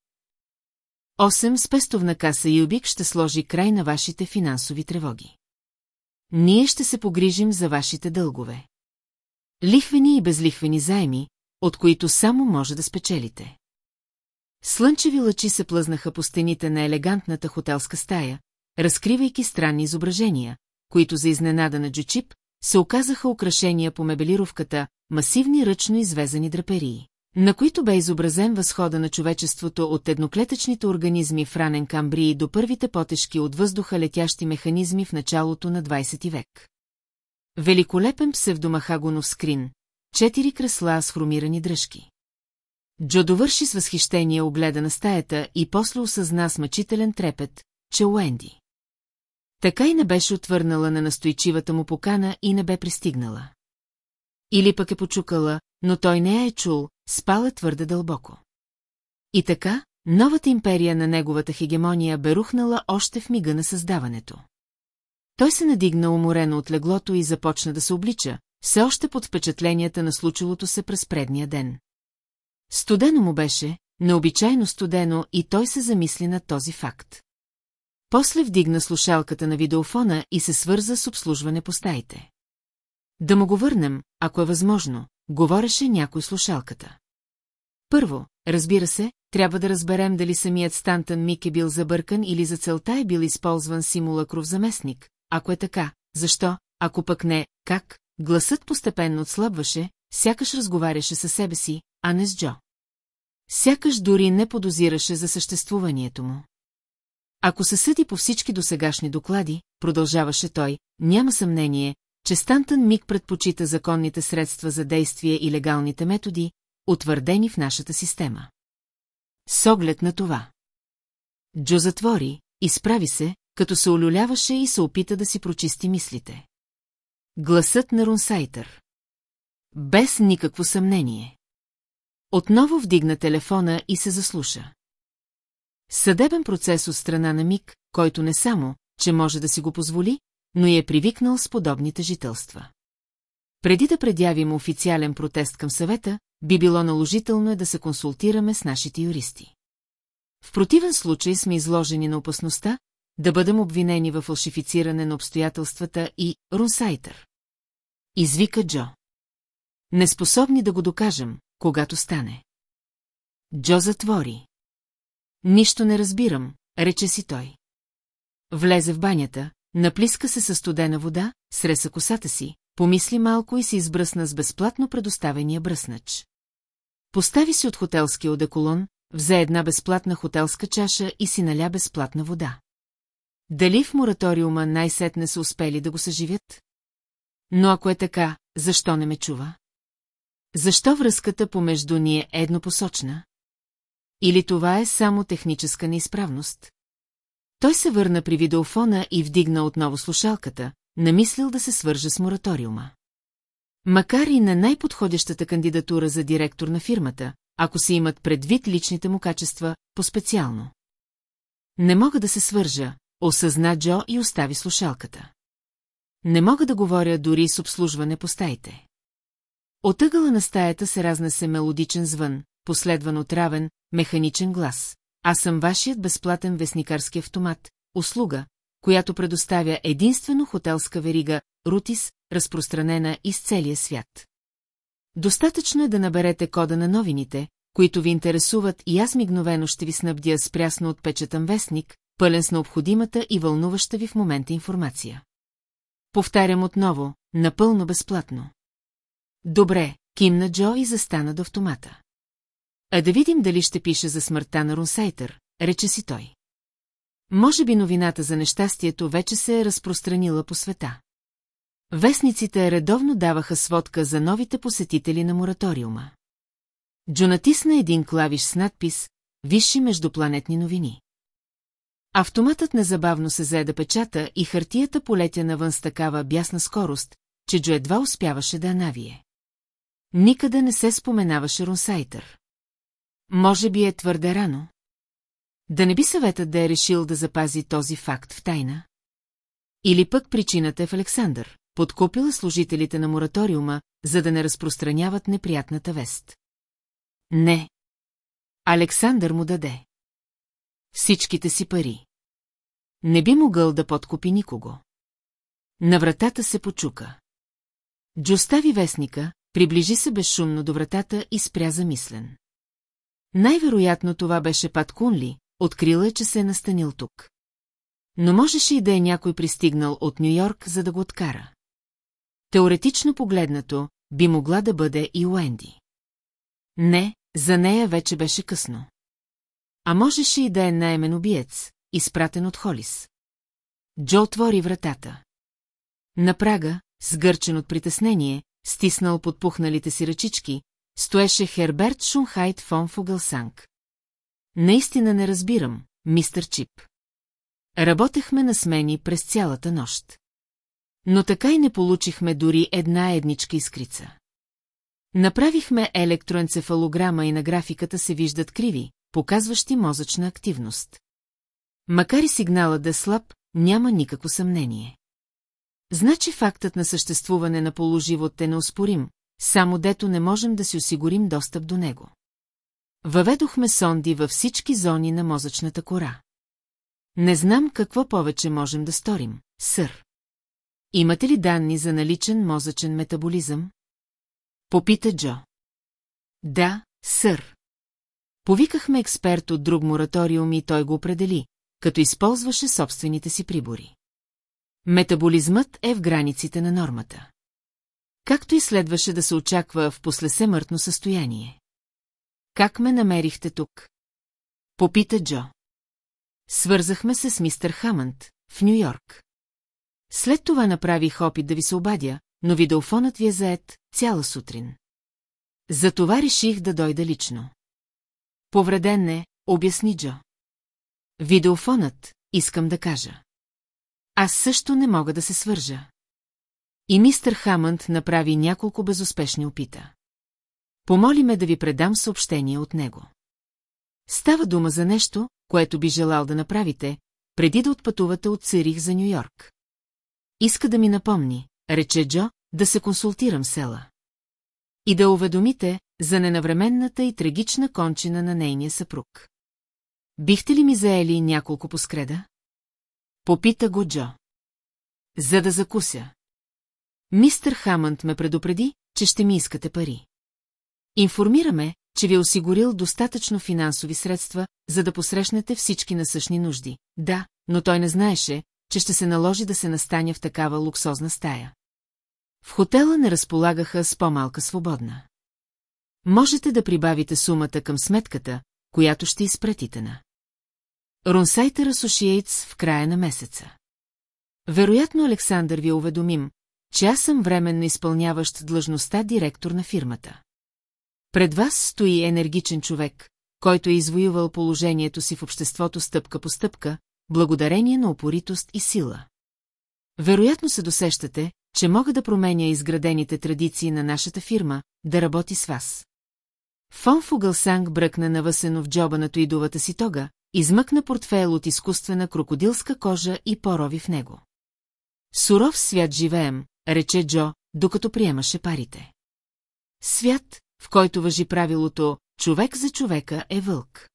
Осем с пестовна каса Юбик ще сложи край на вашите финансови тревоги. Ние ще се погрижим за вашите дългове. Лихвени и безлихвени заеми, от които само може да спечелите. Слънчеви лъчи се плъзнаха по стените на елегантната хотелска стая, разкривайки странни изображения, които за изненада на Джучип се оказаха украшения по мебелировката, масивни ръчно извезани драперии, на които бе изобразен възхода на човечеството от едноклетъчните организми в ранен камбрии до първите потешки от въздуха летящи механизми в началото на 20 век. Великолепен псевдомахагонов скрин, четири кресла с хромирани дръжки. Джо довърши с възхищение огледа на стаята и после осъзна с трепет, че Уенди. Така и не беше отвърнала на настойчивата му покана и не бе пристигнала. Или пък е почукала, но той не я е чул, спала твърде дълбоко. И така, новата империя на неговата хегемония бе рухнала още в мига на създаването. Той се надигна уморено от леглото и започна да се облича, все още под впечатленията на случилото се през предния ден. Студено му беше, необичайно студено и той се замисли на този факт. После вдигна слушалката на видеофона и се свърза с обслужване по стаите. Да му го върнем, ако е възможно, говореше някой слушалката. Първо, разбира се, трябва да разберем дали самият Стантън Мик е бил забъркан или за целта е бил използван симулакров заместник. Ако е така, защо, ако пък не, как, гласът постепенно отслабваше, сякаш разговаряше със себе си, а не с Джо. Сякаш дори не подозираше за съществуването му. Ако се съди по всички досегашни доклади, продължаваше той, няма съмнение, че Стантън Мик предпочита законните средства за действие и легалните методи, утвърдени в нашата система. С оглед на това. Джо затвори, изправи се, като се олюляваше и се опита да си прочисти мислите. Гласът на Рунсайтър. Без никакво съмнение. Отново вдигна телефона и се заслуша. Съдебен процес от страна на Мик, който не само, че може да си го позволи, но и е привикнал с подобните жителства. Преди да предявим официален протест към съвета, би било наложително е да се консултираме с нашите юристи. В противен случай сме изложени на опасността да бъдем обвинени в фалшифициране на обстоятелствата и Рунсайтър. Извика Джо. Неспособни да го докажем, когато стане. Джо затвори. Нищо не разбирам, рече си той. Влезе в банята, наплиска се със студена вода, среса косата си, помисли малко и се избръсна с безплатно предоставения бръснач. Постави си от хотелския одеколон, взе една безплатна хотелска чаша и си наля безплатна вода. Дали в мораториума най-сетне са успели да го съживят? Но ако е така, защо не ме чува? Защо връзката помежду ни е еднопосочна? Или това е само техническа неизправност? Той се върна при видеофона и вдигна отново слушалката, намислил да се свърже с мораториума. Макар и на най-подходящата кандидатура за директор на фирмата, ако се имат предвид личните му качества, по-специално. Не мога да се свържа, осъзна Джо и остави слушалката. Не мога да говоря дори с обслужване по стаите. От ъгъла на стаята се разнесе мелодичен звън, последван от равен, механичен глас. Аз съм вашият безплатен вестникарски автомат, услуга, която предоставя единствено хотелска верига, Рутис, разпространена из целия свят. Достатъчно е да наберете кода на новините, които ви интересуват и аз мигновено ще ви снабдя с прясно отпечатан вестник, пълен с необходимата и вълнуваща ви в момента информация. Повтарям отново, напълно безплатно. Добре, кимна Джо и застана до автомата. А да видим дали ще пише за смъртта на Рунсайтър, рече си той. Може би новината за нещастието вече се е разпространила по света. Вестниците редовно даваха сводка за новите посетители на мораториума. Джо натисна един клавиш с надпис «Висши междупланетни новини». Автоматът незабавно се зае да печата и хартията полетя навън с такава бясна скорост, че Джо едва успяваше да навие. Никъде не се споменаваше Рунсайтър. Може би е твърде рано. Да не би съветът да е решил да запази този факт в тайна? Или пък причината е в Александър, подкупила служителите на мораториума, за да не разпространяват неприятната вест. Не. Александър му даде. Всичките си пари. Не би могъл да подкупи никого. На вратата се почука. Джо стави вестника, приближи се безшумно до вратата и спря замислен. Най-вероятно това беше Пат Кунли, открила е, че се е настанил тук. Но можеше и да е някой пристигнал от Нью-Йорк, за да го откара. Теоретично погледнато, би могла да бъде и Уенди. Не, за нея вече беше късно. А можеше и да е наемен убиец, изпратен от Холис. Джо отвори вратата. На прага, сгърчен от притеснение, стиснал подпухналите си ръчички, стоеше Херберт Шунхайт фон Фугълсанг. Наистина не разбирам, мистър Чип. Работехме на смени през цялата нощ. Но така и не получихме дори една едничка искрица. Направихме електроенцефалограма и на графиката се виждат криви, показващи мозъчна активност. Макар и сигналът да е слаб, няма никакво съмнение. Значи фактът на съществуване на полуживот е неоспорим, само дето не можем да си осигурим достъп до него. Въведохме сонди във всички зони на мозъчната кора. Не знам какво повече можем да сторим, сър. Имате ли данни за наличен мозъчен метаболизъм? Попита Джо. Да, сър. Повикахме експерт от друг мораториум и той го определи, като използваше собствените си прибори. Метаболизмът е в границите на нормата. Както и следваше да се очаква в послесемъртно състояние. Как ме намерихте тук? Попита Джо. Свързахме се с мистер Хамънд в Нью-Йорк. След това направих опит да ви се обадя, но видеофонът ви е заед цяла сутрин. Затова реших да дойда лично. Повреден не, обясни Джо. Видеофонът, искам да кажа. Аз също не мога да се свържа. И мистер Хамънд направи няколко безуспешни опита. Помоли ме да ви предам съобщение от него. Става дума за нещо, което би желал да направите, преди да отпътувате от Цирих за Нью-Йорк. Иска да ми напомни, рече Джо, да се консултирам села. И да уведомите за ненавременната и трагична кончина на нейния съпруг. Бихте ли ми заели няколко поскреда? Попита го Джо. За да закуся. Мистър Хамънд ме предупреди, че ще ми искате пари. Информираме, че ви е осигурил достатъчно финансови средства, за да посрещнете всички насъщни нужди. Да, но той не знаеше, че ще се наложи да се настаня в такава луксозна стая. В хотела не разполагаха с по-малка свободна. Можете да прибавите сумата към сметката, която ще изпратите на. Ронсайтер Associates в края на месеца. Вероятно Александър ви уведомим, че аз съм временно изпълняващ длъжността директор на фирмата. Пред вас стои енергичен човек, който е извоювал положението си в обществото стъпка по стъпка, благодарение на опоритост и сила. Вероятно се досещате, че мога да променя изградените традиции на нашата фирма, да работи с вас. Фон Фугълсанг бръкна навъсено в джоба на тоидовата си тога, измъкна портфейл от изкуствена крокодилска кожа и порови в него. Суров свят живеем, рече Джо, докато приемаше парите. Свят, в който въжи правилото «човек за човека е вълк».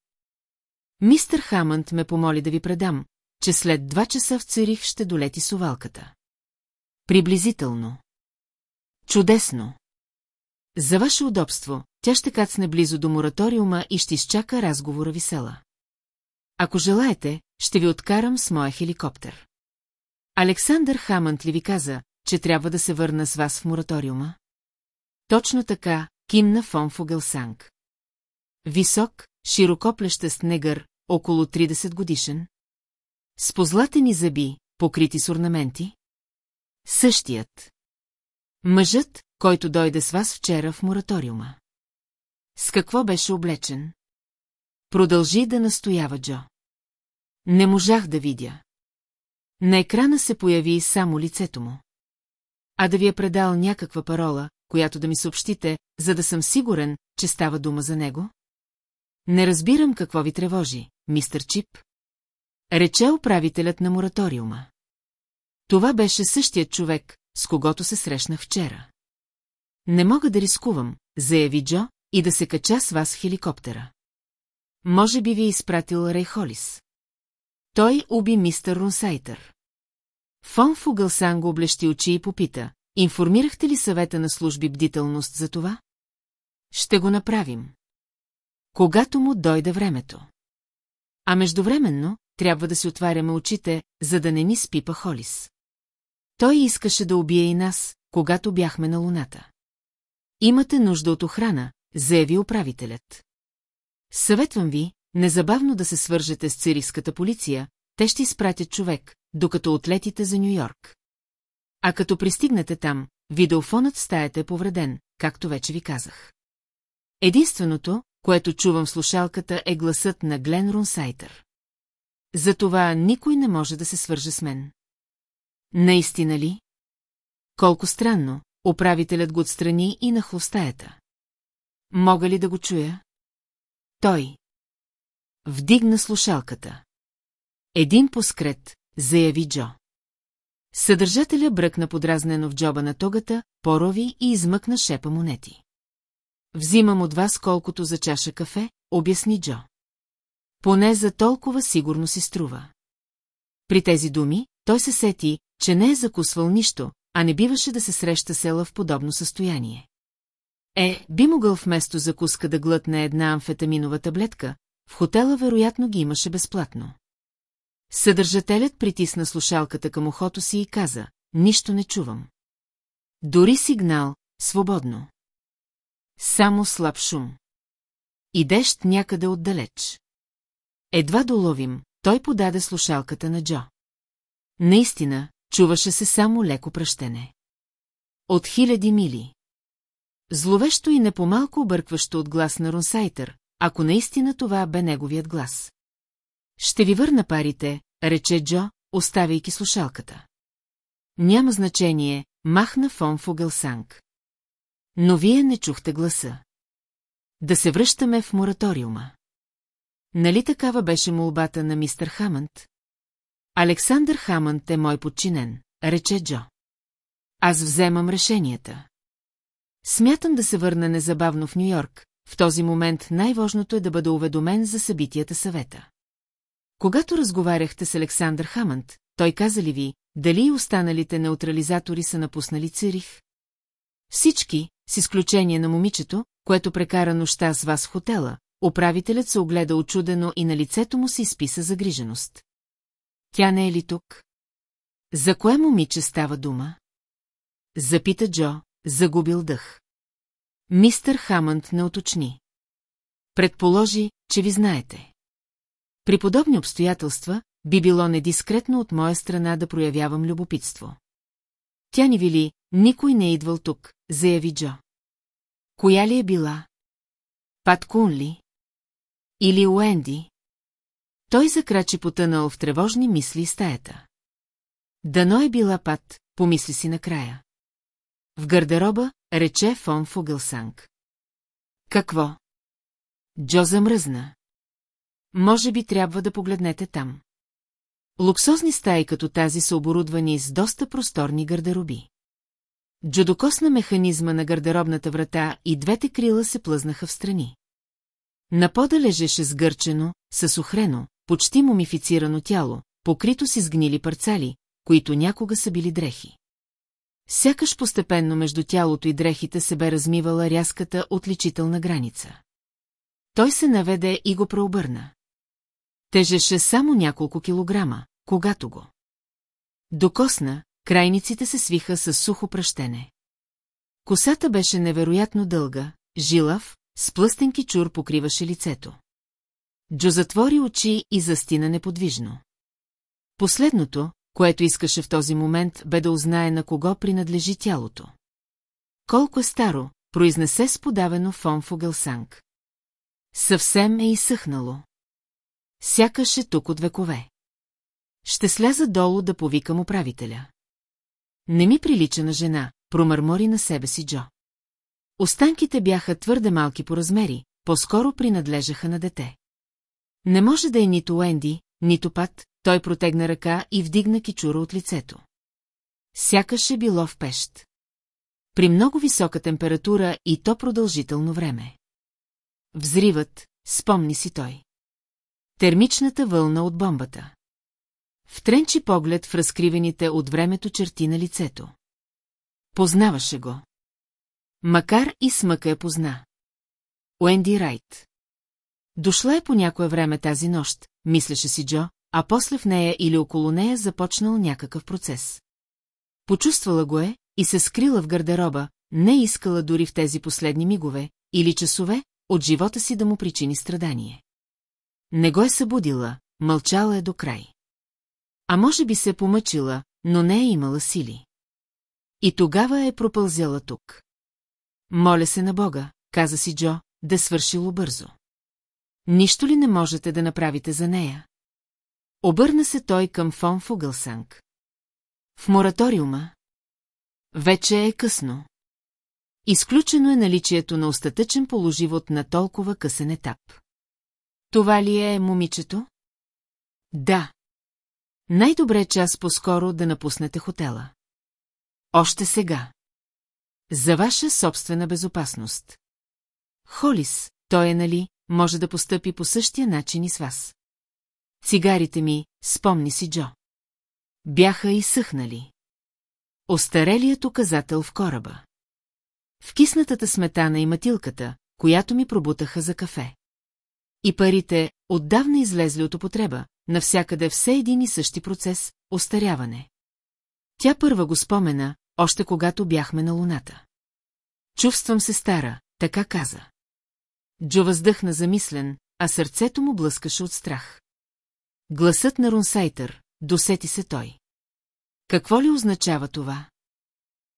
Мистер Хамънд ме помоли да ви предам, че след два часа в Цирих ще долети сувалката. Приблизително. Чудесно. За ваше удобство, тя ще кацне близо до мораториума и ще изчака разговора ви села. Ако желаете, ще ви откарам с моя хеликоптер. Александър Хамънд ли ви каза, че трябва да се върна с вас в мораториума? Точно така, кимна фон Фугълсанг. Висок, широкоплещест негър, около 30 годишен. С позлатени зъби, покрити с орнаменти. Същият. Мъжът, който дойде с вас вчера в мораториума. С какво беше облечен? Продължи да настоява Джо. Не можах да видя. На екрана се появи само лицето му. А да ви е предал някаква парола, която да ми съобщите, за да съм сигурен, че става дума за него? Не разбирам какво ви тревожи, мистър Чип. Рече управителят на мораториума. Това беше същият човек, с когото се срещнах вчера. Не мога да рискувам, заяви Джо, и да се кача с вас в хеликоптера. Може би ви е изпратил Рей Холис. Той уби мистер Рунсайтър. Фон Фугълсан го облещи очи и попита, информирахте ли съвета на служби бдителност за това? Ще го направим. Когато му дойде времето. А междувременно, трябва да си отваряме очите, за да не ни спипа Холис. Той искаше да убие и нас, когато бяхме на луната. Имате нужда от охрана, заяви управителят. Съветвам ви, незабавно да се свържете с цирийската полиция, те ще изпратят човек, докато отлетите за Нью-Йорк. А като пристигнете там, видеофонът в стаята е повреден, както вече ви казах. Единственото, което чувам в слушалката е гласът на Глен Рунсайтър. Затова никой не може да се свърже с мен. Наистина ли? Колко странно, управителят го отстрани и на стаята. Мога ли да го чуя? Той. Вдигна слушалката. Един поскрет, заяви Джо. Съдържателя бръкна подразнено в джоба на тогата, порови и измъкна шепа монети. Взимам от вас колкото за чаша кафе, обясни Джо. Поне за толкова сигурно си струва. При тези думи, той се сети, че не е закусвал нищо, а не биваше да се среща села в подобно състояние. Е, би могъл вместо закуска да глътне една амфетаминова таблетка, в хотела вероятно ги имаше безплатно. Съдържателят притисна слушалката към ухото си и каза, нищо не чувам. Дори сигнал, свободно. Само слаб шум. И дещ някъде отдалеч. Едва доловим, той подаде слушалката на Джо. Наистина, чуваше се само леко пръщене. От хиляди мили. Зловещо и не по-малко объркващо от глас на Ронсайтър, ако наистина това бе неговият глас. Ще ви върна парите, рече Джо, оставяйки слушалката. Няма значение, махна фон Фугълсанг. Но вие не чухте гласа. Да се връщаме в мораториума. Нали такава беше молбата на мистер Хамънд? Александър Хамънт е мой подчинен, рече Джо. Аз вземам решенията. Смятам да се върна незабавно в Нью-Йорк, в този момент най-важното е да бъда уведомен за събитията съвета. Когато разговаряхте с Александър Хамънт, той каза ли ви, дали и останалите неутрализатори са напуснали Цирих? Всички, с изключение на момичето, което прекара нощта с вас в хотела, управителят се огледа очудено и на лицето му се изписа загриженост. Тя не е ли тук? За кое момиче става дума? Запита Джо, загубил дъх. Мистър Хамънд не уточни. Предположи, че ви знаете. При подобни обстоятелства би било недискретно от моя страна да проявявам любопитство. Тя ни вили, никой не е идвал тук, заяви Джо. Коя ли е била? Пат Кун ли? Или Уенди? Той закрачи потънал в тревожни мисли стаята. Дано е била Пат, помисли си накрая. В гардероба рече фон Фугълсанг. Какво? Джо замръзна. Може би трябва да погледнете там. Луксозни стаи като тази са оборудвани с доста просторни гардероби. Джо докосна механизма на гардеробната врата и двете крила се плъзнаха в страни. На пода лежеше сгърчено, съсухрено, почти мумифицирано тяло, покрито с изгнили парцали, които някога са били дрехи. Сякаш постепенно между тялото и дрехите се бе размивала рязката отличителна граница. Той се наведе и го преобърна. Тежеше само няколко килограма, когато го. Докосна, крайниците се свиха с сухо пръщене. Косата беше невероятно дълга, жилав, с плъстенки чур покриваше лицето. Джо затвори очи и застина неподвижно. Последното, което искаше в този момент, бе да узнае на кого принадлежи тялото. Колко е старо, произнесе с подавено фон Фугълсанг. Съвсем е изсъхнало. Сякаше е тук от векове. Ще сляза долу да повикам управителя. Не ми прилича на жена, промърмори на себе си Джо. Останките бяха твърде малки по размери, по-скоро принадлежаха на дете. Не може да е нито Уенди, нито Пат, той протегна ръка и вдигна кичура от лицето. Сякаш е било в пещ. При много висока температура и то продължително време. Взривът, спомни си той. Термичната вълна от бомбата. Втренчи поглед в разкривените от времето черти на лицето. Познаваше го. Макар и смъка я позна. Уенди Райт. Дошла е по някое време тази нощ, мислеше си Джо, а после в нея или около нея започнал някакъв процес. Почувствала го е и се скрила в гардероба, не искала дори в тези последни мигове или часове от живота си да му причини страдание. Не го е събудила, мълчала е до край. А може би се е помъчила, но не е имала сили. И тогава е пропълзяла тук. Моля се на Бога, каза си Джо, да свършило бързо. Нищо ли не можете да направите за нея? Обърна се той към фон Фугълсанг. В мораториума. Вече е късно. Изключено е наличието на остатъчен положивот на толкова късен етап. Това ли е момичето? Да. Най-добре е час по-скоро да напуснете хотела. Още сега. За ваша собствена безопасност. Холис, той е нали, може да постъпи по същия начин и с вас. Цигарите ми, спомни си Джо. Бяха изсъхнали. Остарелият указател в кораба. В киснатата сметана и матилката, която ми пробутаха за кафе. И парите, отдавна излезли от употреба, навсякъде все един и същи процес – остаряване. Тя първа го спомена, още когато бяхме на луната. Чувствам се стара, така каза. Джо въздъхна замислен, а сърцето му блъскаше от страх. Гласът на Рунсайтър, досети се той. Какво ли означава това?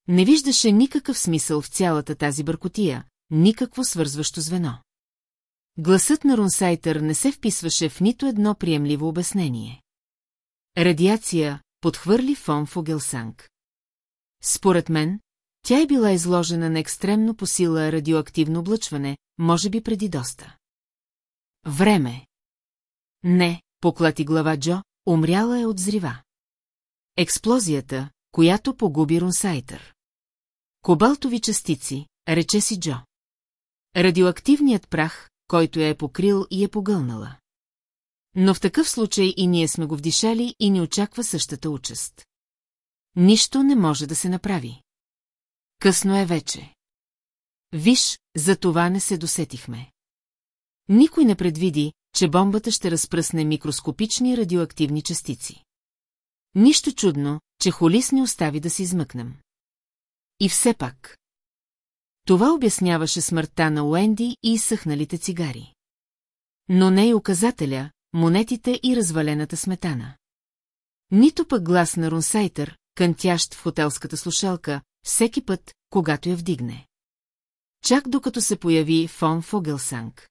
Не виждаше никакъв смисъл в цялата тази бъркотия, никакво свързващо звено. Гласът на Рунсайтър не се вписваше в нито едно приемливо обяснение. Радиация подхвърли фон Фугелсанг. Според мен, тя е била изложена на екстремно по сила радиоактивно облъчване, може би преди доста. Време. Не, поклати глава Джо, умряла е от зрива. Експлозията, която погуби Рунсайтър. Кобалтови частици, рече си Джо. Радиоактивният прах, който я е покрил и е погълнала. Но в такъв случай и ние сме го вдишали и ни очаква същата участ. Нищо не може да се направи. Късно е вече. Виж, за това не се досетихме. Никой не предвиди, че бомбата ще разпръсне микроскопични радиоактивни частици. Нищо чудно, че Холис не остави да се измъкнем. И все пак. Това обясняваше смъртта на Уенди и изсъхналите цигари. Но не и указателя, монетите и развалената сметана. Нито пък глас на Рунсайтър, кънтящ в хотелската слушалка, всеки път, когато я вдигне. Чак докато се появи фон Фогелсанг.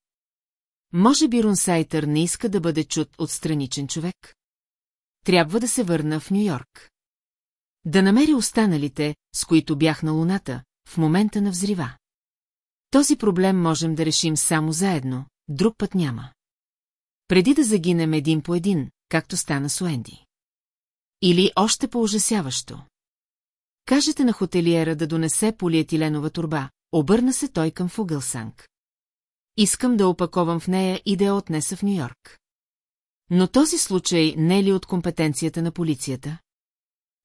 Може би Рунсайтър не иска да бъде чут от страничен човек? Трябва да се върна в Нью-Йорк. Да намери останалите, с които бях на Луната, в момента на взрива. Този проблем можем да решим само заедно, друг път няма. Преди да загинем един по един, както стана с Уенди. Или още по-ужасяващо. Кажете на хотелиера да донесе полиетиленова турба, обърна се той към Фугълсанг. Искам да опаковам в нея и да я отнеса в Нью-Йорк. Но този случай не е ли от компетенцията на полицията?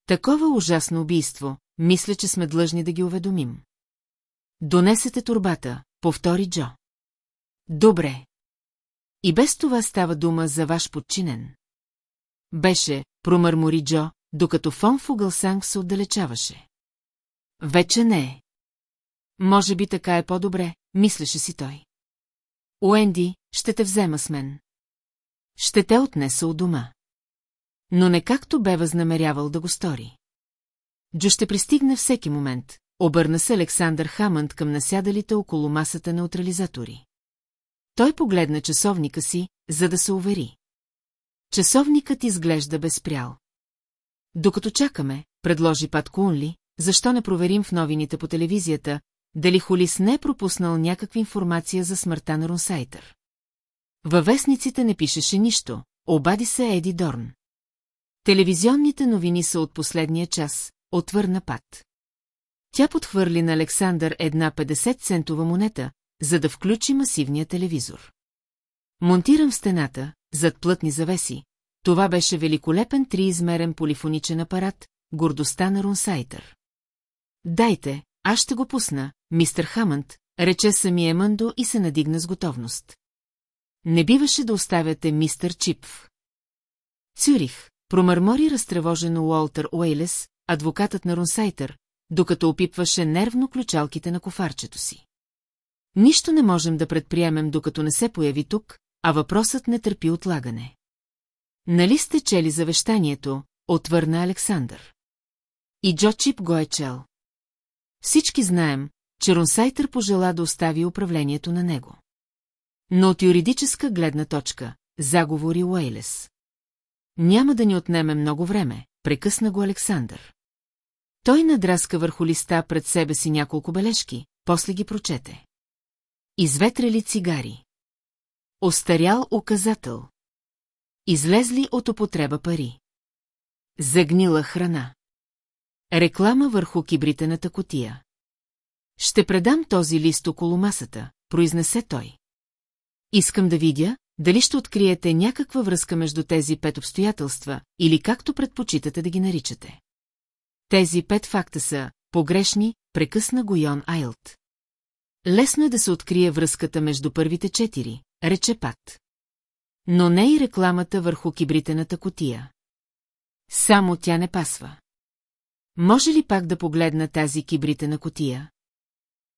Такова ужасно убийство, мисля, че сме длъжни да ги уведомим. Донесете турбата, повтори Джо. Добре. И без това става дума за ваш подчинен. Беше, промърмори Джо, докато фон Фугълсанг се отдалечаваше. Вече не е. Може би така е по-добре, мислеше си той. Уенди, ще те взема с мен. Ще те отнеса от дома. Но не както бе възнамерявал да го стори. Джо ще пристигне всеки момент, обърна се Александър Хамънд към насядалите около масата неутрализатори. Той погледна часовника си, за да се увери. Часовникът изглежда безпрял. Докато чакаме, предложи Пат Кунли, защо не проверим в новините по телевизията, дали Холис не е пропуснал някаква информация за смъртта на Рунсайтър. Във вестниците не пишеше нищо, обади се Еди Дорн. Телевизионните новини са от последния час, отвърна Пат. Тя подхвърли на Александър една 50-центова монета, за да включи масивния телевизор. Монтирам в стената, зад плътни завеси. Това беше великолепен триизмерен полифоничен апарат, гордостта на Рунсайтър. Дайте, аз ще го пусна, мистер Хамънд, рече самия Мъндо и се надигна с готовност. Не биваше да оставяте мистер Чипв. Цюрих, промърмори разтревожено Уолтер Уейлес, адвокатът на Рунсайтър, докато опипваше нервно ключалките на кофарчето си. Нищо не можем да предприемем, докато не се появи тук, а въпросът не търпи отлагане. Нали сте чели завещанието, отвърна Александър. И Джо Чип го е чел. Всички знаем, че Ронсайтър пожела да остави управлението на него. Но от юридическа гледна точка, заговори Уейлес. Няма да ни отнеме много време, прекъсна го Александър. Той надраска върху листа пред себе си няколко бележки, после ги прочете. Изветрели цигари. Остарял указател. Излезли от употреба пари. Загнила храна. Реклама върху кибритената котия. Ще предам този лист около масата, произнесе той. Искам да видя, дали ще откриете някаква връзка между тези пет обстоятелства, или както предпочитате да ги наричате. Тези пет факта са погрешни, прекъсна го Йон Айлт. Лесно е да се открие връзката между първите четири, рече Пат. Но не и рекламата върху кибритената котия. Само тя не пасва. Може ли пак да погледна тази кибритена котия?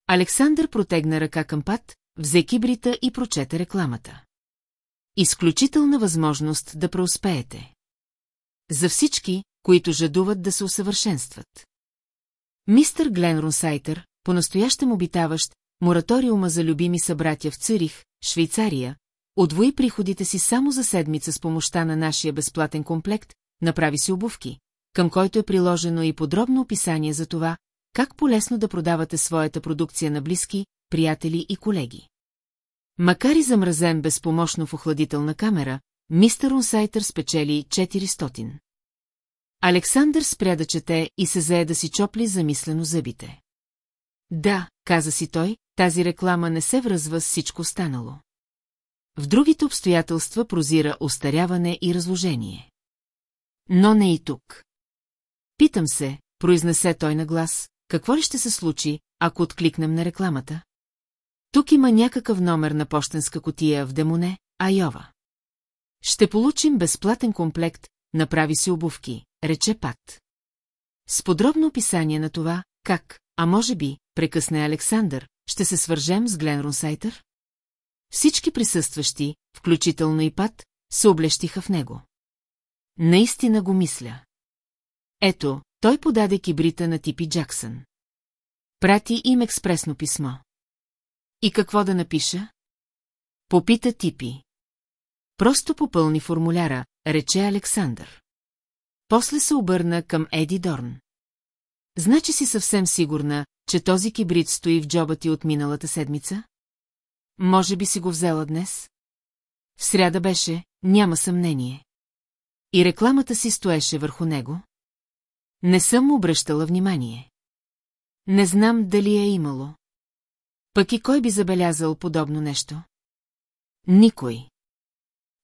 Александър протегна ръка към Пат, взе кибрита и прочете рекламата. Изключителна възможност да преуспеете. За всички, които жадуват да се усъвършенстват. Мистър Глен Рунсайтър, по-настоящем обитаващ, мораториума за любими събратя в Цюрих, Швейцария, отвои приходите си само за седмица с помощта на нашия безплатен комплект, направи си обувки, към който е приложено и подробно описание за това, как полесно да продавате своята продукция на близки, приятели и колеги. Макар и замразен безпомощно в охладителна камера, мистер Унсайтър спечели 400. Александър спря да чете и се зае да си чопли замислено зъбите. Да, каза си той, тази реклама не се връзва с всичко станало. В другите обстоятелства прозира остаряване и разложение. Но не и тук. Питам се, произнесе той на глас, какво ли ще се случи, ако откликнем на рекламата? Тук има някакъв номер на почтенска котия в Демоне, Айова. Ще получим безплатен комплект, направи си обувки, рече Пат. С подробно описание на това, как, а може би, прекъсне Александър, ще се свържем с Глен Рунсайтър? Всички присъстващи, включително и Пат, се облещиха в него. Наистина го мисля. Ето, той подаде кибрита на Типи Джаксън. Прати им експресно писмо. И какво да напиша? Попита Типи. Просто попълни формуляра, рече Александър. После се обърна към Еди Дорн. Значи си съвсем сигурна, че този кибрид стои в джоба ти от миналата седмица? Може би си го взела днес? В сряда беше, няма съмнение. И рекламата си стоеше върху него? Не съм обръщала внимание. Не знам дали е имало. Пък и кой би забелязал подобно нещо? Никой.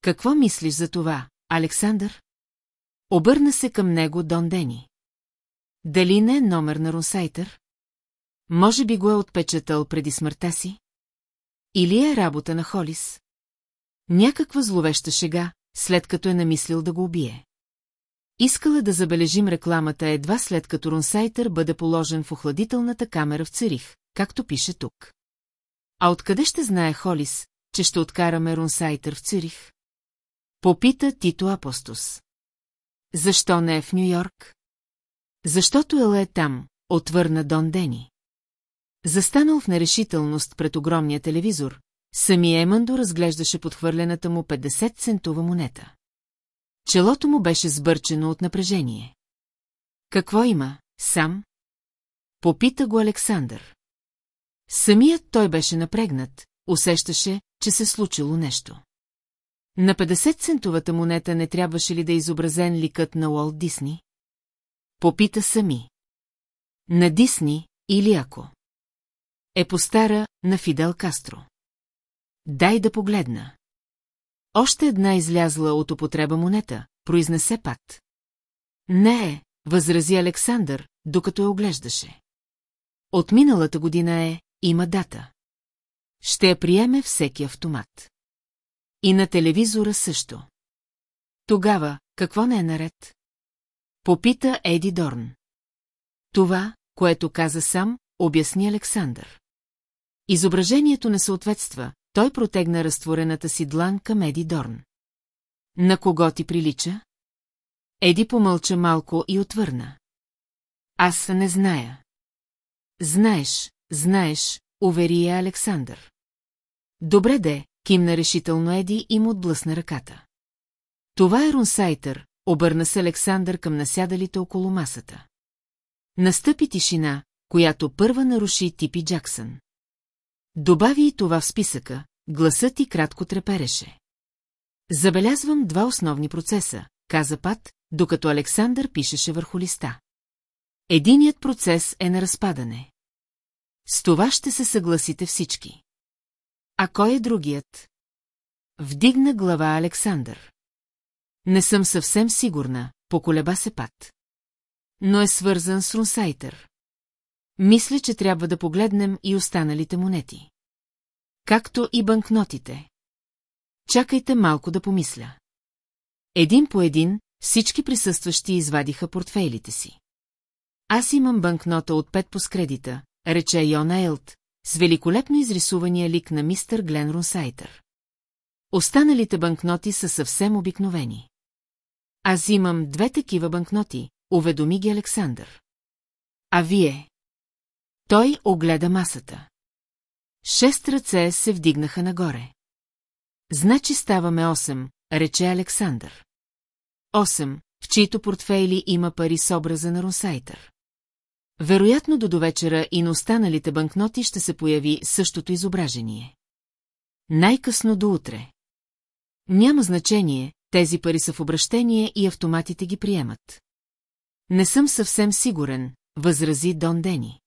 Какво мислиш за това, Александър? Обърна се към него Дон Дени. Дали не е номер на Рунсайтър? Може би го е отпечатал преди смъртта си? Или е работа на Холис? Някаква зловеща шега, след като е намислил да го убие. Искала да забележим рекламата едва след като Рунсайтър бъде положен в охладителната камера в Цирих, както пише тук. А откъде ще знае Холис, че ще откараме Рунсайтър в Цирих? Попита Тито Апостос. Защо не е в Нью-Йорк? Защото Ела е там, отвърна Дон Дени. Застанал в нерешителност пред огромния телевизор, самия Емандо разглеждаше подхвърлената му 50-центова монета. Челото му беше сбърчено от напрежение. Какво има, сам? Попита го Александър. Самият той беше напрегнат, усещаше, че се случило нещо. На 50-центовата монета не трябваше ли да е изобразен ликът на Уолт Дисни? Попита сами. На Дисни или ако? Е постара на Фидел Кастро. Дай да погледна. Още една излязла от употреба монета, произнесе Пат. Не е, възрази Александър, докато я оглеждаше. От миналата година е, има дата. Ще я приеме всеки автомат. И на телевизора също. Тогава, какво не е наред? Попита Еди Дорн. Това, което каза сам, обясни Александър. Изображението не съответства, той протегна разтворената си длан към Еди Дорн. На кого ти прилича? Еди помълча малко и отвърна. Аз не зная. Знаеш, знаеш, увери я Александър. Добре де, кимна решително Еди и му отблъсна ръката. Това е Рунсайтър, обърна се Александър към насядалите около масата. Настъпи тишина, която първа наруши Типи Джаксън. Добави и това в списъка, гласът ти кратко трепереше. Забелязвам два основни процеса, каза Пат, докато Александър пишеше върху листа. Единият процес е на разпадане. С това ще се съгласите всички. А кой е другият? Вдигна глава Александър. Не съм съвсем сигурна, поколеба се Пат. Но е свързан с Рунсайтър. Мисля, че трябва да погледнем и останалите монети. Както и банкнотите. Чакайте малко да помисля. Един по един, всички присъстващи извадиха портфейлите си. Аз имам банкнота от пет по скредита, рече Йона Елт, с великолепно изрисувания лик на мистер Глен Рунсайтър. Останалите банкноти са съвсем обикновени. Аз имам две такива банкноти, уведоми ги Александър. А вие? Той огледа масата. Шест ръце се вдигнаха нагоре. Значи ставаме 8, рече Александър. 8, в чието портфейли има пари с образа на Рунсайтър. Вероятно до довечера и на останалите банкноти ще се появи същото изображение. Най-късно до утре. Няма значение, тези пари са в обращение и автоматите ги приемат. Не съм съвсем сигурен, възрази Дон Дени.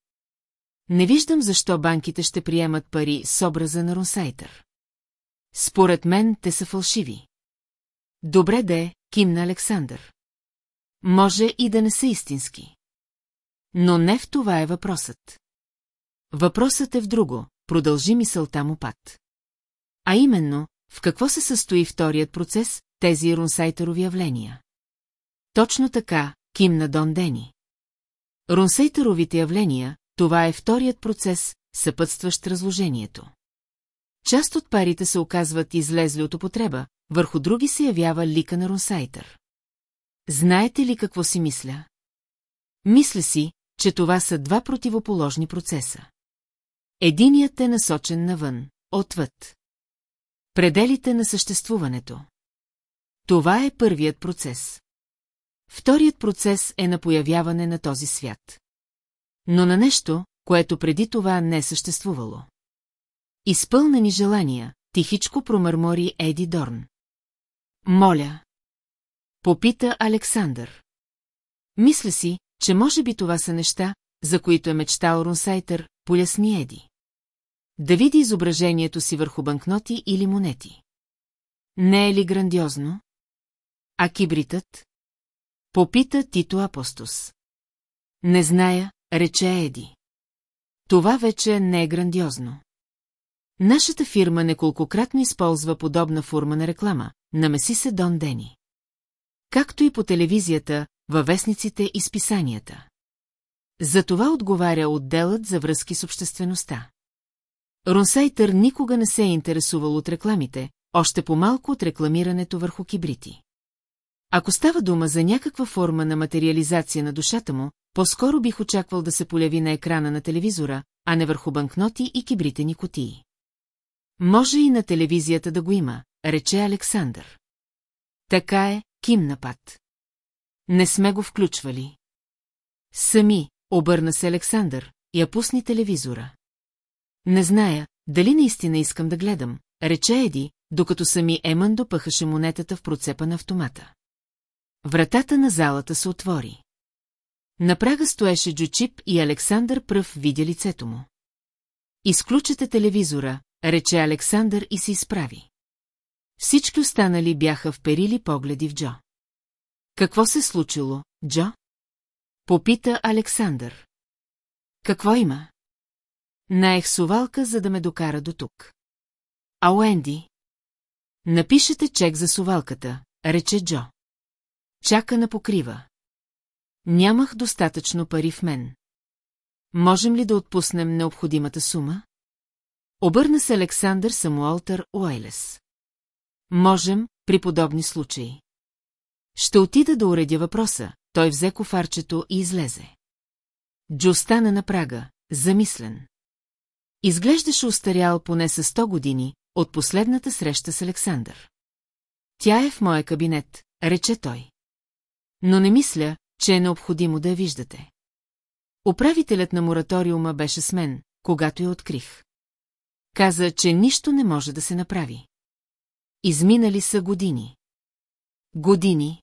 Не виждам защо банките ще приемат пари с образа на Ронсайтър. Според мен те са фалшиви. Добре де, кимна Александър. Може и да не са истински. Но не в това е въпросът. Въпросът е в друго, продължи мисълта му пат. А именно, в какво се състои вторият процес, тези рунсайтерови явления? Точно така, кимна Дон Дени. Рунсайтеровите явления, това е вторият процес, съпътстващ разложението. Част от парите се оказват излезли от употреба, върху други се явява лика на Рунсайтър. Знаете ли какво си мисля? Мисля си, че това са два противоположни процеса. Единият е насочен навън, отвъд. Пределите на съществуването. Това е първият процес. Вторият процес е на появяване на този свят. Но на нещо, което преди това не е съществувало. Изпълнени желания, тихичко промърмори Еди Дорн. Моля. Попита Александър. Мисля си, че може би това са неща, за които е мечтал Рунсайтър, поясни Еди. Да види изображението си върху банкноти или монети. Не е ли грандиозно? А кибритът? Попита Тито Апостос. Не зная, рече Еди. Това вече не е грандиозно. Нашата фирма неколкократно използва подобна форма на реклама, намеси се Дон Дени. Както и по телевизията, във вестниците и списанията. За това отговаря отделът за връзки с обществеността. Ронсайтър никога не се е интересувал от рекламите, още по-малко от рекламирането върху кибрити. Ако става дума за някаква форма на материализация на душата му, по-скоро бих очаквал да се поляви на екрана на телевизора, а не върху банкноти и кибритени котии. Може и на телевизията да го има, рече Александър. Така е, кимна пат. Не сме го включвали. Сами, обърна се Александър, я пусни телевизора. Не зная, дали наистина искам да гледам, рече Еди, докато сами Емън допъхаше монетата в процепа на автомата. Вратата на залата се отвори. На прага стоеше Джучип и Александър пръв видя лицето му. Изключете телевизора, рече Александър и се изправи. Всички останали бяха вперили погледи в Джо. Какво се случило, Джо? Попита Александър. Какво има? Наех сувалка, за да ме докара до тук. А Уенди? Напишете чек за сувалката, рече Джо. Чака на покрива. Нямах достатъчно пари в мен. Можем ли да отпуснем необходимата сума? Обърна се Александър Самуалтър Уайлес. Можем, при подобни случаи. Ще отида да уредя въпроса, той взе кофарчето и излезе. Джо стана на прага, замислен. Изглеждаше устарял поне с 100 години от последната среща с Александър. Тя е в моя кабинет, рече той. Но не мисля, че е необходимо да я виждате. Управителят на мораториума беше с мен, когато я открих. Каза, че нищо не може да се направи. Изминали са години. Години.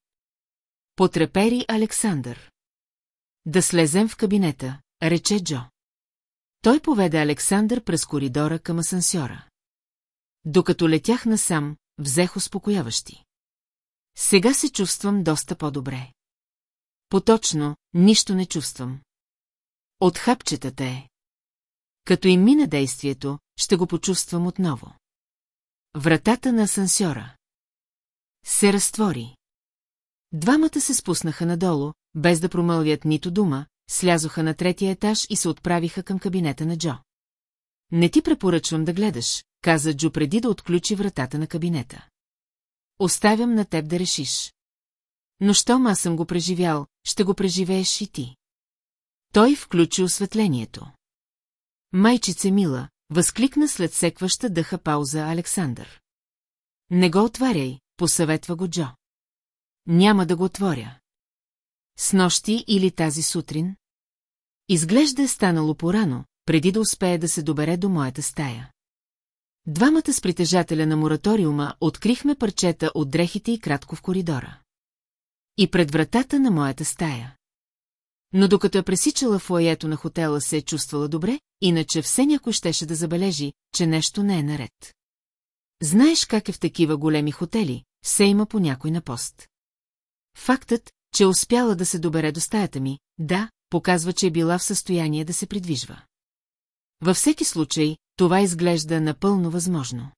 Потрепери Александър. Да слезем в кабинета, рече Джо. Той поведе Александър през коридора към асансьора. Докато летях насам, взех успокояващи. Сега се чувствам доста по-добре. Поточно, нищо не чувствам. От хапчетата е. Като им мине действието, ще го почувствам отново. Вратата на асансьора. Се разтвори. Двамата се спуснаха надолу, без да промълвят нито дума, слязоха на третия етаж и се отправиха към кабинета на Джо. Не ти препоръчвам да гледаш, каза Джо преди да отключи вратата на кабинета. Оставям на теб да решиш. Но щом аз съм го преживял, ще го преживееш и ти. Той включи осветлението. Майчице мила, възкликна след секваща дъха пауза Александър. Не го отваряй, посъветва го Джо. Няма да го отворя. С нощи или тази сутрин? Изглежда е станало порано, преди да успее да се добере до моята стая. Двамата с притежателя на мораториума открихме парчета от дрехите и кратко в коридора. И пред вратата на моята стая. Но докато я пресичала в лаето на хотела се е чувствала добре, иначе все някой щеше да забележи, че нещо не е наред. Знаеш как е в такива големи хотели, все има по някой на пост. Фактът, че успяла да се добере до стаята ми, да, показва, че е била в състояние да се придвижва. Във всеки случай, това изглежда напълно възможно.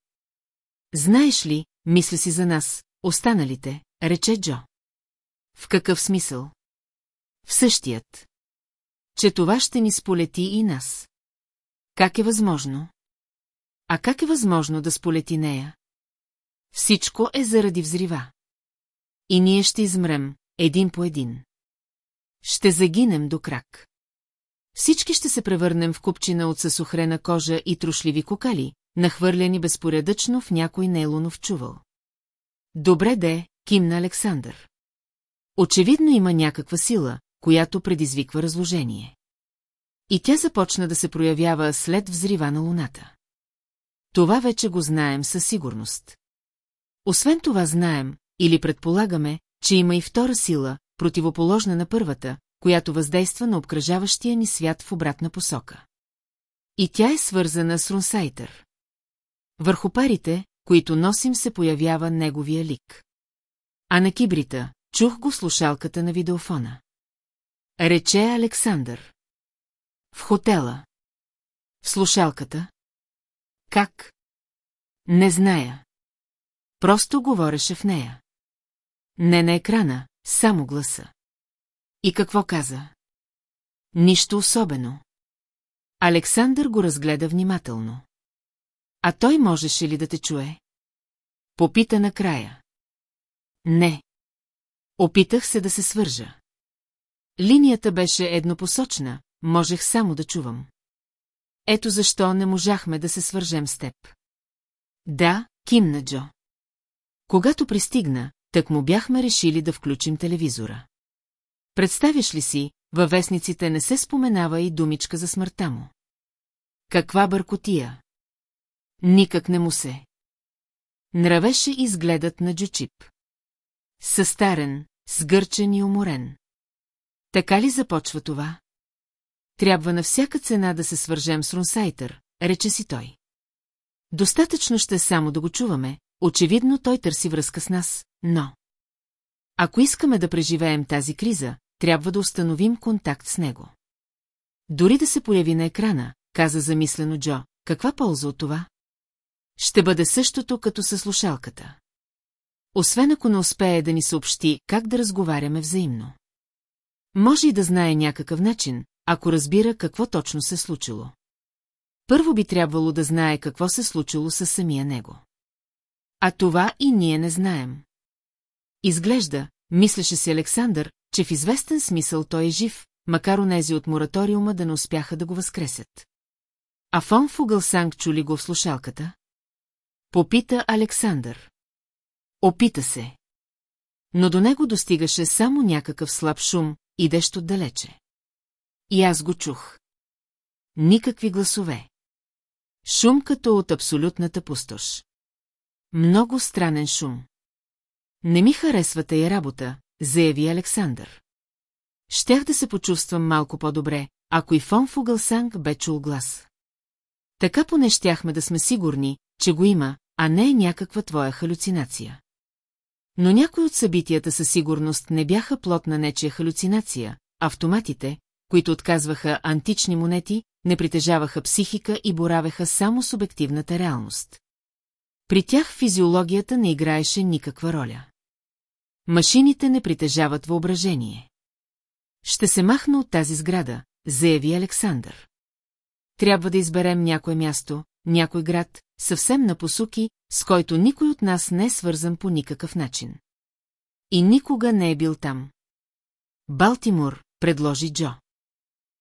Знаеш ли, мисля си за нас, останалите, рече Джо. В какъв смисъл? В същият. Че това ще ни сполети и нас. Как е възможно? А как е възможно да сполети нея? Всичко е заради взрива. И ние ще измрем, един по един. Ще загинем до крак. Всички ще се превърнем в купчина от съсухрена кожа и трошливи кокали, нахвърляни безпоредъчно в някой нейлонов чувал. Добре де, кимна Александър. Очевидно има някаква сила, която предизвиква разложение. И тя започна да се проявява след взрива на луната. Това вече го знаем със сигурност. Освен това знаем, или предполагаме, че има и втора сила, противоположна на първата, която въздейства на обкръжаващия ни свят в обратна посока. И тя е свързана с Рунсайтър. Върху парите, които носим, се появява неговия лик. А на кибрита, чух го слушалката на видеофона. Рече Александър. В хотела. В слушалката. Как? Не зная. Просто говореше в нея. Не на екрана, само гласа. И какво каза? Нищо особено. Александър го разгледа внимателно. А той можеше ли да те чуе? Попита накрая. Не. Опитах се да се свържа. Линията беше еднопосочна, можех само да чувам. Ето защо не можахме да се свържем с теб. Да, кимна Джо. Когато пристигна, так му бяхме решили да включим телевизора. Представяш ли си, във вестниците не се споменава и думичка за смъртта му. Каква бъркотия? Никак не му се. Нравеше изгледът на Джучип. Състарен, сгърчен и уморен. Така ли започва това? Трябва на всяка цена да се свържем с Рунсайтър, рече си той. Достатъчно ще само да го чуваме, очевидно той търси връзка с нас, но... Ако искаме да преживеем тази криза, трябва да установим контакт с него. Дори да се появи на екрана, каза замислено Джо, каква полза от това? Ще бъде същото като със слушалката. Освен ако не успее да ни съобщи как да разговаряме взаимно. Може и да знае някакъв начин, ако разбира какво точно се случило. Първо би трябвало да знае какво се случило със самия него. А това и ние не знаем. Изглежда, мислеше си Александър, че в известен смисъл той е жив, макар онези от мораториума да не успяха да го възкресят. А фон Фугълсанг чули го в слушалката? Попита Александър. Опита се. Но до него достигаше само някакъв слаб шум, идещ отдалече. И аз го чух. Никакви гласове. Шум като от абсолютната пустош. Много странен шум. Не ми харесва тая работа, заяви Александър. Щях да се почувствам малко по-добре, ако и фон Фугълсанг бе чул глас. Така поне щяхме да сме сигурни, че го има, а не е някаква твоя халюцинация. Но някои от събитията със сигурност не бяха плод на нечия халюцинация, автоматите, които отказваха антични монети, не притежаваха психика и боравеха само с обективната реалност. При тях физиологията не играеше никаква роля. Машините не притежават въображение. Ще се махна от тази сграда, заяви Александър. Трябва да изберем някое място, някой град, съвсем на посуки, с който никой от нас не е свързан по никакъв начин. И никога не е бил там. Балтимор, предложи Джо.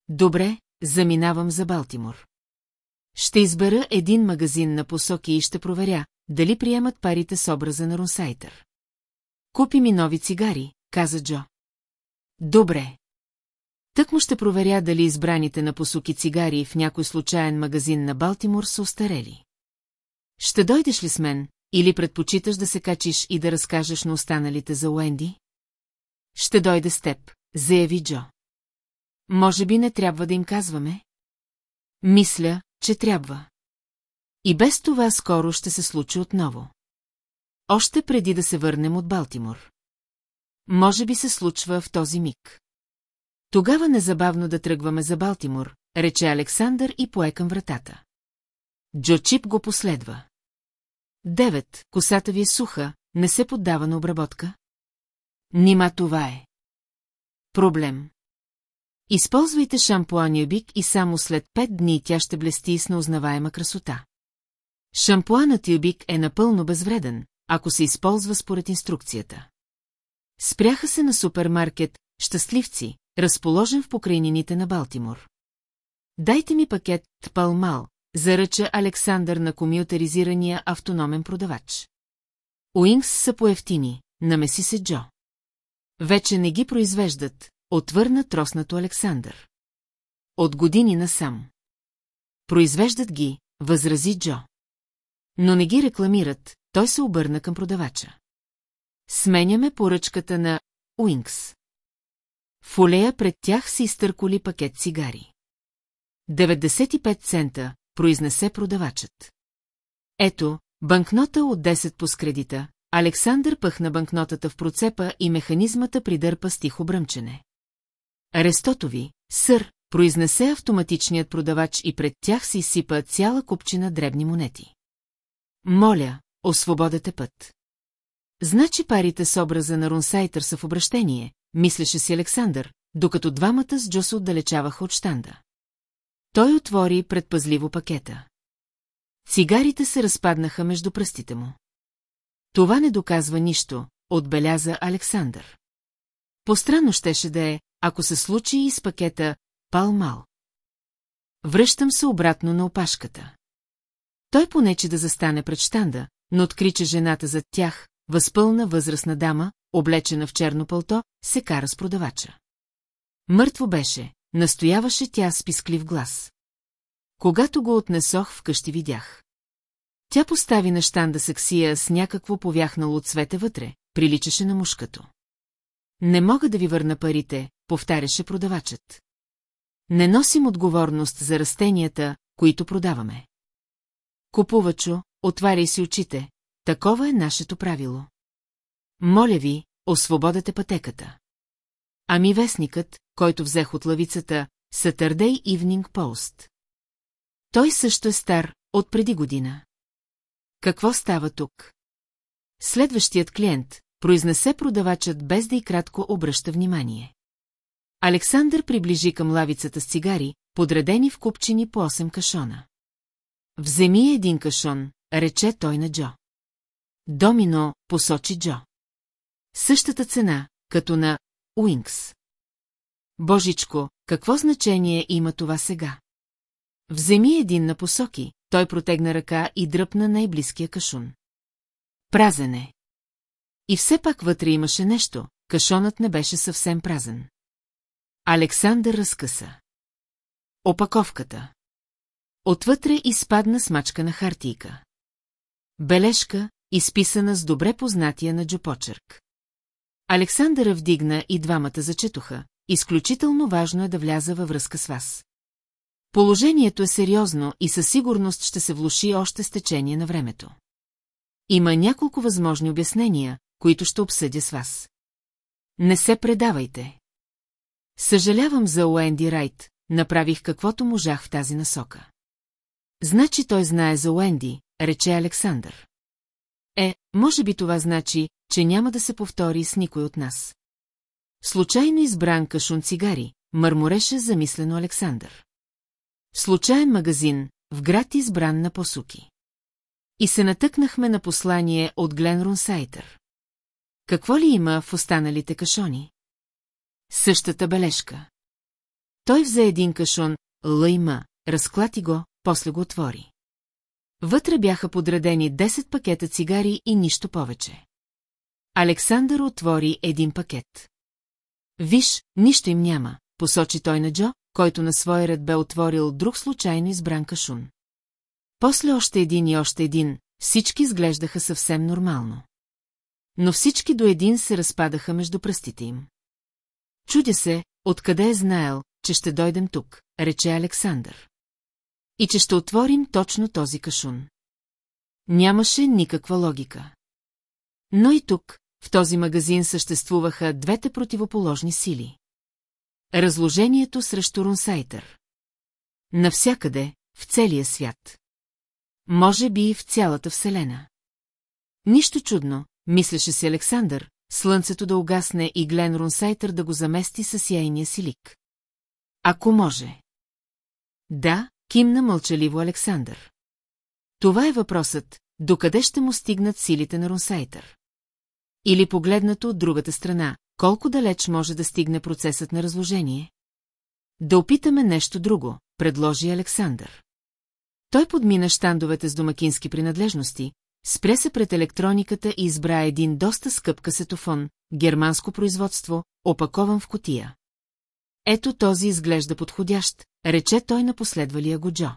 Добре, заминавам за Балтимор. Ще избера един магазин на посоки и ще проверя, дали приемат парите с образа на Рунсайтър. Купи ми нови цигари, каза Джо. Добре. Тък му ще проверя дали избраните на посоки цигари в някой случайен магазин на Балтимор са устарели. Ще дойдеш ли с мен, или предпочиташ да се качиш и да разкажеш на останалите за Уенди? Ще дойде с теб, заяви Джо. Може би не трябва да им казваме? Мисля, че трябва. И без това скоро ще се случи отново. Още преди да се върнем от Балтимор. Може би се случва в този миг. Тогава незабавно да тръгваме за Балтимор, рече Александър и пое към вратата. Джо Чип го последва. Девет, косата ви е суха, не се поддава на обработка? Нима това е. Проблем. Използвайте шампуан Юбик и само след пет дни тя ще блести с неузнаваема красота. Шампуанът Юбик е напълно безвреден, ако се използва според инструкцията. Спряха се на супермаркет «Щастливци», разположен в покрайнините на Балтимор. Дайте ми пакет Палмал, заръча Александър на комютеризирания автономен продавач. Уинкс са поевтини, намеси се Джо. Вече не ги произвеждат, отвърна троснато Александър. От години насам. Произвеждат ги, възрази Джо. Но не ги рекламират, той се обърна към продавача. Сменяме поръчката на Уинкс. В олея пред тях се изтърколи пакет цигари. 95 цента, произнесе продавачът. Ето, банкнота от 10 по скредита. Александър пъхна банкнотата в процепа и механизмата придърпа с тихо бръмчене. Арестотови, сър, произнесе автоматичният продавач и пред тях се изсипа цяла купчина дребни монети. Моля, освободете път. Значи парите с образа на Рунсайтър са в обращение, мислеше си Александър, докато двамата с Джо се отдалечаваха от штанда. Той отвори предпазливо пакета. Цигарите се разпаднаха между пръстите му. Това не доказва нищо, отбеляза Александър. Постранно щеше да е, ако се случи и с пакета Палмал. Връщам се обратно на опашката. Той понече да застане пред штанда, но откри, че жената зад тях, възпълна възрастна дама, облечена в черно пълто, се кара с продавача. Мъртво беше, настояваше тя с писклив глас. Когато го отнесох вкъщи видях. Тя постави на щанда саксия с някакво повяхнало цвете вътре, приличаше на мушкато. Не мога да ви върна парите, повтаряше продавачът. Не носим отговорност за растенията, които продаваме. Купувачо, отваряй си очите, такова е нашето правило. Моля ви, освободете пътеката. Ами вестникът, който взех от лавицата, Saturday Evening Post. Той също е стар, от преди година. Какво става тук? Следващият клиент, произнесе продавачът без да и кратко обръща внимание. Александър приближи към лавицата с цигари, подредени в купчини по 8 кашона. Вземи един кашон, рече той на Джо. Домино, посочи Джо. Същата цена, като на Уинкс. Божичко, какво значение има това сега? Вземи един на посоки, той протегна ръка и дръпна най-близкия кашун. Празене. И все пак вътре имаше нещо, кашонът не беше съвсем празен. Александър разкъса. Опаковката. Отвътре изпадна смачка на хартийка. Бележка, изписана с добре познатия на Джо почерк. Александър вдигна и двамата зачетоха. Изключително важно е да вляза във връзка с вас. Положението е сериозно и със сигурност ще се влуши още с течение на времето. Има няколко възможни обяснения, които ще обсъдя с вас. Не се предавайте. Съжалявам за Уенди Райт, направих каквото можах в тази насока. Значи той знае за Уенди, рече Александър. Е, може би това значи, че няма да се повтори с никой от нас. Случайно избран кашун цигари, мърмореше замислено Александър. Случайен магазин, в град избран на посуки. И се натъкнахме на послание от Глен Рунсайтър. Какво ли има в останалите кашони? Същата бележка. Той взе един кашон, лайма, разклати го, после го отвори. Вътре бяха подредени 10 пакета цигари и нищо повече. Александър отвори един пакет. Виж, нищо им няма, посочи той на Джо, който на своя ред бе отворил друг случайно избран кашун. После още един и още един, всички изглеждаха съвсем нормално. Но всички до един се разпадаха между пръстите им. Чудя се, откъде е знаел, че ще дойдем тук, рече Александър. И че ще отворим точно този кашун. Нямаше никаква логика. Но и тук, в този магазин съществуваха двете противоположни сили. Разложението срещу Рунсайтър. Навсякъде, в целия свят. Може би и в цялата Вселена. Нищо чудно, мислеше си Александър, слънцето да угасне и Глен Рунсайтър да го замести с яйния си лик. Ако може. Да, кимна мълчаливо Александър. Това е въпросът, докъде ще му стигнат силите на Рунсайтър. Или погледнато от другата страна, колко далеч може да стигне процесът на разложение? Да опитаме нещо друго, предложи Александър. Той подмина щандовете с домакински принадлежности, спря се пред електрониката и избра един доста скъп касетофон, германско производство, опакован в котия. Ето този изглежда подходящ, рече той на последвалия го Джо.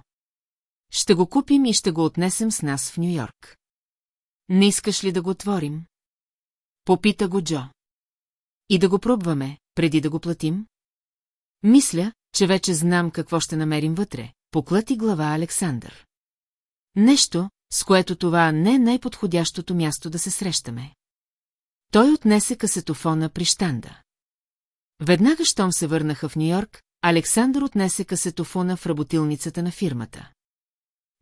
Ще го купим и ще го отнесем с нас в Нью-Йорк. Не искаш ли да го отворим? Попита го Джо. И да го пробваме, преди да го платим? Мисля, че вече знам какво ще намерим вътре, поклати глава Александър. Нещо, с което това не е най-подходящото място да се срещаме. Той отнесе касетофона при щанда. Веднага, щом се върнаха в Нью-Йорк, Александър отнесе касетофона в работилницата на фирмата.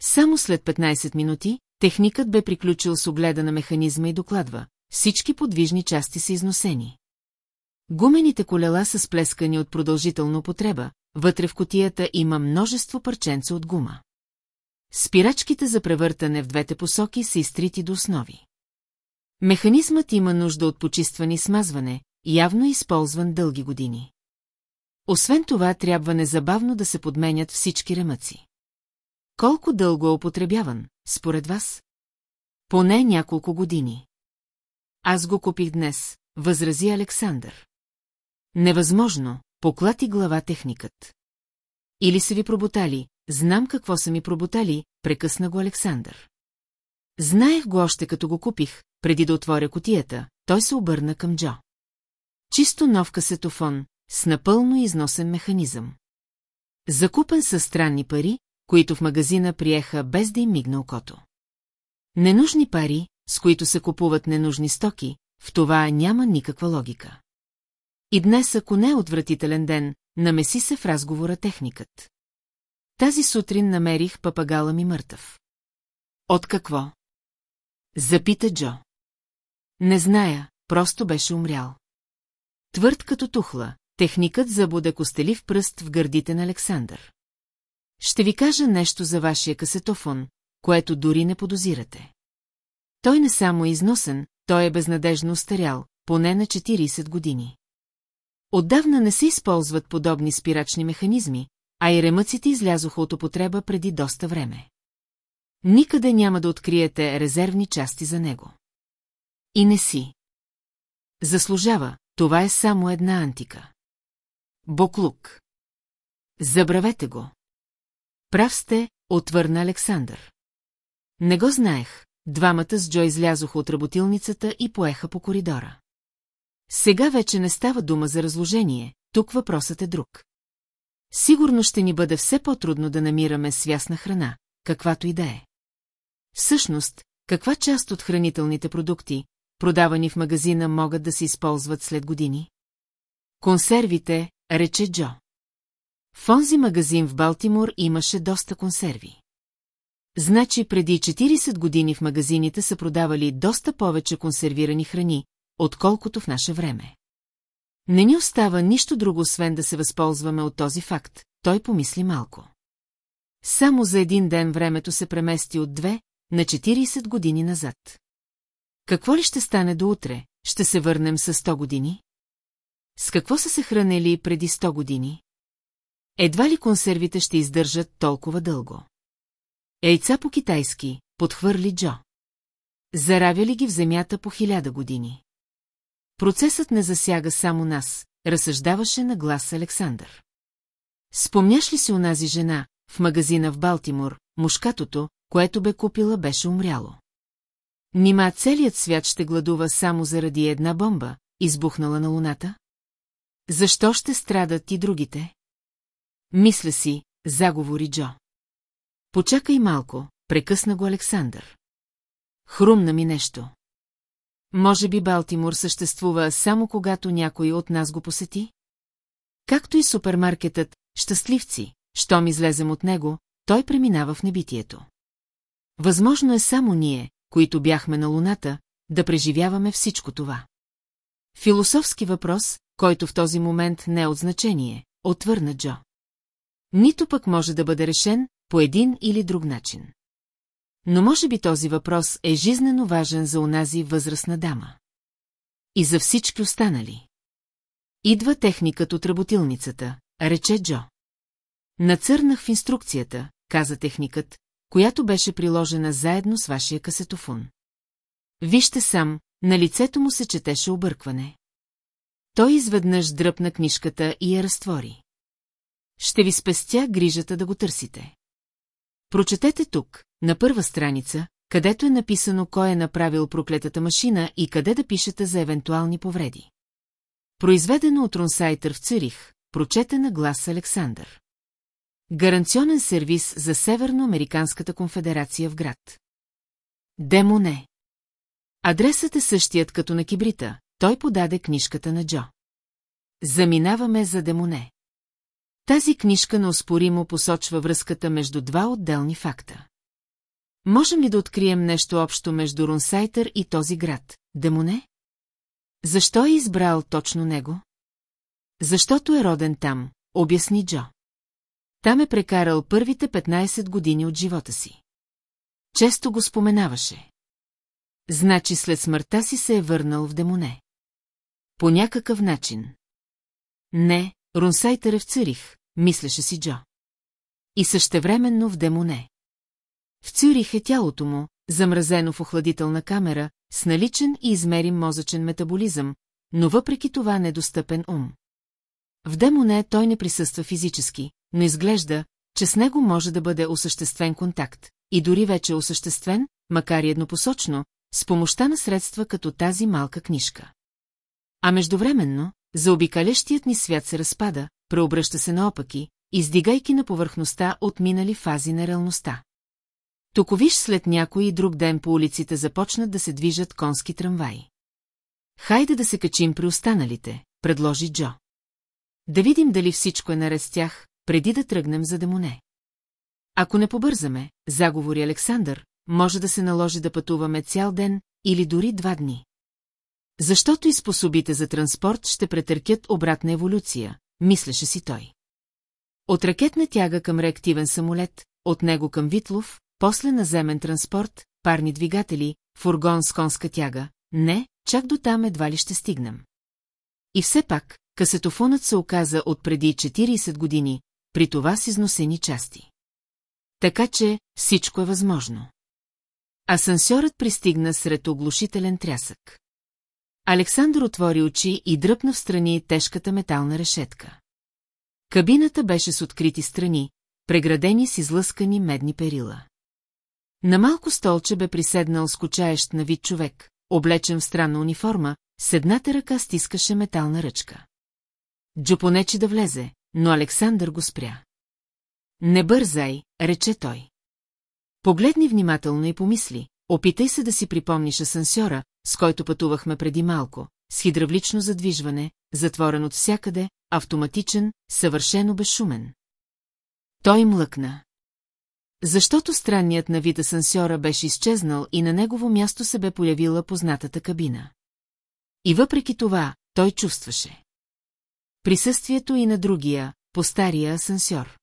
Само след 15 минути, техникът бе приключил с огледа на механизма и докладва. Всички подвижни части са износени. Гумените колела са сплескани от продължителна употреба, вътре в котията има множество парченца от гума. Спирачките за превъртане в двете посоки са изтрити до основи. Механизмът има нужда от почистване и смазване, явно използван дълги години. Освен това, трябва незабавно да се подменят всички ремъци. Колко дълго е употребяван, според вас? Поне няколко години. Аз го купих днес, възрази Александър. Невъзможно, поклати глава техникът. Или са ви проботали, знам какво са ми проботали, прекъсна го Александър. Знаех го още като го купих, преди да отворя котията, той се обърна към Джо. Чисто нов касетофон, с напълно износен механизъм. Закупен със странни пари, които в магазина приеха без да им мигна окото. Ненужни пари, с които се купуват ненужни стоки, в това няма никаква логика. И днес, ако не е отвратителен ден, намеси се в разговора техникът. Тази сутрин намерих папагала ми мъртъв. От какво? Запита Джо. Не зная, просто беше умрял. Твърд като тухла, техникът забуде костелив пръст в гърдите на Александър. Ще ви кажа нещо за вашия касетофон, което дори не подозирате. Той не само е износен, той е безнадежно устарял, поне на 40 години. Отдавна не се използват подобни спирачни механизми, а и ремъците излязоха от употреба преди доста време. Никъде няма да откриете резервни части за него. И не си. Заслужава, това е само една антика. Боклук. Забравете го. Прав сте, отвърна Александър. Не го знаех. Двамата с Джо излязоха от работилницата и поеха по коридора. Сега вече не става дума за разложение, тук въпросът е друг. Сигурно ще ни бъде все по-трудно да намираме свясна храна, каквато и да е. Всъщност, каква част от хранителните продукти, продавани в магазина, могат да се използват след години? Консервите, рече Джо. В онзи магазин в Балтимор имаше доста консерви. Значи преди 40 години в магазините са продавали доста повече консервирани храни, отколкото в наше време. Не ни остава нищо друго, освен да се възползваме от този факт, той помисли малко. Само за един ден времето се премести от две на 40 години назад. Какво ли ще стане до утре? Ще се върнем с 100 години? С какво са се хранили преди 100 години? Едва ли консервите ще издържат толкова дълго? Яйца по-китайски, подхвърли Джо. Заравя ли ги в земята по хиляда години? Процесът не засяга само нас, разсъждаваше на глас Александър. Спомняш ли си онази жена, в магазина в Балтимор, мушкатото, което бе купила, беше умряло? Нима целият свят ще гладува само заради една бомба, избухнала на луната? Защо ще страдат и другите? Мисля си, заговори Джо. Почакай малко, прекъсна го Александър. Хрумна ми нещо. Може би Балтимор съществува само когато някой от нас го посети? Както и супермаркетът, щастливци, щом излезем от него, той преминава в небитието. Възможно е само ние, които бяхме на Луната, да преживяваме всичко това. Философски въпрос, който в този момент не е от значение, отвърна Джо. Нито пък може да бъде решен по един или друг начин. Но може би този въпрос е жизнено важен за онази възрастна дама. И за всички останали. Идва техникът от работилницата, рече Джо. Нацърнах в инструкцията, каза техникът, която беше приложена заедно с вашия касетофон. Вижте сам, на лицето му се четеше объркване. Той изведнъж дръпна книжката и я разтвори. Ще ви спестя грижата да го търсите. Прочетете тук, на първа страница, където е написано кой е направил проклетата машина и къде да пишете за евентуални повреди. Произведено от Ронсайтър в Цюрих, прочетена глас Александър. Гаранционен сервис за Северноамериканската конфедерация в град. Демоне. Адресът е същият като на кибрита, той подаде книжката на Джо. Заминаваме за Демоне. Тази книжка неоспоримо посочва връзката между два отделни факта. Можем ли да открием нещо общо между Рунсайтър и този град, Демоне? Защо е избрал точно него? Защото е роден там, обясни Джо. Там е прекарал първите 15 години от живота си. Често го споменаваше. Значи след смъртта си се е върнал в Демоне. По някакъв начин. Не, Рунсайтър е в Цюрих, мислеше си Джо. И същевременно в Демоне. В Цюрих е тялото му, замразено в охладителна камера, с наличен и измерим мозъчен метаболизъм, но въпреки това недостъпен ум. В Демоне той не присъства физически, но изглежда, че с него може да бъде осъществен контакт, и дори вече осъществен, макар и еднопосочно, с помощта на средства като тази малка книжка. А междувременно, заобикалящият ни свят се разпада, преобръща се наопаки, издигайки на повърхността от минали фази на реалността. Токовиш след някой и друг ден по улиците започнат да се движат конски трамваи. Хайде да се качим при останалите, предложи Джо. Да видим дали всичко е наред с тях, преди да тръгнем за Демоне. Ако не побързаме, заговори Александър, може да се наложи да пътуваме цял ден или дори два дни. Защото и способите за транспорт ще претъркят обратна еволюция, мислеше си той. От ракетна тяга към реактивен самолет, от него към Витлов, после наземен транспорт, парни двигатели, фургон с конска тяга, не, чак до там едва ли ще стигнем. И все пак, касетофонът се оказа от преди 40 години, при това с износени части. Така че всичко е възможно. Асансьорът пристигна сред оглушителен трясък. Александър отвори очи и дръпна в страни тежката метална решетка. Кабината беше с открити страни, преградени с излъскани медни перила. На малко столче бе приседнал скучаещ на вид човек, облечен в странна униформа, с едната ръка стискаше метална ръчка. Джо понечи да влезе, но Александър го спря. Не бързай, рече той. Погледни внимателно и помисли, опитай се да си припомниш асансьора, с който пътувахме преди малко, с хидравлично задвижване, затворен от всякъде, автоматичен, съвършено безшумен. Той млъкна. Защото странният на вид асансьора беше изчезнал и на негово място се бе появила познатата кабина. И въпреки това, той чувстваше. Присъствието и на другия, по стария асансьор.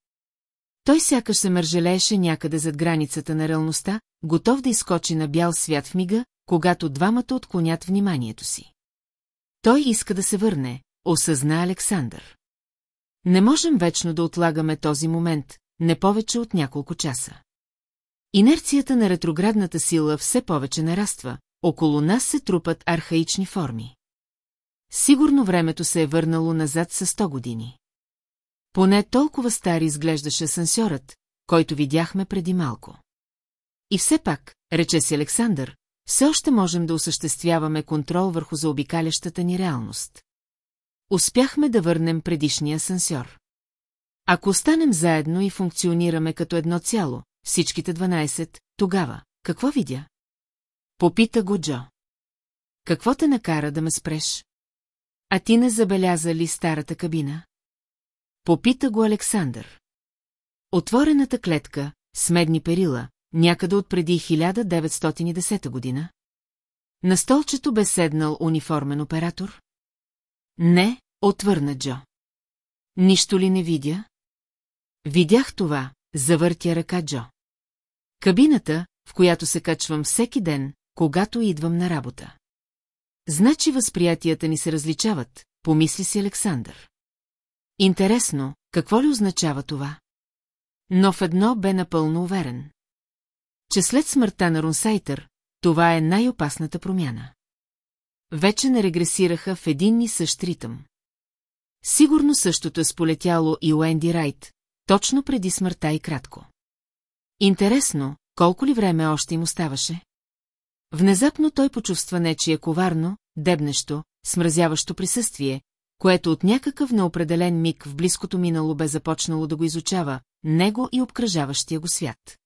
Той сякаш се мържелееше някъде зад границата на реалността, готов да изкочи на бял свят в мига, когато двамата отклонят вниманието си. Той иска да се върне, осъзна Александър. Не можем вечно да отлагаме този момент, не повече от няколко часа. Инерцията на ретроградната сила все повече нараства, около нас се трупат архаични форми. Сигурно времето се е върнало назад със 100 години. Поне толкова стар изглеждаше сансьорът, който видяхме преди малко. И все пак, рече си Александър, все още можем да осъществяваме контрол върху заобикалящата ни реалност. Успяхме да върнем предишния асансьор. Ако останем заедно и функционираме като едно цяло, всичките 12, тогава, какво видя? Попита го Джо. Какво те накара да ме спреш? А ти не забеляза ли старата кабина? Попита го Александър. Отворената клетка, с медни перила, някъде от преди 1910 година. На столчето бе седнал униформен оператор? Не, отвърна Джо. Нищо ли не видя? Видях това, завъртя ръка Джо. Кабината, в която се качвам всеки ден, когато идвам на работа. Значи възприятията ни се различават, помисли си Александър. Интересно, какво ли означава това? Но в едно бе напълно уверен. Че след смъртта на Рунсайтър, това е най-опасната промяна. Вече не регресираха в един и същ ритъм. Сигурно същото е сполетяло и Уенди Райт, точно преди смъртта и кратко. Интересно, колко ли време още им оставаше? Внезапно той почувства нечие коварно, дебнещо, смразяващо присъствие, което от някакъв неопределен миг в близкото минало бе започнало да го изучава, него и обкръжаващия го свят.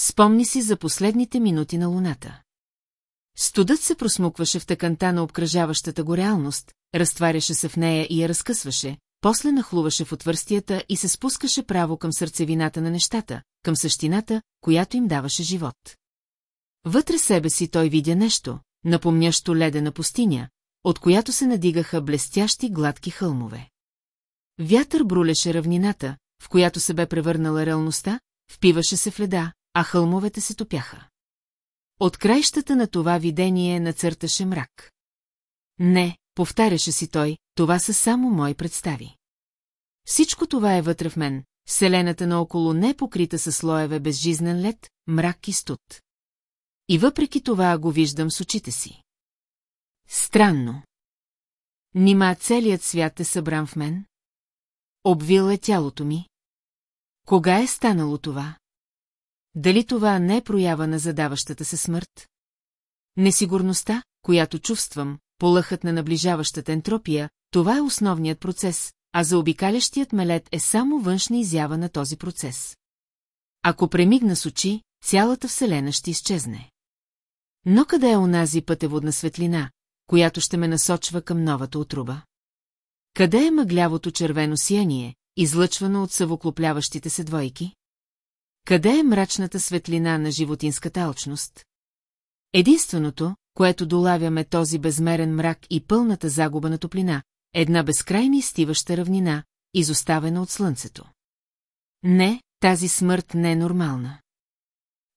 Спомни си за последните минути на луната. Студът се просмукваше в тъканта на обкръжаващата го реалност, разтваряше се в нея и я разкъсваше, после нахлуваше в отвърстията и се спускаше право към сърцевината на нещата, към същината, която им даваше живот. Вътре себе си той видя нещо, напомнящо ледена пустиня, от която се надигаха блестящи гладки хълмове. Вятър брулеше равнината, в която се бе превърнала реалността, впиваше се в леда, а хълмовете се топяха. От краищата на това видение нацърташе мрак. Не, повтаряше си той, това са само мои представи. Всичко това е вътре в мен, вселената наоколо не е покрита със слоеве безжизнен лед, мрак и студ. И въпреки това го виждам с очите си. Странно. Нима целият свят е събран в мен? Обвил е тялото ми? Кога е станало това? Дали това не е проява на задаващата се смърт? Несигурността, която чувствам, полъхът на наближаващата ентропия, това е основният процес, а за обикалящият мелет е само външна изява на този процес. Ако премигна с очи, цялата вселена ще изчезне. Но къде е онази пътеводна светлина, която ще ме насочва към новата отруба? Къде е мъглявото червено сияние, излъчвано от съвоклопляващите се двойки? Къде е мрачната светлина на животинската алчност? Единственото, което долавяме този безмерен мрак и пълната загуба на топлина, една безкрайна изтиваща равнина, изоставена от слънцето. Не, тази смърт не е нормална.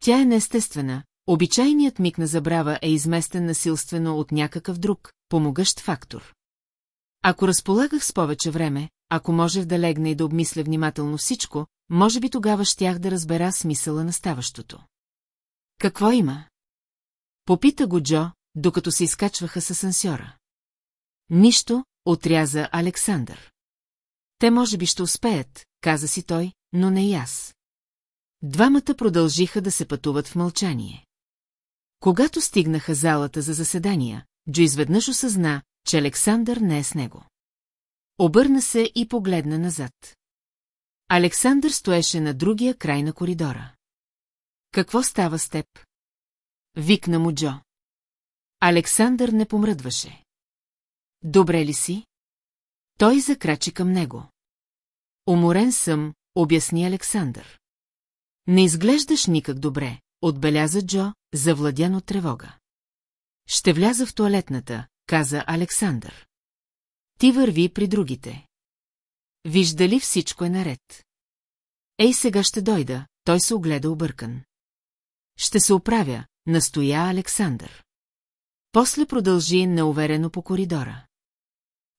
Тя е неестествена, обичайният миг на забрава е изместен насилствено от някакъв друг, помогъщ фактор. Ако разполагах с повече време, ако можех да легна и да обмисля внимателно всичко, може би тогава щях да разбера смисъла на ставащото. Какво има? Попита го Джо, докато се изкачваха с асансьора. Нищо, отряза Александър. Те може би ще успеят, каза си той, но не и аз. Двамата продължиха да се пътуват в мълчание. Когато стигнаха залата за заседания, Джо изведнъж осъзна, че Александър не е с него. Обърна се и погледна назад. Александър стоеше на другия край на коридора. Какво става с теб? Викна му Джо. Александър не помръдваше. Добре ли си? Той закрачи към него. Уморен съм, обясни Александър. Не изглеждаш никак добре, отбеляза Джо, завладян от тревога. Ще вляза в туалетната, каза Александър. Ти върви при другите. Вижда ли всичко е наред? Ей, сега ще дойда, той се огледа объркан. Ще се оправя, настоя Александър. После продължи неуверено по коридора.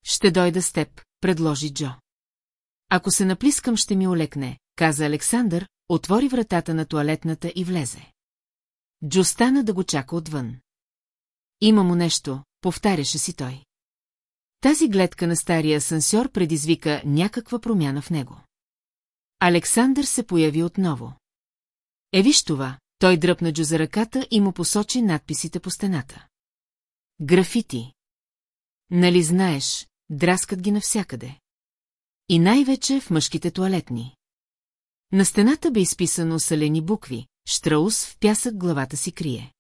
Ще дойда с теб, предложи Джо. Ако се наплискам, ще ми олекне, каза Александър, отвори вратата на туалетната и влезе. Джо стана да го чака отвън. Има му нещо, повтаряше си той. Тази гледка на стария асансьор предизвика някаква промяна в него. Александър се появи отново. Е, виж това, Той дръпна Джо за ръката и му посочи надписите по стената. Графити. Нали знаеш, драскат ги навсякъде. И най-вече в мъжките туалетни. На стената бе изписано салени букви, Штраус в пясък главата си крие.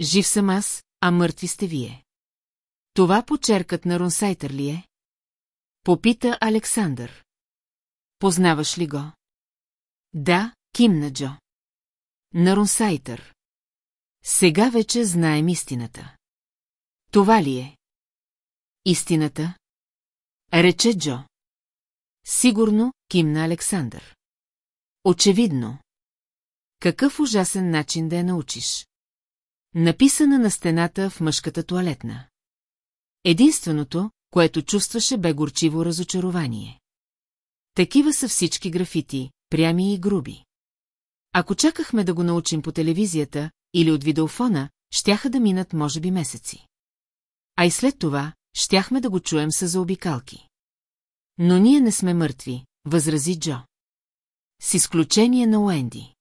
Жив съм аз, а мъртви сте вие. Това почеркът на Ронсайтър ли е? Попита Александър. Познаваш ли го? Да, кимна Джо. На Ронсайтър. Сега вече знаем истината. Това ли е? Истината? Рече Джо. Сигурно, кимна Александър. Очевидно. Какъв ужасен начин да я научиш. Написана на стената в мъжката туалетна. Единственото, което чувстваше бе горчиво разочарование. Такива са всички графити, прями и груби. Ако чакахме да го научим по телевизията или от видеофона, щяха да минат може би месеци. А и след това, щяхме да го чуем с заобикалки. Но ние не сме мъртви, възрази Джо. С изключение на Уенди.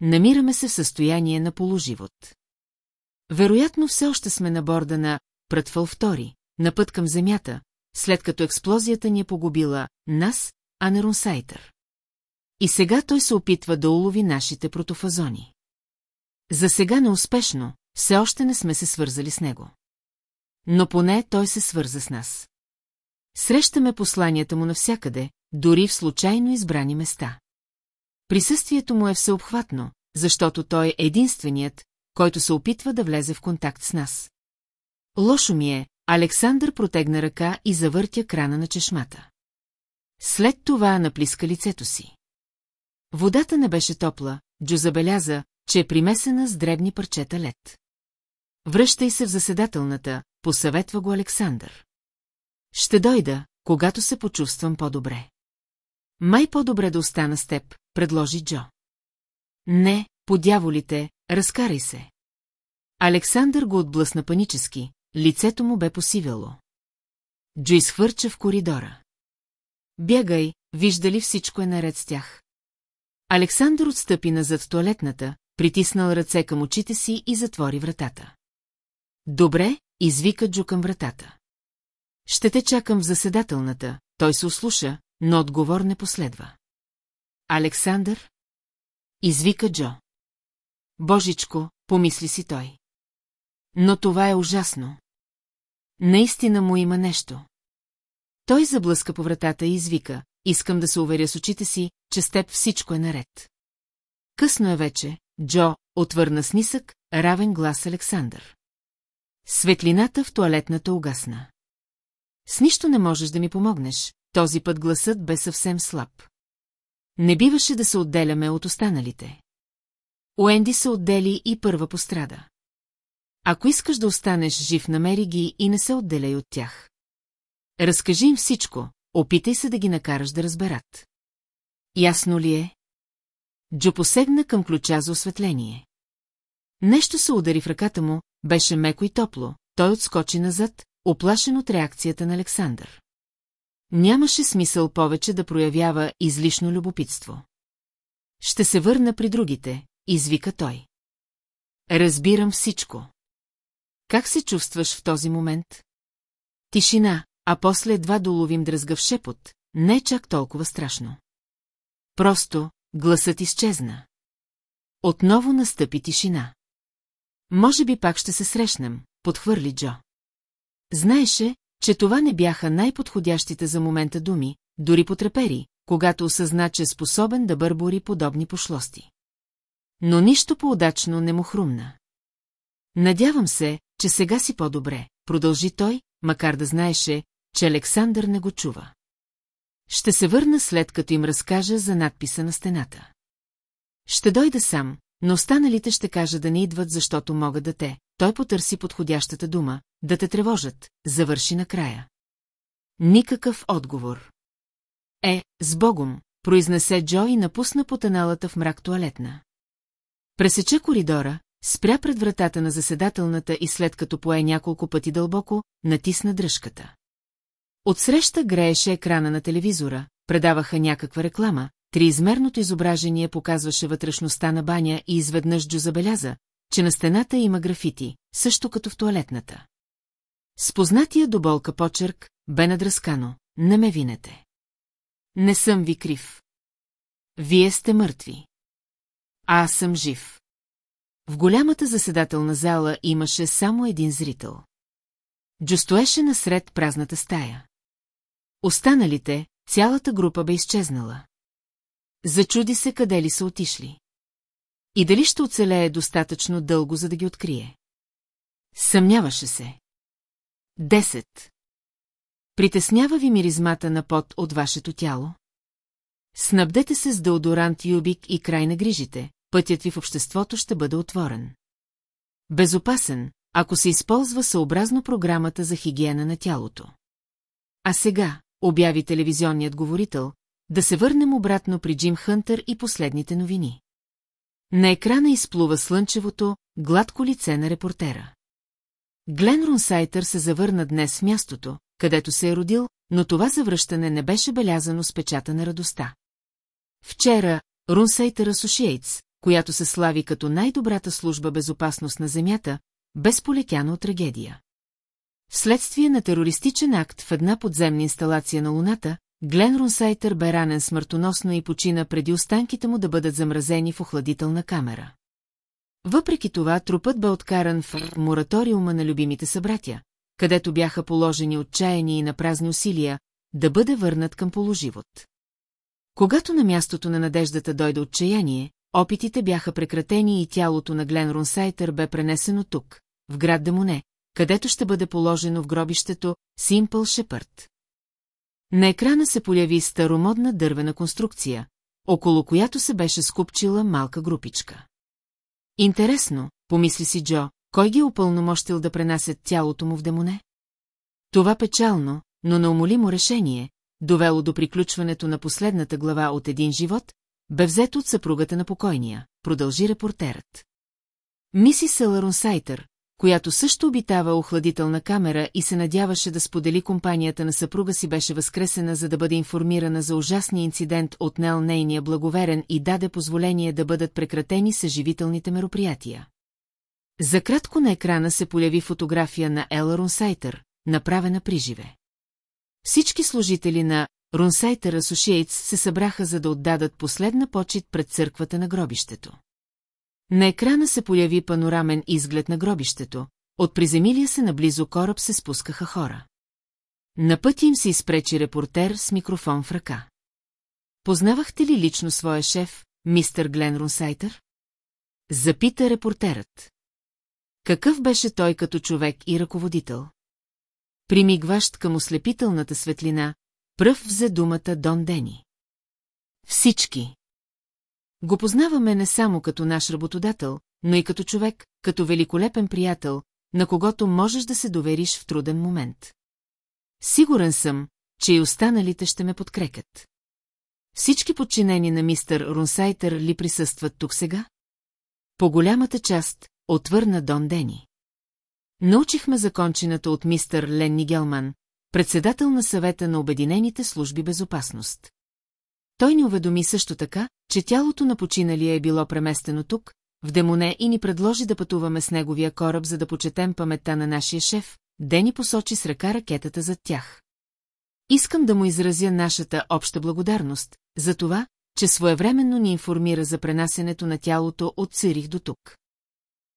Намираме се в състояние на положивот. Вероятно все още сме на борда на Прътвал втори, на път към земята, след като експлозията ни е погубила нас, а не Рунсайтър. И сега той се опитва да улови нашите протофазони. За сега неуспешно, все още не сме се свързали с него. Но поне той се свърза с нас. Срещаме посланията му навсякъде, дори в случайно избрани места. Присъствието му е всеобхватно, защото той е единственият, който се опитва да влезе в контакт с нас. Лошо ми е, Александър протегна ръка и завъртя крана на чешмата. След това наплиска лицето си. Водата не беше топла, Джо забеляза, че е примесена с дребни парчета лед. Връщай се в заседателната, посъветва го Александър. Ще дойда, когато се почувствам по-добре. Май по-добре да остана с теб, предложи Джо. Не, по дяволите, разкарай се. Александър го отблъсна панически, лицето му бе посивяло. Джо изхвърча в коридора. Бягай, вижда ли всичко е наред с тях. Александър отстъпи назад туалетната, притиснал ръце към очите си и затвори вратата. Добре, извика Джо към вратата. Ще те чакам в заседателната, той се услуша, но отговор не последва. Александър? Извика Джо. Божичко, помисли си той. Но това е ужасно. Наистина му има нещо. Той заблъска по вратата и извика, искам да се уверя с очите си, че с теб всичко е наред. Късно е вече, Джо, отвърна с нисък, равен глас Александър. Светлината в туалетната угасна. С нищо не можеш да ми помогнеш, този път гласът бе съвсем слаб. Не биваше да се отделяме от останалите. Уенди се отдели и първа пострада. Ако искаш да останеш жив, намери ги и не се отделяй от тях. Разкажи им всичко, опитай се да ги накараш да разберат. Ясно ли е? Джо посегна към ключа за осветление. Нещо се удари в ръката му, беше меко и топло, той отскочи назад, оплашен от реакцията на Александър. Нямаше смисъл повече да проявява излишно любопитство. Ще се върна при другите, извика той. Разбирам всичко. Как се чувстваш в този момент? Тишина, а после едва доловим дръзгав шепот, не е чак толкова страшно. Просто гласът изчезна. Отново настъпи тишина. Може би пак ще се срещнем, подхвърли Джо. Знаеше, че това не бяха най-подходящите за момента думи, дори потрепери, когато осъзна, че е способен да бърбори подобни пошлости. Но нищо по-удачно не му хрумна. Надявам се, че сега си по-добре, продължи той, макар да знаеше, че Александър не го чува. Ще се върна след като им разкажа за надписа на стената. Ще дойда сам, но останалите ще кажа да не идват, защото могат да те. Той потърси подходящата дума, да те тревожат, завърши накрая. Никакъв отговор. Е, с Богом, произнесе Джо и напусна потаналата в мрак туалетна. Пресече коридора, спря пред вратата на заседателната и след като пое няколко пъти дълбоко, натисна дръжката. Отсреща грееше екрана на телевизора, предаваха някаква реклама, триизмерното изображение показваше вътрешността на баня и изведнъж Джо забеляза, че на стената има графити, също като в туалетната. Спознатия до болка почерк бе надръскано. Не ме винете. Не съм ви крив. Вие сте мъртви. А аз съм жив. В голямата заседателна зала имаше само един зрител. Джо стоеше насред празната стая. Останалите, цялата група бе изчезнала. Зачуди се къде ли са отишли. И дали ще оцелее достатъчно дълго, за да ги открие. Съмняваше се. Десет. Притеснява ви миризмата на пот от вашето тяло? Снабдете се с деодорант Юбик и край на грижите, пътят ви в обществото ще бъде отворен. Безопасен, ако се използва съобразно програмата за хигиена на тялото. А сега, обяви телевизионният говорител, да се върнем обратно при Джим Хънтър и последните новини. На екрана изплува слънчевото, гладко лице на репортера. Глен Рунсайтър се завърна днес в мястото, където се е родил, но това завръщане не беше белязано с печата на радостта. Вчера Рунсайтър Associates, която се слави като най-добрата служба безопасност на Земята, без полетяна трагедия. Вследствие на терористичен акт в една подземна инсталация на Луната, Глен Рунсайтър бе ранен смъртоносно и почина преди останките му да бъдат замразени в охладителна камера. Въпреки това, трупът бе откаран в мораториума на любимите събратя, където бяха положени отчаяни и на празни усилия, да бъде върнат към положивот. Когато на мястото на надеждата дойде отчаяние, опитите бяха прекратени и тялото на Глен Рунсайтър бе пренесено тук, в град Демоне, където ще бъде положено в гробището Симпъл Шепърт. На екрана се появи старомодна дървена конструкция, около която се беше скупчила малка групичка. Интересно, помисли си Джо, кой ги е упълномощил да пренасят тялото му в демоне? Това печално, но неумолимо решение, довело до приключването на последната глава от един живот, бе взето от съпругата на покойния, продължи репортерът. Миси Селарон Сайтър, която също обитава охладителна камера и се надяваше да сподели компанията на съпруга си беше възкресена, за да бъде информирана за ужасния инцидент от Нел нейния благоверен и даде позволение да бъдат прекратени съживителните мероприятия. За кратко на екрана се появи фотография на Ела Рунсайтър, направена приживе. Всички служители на Рунсайтър Associates се събраха за да отдадат последна почет пред църквата на гробището. На екрана се появи панорамен изглед на гробището, от приземилия се наблизо кораб се спускаха хора. На пътя им се изпречи репортер с микрофон в ръка. Познавахте ли лично своя шеф, мистер Глен Рунсайтър? Запита репортерът. Какъв беше той като човек и ръководител? Примигващ към ослепителната светлина, пръв взе думата Дон Дени. Всички. Го познаваме не само като наш работодател, но и като човек, като великолепен приятел, на когото можеш да се довериш в труден момент. Сигурен съм, че и останалите ще ме подкрекат. Всички подчинени на мистър Рунсайтър ли присъстват тук сега? По голямата част, отвърна Дон Дени. Научихме закончената от мистър Ленни Гелман, председател на съвета на Обединените служби безопасност. Той ни уведоми също така, че тялото на починалия е било преместено тук, в Демоне и ни предложи да пътуваме с неговия кораб, за да почетем паметта на нашия шеф, Дени посочи с ръка ракетата зад тях. Искам да му изразя нашата обща благодарност за това, че своевременно ни информира за пренасенето на тялото от Цирих до тук.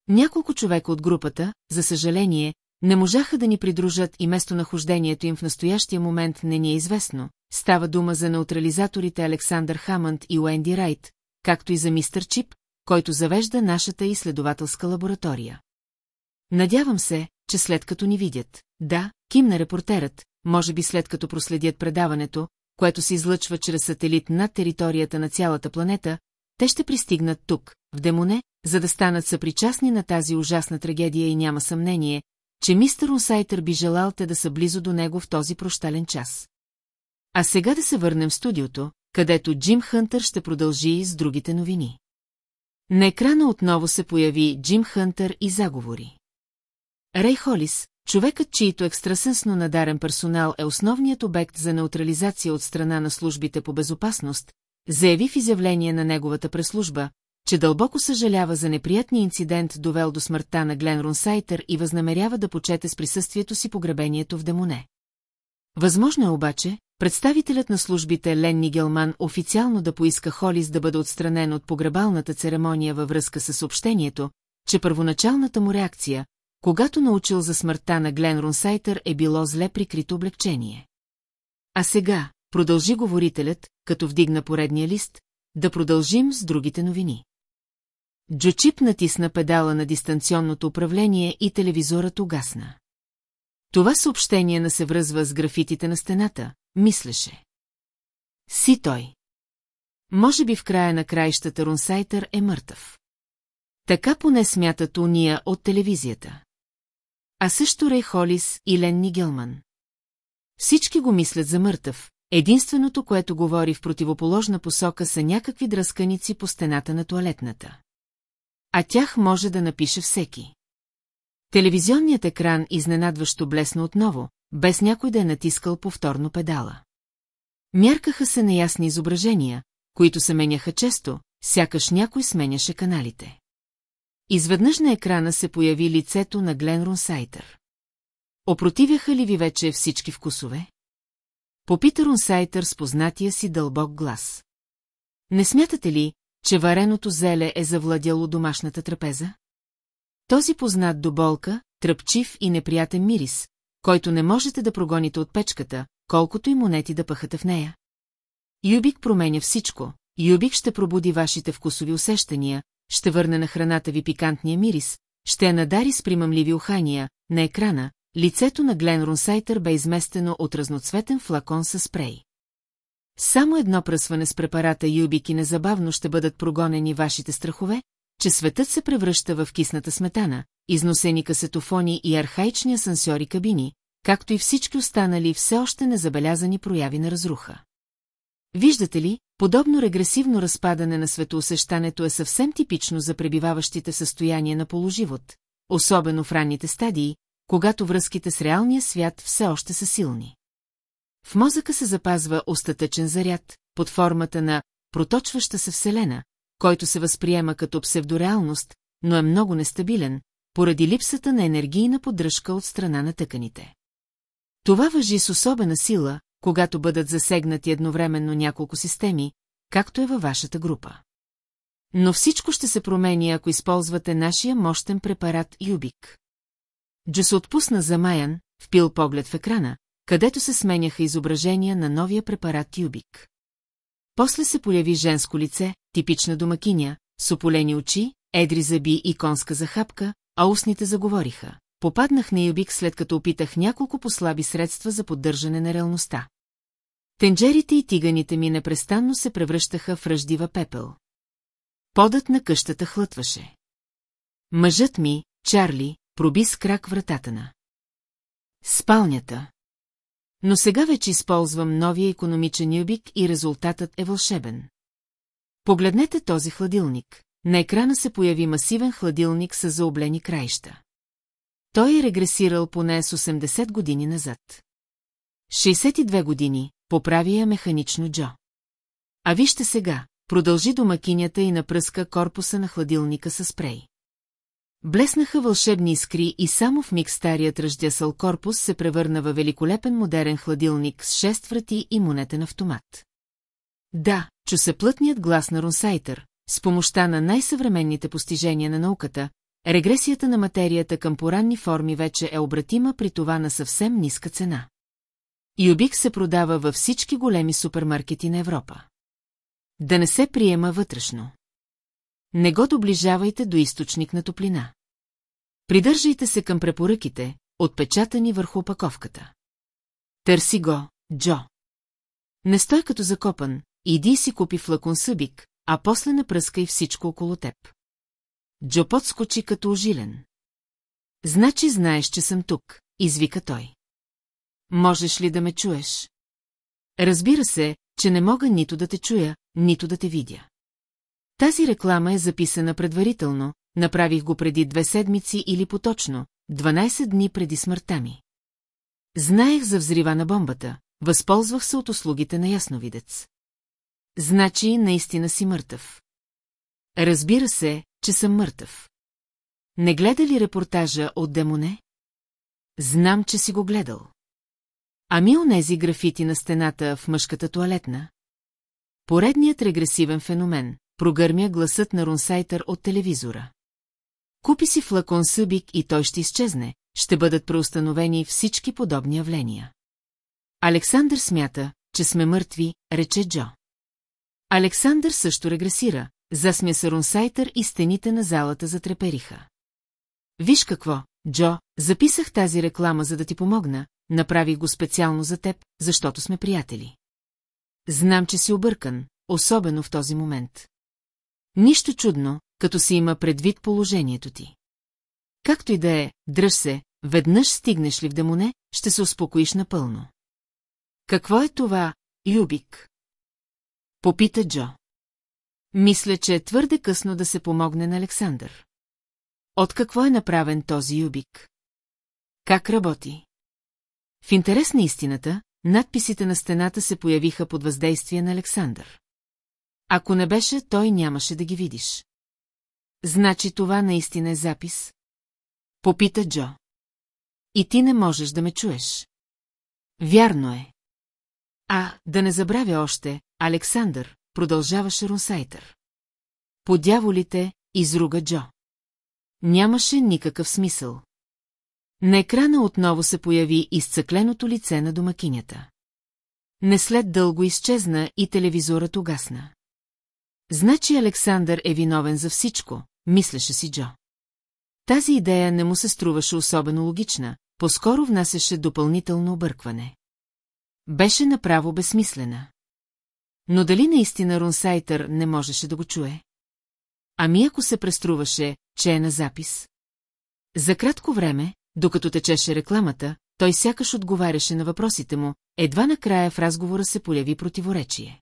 Няколко човека от групата, за съжаление, не можаха да ни придружат и местонахождението им в настоящия момент не ни е известно. Става дума за неутрализаторите Александър Хамънд и Уенди Райт, както и за мистър Чип, който завежда нашата изследователска лаборатория. Надявам се, че след като ни видят, да, кимна репортерът, може би след като проследят предаването, което се излъчва чрез сателит над територията на цялата планета, те ще пристигнат тук, в Демоне, за да станат съпричастни на тази ужасна трагедия и няма съмнение, че мистер Усайтър би желал те да са близо до него в този прощален час. А сега да се върнем в студиото, където Джим Хънтър ще продължи с другите новини. На екрана отново се появи Джим Хънтър и заговори. Рей Холис, човекът, чието екстрасенсно надарен персонал е основният обект за неутрализация от страна на службите по безопасност, заяви в изявление на неговата преслужба, че дълбоко съжалява за неприятния инцидент, довел до смъртта на Глен Рунсайтер и възнамерява да почете с присъствието си погребението в Демоне. Възможно е обаче, представителят на службите Лен Нигелман официално да поиска Холис да бъде отстранен от погребалната церемония във връзка с съобщението, че първоначалната му реакция, когато научил за смъртта на Глен Рунсайтер е било зле прикрито облегчение. А сега, продължи говорителят, като вдигна поредния лист, да продължим с другите новини. Джочип натисна педала на дистанционното управление и телевизорът угасна. Това съобщение на се връзва с графитите на стената, мислеше. Си той. Може би в края на краищата Рунсайтър е мъртъв. Така поне смятат уния от телевизията. А също Рей Холис и Лен Нигелман. Всички го мислят за мъртъв, единственото, което говори в противоположна посока са някакви дръсканици по стената на туалетната. А тях може да напише всеки. Телевизионният екран изненадващо блесна отново, без някой да е натискал повторно педала. Мяркаха се неясни изображения, които се меняха често, сякаш някой сменяше каналите. Изведнъж на екрана се появи лицето на Глен Рунсайтър. Опротивяха ли ви вече всички вкусове? Попита Рунсайтър с познатия си дълбок глас. Не смятате ли, че вареното зеле е завладяло домашната трапеза? Този познат до болка, тръпчив и неприятен мирис, който не можете да прогоните от печката, колкото и монети да пъхате в нея. Юбик променя всичко, Юбик ще пробуди вашите вкусови усещания, ще върне на храната ви пикантния мирис, ще я надари с примамливи ухания, на екрана, лицето на Глен Рунсайтър бе изместено от разноцветен флакон с спрей. Само едно пръсване с препарата Юбик и незабавно ще бъдат прогонени вашите страхове, че светът се превръща в кисната сметана, износени касетофони и архаични асансьори кабини, както и всички останали все още незабелязани прояви на разруха. Виждате ли, подобно регресивно разпадане на светоусещането е съвсем типично за пребиваващите в състояние на положивот, особено в ранните стадии, когато връзките с реалния свят все още са силни. В мозъка се запазва остатъчен заряд, под формата на проточваща се вселена, който се възприема като псевдореалност, но е много нестабилен, поради липсата на енергийна поддръжка от страна на тъканите. Това въжи с особена сила, когато бъдат засегнати едновременно няколко системи, както е във вашата група. Но всичко ще се промени, ако използвате нашия мощен препарат Юбик. Джо се отпусна замаян, впил поглед в екрана, където се сменяха изображения на новия препарат Юбик. После се появи женско лице, типична домакиня, с ополени очи, едри зъби и конска захапка, а устните заговориха. Попаднах на Юбик след като опитах няколко послаби средства за поддържане на реалността. Тенджерите и тиганите ми непрестанно се превръщаха в ръждива пепел. Подът на къщата хлътваше. Мъжът ми, Чарли, проби с крак вратата на. Спалнята. Но сега вече използвам новия економичен юбик и резултатът е вълшебен. Погледнете този хладилник. На екрана се появи масивен хладилник с заоблени краища. Той е регресирал поне с 80 години назад. 62 години, поправи я механично Джо. А вижте сега, продължи домакинята и напръска корпуса на хладилника с спрей. Блеснаха вълшебни искри и само в миг старият ръждясъл корпус се превърна във великолепен модерен хладилник с шест врати и монетен автомат. Да, чу се плътният глас на Рунсайтър, с помощта на най-съвременните постижения на науката, регресията на материята към поранни форми вече е обратима при това на съвсем ниска цена. Юбик се продава във всички големи супермаркети на Европа. Да не се приема вътрешно. Не го доближавайте до източник на топлина. Придържайте се към препоръките, отпечатани върху опаковката. Търси го, Джо. Не стой като закопан, иди си купи флакон събик, а после напръскай всичко около теб. Джо подскочи като ожилен. Значи знаеш, че съм тук, извика той. Можеш ли да ме чуеш? Разбира се, че не мога нито да те чуя, нито да те видя. Тази реклама е записана предварително, направих го преди две седмици или поточно, 12 дни преди смъртта ми. Знаех за взрива на бомбата, възползвах се от услугите на ясновидец. Значи наистина си мъртъв. Разбира се, че съм мъртъв. Не гледа ли репортажа от Демоне? Знам, че си го гледал. Ами онези графити на стената в мъжката туалетна? Поредният регресивен феномен, прогърмя гласът на Рунсайтър от телевизора. Купи си флакон събик и той ще изчезне, ще бъдат преустановени всички подобни явления. Александър смята, че сме мъртви, рече Джо. Александър също регресира, засмя се Рунсайтър и стените на залата затрепериха. Виж какво, Джо, записах тази реклама, за да ти помогна, направих го специално за теб, защото сме приятели. Знам, че си объркан, особено в този момент. Нищо чудно, като си има предвид положението ти. Както и да е, дръж се, веднъж стигнеш ли в демоне, ще се успокоиш напълно. Какво е това, Любик? Попита Джо. Мисля, че е твърде късно да се помогне на Александър. От какво е направен този юбик? Как работи? В интерес на истината, надписите на стената се появиха под въздействие на Александър. Ако не беше, той нямаше да ги видиш. Значи това наистина е запис? Попита Джо. И ти не можеш да ме чуеш. Вярно е. А, да не забравя още, Александър, продължаваше Рунсайтър. По дяволите, изруга Джо. Нямаше никакъв смисъл. На екрана отново се появи изцъкленото лице на домакинята. Не след дълго изчезна и телевизорът угасна. Значи Александър е виновен за всичко, мислеше си Джо. Тази идея не му се струваше особено логична, по-скоро внасяше допълнително объркване. Беше направо безсмислена. Но дали наистина Рунсайтър не можеше да го чуе? Ами ако се преструваше, че е на запис? За кратко време, докато течеше рекламата, той сякаш отговаряше на въпросите му, едва накрая в разговора се появи противоречие.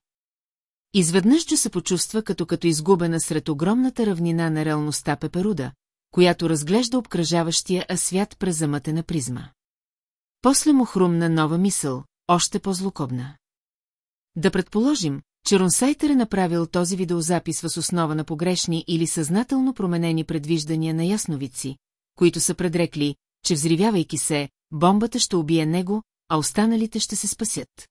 Изведнъж Джо се почувства като като изгубена сред огромната равнина на реалността Пеперуда, която разглежда обкръжаващия а свят през замътена призма. После му хрумна нова мисъл, още по-злокобна. Да предположим, че Ронсайтер е направил този видеозапис въз основа на погрешни или съзнателно променени предвиждания на ясновици, които са предрекли, че взривявайки се, бомбата ще убие него, а останалите ще се спасят.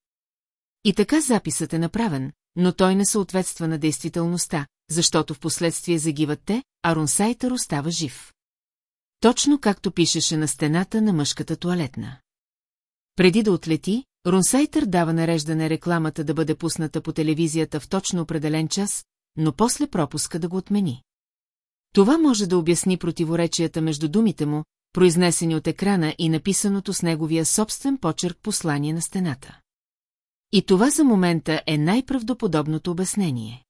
И така записът е направен, но той не съответства на действителността, защото в последствие загиват те, а Ронсайтър остава жив. Точно както пишеше на стената на мъжката туалетна. Преди да отлети, Рунсайтър дава нареждане рекламата да бъде пусната по телевизията в точно определен час, но после пропуска да го отмени. Това може да обясни противоречията между думите му, произнесени от екрана и написаното с неговия собствен почерк послание на стената. И това за момента е най-правдоподобното обяснение.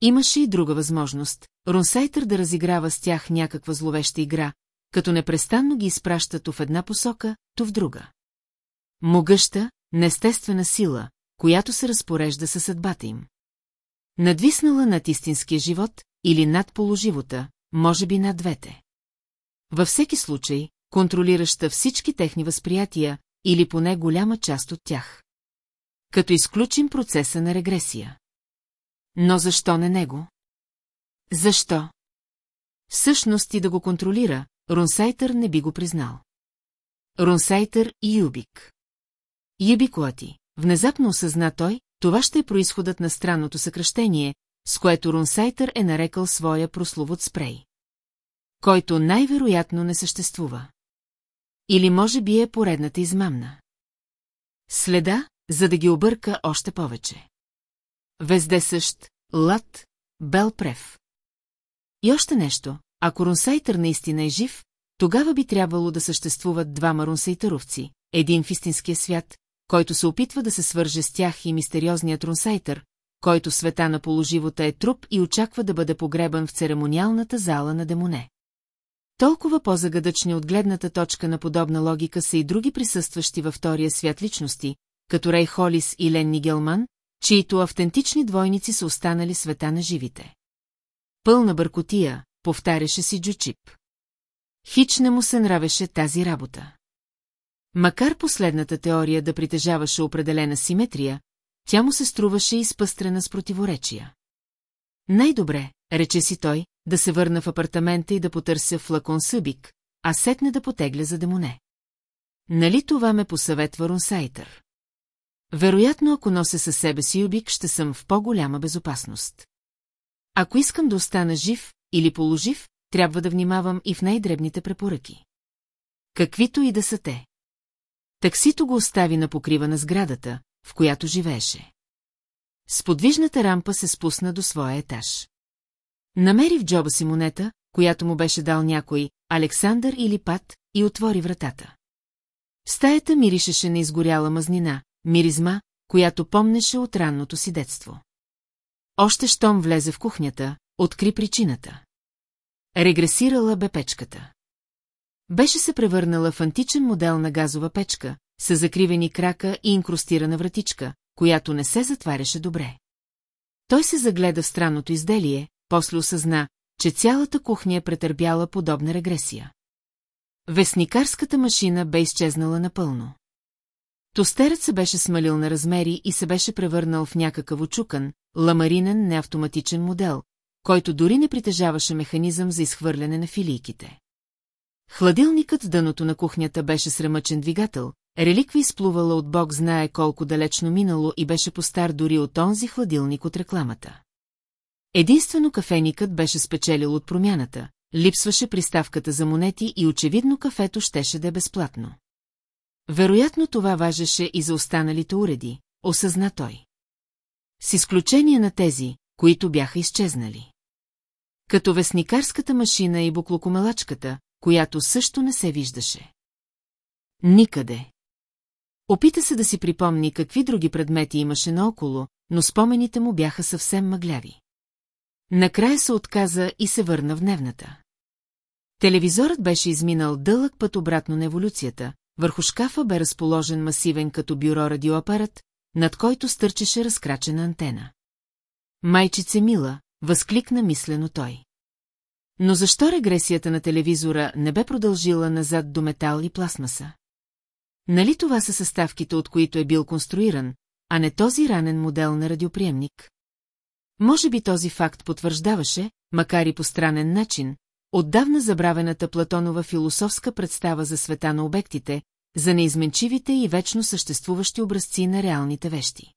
Имаше и друга възможност – Рунсайтър да разиграва с тях някаква зловеща игра, като непрестанно ги изпраща то в една посока, то в друга. Могъща, неестествена сила, която се разпорежда със съдбата им. Надвиснала над истинския живот или над положивота, може би над двете. Във всеки случай, контролираща всички техни възприятия или поне голяма част от тях. Като изключим процеса на регресия. Но защо не него? Защо? Всъщност и да го контролира, Рунсайтър не би го признал. Рунсайтър и Юбик. Юбикуати. Внезапно осъзна той, това ще е происходът на странното съкръщение, с което Рунсайтър е нарекал своя прословут спрей. Който най-вероятно не съществува. Или може би е поредната измамна. Следа, за да ги обърка още повече. Вездесъщ, лад, белпрев. И още нещо, ако Рунсайтър наистина е жив, тогава би трябвало да съществуват двама рунсайтъровци, един в истинския свят, който се опитва да се свърже с тях и мистериозният рунсайтър, който света на положивота е труп и очаква да бъде погребан в церемониалната зала на демоне. Толкова по-загадъчни от гледната точка на подобна логика са и други присъстващи във втория свят личности, като Рей Холис и Лен Нигелман, чието автентични двойници са останали света на живите. Пълна бъркотия, повтаряше си Джучип. Хич не му се нравеше тази работа. Макар последната теория да притежаваше определена симетрия, тя му се струваше изпъстрена с противоречия. Най-добре, рече си той, да се върна в апартамента и да потърся флакон събик, а сетне да потегля за демоне. Нали това ме посъветва Рунсайтър? Вероятно, ако нося със себе си юбик, ще съм в по-голяма безопасност. Ако искам да остана жив или положив, трябва да внимавам и в най-дребните препоръки. Каквито и да са те. Таксито го остави на покрива на сградата, в която живееше. С подвижната рампа се спусна до своя етаж. Намери в джоба си монета, която му беше дал някой, Александър или Пат, и отвори вратата. Стаята миришеше на изгоряла мазнина, миризма, която помнеше от ранното си детство. Още щом влезе в кухнята, откри причината. Регресирала бе печката. Беше се превърнала в античен модел на газова печка, с закривени крака и инкрустирана вратичка, която не се затваряше добре. Той се загледа в странното изделие, после осъзна, че цялата кухня е претърпяла подобна регресия. Вестникарската машина бе изчезнала напълно. Тостерът се беше смалил на размери и се беше превърнал в някакъв очукан, ламаринен неавтоматичен модел, който дори не притежаваше механизъм за изхвърляне на филийките. Хладилникът дъното на кухнята беше сремъчен двигател, реликва изплувала от бог знае колко далечно минало и беше постар дори от онзи хладилник от рекламата. Единствено кафеникът беше спечелил от промяната, липсваше приставката за монети и очевидно кафето щеше да е безплатно. Вероятно това важеше и за останалите уреди, осъзна той. С изключение на тези, които бяха изчезнали. Като вестникарската машина и буклокомелачката, която също не се виждаше. Никъде. Опита се да си припомни какви други предмети имаше наоколо, но спомените му бяха съвсем мъгляви. Накрая се отказа и се върна в дневната. Телевизорът беше изминал дълъг път обратно на еволюцията, върху шкафа бе разположен масивен като бюро радиоапарат, над който стърчеше разкрачена антена. Майчице мила, възкликна мислено той. Но защо регресията на телевизора не бе продължила назад до метал и пластмаса? Нали това са съставките, от които е бил конструиран, а не този ранен модел на радиоприемник? Може би този факт потвърждаваше, макар и по странен начин, отдавна забравената Платонова философска представа за света на обектите, за неизменчивите и вечно съществуващи образци на реалните вещи.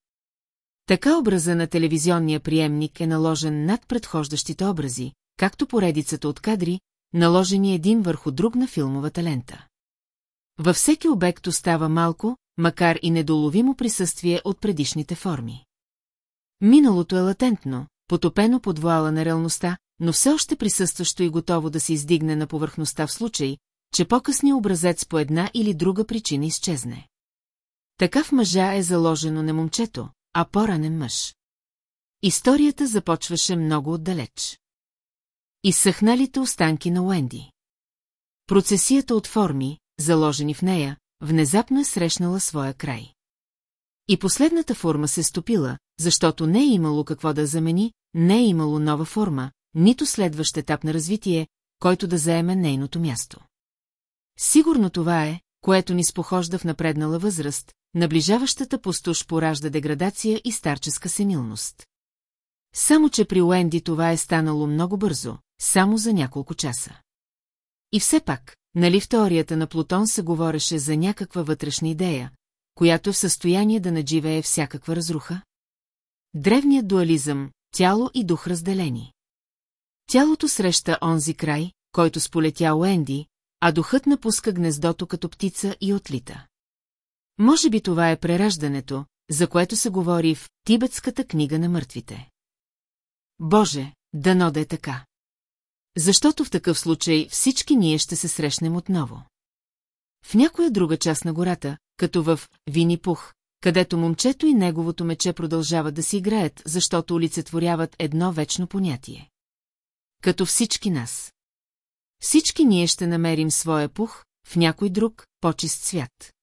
Така образа на телевизионния приемник е наложен над предхождащите образи, както поредицата от кадри, наложени един върху друг на филмовата лента. Във всеки обект остава малко, макар и недоловимо присъствие от предишните форми. Миналото е латентно, потопено под вуала на реалността, но все още присъстващо и готово да се издигне на повърхността в случай, че по-късният образец по една или друга причина изчезне. Така мъжа е заложено не момчето, а по-ранен мъж. Историята започваше много отдалеч. Изсъхналите останки на Уенди. Процесията от форми, заложени в нея, внезапно е срещнала своя край. И последната форма се стопила, защото не е имало какво да замени, не е имало нова форма, нито следващ етап на развитие, който да заеме нейното място. Сигурно това е, което ни спохожда в напреднала възраст, наближаващата пустош поражда деградация и старческа сенилност. Само, че при Уенди това е станало много бързо, само за няколко часа. И все пак, нали в теорията на Плутон се говореше за някаква вътрешна идея, която е в състояние да надживее всякаква разруха? Древният дуализъм, тяло и дух разделени. Тялото среща онзи край, който сполетя Уенди, а духът напуска гнездото като птица и отлита. Може би това е прераждането, за което се говори в Тибетската книга на мъртвите. Боже, дано да е така. Защото в такъв случай всички ние ще се срещнем отново. В някоя друга част на гората, като в Винипух, където момчето и неговото мече продължават да си играят, защото олицетворяват едно вечно понятие. Като всички нас. Всички ние ще намерим своя пух в някой друг, по-чист свят.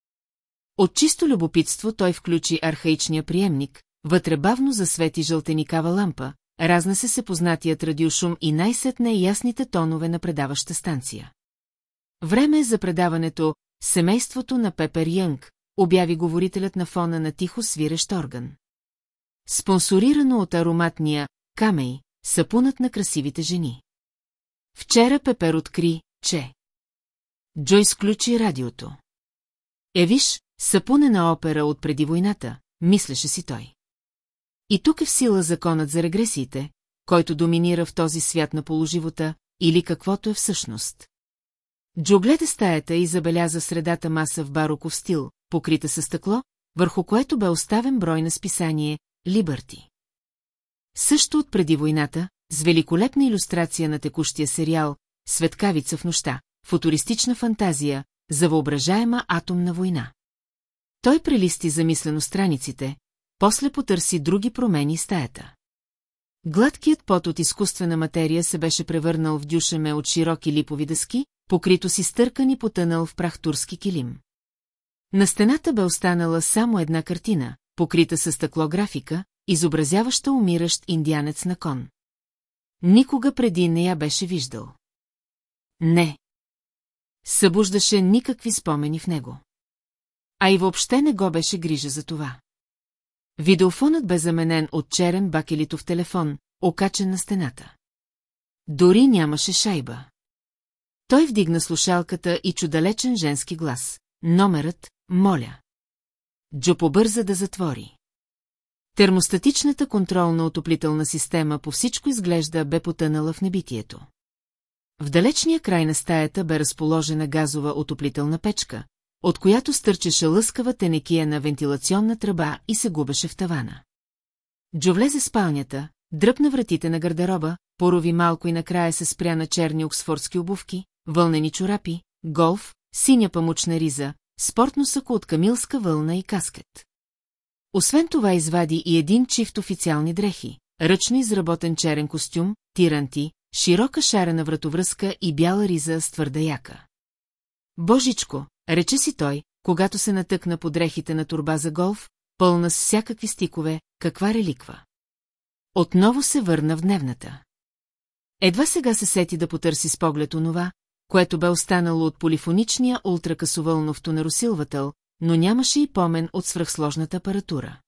От чисто любопитство той включи архаичния приемник, вътре бавно засвети жълтеникава лампа, разнесе се познатият радиошум и най-сетне ясните тонове на предаваща станция. Време е за предаването «Семейството на Пепер Янг», обяви говорителят на фона на тихо свирещ орган. Спонсорирано от ароматния «Камей», сапунът на красивите жени. Вчера Пепер откри, че... Джой сключи радиото. Е, виж, сапунена опера от преди войната, мислеше си той. И тук е в сила законът за регресиите, който доминира в този свят на положивота, или каквото е всъщност. Джо гледа стаята и забеляза средата маса в бароков стил, покрита със стъкло, върху което бе оставен брой на списание «Либърти». Също от преди войната, с великолепна иллюстрация на текущия сериал «Светкавица в нощта», футуристична фантазия за въображаема атомна война. Той прелисти замислено страниците, после потърси други промени стаята. Гладкият пот от изкуствена материя се беше превърнал в дюшеме от широки липови дъски, покрито си стъркан и потънал в прах турски килим. На стената бе останала само една картина, покрита с стъклографика, изобразяваща умиращ индианец на кон. Никога преди не я беше виждал. Не. Събуждаше никакви спомени в него. А и въобще не го беше грижа за това. Видеофонът бе заменен от черен бакелитов телефон, окачен на стената. Дори нямаше шайба. Той вдигна слушалката и чудалечен женски глас. Номерът, моля. Джо побърза да затвори. Термостатичната контролна отоплителна система по всичко изглежда бе потънала в небитието. В далечния край на стаята бе разположена газова отоплителна печка, от която стърчеше лъскава тенекия на вентилационна тръба и се губеше в тавана. Джо влезе спалнята, дръпна вратите на гардероба, порови малко и накрая се спря на черни оксфордски обувки, вълнени чорапи, голф, синя памучна риза, спортно сако от камилска вълна и каскет. Освен това извади и един чифт официални дрехи, ръчно изработен черен костюм, тиранти, широка шарена вратовръзка и бяла риза с твърда яка. Божичко, рече си той, когато се натъкна по дрехите на турба за голф, пълна с всякакви стикове, каква реликва. Отново се върна в дневната. Едва сега се сети да потърси с поглед онова, което бе останало от полифоничния ултракасовълнов тонеросилвател, но нямаше и помен от свръхсложната апаратура.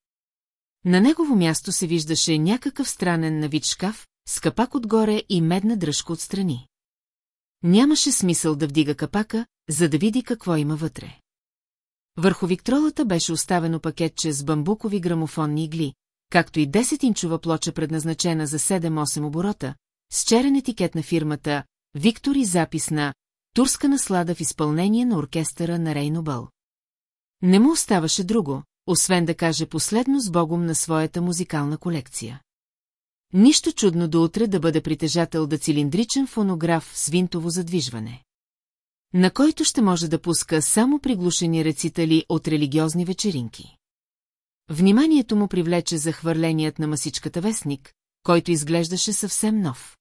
На негово място се виждаше някакъв странен навид шкаф, с капак отгоре и медна дръжка отстрани. Нямаше смисъл да вдига капака, за да види какво има вътре. Върху виктролата беше оставено пакетче с бамбукови грамофонни игли, както и 10-инчова плоча предназначена за 7-8 оборота, с черен етикет на фирмата Виктор и запис на «Турска наслада в изпълнение на оркестъра на Рейнобъл». Не му оставаше друго, освен да каже последно с Богом на своята музикална колекция. Нищо чудно до утре да бъде притежател да цилиндричен фонограф с винтово задвижване. На който ще може да пуска само приглушени рецитали от религиозни вечеринки. Вниманието му привлече захвърленият на масичката вестник, който изглеждаше съвсем нов.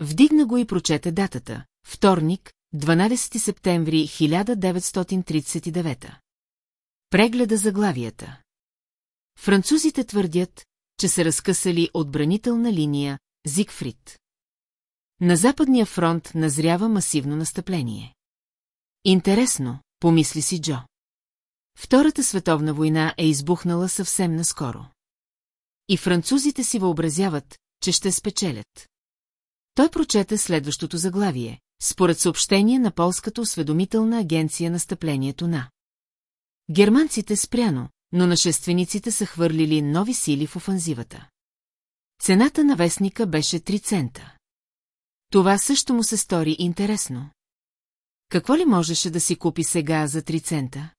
Вдигна го и прочете датата. Вторник, 12 септември 1939. Прегледа заглавията. Французите твърдят, че са разкъсали отбранителна линия Зигфрид. На Западния фронт назрява масивно настъпление. Интересно, помисли си Джо. Втората световна война е избухнала съвсем наскоро. И французите си въобразяват, че ще спечелят. Той прочете следващото заглавие, според съобщение на полската осведомителна агенция настъплението на. Германците спряно, но нашествениците са хвърлили нови сили в офанзивата. Цената на вестника беше 3 цента. Това също му се стори интересно. Какво ли можеше да си купи сега за 3 цента?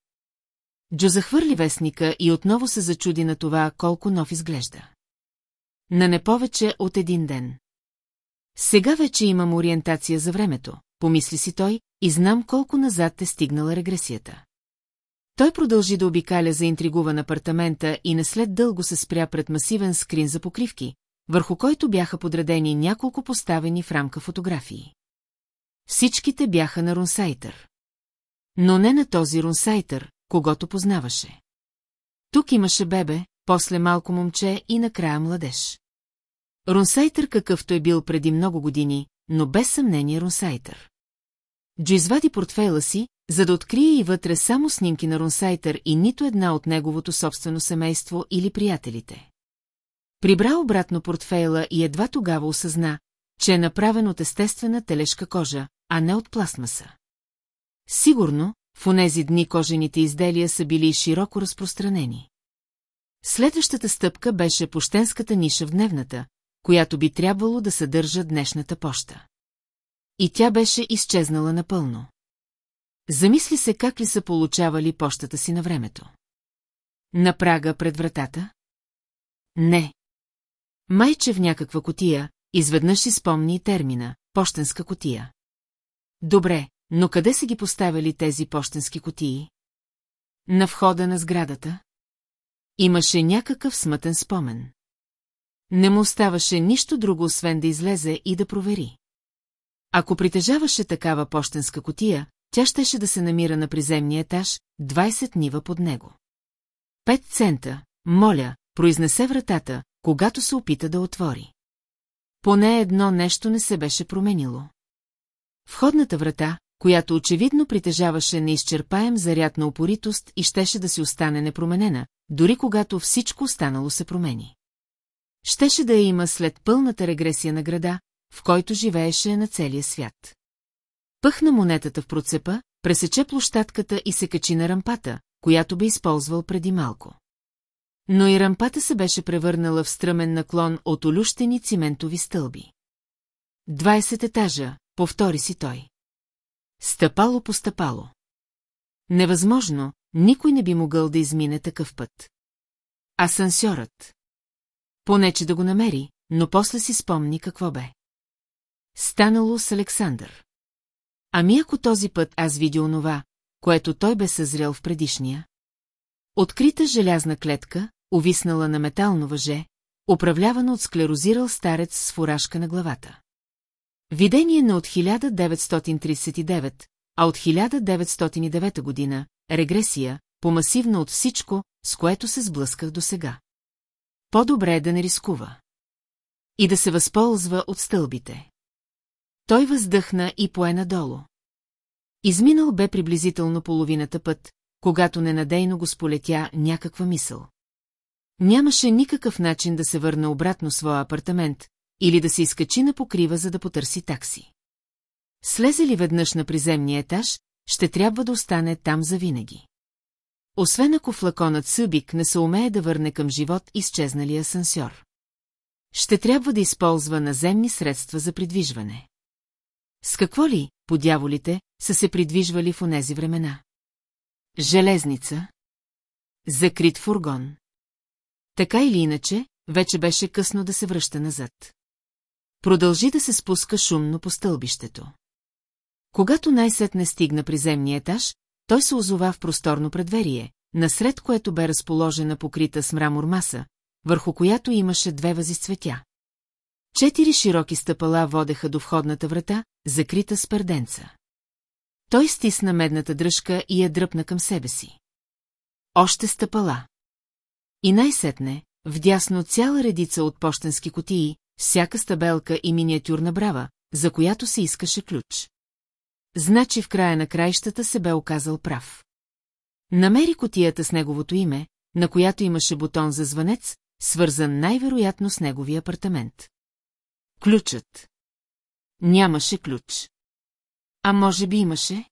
Джо захвърли вестника и отново се зачуди на това колко нов изглежда. На не повече от един ден. Сега вече имам ориентация за времето, помисли си той, и знам колко назад е стигнала регресията. Той продължи да обикаля за интригуван апартамента и не след дълго се спря пред масивен скрин за покривки, върху който бяха подредени няколко поставени в рамка фотографии. Всичките бяха на Рунсайтър. Но не на този Рунсайтър, когато познаваше. Тук имаше бебе, после малко момче и накрая младеж. Рунсайтър какъвто е бил преди много години, но без съмнение Рунсайтър. Джо извади портфейла си, за да открие и вътре само снимки на Рунсайтър и нито една от неговото собствено семейство или приятелите. Прибра обратно портфейла и едва тогава осъзна, че е направен от естествена телешка кожа, а не от пластмаса. Сигурно, в онези дни кожените изделия са били широко разпространени. Следващата стъпка беше пощенската ниша в дневната, която би трябвало да съдържа днешната поща. И тя беше изчезнала напълно. Замисли се как ли са получавали пощата си на времето. На прага пред вратата? Не. Майче в някаква котия, изведнъж си спомни и термина – пощенска котия. Добре, но къде са ги поставили тези пощенски котии? На входа на сградата? Имаше някакъв смътен спомен. Не му оставаше нищо друго, освен да излезе и да провери. Ако притежаваше такава пощенска котия, тя щеше да се намира на приземния етаж, 20 нива под него. Пет цента, моля, произнесе вратата, когато се опита да отвори. Поне едно нещо не се беше променило. Входната врата, която очевидно притежаваше неизчерпаем заряд на упоритост и щеше да си остане непроменена, дори когато всичко останало се промени. Щеше да я има след пълната регресия на града, в който живееше на целия свят. Пъхна монетата в процепа, пресече площадката и се качи на рампата, която бе използвал преди малко. Но и рампата се беше превърнала в стръмен наклон от олющени циментови стълби. Двайсет етажа, повтори си той. Стъпало по стъпало. Невъзможно, никой не би могъл да измине такъв път. Асансьорът. Понече да го намери, но после си спомни какво бе. Станало с Александър. Ами ако този път аз видя онова, което той бе съзрял в предишния? Открита желязна клетка, увиснала на метално въже, управлявана от склерозирал старец с фуражка на главата. Видение на от 1939, а от 1909 година, регресия, помасивна от всичко, с което се сблъсках досега. По-добре е да не рискува. И да се възползва от стълбите. Той въздъхна и пое надолу. Изминал бе приблизително половината път, когато ненадейно го сполетя някаква мисъл. Нямаше никакъв начин да се върне обратно своя апартамент или да се изкачи на покрива, за да потърси такси. Слезе ли веднъж на приземния етаж, ще трябва да остане там завинаги. Освен ако флаконът Събик не се умее да върне към живот изчезналия асансьор. Ще трябва да използва наземни средства за придвижване. С какво ли, по дяволите, са се придвижвали в онези времена? Железница. Закрит фургон. Така или иначе, вече беше късно да се връща назад. Продължи да се спуска шумно по стълбището. Когато най-сетне стигна приземния етаж, той се озова в просторно предверие, насред което бе разположена покрита с мрамор маса, върху която имаше две вази с цветя. Четири широки стъпала водеха до входната врата, закрита с перденца. Той стисна медната дръжка и я дръпна към себе си. Още стъпала. И най-сетне, вдясно цяла редица от почтенски котии, всяка стабелка и миниатюрна брава, за която се искаше ключ. Значи в края на краищата се бе оказал прав. Намери котията с неговото име, на която имаше бутон за звънец, свързан най-вероятно с неговия апартамент. Ключът. Нямаше ключ. А може би имаше?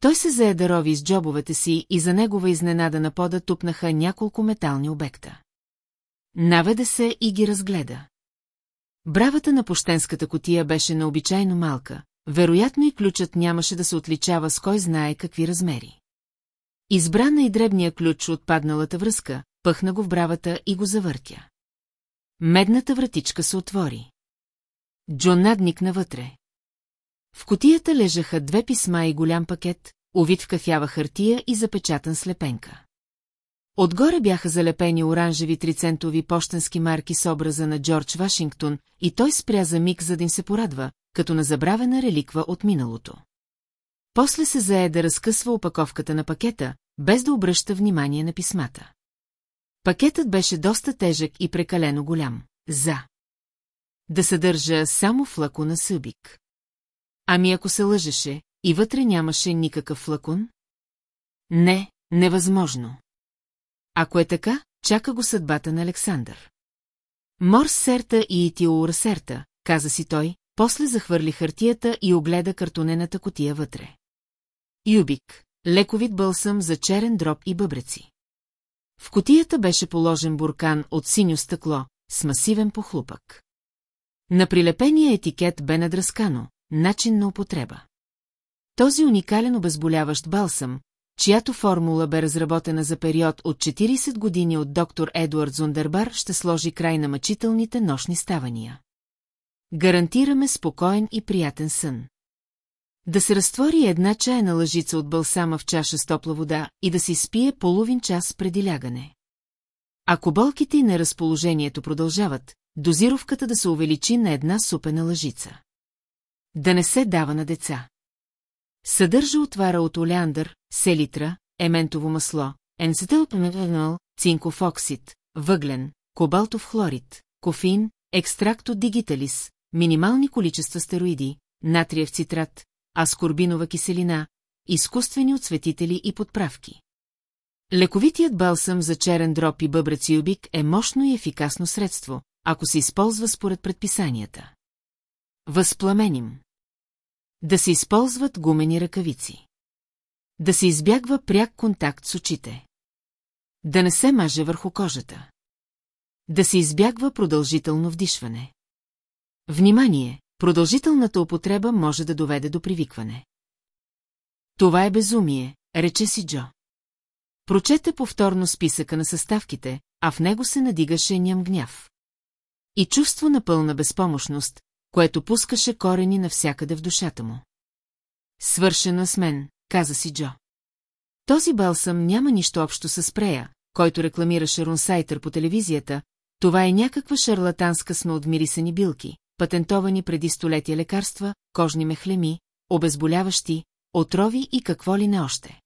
Той се зае да рови с джобовете си и за негова изненада на пода тупнаха няколко метални обекта. Наведе се и ги разгледа. Бравата на пощенската котия беше необичайно малка, вероятно и ключът нямаше да се отличава с кой знае какви размери. Избрана и дребния ключ от падналата връзка, пъхна го в бравата и го завъртя. Медната вратичка се отвори. Джон надникна вътре. В котията лежаха две писма и голям пакет, увит в кафява хартия и запечатан слепенка. Отгоре бяха залепени оранжеви трицентови почтенски марки с образа на Джордж Вашингтон и той спря за миг, за да им се порадва, като на забравена реликва от миналото. После се зае да разкъсва опаковката на пакета, без да обръща внимание на писмата. Пакетът беше доста тежък и прекалено голям. За. Да съдържа само флакона събик. Ами ако се лъжеше, и вътре нямаше никакъв флакон? Не, невъзможно. Ако е така, чака го съдбата на Александър. Морс серта и Итиоур серта, каза си той, после захвърли хартията и огледа картонената котия вътре. Юбик, лековит бълсъм за черен дроб и бъбреци. В котията беше положен буркан от синьо стъкло, с масивен похлупък. На прилепения етикет бе надръскано, начин на употреба. Този уникален обезболяващ балсам, чиято формула бе разработена за период от 40 години от доктор Едуард Зундербар, ще сложи край на мъчителните нощни ставания. Гарантираме спокоен и приятен сън. Да се разтвори една чайна лъжица от балсама в чаша с топла вода и да се изпие половин час преди лягане. Ако болките и неразположението продължават, дозировката да се увеличи на една супена лъжица. Да не се дава на деца. Съдържа отвара от олеандър, селитра, ементово масло, енцетълпенол, цинков оксид, въглен, кобалтов хлорид, кофеин, екстракт от дигиталис, минимални количества стероиди, натриев цитрат, аскорбинова киселина, изкуствени отсветители и подправки. Лековитият балсам за черен дроб и бъбрец юбик е мощно и ефикасно средство, ако се използва според предписанията. Възпламеним. Да се използват гумени ръкавици. Да се избягва пряк контакт с очите. Да не се маже върху кожата. Да се избягва продължително вдишване. Внимание! Продължителната употреба може да доведе до привикване. Това е безумие, рече си Джо. Прочете повторно списъка на съставките, а в него се надигаше ням гняв. И чувство на пълна безпомощност, което пускаше корени навсякъде в душата му. Свършено с мен, каза си Джо. Този балсам няма нищо общо с спрея, който рекламираше Рунсайтър по телевизията, това е някаква шарлатанска сме билки, патентовани преди столетия лекарства, кожни мехлеми, обезболяващи, отрови и какво ли не още.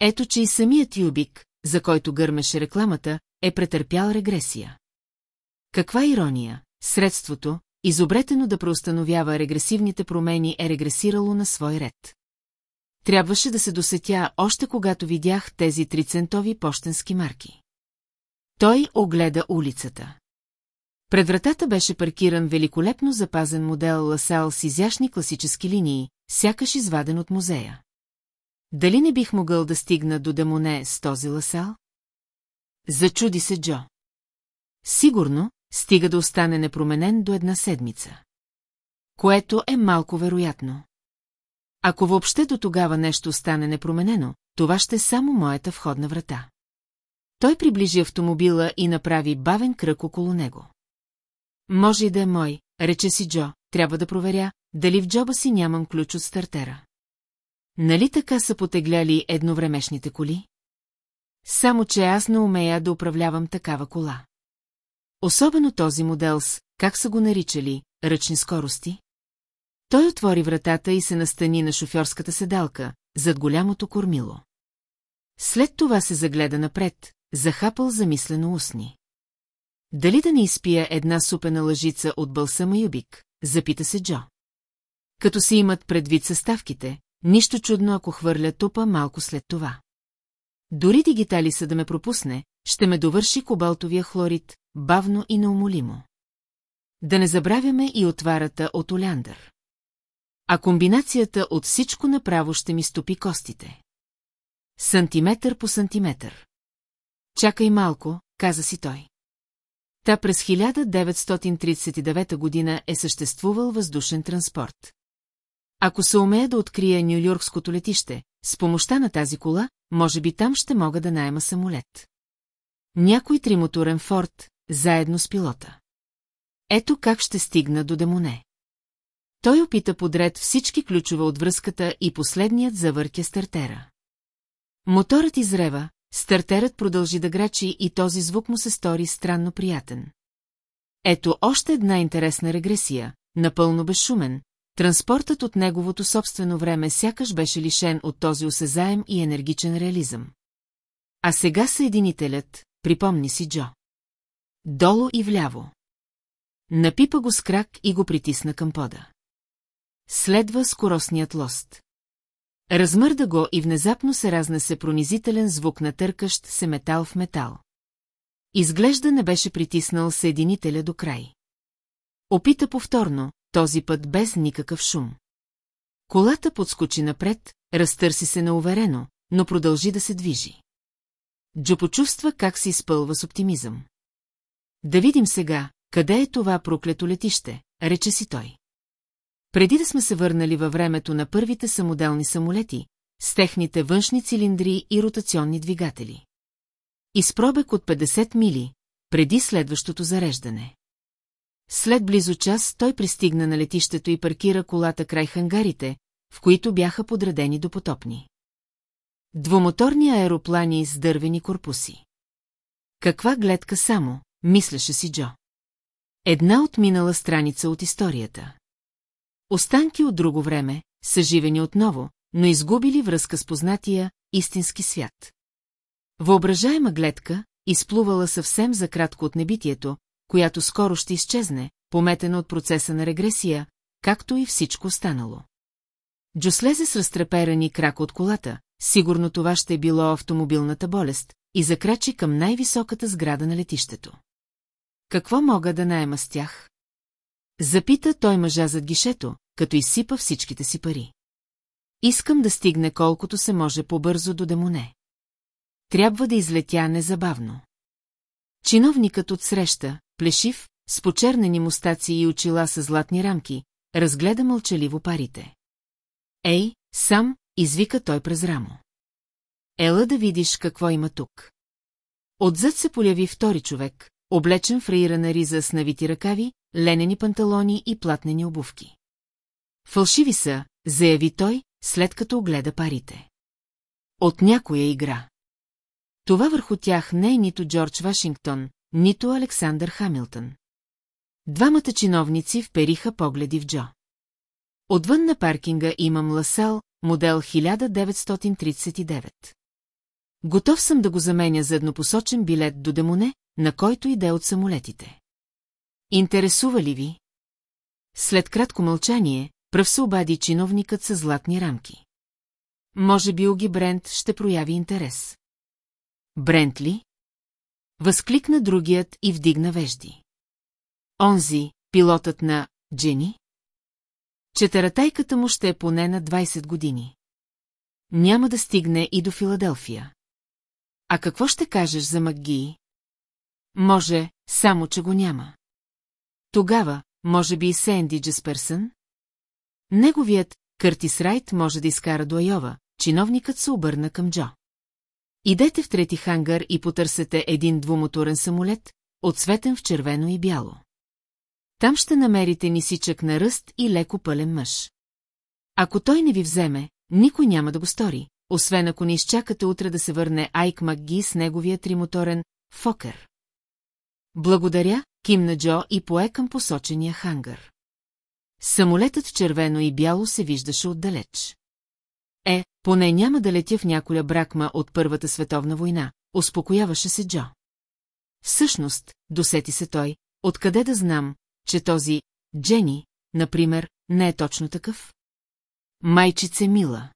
Ето, че и самият Юбик, за който гърмеше рекламата, е претърпял регресия. Каква ирония, средството, изобретено да преустановява регресивните промени, е регресирало на свой ред. Трябваше да се досетя още когато видях тези трицентови почтенски марки. Той огледа улицата. Пред вратата беше паркиран великолепно запазен модел Ласал с изящни класически линии, сякаш изваден от музея. Дали не бих могъл да стигна до Демоне с този Ласал? Зачуди се Джо. Сигурно, стига да остане непроменен до една седмица. Което е малко вероятно. Ако въобще до тогава нещо остане непроменено, това ще е само моята входна врата. Той приближи автомобила и направи бавен кръг около него. Може и да е мой, рече си Джо, трябва да проверя, дали в джоба си нямам ключ от стартера. Нали така са потегляли едновремешните коли? Само, че аз не умея да управлявам такава кола. Особено този модел с, как са го наричали, ръчни скорости. Той отвори вратата и се настани на шофьорската седалка, зад голямото кормило. След това се загледа напред, захапал замислено устни. Дали да не изпия една супена лъжица от бълсама юбик, запита се Джо. Като си имат предвид съставките, нищо чудно ако хвърля тупа малко след това. Дори дигитали са да ме пропусне, ще ме довърши кобалтовия хлорид, бавно и неумолимо. Да не забравяме и отварата от оляндър. А комбинацията от всичко направо ще ми стопи костите. Сантиметър по сантиметър. Чакай малко, каза си той. Та през 1939 година е съществувал въздушен транспорт. Ако се умея да открия Нью-Йоркското летище, с помощта на тази кола, може би там ще мога да найема самолет. Някой тримоторен форт, заедно с пилота. Ето как ще стигна до Демоне. Той опита подред всички ключове от връзката и последният завъртя стартера. Моторът изрева, Стартерът продължи да грачи и този звук му се стори странно приятен. Ето още една интересна регресия, напълно безшумен, транспортът от неговото собствено време сякаш беше лишен от този осезаем и енергичен реализъм. А сега съединителят, припомни си Джо. Долу и вляво. Напипа го с крак и го притисна към пода. Следва скоростният лост. Размърда го и внезапно се разнесе пронизителен звук на търкащ се метал в метал. Изглежда не беше притиснал съединителя до край. Опита повторно, този път без никакъв шум. Колата подскочи напред, разтърси се науверено, но продължи да се движи. Джо почувства как се изпълва с оптимизъм. Да видим сега, къде е това проклето летище, рече си той. Преди да сме се върнали във времето на първите самоделни самолети, с техните външни цилиндри и ротационни двигатели. Изпробег от 50 мили, преди следващото зареждане. След близо час той пристигна на летището и паркира колата край хангарите, в които бяха подредени до потопни. Двумоторни аероплани с дървени корпуси. Каква гледка само, мислеше си Джо. Една отминала страница от историята. Останки от друго време, съживени отново, но изгубили връзка с познатия, истински свят. Въображаема гледка, изплувала съвсем за кратко от небитието, която скоро ще изчезне, пометена от процеса на регресия, както и всичко останало. Джо слезе с разтреперани крак от колата, сигурно това ще е било автомобилната болест, и закрачи към най-високата сграда на летището. Какво мога да найема с тях? Запита той мъжа зад гишето, като изсипа всичките си пари. Искам да стигне колкото се може по-бързо до Демоне. Трябва да излетя незабавно. Чиновникът отсреща, плешив, с почернени мустаци и очила с златни рамки, разгледа мълчаливо парите. Ей, сам, извика той през рамо. Ела да видиш какво има тук. Отзад се поляви втори човек, облечен в раирана риза с навити ръкави, ленени панталони и платнени обувки. Фалшиви са, заяви той, след като огледа парите. От някоя игра. Това върху тях не е нито Джордж Вашингтон, нито Александър Хамилтън. Двамата чиновници впериха погледи в Джо. Отвън на паркинга имам Ласал, модел 1939. Готов съм да го заменя за еднопосочен билет до Демоне, на който иде от самолетите. Интересува ли ви? След кратко мълчание, пръв се обади чиновникът с златни рамки. Може би Оги Брент ще прояви интерес. Брент ли? Възкликна другият и вдигна вежди. Онзи, пилотът на Джени? Четаратайката му ще е поне на 20 години. Няма да стигне и до Филаделфия. А какво ще кажеш за Макги? Може, само че го няма. Тогава, може би и Сенди Джесперсън? Неговият Къртис Райт може да изкара до Айова, чиновникът се обърна към Джо. Идете в трети хангар и потърсете един двумоторен самолет, отсветен в червено и бяло. Там ще намерите нисичък на ръст и леко пълен мъж. Ако той не ви вземе, никой няма да го стори, освен ако не изчакате утре да се върне Айк Макги с неговия тримоторен Фокер. Благодаря, кимна Джо и пое към посочения хангар. Самолетът червено и бяло се виждаше отдалеч. Е, поне няма да летя в няколя бракма от Първата световна война, успокояваше се Джо. Всъщност, досети се той, откъде да знам, че този Джени, например, не е точно такъв? Майчице мила.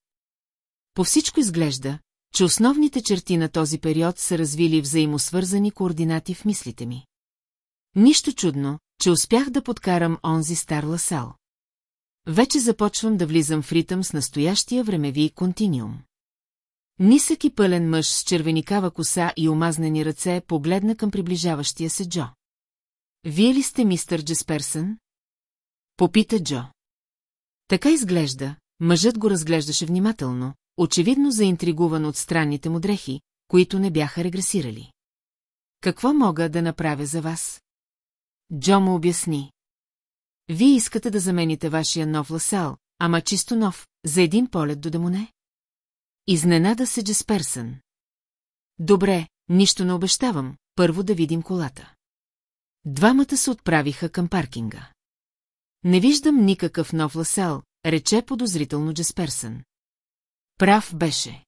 По всичко изглежда, че основните черти на този период са развили взаимосвързани координати в мислите ми. Нищо чудно, че успях да подкарам онзи стар ласал. Вече започвам да влизам в ритъм с настоящия времеви континиум. Нисък и пълен мъж с червеникава коса и омазнени ръце погледна към приближаващия се Джо. Вие ли сте мистър Джесперсън? Попита Джо. Така изглежда, мъжът го разглеждаше внимателно, очевидно заинтригуван от странните му дрехи, които не бяха регресирали. Какво мога да направя за вас? Джо му обясни. Вие искате да замените вашия нов ласал, ама чисто нов, за един полет до Демоне? Изненада се Джесперсън. Добре, нищо не обещавам, първо да видим колата. Двамата се отправиха към паркинга. Не виждам никакъв нов ласал, рече подозрително Джесперсън. Прав беше.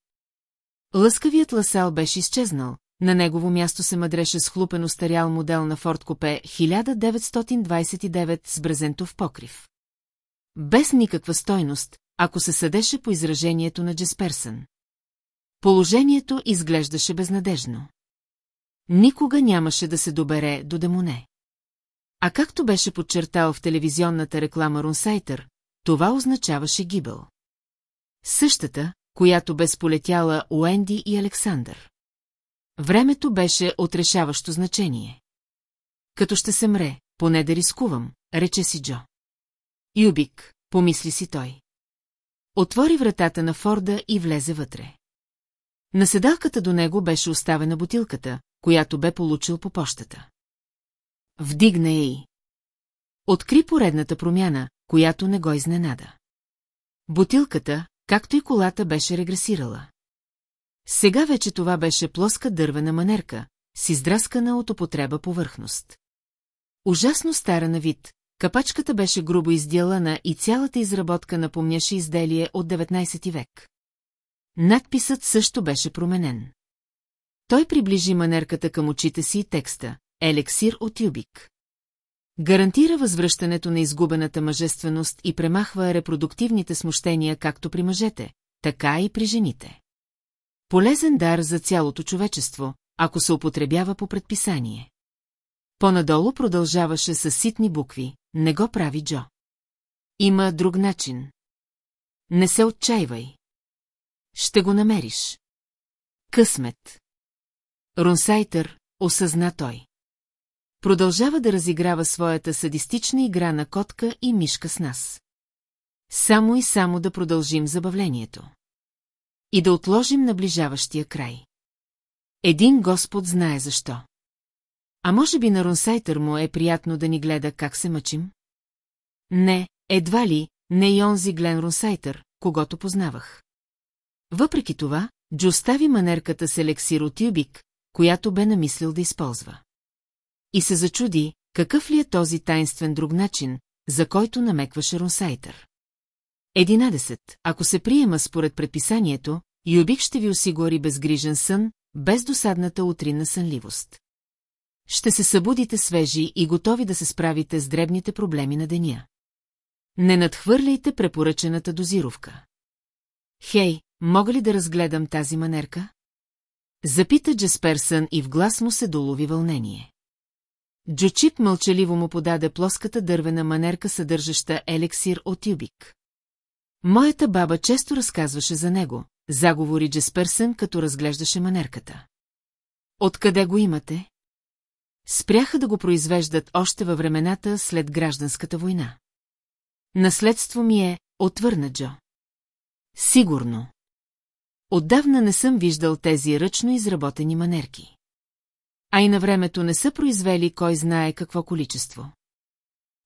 Лъскавият ласал беше изчезнал, на негово място се мъдреше с хлупен остарял модел на Форд Копе 1929 с брезентов покрив. Без никаква стойност, ако се съдеше по изражението на Джесперсън. Положението изглеждаше безнадежно. никога нямаше да се добере до Демоне. А както беше подчертал в телевизионната реклама Рунсайтър, това означаваше гибел. Същата, която бе сполетяла Уенди и Александър. Времето беше отрешаващо значение. Като ще се мре, поне да рискувам, рече си Джо. Юбик, помисли си той. Отвори вратата на Форда и влезе вътре. На седалката до него беше оставена бутилката, която бе получил по почтата. Вдигна я и. Откри поредната промяна, която не го изненада. Бутилката, както и колата, беше регресирала. Сега вече това беше плоска дървена манерка, с издраскана от употреба повърхност. Ужасно стара на вид, капачката беше грубо изделана и цялата изработка напомняше изделие от 19 век. Надписът също беше променен. Той приближи манерката към очите си и текста «Елексир от Юбик». Гарантира възвръщането на изгубената мъжественост и премахва репродуктивните смущения както при мъжете, така и при жените. Полезен дар за цялото човечество, ако се употребява по предписание. Понадолу продължаваше с ситни букви, не го прави Джо. Има друг начин. Не се отчаивай. Ще го намериш. Късмет. Ронсайтър, осъзна той. Продължава да разиграва своята садистична игра на котка и мишка с нас. Само и само да продължим забавлението. И да отложим наближаващия край. Един Господ знае защо. А може би на Ронсайтър му е приятно да ни гледа как се мъчим? Не, едва ли, не и онзи Глен Ронсайтър, когато познавах. Въпреки това, Джо остави манерката с елексир от Юбик, която бе намислил да използва. И се зачуди, какъв ли е този тайнствен друг начин, за който намекваше Ронсайтър. Единадесет. Ако се приема според предписанието, Юбик ще ви осигури безгрижен сън, без досадната утринна сънливост. Ще се събудите свежи и готови да се справите с дребните проблеми на деня. Не надхвърляйте препоръчената дозировка. Хей, мога ли да разгледам тази манерка? Запита Джесперсън и в глас му се долови вълнение. Джочип мълчаливо му подаде плоската дървена манерка, съдържаща елексир от юбик. Моята баба често разказваше за него, заговори Джесперсън, като разглеждаше манерката. Откъде го имате? Спряха да го произвеждат още във времената след гражданската война. Наследство ми е, отвърна Джо. Сигурно. Отдавна не съм виждал тези ръчно изработени манерки. А и на времето не са произвели кой знае какво количество.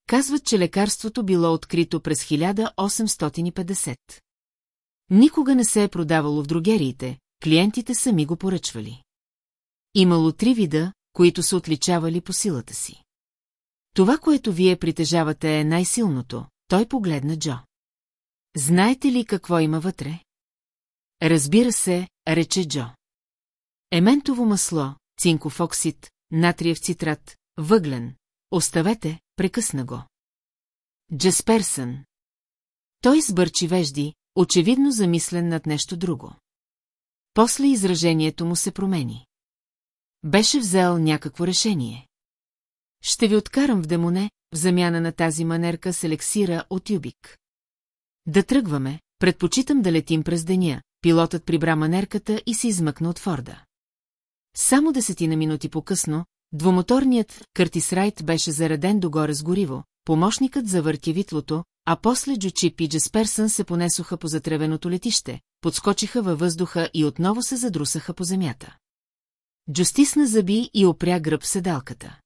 Казват, че лекарството било открито през 1850. Никога не се е продавало в другериите, клиентите сами го поръчвали. Имало три вида, които са отличавали по силата си. Това, което вие притежавате е най-силното, той погледна Джо. Знаете ли какво има вътре? Разбира се, рече Джо. Ементово масло, цинков оксид, натриев цитрат, въглен. Оставете, прекъсна го. Джесперсън. Той сбърчи вежди, очевидно замислен над нещо друго. После изражението му се промени. Беше взел някакво решение. Ще ви откарам в демоне, в замяна на тази манерка с елексира от Юбик. Да тръгваме, предпочитам да летим през деня, пилотът прибра манерката и се измъкна от Форда. Само десетина минути по-късно, двумоторният Къртис Райт беше зареден догоре с гориво, помощникът завърти витлото, а после Джучип и Джесперсън се понесоха по затревеното летище, подскочиха във въздуха и отново се задрусаха по земята. Джо стисна зъби и опря гръб в седалката.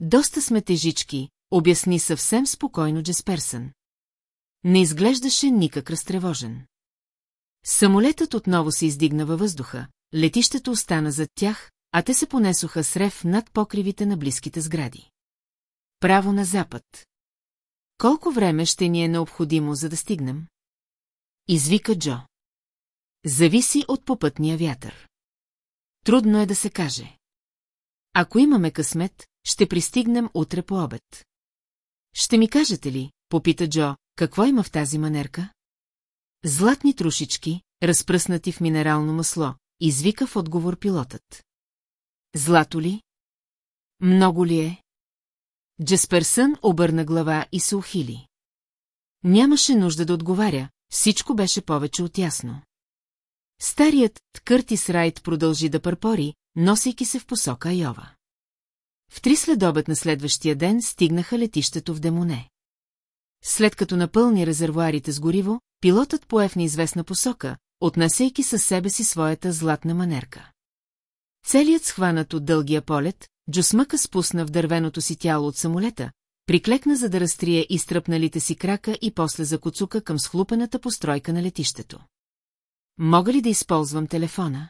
Доста сме тежички, обясни съвсем спокойно Джесперсън. Не изглеждаше никак разтревожен. Самолетът отново се издигна във въздуха, летището остана зад тях, а те се понесоха с рев над покривите на близките сгради. Право на запад. Колко време ще ни е необходимо, за да стигнем? Извика Джо. Зависи от попътния вятър. Трудно е да се каже. Ако имаме късмет, ще пристигнем утре по обед. Ще ми кажете ли, попита Джо, какво има в тази манерка? Златни трушички, разпръснати в минерално масло, извика в отговор пилотът. Злато ли? Много ли е? Джасперсън обърна глава и се ухили. Нямаше нужда да отговаря, всичко беше повече от ясно. Старият Къртис Райт продължи да пърпори, носейки се в посока Айова. В три следобед на следващия ден стигнаха летището в Демоне. След като напълни резервуарите с гориво, пилотът пое в неизвестна посока, отнасяйки със себе си своята златна манерка. Целият схванат от дългия полет, Джосмъка спусна в дървеното си тяло от самолета, приклекна за да разтрие изтръпналите си крака и после закоцука към схлупената постройка на летището. Мога ли да използвам телефона?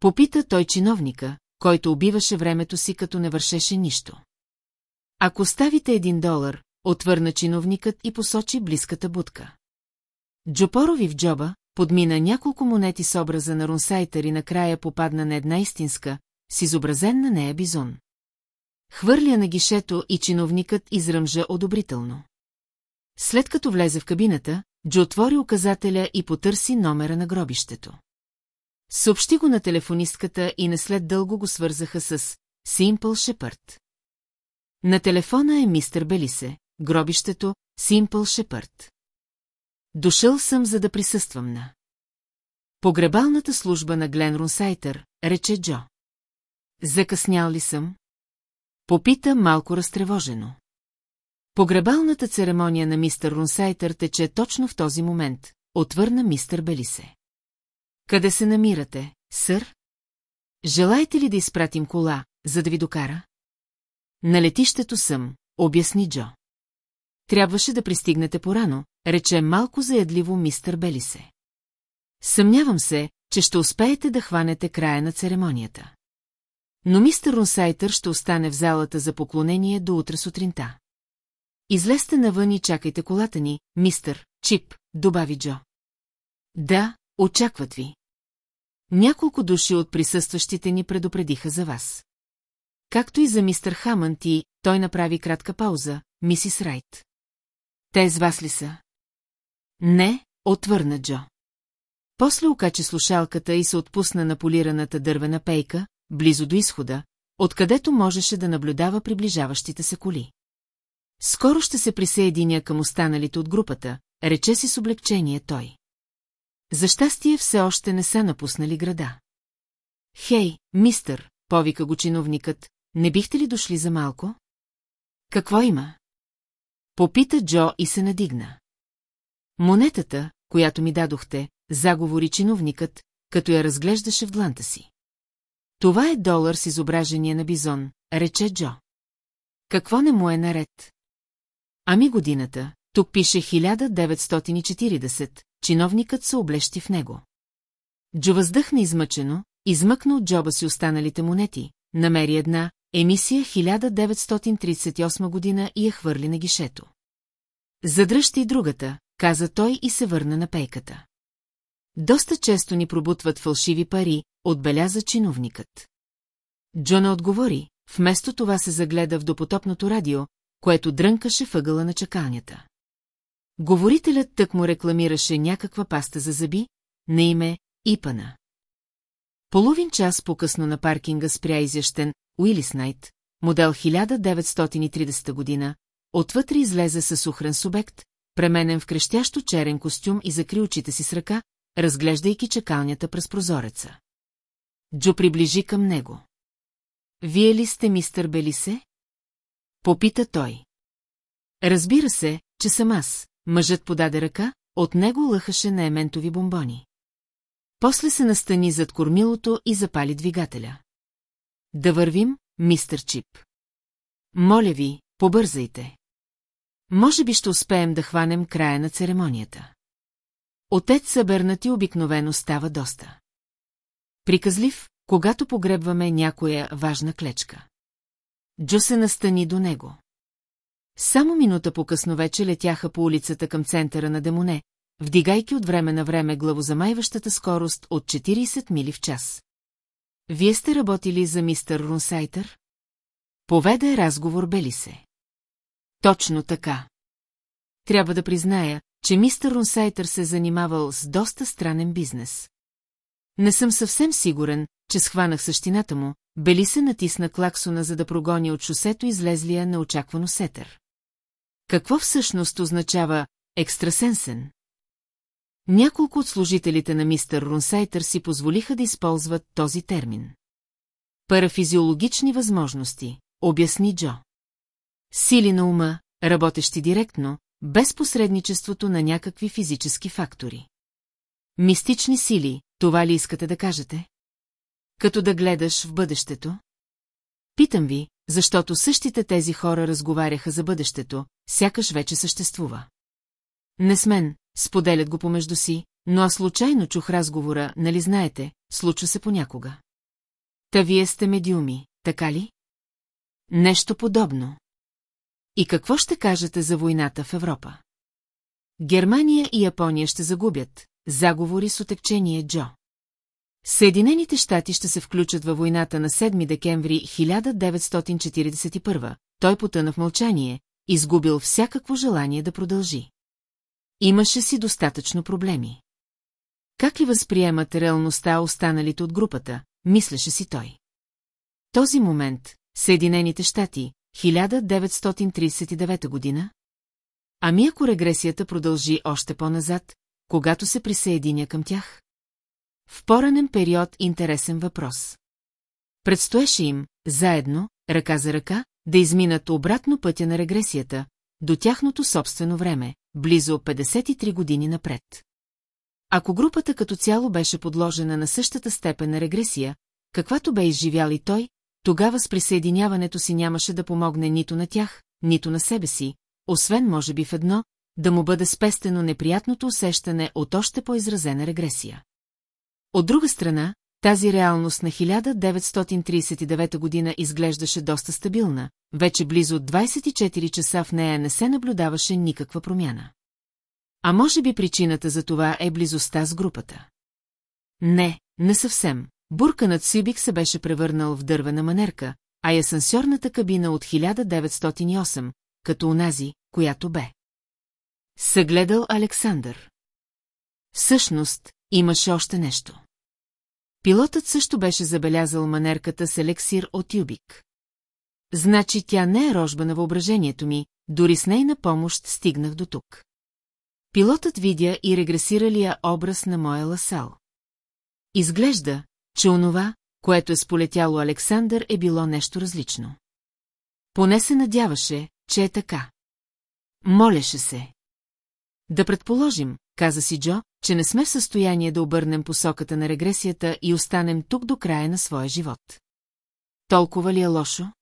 Попита той чиновника, който убиваше времето си, като не вършеше нищо. Ако ставите един долар, отвърна чиновникът и посочи близката будка. Джопорови в джоба, подмина няколко монети с образа на Рунсайтър и накрая попадна на една истинска, с изобразен на нея бизон. Хвърля на гишето и чиновникът изръмжа одобрително. След като влезе в кабината, Джо отвори указателя и потърси номера на гробището. Съобщи го на телефонистката и не след дълго го свързаха с Симпъл Шепърт. На телефона е мистер Белисе, гробището Симпъл Шепърт. Дошъл съм, за да присъствам на. Погребалната служба на Глен Рунсайтър, рече Джо. Закъснял ли съм? Попита малко разтревожено. Погребалната церемония на мистер Рунсайтър тече точно в този момент, отвърна мистер Белисе. Къде се намирате, сър? Желаете ли да изпратим кола, за да ви докара? На летището съм, обясни Джо. Трябваше да пристигнете порано, рече малко заядливо мистер Белисе. Съмнявам се, че ще успеете да хванете края на церемонията. Но мистер Рунсайтър ще остане в залата за поклонение до утре сутринта. Излезте навън и чакайте колата ни, мистър, Чип, добави Джо. Да, очакват ви. Няколко души от присъстващите ни предупредиха за вас. Както и за мистър Хамънт и той направи кратка пауза, мисис Райт. Те с вас ли са? Не, отвърна Джо. После окачи слушалката и се отпусна на полираната дървена пейка, близо до изхода, откъдето можеше да наблюдава приближаващите се коли. Скоро ще се присъединя към останалите от групата, рече си с облегчение той. За щастие все още не са напуснали града. Хей, мистър, повика го чиновникът, не бихте ли дошли за малко? Какво има? Попита Джо и се надигна. Монетата, която ми дадохте, заговори чиновникът, като я разглеждаше в дланта си. Това е долар с изображение на бизон, рече Джо. Какво не му е наред? Ами годината, тук пише 1940, чиновникът се облещи в него. Джо въздъхна измъчено, измъкна от джоба си останалите монети, намери една, емисия 1938 година и я хвърли на гишето. Задръжте и другата, каза той и се върна на пейката. Доста често ни пробутват фалшиви пари, отбеляза чиновникът. Джона отговори, вместо това се загледа в допотопното радио, което дрънкаше въгъла на чакалнята. Говорителят тък му рекламираше някаква паста за зъби, на име Ипана. Половин час по-късно на паркинга спря изящен Уилис Найт, модел 1930 година, отвътре излезе със ухрен субект, пременен в крещящо черен костюм и закри очите си с ръка, разглеждайки чакалнята през прозореца. Джо приближи към него. Вие ли сте мистър Белисе? Попита той. Разбира се, че съм аз. Мъжът подаде ръка, от него лъхаше на ементови бомбони. После се настани зад кормилото и запали двигателя. Да вървим, мистър Чип. Моля ви, побързайте. Може би ще успеем да хванем края на церемонията. Отец събернати обикновено става доста. Приказлив, когато погребваме някоя важна клечка. Джо се настани до него. Само минута по-късно вече летяха по улицата към центъра на Демоне, вдигайки от време на време главозамайващата скорост от 40 мили в час. Вие сте работили за мистър Рунсайтър? Поведе разговор бели се. Точно така. Трябва да призная, че мистър Рунсайтър се е занимавал с доста странен бизнес. Не съм съвсем сигурен, че схванах същината му, Бели се натисна клаксона, за да прогони от шосето излезлия неочаквано сетър. Какво всъщност означава екстрасенсен? Няколко от служителите на мистер Рунсайтър си позволиха да използват този термин. Парафизиологични възможности, обясни Джо. Сили на ума, работещи директно, без посредничеството на някакви физически фактори. Мистични сили, това ли искате да кажете? Като да гледаш в бъдещето? Питам ви, защото същите тези хора разговаряха за бъдещето, сякаш вече съществува. Не с мен, споделят го помежду си, но аз случайно чух разговора, нали знаете, случва се понякога. Та вие сте медиуми, така ли? Нещо подобно. И какво ще кажете за войната в Европа? Германия и Япония ще загубят, заговори с отекчение Джо. Съединените щати ще се включат във войната на 7 декември 1941. Той потъна в мълчание, изгубил всякакво желание да продължи. Имаше си достатъчно проблеми. Как ли възприемат реалността останалите от групата, мислеше си той. Този момент, Съединените щати, 1939 година? Ами ако регресията продължи още по-назад, когато се присъединя към тях? В поранен период интересен въпрос. Предстоеше им, заедно, ръка за ръка, да изминат обратно пътя на регресията, до тяхното собствено време, близо 53 години напред. Ако групата като цяло беше подложена на същата степен на регресия, каквато бе изживял и той, тогава с присъединяването си нямаше да помогне нито на тях, нито на себе си, освен може би в едно, да му бъде спестено неприятното усещане от още по-изразена регресия. От друга страна, тази реалност на 1939 година изглеждаше доста стабилна, вече близо 24 часа в нея не се наблюдаваше никаква промяна. А може би причината за това е близостта с групата. Не, не съвсем. Бурканът Сибик се беше превърнал в дървена манерка, а и асансьорната кабина от 1908, като онази, която бе. Съгледал Александър. Всъщност, имаше още нещо. Пилотът също беше забелязал манерката с елексир от Юбик. Значи тя не е рожба на въображението ми, дори с нейна помощ стигнах до тук. Пилотът видя и регресиралия образ на моя ласал. Изглежда, че онова, което е сполетяло Александър, е било нещо различно. Поне се надяваше, че е така. Молеше се. Да предположим, каза си Джо, че не сме в състояние да обърнем посоката на регресията и останем тук до края на своя живот. Толкова ли е лошо?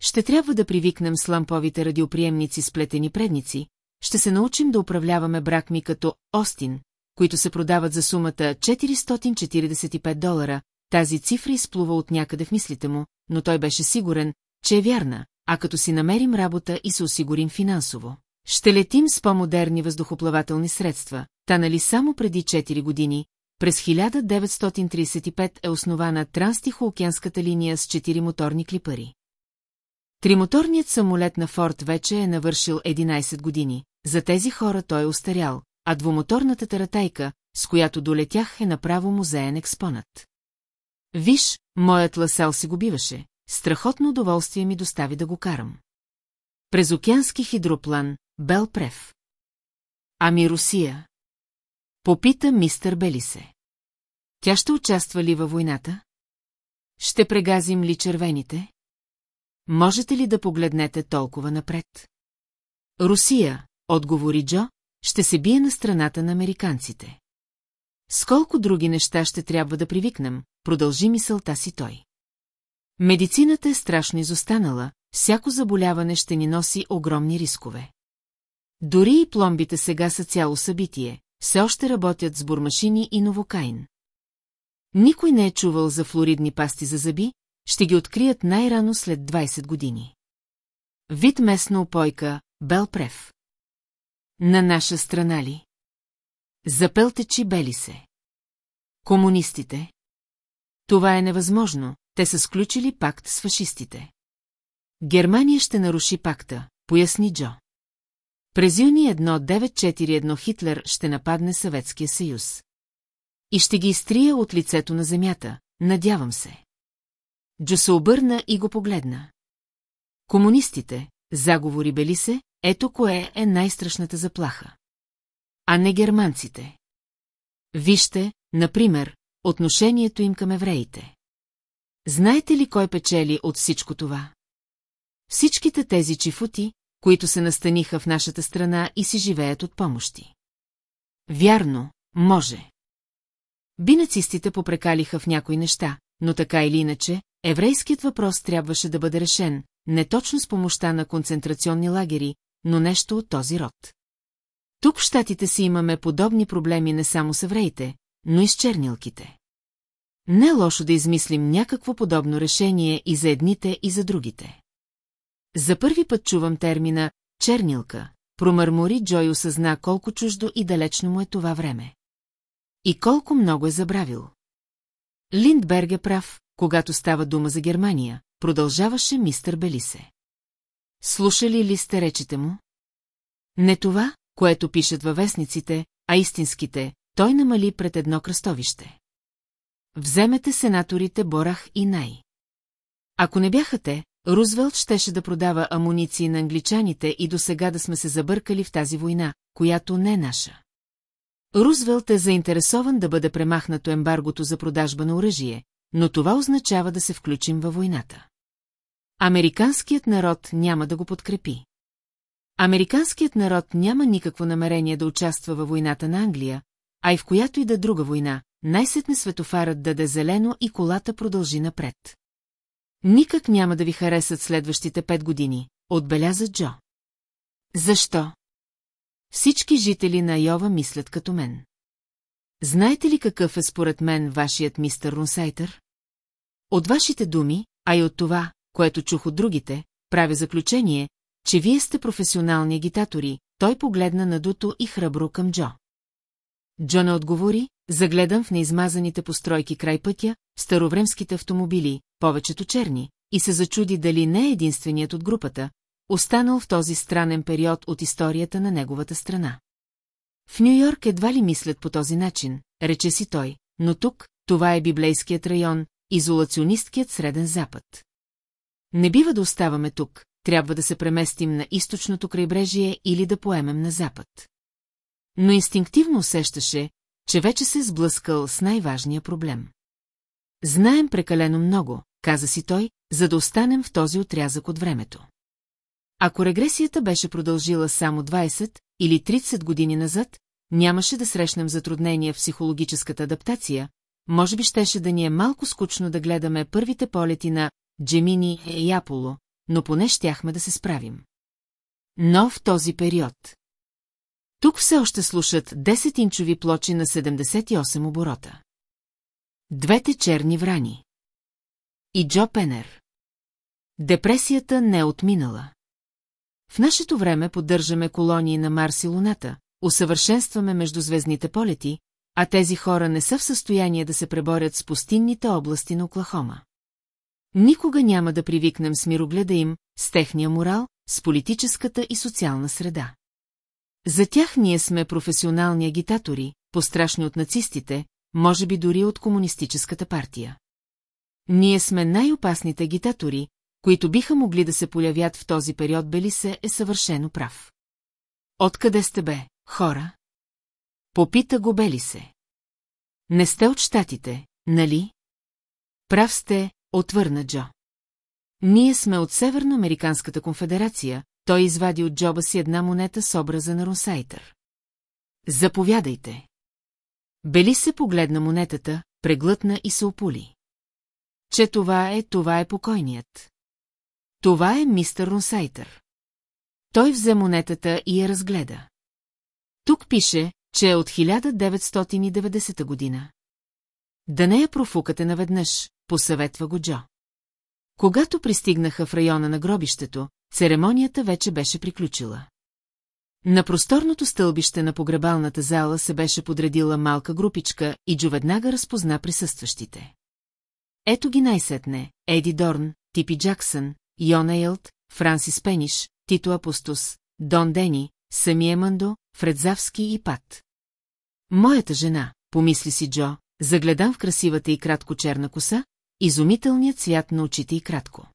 Ще трябва да привикнем с ламповите радиоприемници с плетени предници, ще се научим да управляваме брак ми като Остин, които се продават за сумата 445 долара, тази цифра изплува от някъде в мислите му, но той беше сигурен, че е вярна, а като си намерим работа и се осигурим финансово. Ще летим с по-модерни въздухоплавателни средства, та нали само преди 4 години, през 1935 е основана Транстихоокеанската линия с 4 моторни клипари. Тримоторният самолет на Форд вече е навършил 11 години, за тези хора той е устарял, а двумоторната таратайка, с която долетях е направо музеен експонат. Виж, моят ласал се го биваше, страхотно удоволствие ми достави да го карам. През океански хидроплан, Белпрев. Ами Русия? Попита мистър Белисе. Тя ще участва ли във войната? Ще прегазим ли червените? Можете ли да погледнете толкова напред? Русия, отговори Джо, ще се бие на страната на американците. Сколко други неща ще трябва да привикнем, продължи мисълта си той. Медицината е страшно изостанала, всяко заболяване ще ни носи огромни рискове. Дори и пломбите сега са цяло събитие, все още работят с бурмашини и новокаин. Никой не е чувал за флоридни пасти за зъби, ще ги открият най-рано след 20 години. Вид местна опойка, Белпрев. На наша страна ли? Запелтечи бели се. Комунистите? Това е невъзможно, те са сключили пакт с фашистите. Германия ще наруши пакта, поясни Джо. През юни 1941 Хитлер ще нападне Съветския съюз. И ще ги изтрия от лицето на земята, надявам се. Джо се обърна и го погледна. Комунистите, заговори бели се, ето кое е най-страшната заплаха. А не германците. Вижте, например, отношението им към евреите. Знаете ли кой печели от всичко това? Всичките тези чифути, които се настаниха в нашата страна и си живеят от помощи. Вярно, може. Би нацистите попрекалиха в някои неща, но така или иначе, еврейският въпрос трябваше да бъде решен, не точно с помощта на концентрационни лагери, но нещо от този род. Тук в щатите си имаме подобни проблеми не само с евреите, но и с чернилките. Не е лошо да измислим някакво подобно решение и за едните, и за другите. За първи път чувам термина «чернилка», промърмори Джой осъзна колко чуждо и далечно му е това време. И колко много е забравил. Линдберг е прав, когато става дума за Германия, продължаваше мистър Белисе. Слушали ли сте речите му? Не това, което пишат във вестниците, а истинските, той намали пред едно кръстовище. Вземете сенаторите Борах и Най. Ако не бяха те, Рузвелт щеше да продава амуниции на англичаните и до сега да сме се забъркали в тази война, която не е наша. Рузвелт е заинтересован да бъде премахнато ембаргото за продажба на оръжие, но това означава да се включим във войната. Американският народ няма да го подкрепи. Американският народ няма никакво намерение да участва във войната на Англия, а и в която и да друга война, най-сетне светофарът даде зелено и колата продължи напред. Никак няма да ви харесат следващите пет години, отбеляза Джо. Защо? Всички жители на Йова мислят като мен. Знаете ли какъв е според мен вашият мистер Рунсайтър? От вашите думи, а и от това, което чух от другите, правя заключение, че вие сте професионални агитатори, той погледна надуто и храбро към Джо. Джо не отговори, загледан в неизмазаните постройки край пътя, старовремските автомобили, повечето черни, и се зачуди дали не е единственият от групата, останал в този странен период от историята на неговата страна. В Нью-Йорк едва ли мислят по този начин, рече си той, но тук, това е библейският район, изолационисткият Среден Запад. Не бива да оставаме тук, трябва да се преместим на източното крайбрежие или да поемем на запад. Но инстинктивно усещаше, че вече се е сблъскал с най-важния проблем. Знаем прекалено много, каза си той, за да останем в този отрязък от времето. Ако регресията беше продължила само 20 или 30 години назад, нямаше да срещнем затруднения в психологическата адаптация, може би щеше да ни е малко скучно да гледаме първите полети на Джемини и Аполо, но поне щяхме да се справим. Но в този период. Тук все още слушат 10-инчови плочи на 78 оборота. Двете черни врани. И Джо Пенер. Депресията не е отминала. В нашето време поддържаме колонии на Марс и Луната, усъвършенстваме междузвездните полети, а тези хора не са в състояние да се преборят с пустинните области на Оклахома. Никога няма да привикнем с мирогледа им, с техния морал, с политическата и социална среда. За тях ние сме професионални агитатори, пострашни от нацистите, може би дори от комунистическата партия. Ние сме най-опасните агитатори, които биха могли да се полявят в този период Белисе е съвършено прав. Откъде сте бе, хора? Попита го Белисе. Не сте от щатите, нали? Прав сте, отвърна Джо. Ние сме от Северноамериканската конфедерация, той извади от джоба си една монета с образа на Рунсайтър. Заповядайте. Бели се погледна монетата, преглътна и се опули. Че това е, това е покойният. Това е мистер Рунсайтър. Той взе монетата и я разгледа. Тук пише, че е от 1990 година. Да не я профукате наведнъж, посъветва го Джо. Когато пристигнаха в района на гробището, церемонията вече беше приключила. На просторното стълбище на погребалната зала се беше подредила малка групичка и Джо веднага разпозна присъстващите. Ето ги най-сетне, Еди Дорн, Типи Джаксън, Йон Ейлт, Франсис Пениш, Тито Апостус, Дон Дени, самия Мандо, Фредзавски и Пат. Моята жена, помисли си Джо, загледан в красивата и кратко черна коса, изумителният цвят на очите и кратко.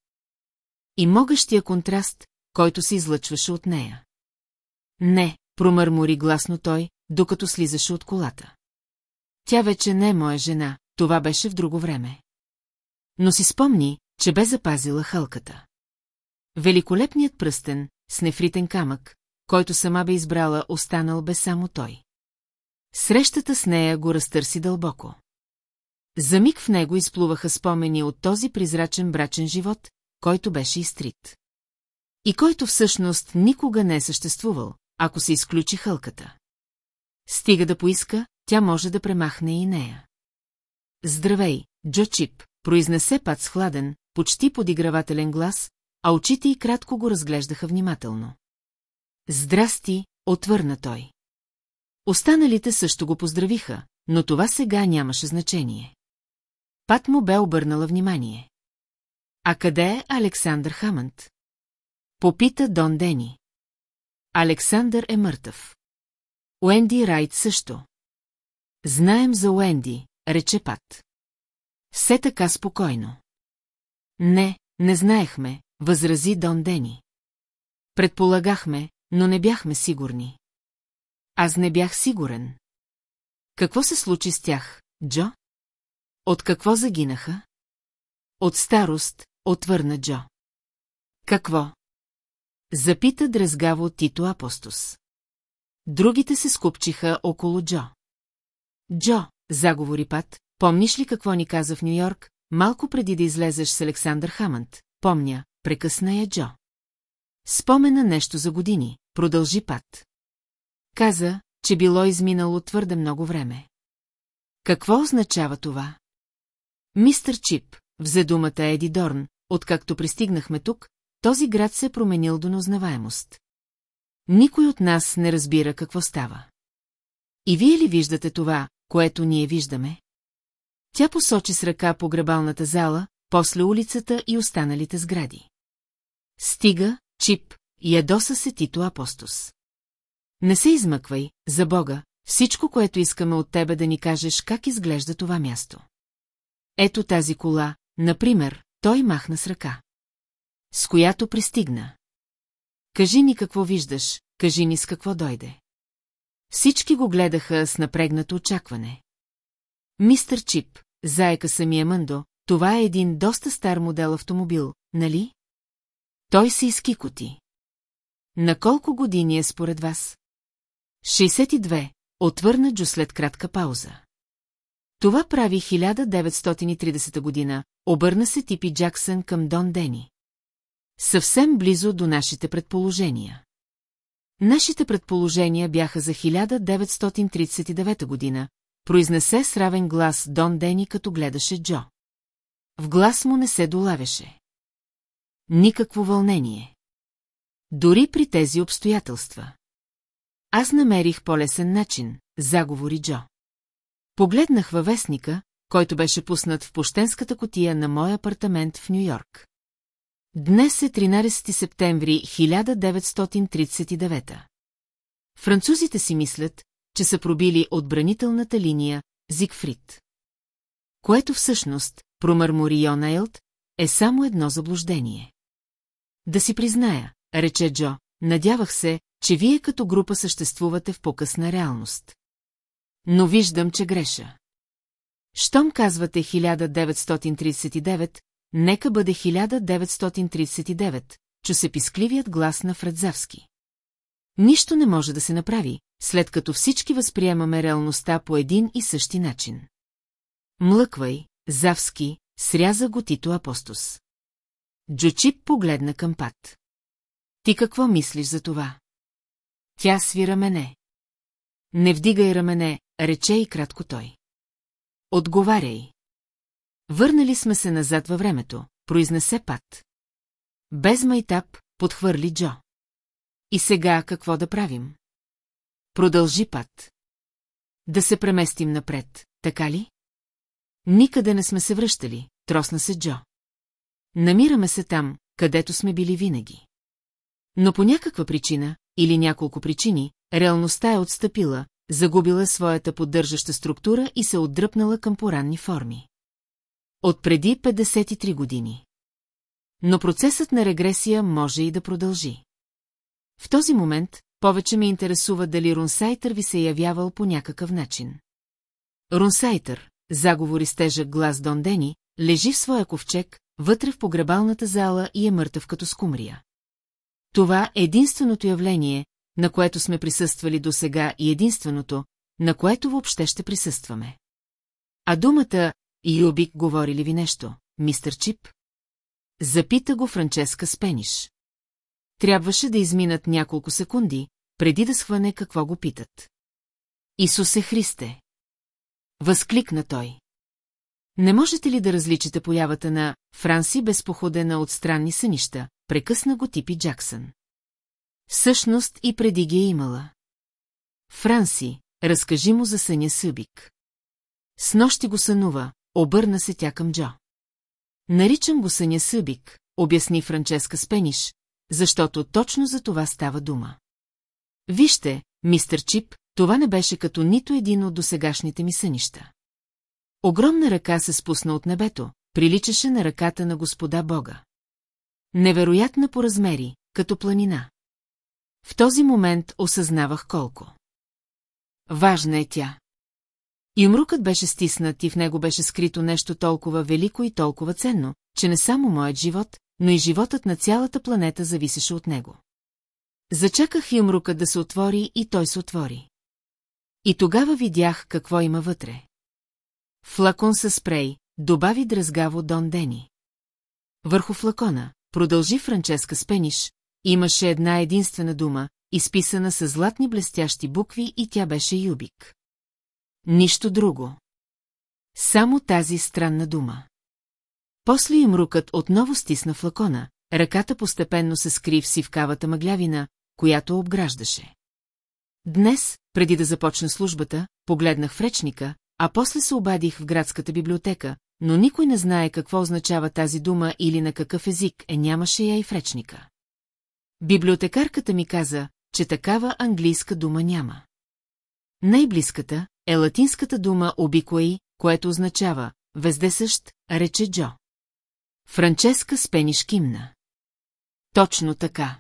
И могъщия контраст, който се излъчваше от нея. Не, промърмори гласно той, докато слизаше от колата. Тя вече не е моя жена, това беше в друго време. Но си спомни, че бе запазила хълката. Великолепният пръстен, с нефритен камък, който сама бе избрала, останал бе само той. Срещата с нея го разтърси дълбоко. За миг в него изплуваха спомени от този призрачен брачен живот, който беше изтрит. И който всъщност никога не е съществувал, ако се изключи хълката. Стига да поиска, тя може да премахне и нея. Здравей, Джо Чип, произнесе пат с хладен, почти подигравателен глас, а очите й кратко го разглеждаха внимателно. Здрасти, отвърна той. Останалите също го поздравиха, но това сега нямаше значение. Пат му бе обърнала внимание. А къде е Александър Хамънт? Попита Дон Дени. Александър е мъртъв. Уенди Райт също. Знаем за Уенди, рече Пат. Все така спокойно. Не, не знаехме, възрази Дон Дени. Предполагахме, но не бяхме сигурни. Аз не бях сигурен. Какво се случи с тях, Джо? От какво загинаха? От старост, отвърна Джо. Какво? Запита дрезгаво Тито Апостос. Другите се скупчиха около Джо. Джо, заговори Пат, помниш ли какво ни каза в Нью-Йорк, малко преди да излезеш с Александър Хамънт? Помня, прекъсна я Джо. Спомена нещо за години, продължи Пат. Каза, че било изминало твърде много време. Какво означава това? Мистър Чип, взе думата Еди Дорн, откакто пристигнахме тук, този град се е променил до неузнаваемост. Никой от нас не разбира какво става. И вие ли виждате това, което ние виждаме? Тя посочи с ръка по гребалната зала, после улицата и останалите сгради. Стига, Чип, ядоса се Тито Апостос. Не се измъквай, за Бога, всичко, което искаме от тебе да ни кажеш как изглежда това място. Ето тази кола, например, той махна с ръка. С която пристигна. Кажи ни какво виждаш, кажи ни с какво дойде. Всички го гледаха с напрегнато очакване. Мистър Чип, заека самия Мъндо, това е един доста стар модел автомобил, нали? Той се изкикоти. На колко години е според вас? 62, отвърна Джо след кратка пауза. Това прави 1930 година, обърна се Типи Джаксън към Дон Дени. Съвсем близо до нашите предположения. Нашите предположения бяха за 1939 година, произнесе с равен глас Дон Дени, като гледаше Джо. В глас му не се долавяше. Никакво вълнение. Дори при тези обстоятелства. Аз намерих по-лесен начин, заговори Джо. Погледнах във вестника, който беше пуснат в пощенската котия на мой апартамент в Нью-Йорк. Днес е 13 септември 1939. Французите си мислят, че са пробили отбранителната линия Зигфрид. Което всъщност, промърмори Йон Ейлт, е само едно заблуждение. Да си призная, рече Джо, надявах се, че вие като група съществувате в по-късна реалност. Но виждам, че греша. Щом казвате 1939, нека бъде 1939, чу се пискливият глас на Фредзавски. Нищо не може да се направи, след като всички възприемаме реалността по един и същи начин. Млъквай, Завски, сряза го Тито Апостос. Джочип погледна към Пат. Ти какво мислиш за това? Тя сви рамене. Не вдигай рамене, рече и кратко той. Отговаряй. Върнали сме се назад във времето, произнесе Пат. Без майтап, подхвърли Джо. И сега какво да правим? Продължи Пат. Да се преместим напред, така ли? Никъде не сме се връщали, тросна се Джо. Намираме се там, където сме били винаги. Но по някаква причина, или няколко причини, реалността е отстъпила, загубила своята поддържаща структура и се отдръпнала към поранни форми. От преди 53 години. Но процесът на регресия може и да продължи. В този момент повече ме интересува дали Рунсайтър ви се е явявал по някакъв начин. Рунсайтър, заговори с тежък глас Дон Дени, лежи в своя ковчег, вътре в погребалната зала и е мъртъв като скумрия. Това е единственото явление, на което сме присъствали до сега и единственото, на което въобще ще присъстваме. А думата «Юбик» говори ли ви нещо, мистер Чип? Запита го Франческа Спениш. Трябваше да изминат няколко секунди, преди да схване какво го питат. Исусе Христе! Възкликна той. Не можете ли да различите появата на Франси безпоходена от странни сънища, прекъсна го Типи Джаксън. Всъщност и преди ги е имала. Франси, разкажи му за съня Събик. С нощи го сънува, обърна се тя към Джо. Наричам го съня Събик, обясни Франческа Спениш, защото точно за това става дума. Вижте, мистер Чип, това не беше като нито един от досегашните ми сънища. Огромна ръка се спусна от небето, приличаше на ръката на господа Бога. Невероятна по размери, като планина. В този момент осъзнавах колко. Важна е тя. Юмрукът беше стиснат и в него беше скрито нещо толкова велико и толкова ценно, че не само моят живот, но и животът на цялата планета зависеше от него. Зачаках юмрукът да се отвори и той се отвори. И тогава видях какво има вътре. Флакон със спрей, добави дръзгаво Дон Дени. Върху флакона, продължи Франческа Спениш, имаше една единствена дума, изписана с златни блестящи букви и тя беше Юбик. Нищо друго. Само тази странна дума. После им рукът отново стисна флакона, ръката постепенно се скри в сивкавата мъглявина, която обграждаше. Днес, преди да започна службата, погледнах в речника, а после се обадих в градската библиотека, но никой не знае какво означава тази дума или на какъв език е нямаше я и в речника. Библиотекарката ми каза, че такава английска дума няма. Най-близката е латинската дума обикои, което означава вездесъщ, рече Джо. Франческа Спениш кимна. Точно така.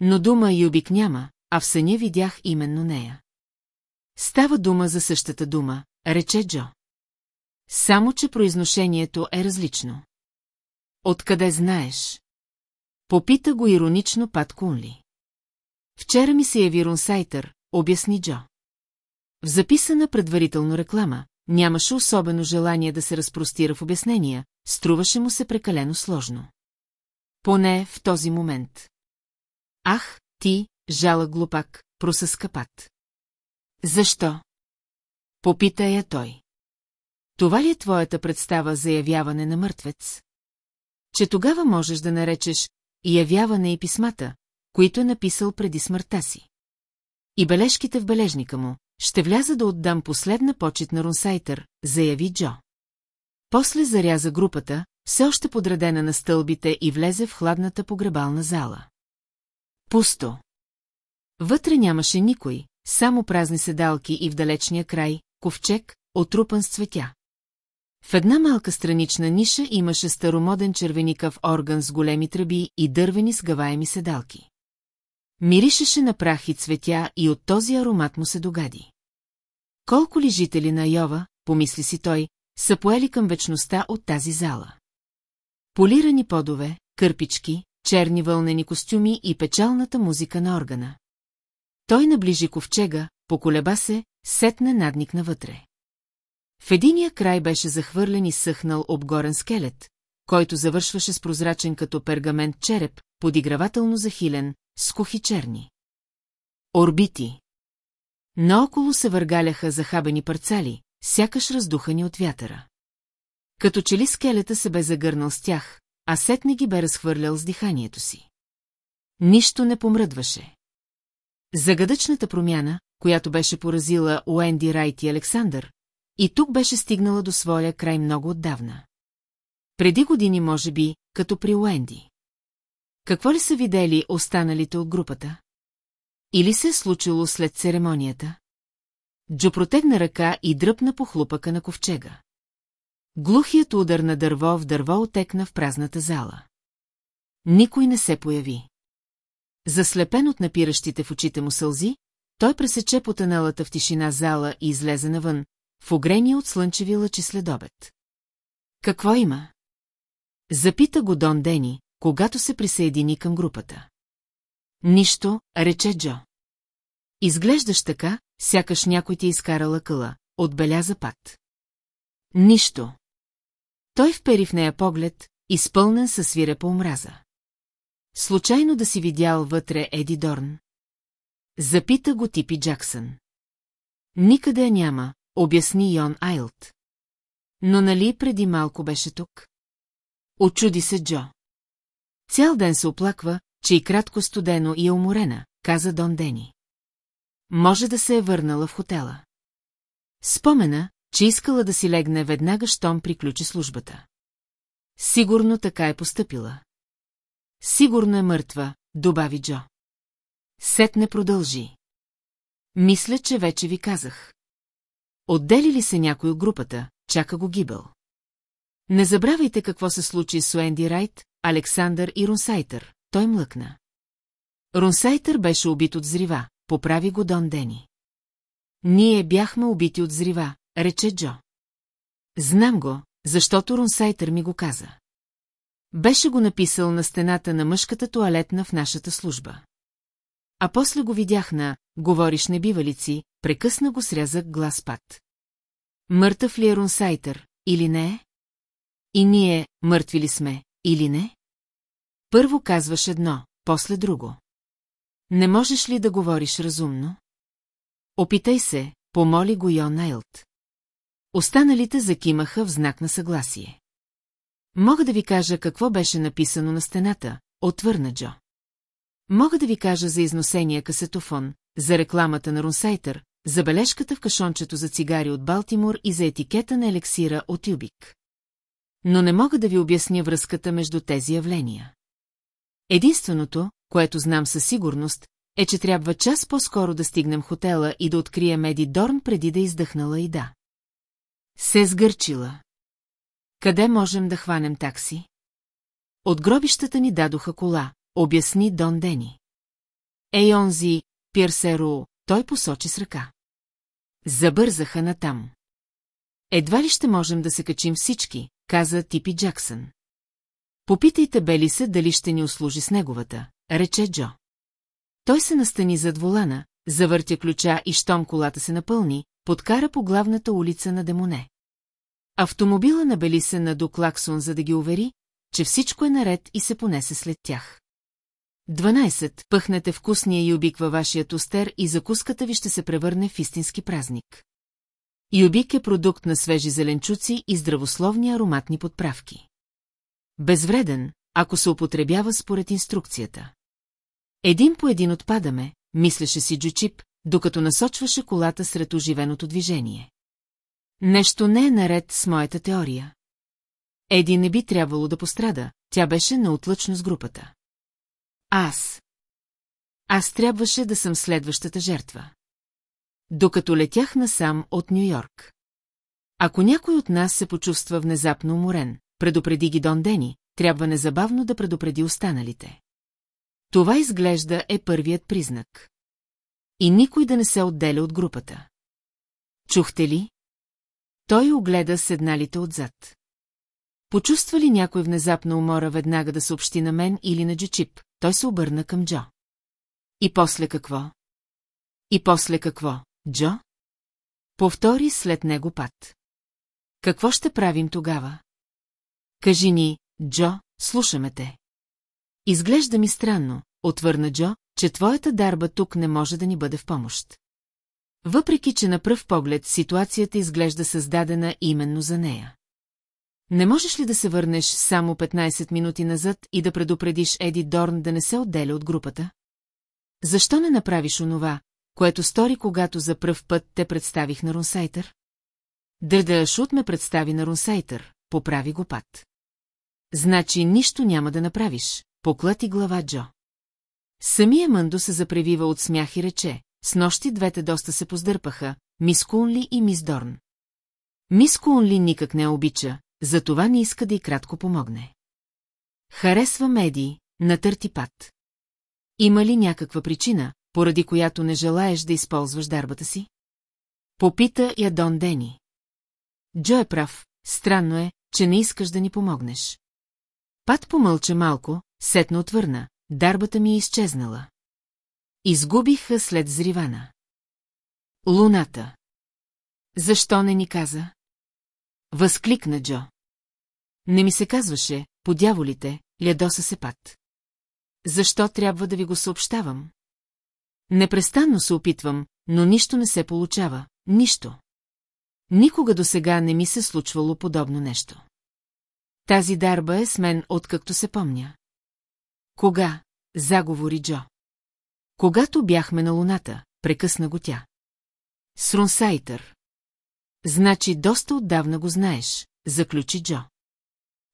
Но дума Юбик няма, а в съня видях именно нея. Става дума за същата дума, рече Джо. Само, че произношението е различно. Откъде знаеш? Попита го иронично Пат Кунли. Вчера ми се яви Рунсайтър, обясни Джо. В записана предварително реклама, нямаше особено желание да се разпростира в обяснения, струваше му се прекалено сложно. Поне в този момент. Ах, ти, жала глупак, просъска пат. Защо? Попита я той. Това ли е твоята представа за явяване на мъртвец? Че тогава можеш да наречеш и явяване и писмата, които е написал преди смъртта си. И бележките в бележника му, ще вляза да отдам последна почет на Рунсайтър, заяви Джо. После заряза групата, все още подредена на стълбите и влезе в хладната погребална зала. Пусто. Вътре нямаше никой, само празни седалки и в далечния край, ковчег, отрупан с цветя. В една малка странична ниша имаше старомоден червеникав орган с големи тръби и дървени сгъваеми седалки. Миришеше на прах и цветя и от този аромат му се догади. Колко ли жители на Йова, помисли си той, са поели към вечността от тази зала. Полирани подове, кърпички, черни вълнени костюми и печалната музика на органа. Той наближи ковчега, поколеба се, сетне надник навътре. В единия край беше захвърлен и съхнал обгорен скелет, който завършваше с прозрачен като пергамент череп, подигравателно захилен, с кухи черни. Орбити. Наоколо се въргаляха захабени парцали, сякаш раздухани от вятъра. Като че ли скелета се бе загърнал с тях, а сетне ги бе разхвърлял с диханието си. Нищо не помръдваше. Загадъчната промяна, която беше поразила Уенди Райт и Александър, и тук беше стигнала до своя край много отдавна. Преди години, може би, като при Уенди. Какво ли са видели останалите от групата? Или се е случило след церемонията? Джо протегна ръка и дръпна по хлупъка на ковчега. Глухият удар на дърво в дърво отекна в празната зала. Никой не се появи. Заслепен от напиращите в очите му сълзи, той пресече по тънелата в тишина зала и излезе навън, в огрения от слънчеви лъчи следобед. Какво има? Запита го Дон Дени, когато се присъедини към групата. Нищо, рече Джо. Изглеждаш така, сякаш някой ти е изкарала къла, отбеляза пат. Нищо. Той впери в нея поглед, изпълнен със свирепа омраза. Случайно да си видял вътре Еди Дорн? Запита го Типи Джаксън. Никъде няма, обясни Йон Айлт. Но нали преди малко беше тук? Очуди се Джо. Цял ден се оплаква, че и кратко студено и е уморена, каза Дон Дени. Може да се е върнала в хотела. Спомена, че искала да си легне веднага, щом приключи службата. Сигурно така е поступила. Сигурно е мъртва, добави Джо. Сет не продължи. Мисля, че вече ви казах. Отдели ли се някой от групата, чака го гибел. Не забравяйте какво се случи с Уенди Райт, Александър и Рунсайтър. Той млъкна. Рунсайтър беше убит от зрива, поправи го Дон Дени. Ние бяхме убити от зрива, рече Джо. Знам го, защото Рунсайтър ми го каза. Беше го написал на стената на мъжката туалетна в нашата служба. А после го видях на «Говориш небивалици», прекъсна го срязък глас пат. Мъртъв ли е Рунсайтър, или не? И ние, мъртви ли сме, или не? Първо казваш едно, после друго. Не можеш ли да говориш разумно? Опитай се, помоли го Йон Айлт. Останалите закимаха в знак на съгласие. Мога да ви кажа какво беше написано на стената, отвърна Джо. Мога да ви кажа за износения касетофон, за рекламата на Рунсайтър, за бележката в кашончето за цигари от Балтимор и за етикета на елексира от Юбик. Но не мога да ви обясня връзката между тези явления. Единственото, което знам със сигурност, е, че трябва час по-скоро да стигнем хотела и да открием Еди Дорн преди да издъхнала и да. Се сгърчила. Къде можем да хванем такси? От гробищата ни дадоха кола, обясни Дон Дени. Ей онзи, Пирсеро, той посочи с ръка. Забързаха натам. Едва ли ще можем да се качим всички, каза Типи Джаксън. Попитайте Бели се дали ще ни услужи с неговата, рече Джо. Той се настани зад волана, завъртя ключа и щом колата се напълни, подкара по главната улица на Демоне. Автомобила набели се на до клаксон, за да ги увери, че всичко е наред и се понесе след тях. 12. Пъхнете вкусния юбик във вашия тостер и закуската ви ще се превърне в истински празник. Юбик е продукт на свежи зеленчуци и здравословни ароматни подправки. Безвреден, ако се употребява според инструкцията. Един по един отпадаме, мислеше си Джучип, докато насочваше колата сред оживеното движение. Нещо не е наред с моята теория. Еди не би трябвало да пострада, тя беше неотлъчно с групата. Аз. Аз трябваше да съм следващата жертва. Докато летях насам от Нью-Йорк. Ако някой от нас се почувства внезапно уморен, предупреди ги Дон Дени, трябва незабавно да предупреди останалите. Това изглежда е първият признак. И никой да не се отделя от групата. Чухте ли? Той огледа седналите отзад. Почувства ли някой внезапна умора веднага да съобщи на мен или на Джучип, той се обърна към Джо. И после какво? И после какво, Джо? Повтори след него пат. Какво ще правим тогава? Кажи ни, Джо, слушаме те. Изглежда ми странно, отвърна Джо, че твоята дарба тук не може да ни бъде в помощ. Въпреки, че на пръв поглед ситуацията изглежда създадена именно за нея. Не можеш ли да се върнеш само 15 минути назад и да предупредиш Еди Дорн да не се отделя от групата? Защо не направиш онова, което стори, когато за пръв път те представих на Рунсайтър? Дърда Шут ме представи на Рунсайтър, поправи го пат. Значи нищо няма да направиш, поклати глава Джо. Самия Мъндо се запревива от смях и рече, с нощи двете доста се поздърпаха, мис Кунли и мис Дорн. Мис Кунли никак не обича, затова не иска да и кратко помогне. Харесва Меди, натърти пат. Има ли някаква причина, поради която не желаеш да използваш дарбата си? Попита я Дон Дени. Джо е прав, странно е, че не искаш да ни помогнеш. Пат помълча малко, сетно отвърна, дарбата ми е изчезнала. Изгубиха след зривана. Луната. Защо не ни каза? Възкликна Джо. Не ми се казваше, по дяволите, лядоса се пат. Защо трябва да ви го съобщавам? Непрестанно се опитвам, но нищо не се получава, нищо. Никога до сега не ми се случвало подобно нещо. Тази дарба е с мен откакто се помня. Кога? Заговори Джо. Когато бяхме на луната, прекъсна го тя. Срунсайтър. Значи доста отдавна го знаеш, заключи Джо.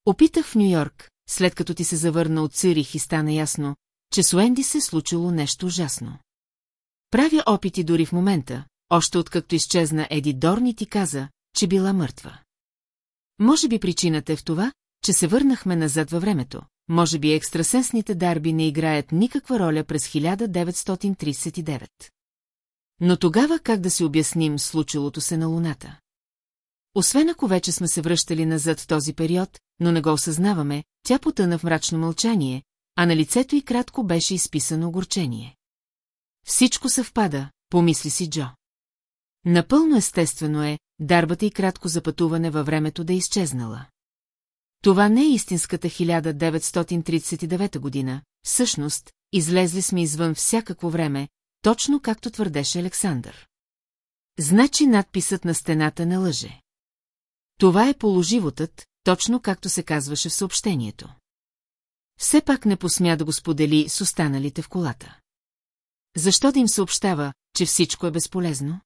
Опитах в Нью-Йорк, след като ти се завърна от Цирих и стана ясно, че с Уенди се случило нещо ужасно. Правя опити дори в момента, още откакто изчезна Еди Дорни ти каза, че била мъртва. Може би причината е в това, че се върнахме назад във времето. Може би екстрасенсните дарби не играят никаква роля през 1939. Но тогава как да си обясним случилото се на Луната? Освен ако вече сме се връщали назад в този период, но не го осъзнаваме, тя потъна в мрачно мълчание, а на лицето й кратко беше изписано огорчение. Всичко съвпада, помисли си Джо. Напълно естествено е, дарбата и кратко запътуване във времето да е изчезнала. Това не е истинската 1939 година, всъщност, излезли сме извън всякакво време, точно както твърдеше Александър. Значи надписът на стената не лъже. Това е положивотът, точно както се казваше в съобщението. Все пак не посмя да го сподели с останалите в колата. Защо да им съобщава, че всичко е безполезно?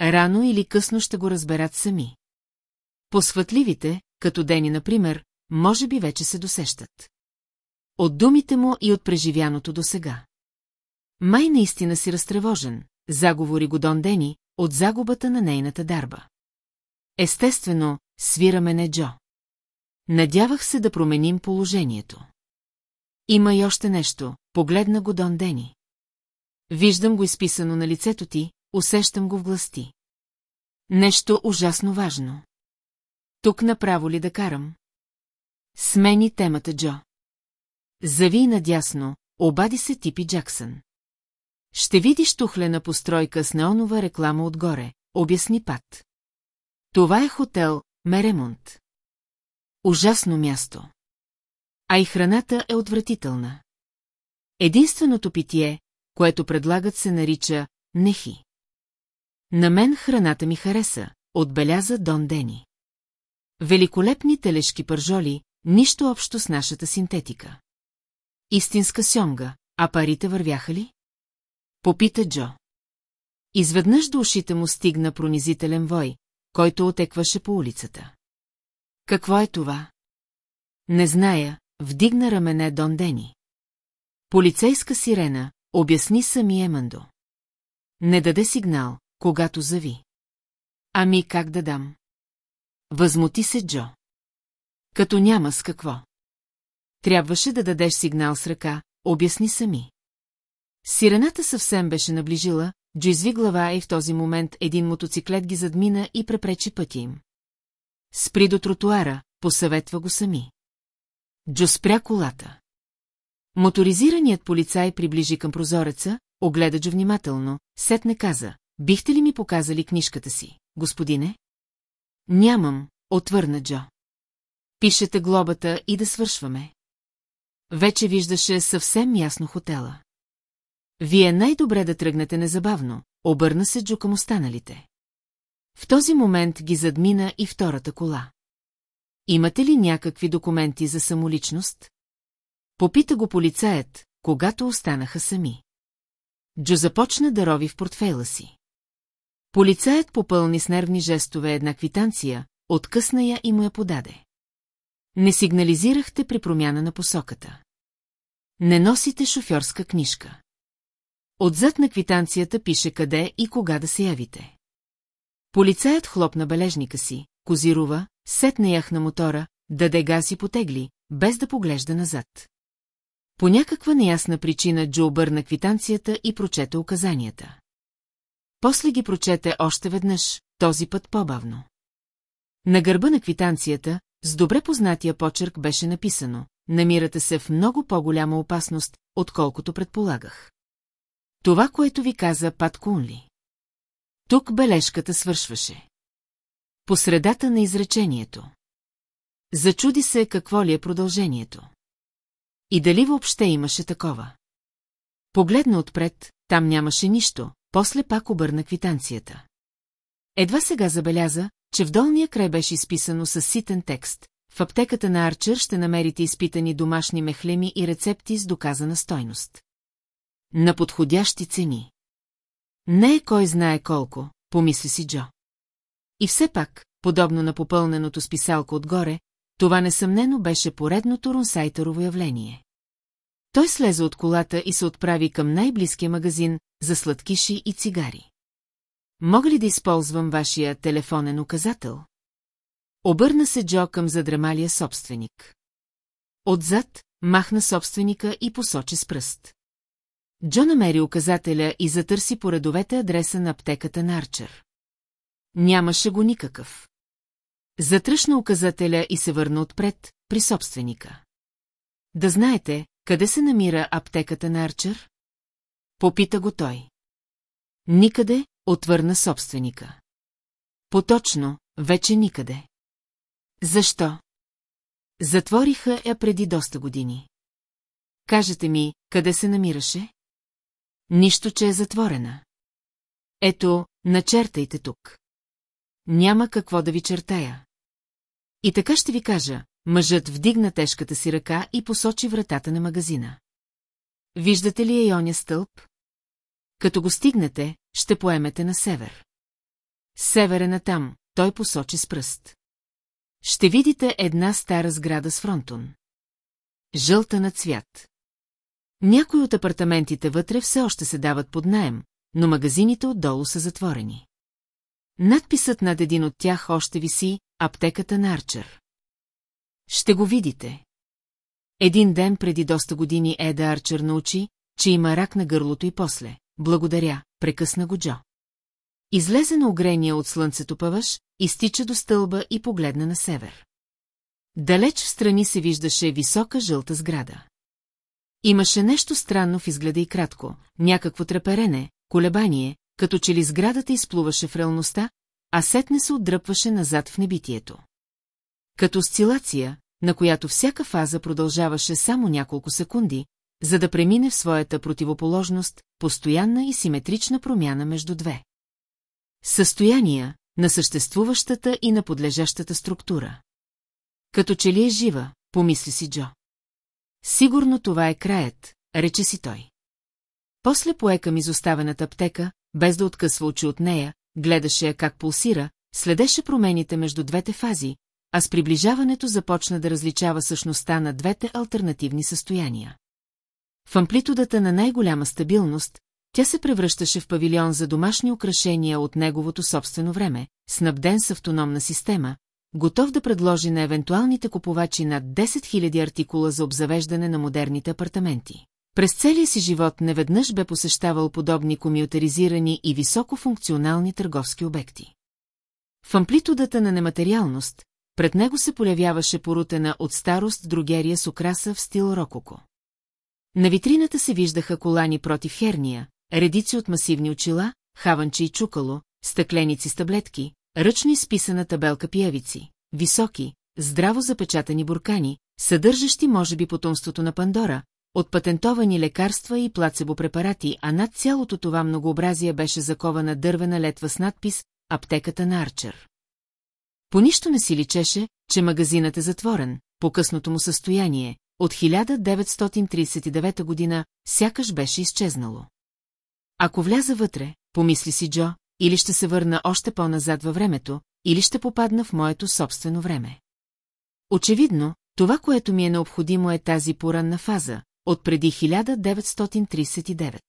Рано или късно ще го разберат сами. Посвътливите, като Дени, например, може би вече се досещат. От думите му и от преживяното до сега. Май наистина си разтревожен, заговори го Дон Дени, от загубата на нейната дарба. Естествено, свираме не Джо. Надявах се да променим положението. Има и още нещо, погледна го Дон Дени. Виждам го изписано на лицето ти, усещам го в гласти. Нещо ужасно важно. Тук направо ли да карам? Смени темата Джо. Зави надясно, обади се Типи Джаксън. Ще видиш тухлена постройка с неонова реклама отгоре, обясни Пат. Това е хотел Меремонт. Ужасно място. А и храната е отвратителна. Единственото питие, което предлагат се нарича Нехи. На мен храната ми хареса, отбеляза Дон Дени. Великолепни телешки пържоли, нищо общо с нашата синтетика. Истинска сьомга, а парите вървяха ли? Попита Джо. Изведнъж до ушите му стигна пронизителен вой, който отекваше по улицата. Какво е това? Не зная, вдигна рамене Дон Дени. Полицейска сирена, обясни сами Емандо. Не даде сигнал, когато зави. Ами как да дам? Възмути се Джо. Като няма с какво. Трябваше да дадеш сигнал с ръка, обясни сами. Сирената съвсем беше наближила, Джо изви глава и в този момент един мотоциклет ги задмина и препречи пътя им. Спри до тротуара, посъветва го сами. Джо спря колата. Моторизираният полицай приближи към прозореца, огледа Джо внимателно, сетне каза, бихте ли ми показали книжката си, господине? Нямам, отвърна Джо. Пишете глобата и да свършваме. Вече виждаше съвсем ясно хотела. Вие най-добре да тръгнете незабавно, обърна се Джо към останалите. В този момент ги задмина и втората кола. Имате ли някакви документи за самоличност? Попита го полицаят, когато останаха сами. Джо започна да рови в портфейла си. Полицаят попълни с нервни жестове една квитанция, откъсна я и му я подаде. Не сигнализирахте при промяна на посоката. Не носите шофьорска книжка. Отзад на квитанцията пише къде и кога да се явите. Полицаят хлопна бележника си, козирува, сетне яхна мотора, даде газ и потегли, без да поглежда назад. По някаква неясна причина Джо обърна квитанцията и прочете указанията. После ги прочете още веднъж, този път по-бавно. На гърба на квитанцията, с добре познатия почерк беше написано «Намирате се в много по-голяма опасност, отколкото предполагах». Това, което ви каза Пат Кунли. Тук бележката свършваше. По средата на изречението. Зачуди се какво ли е продължението. И дали въобще имаше такова. Погледна отпред, там нямаше нищо, после пак обърна квитанцията. Едва сега забеляза, че в долния край беше изписано със ситен текст. В аптеката на Арчер ще намерите изпитани домашни мехлеми и рецепти с доказана стойност. На подходящи цени. Не е кой знае колко, помисли си Джо. И все пак, подобно на попълненото списалко отгоре, това несъмнено беше поредното Ронсайтерово явление. Той слезе от колата и се отправи към най-близкия магазин за сладкиши и цигари. Мога ли да използвам вашия телефонен указател? Обърна се Джо към задрамалия собственик. Отзад махна собственика и посочи с пръст. Джо намери указателя и затърси по редовете адреса на аптеката на Арчер. Нямаше го никакъв. Затръшна указателя и се върна отпред, при собственика. Да знаете, къде се намира аптеката на Арчер? Попита го той. Никъде, отвърна собственика. Поточно, вече никъде. Защо? Затвориха я преди доста години. Кажете ми, къде се намираше? Нищо, че е затворена. Ето, начертайте тук. Няма какво да ви чертая. И така ще ви кажа, мъжът вдигна тежката си ръка и посочи вратата на магазина. Виждате ли Ейоня стълб? Като го стигнете, ще поемете на север. Север е натам, той посочи с пръст. Ще видите една стара сграда с фронтон. Жълта на цвят. Някои от апартаментите вътре все още се дават под наем, но магазините отдолу са затворени. Надписът над един от тях още виси «Аптеката на Арчер». Ще го видите. Един ден преди доста години Еда Арчер научи, че има рак на гърлото и после. Благодаря, прекъсна го Джо. Излезе на огрения от слънцето пъваш, изтича до стълба и погледна на север. Далеч в страни се виждаше висока жълта сграда. Имаше нещо странно в изгледа и кратко, някакво треперене, колебание, като че ли сградата изплуваше в реалността, а сетне се отдръпваше назад в небитието. Като осцилация, на която всяка фаза продължаваше само няколко секунди, за да премине в своята противоположност, постоянна и симетрична промяна между две. Състояния на съществуващата и на подлежащата структура. Като че ли е жива, помисли си Джо. Сигурно това е краят, рече си той. После пое към изоставената аптека, без да откъсва очи от нея, гледаше я как пулсира, следеше промените между двете фази, а с приближаването започна да различава същността на двете альтернативни състояния. В амплитудата на най-голяма стабилност, тя се превръщаше в павилион за домашни украшения от неговото собствено време, снабден с автономна система, готов да предложи на евентуалните купувачи над 10 000 артикула за обзавеждане на модерните апартаменти. През целия си живот неведнъж бе посещавал подобни комютеризирани и високофункционални търговски обекти. В амплитудата на нематериалност, пред него се полявяваше порутена от старост другерия с окраса в стил рококо. На витрината се виждаха колани против херния, редици от масивни очила, хаванче и чукало, стъкленици с таблетки, ръчно изписана табелка пиевици, високи, здраво запечатани буркани, съдържащи може би потомството на Пандора, от патентовани лекарства и плацебопрепарати, а над цялото това многообразие беше закована дървена летва с надпис «Аптеката на Арчер». По нищо не си личеше, че магазинът е затворен, по късното му състояние, от 1939 година сякаш беше изчезнало. Ако вляза вътре, помисли си Джо, или ще се върна още по-назад във времето, или ще попадна в моето собствено време. Очевидно, това, което ми е необходимо е тази поранна фаза, от преди 1939.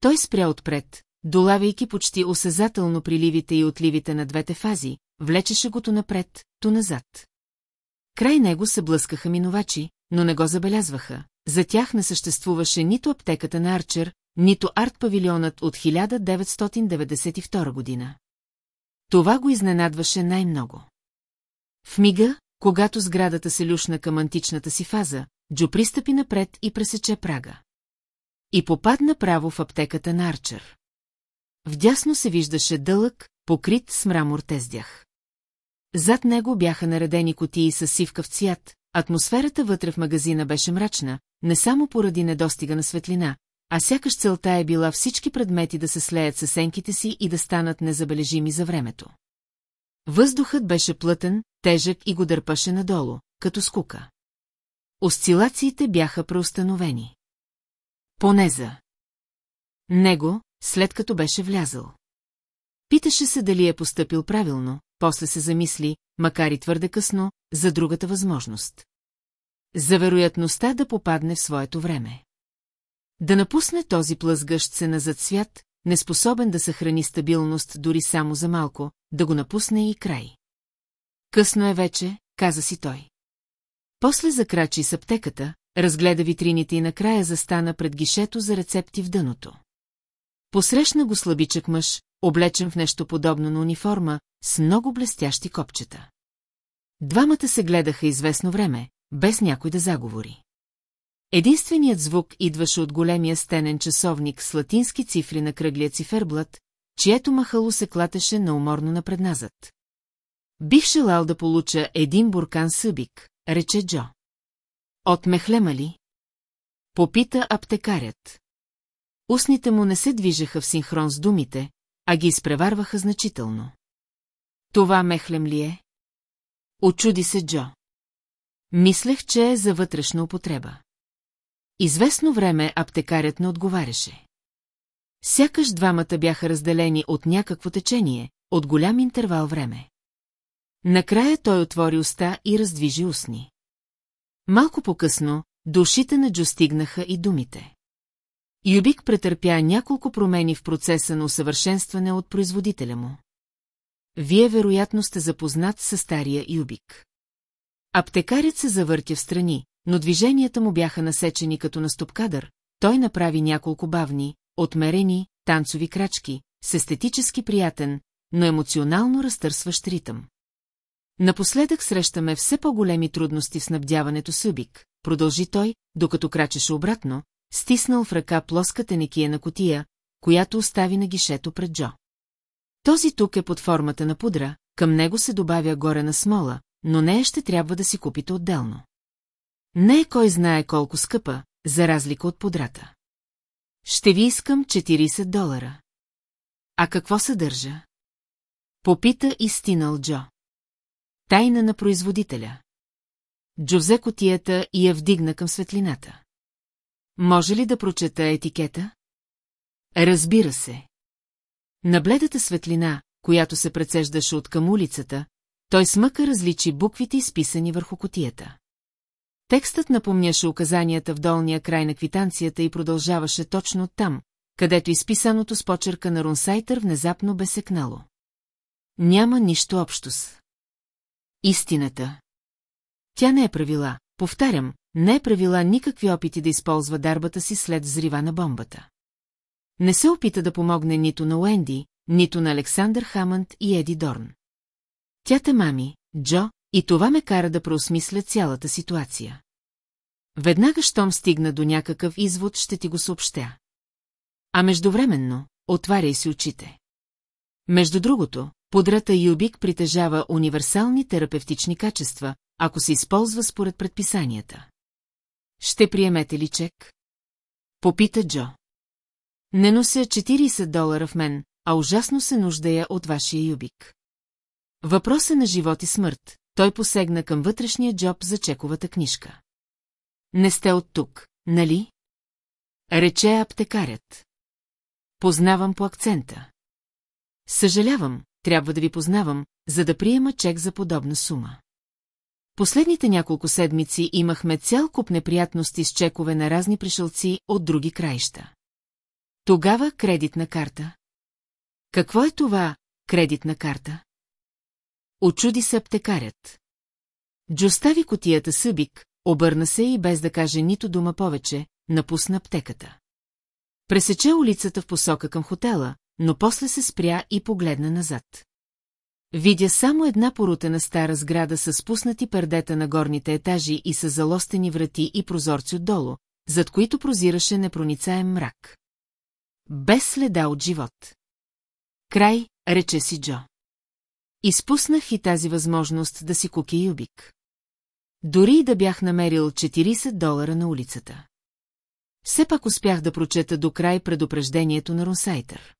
Той спря отпред, долавяйки почти осезателно приливите и отливите на двете фази, влечеше го то напред, то назад. Край него се блъскаха минувачи, но не го забелязваха. За тях не съществуваше нито аптеката на Арчер, нито арт-павилионът от 1992 година. Това го изненадваше най-много. В мига, когато сградата се люшна към античната си фаза, Джо пристъпи напред и пресече прага. И попадна право в аптеката на Арчер. Вдясно се виждаше дълъг, покрит с мрамор тездях. Зад него бяха наредени котии с сивкав цвят, атмосферата вътре в магазина беше мрачна, не само поради недостига на светлина, а сякаш целта е била всички предмети да се слеят със сенките си и да станат незабележими за времето. Въздухът беше плътен, тежък и го дърпаше надолу, като скука. Осцилациите бяха преустановени. Поне за него, след като беше влязъл. Питаше се дали е поступил правилно, после се замисли, макар и твърде късно, за другата възможност. За вероятността да попадне в своето време. Да напусне този плъзгащ се назад свят, неспособен да съхрани стабилност дори само за малко, да го напусне и край. Късно е вече, каза си той. После закрачи с аптеката, разгледа витрините и накрая застана пред гишето за рецепти в дъното. Посрещна го слабичък мъж, облечен в нещо подобно на униформа, с много блестящи копчета. Двамата се гледаха известно време, без някой да заговори. Единственият звук идваше от големия стенен часовник с латински цифри на кръглия циферблат, чието махало се клатеше науморно напредназад. Бих желал да получа един буркан събик, рече Джо. От мехлема ли? Попита аптекарят. Устните му не се движеха в синхрон с думите, а ги изпреварваха значително. Това мехлем ли е? Очуди се Джо. Мислех, че е за вътрешна употреба. Известно време аптекарят не отговаряше. Сякаш двамата бяха разделени от някакво течение, от голям интервал време. Накрая той отвори уста и раздвижи устни. Малко по-късно, до ушите на Джо стигнаха и думите. Юбик претърпя няколко промени в процеса на усъвършенстване от производителя му. Вие вероятно сте запознат с стария Юбик. Аптекарят се завъртя в страни, но движенията му бяха насечени като на стопкадър, той направи няколко бавни, отмерени, танцови крачки, с естетически приятен, но емоционално разтърсващ ритъм. Напоследък срещаме все по-големи трудности в снабдяването с Юбик, продължи той, докато крачеше обратно, стиснал в ръка плоската некия на котия, която остави на гишето пред Джо. Този тук е под формата на пудра, към него се добавя горе на смола, но нея ще трябва да си купите отделно. Не е кой знае колко скъпа, за разлика от подрата. Ще ви искам 40 долара. А какво съдържа? Попита и Джо. Тайна на производителя. Джо взе котията и я вдигна към светлината. Може ли да прочета етикета? Разбира се. На бледата светлина, която се прецеждаше от към улицата, той смъка различи буквите изписани върху котията. Текстът напомняше указанията в долния край на квитанцията и продължаваше точно там, където изписаното с почерка на Рунсайтър внезапно бе секнало. Няма нищо общо с. Истината. Тя не е правила, повтарям, не е правила никакви опити да използва дарбата си след взрива на бомбата. Не се опита да помогне нито на Уенди, нито на Александър Хамънд и Еди Дорн. Тя те мами, Джо, и това ме кара да преосмисля цялата ситуация. Веднага, щом стигна до някакъв извод, ще ти го съобщя. А междувременно, отваряй си очите. Между другото, подрата Юбик притежава универсални терапевтични качества, ако се използва според предписанията. Ще приемете ли чек? Попита Джо. Не нося 40 долара в мен, а ужасно се нуждая от вашия юбик. Въпрос е на живот и смърт, той посегна към вътрешния джоб за чековата книжка. Не сте от тук, нали? Рече аптекарят. Познавам по акцента. Съжалявам, трябва да ви познавам, за да приема чек за подобна сума. Последните няколко седмици имахме цял куп неприятности с чекове на разни пришелци от други краища. Тогава кредитна карта. Какво е това, кредитна карта? Очуди се аптекарят. Джо стави котията събик, обърна се и без да каже нито дума повече, напусна аптеката. Пресече улицата в посока към хотела, но после се спря и погледна назад. Видя само една порутена стара сграда с спуснати пердета на горните етажи и с залостени врати и прозорци отдолу, зад които прозираше непроницаем мрак. Без следа от живот. Край, рече си Джо. Изпуснах и тази възможност да си куки юбик. Дори и да бях намерил 40 долара на улицата. Все пак успях да прочета до край предупреждението на Рунсайтър.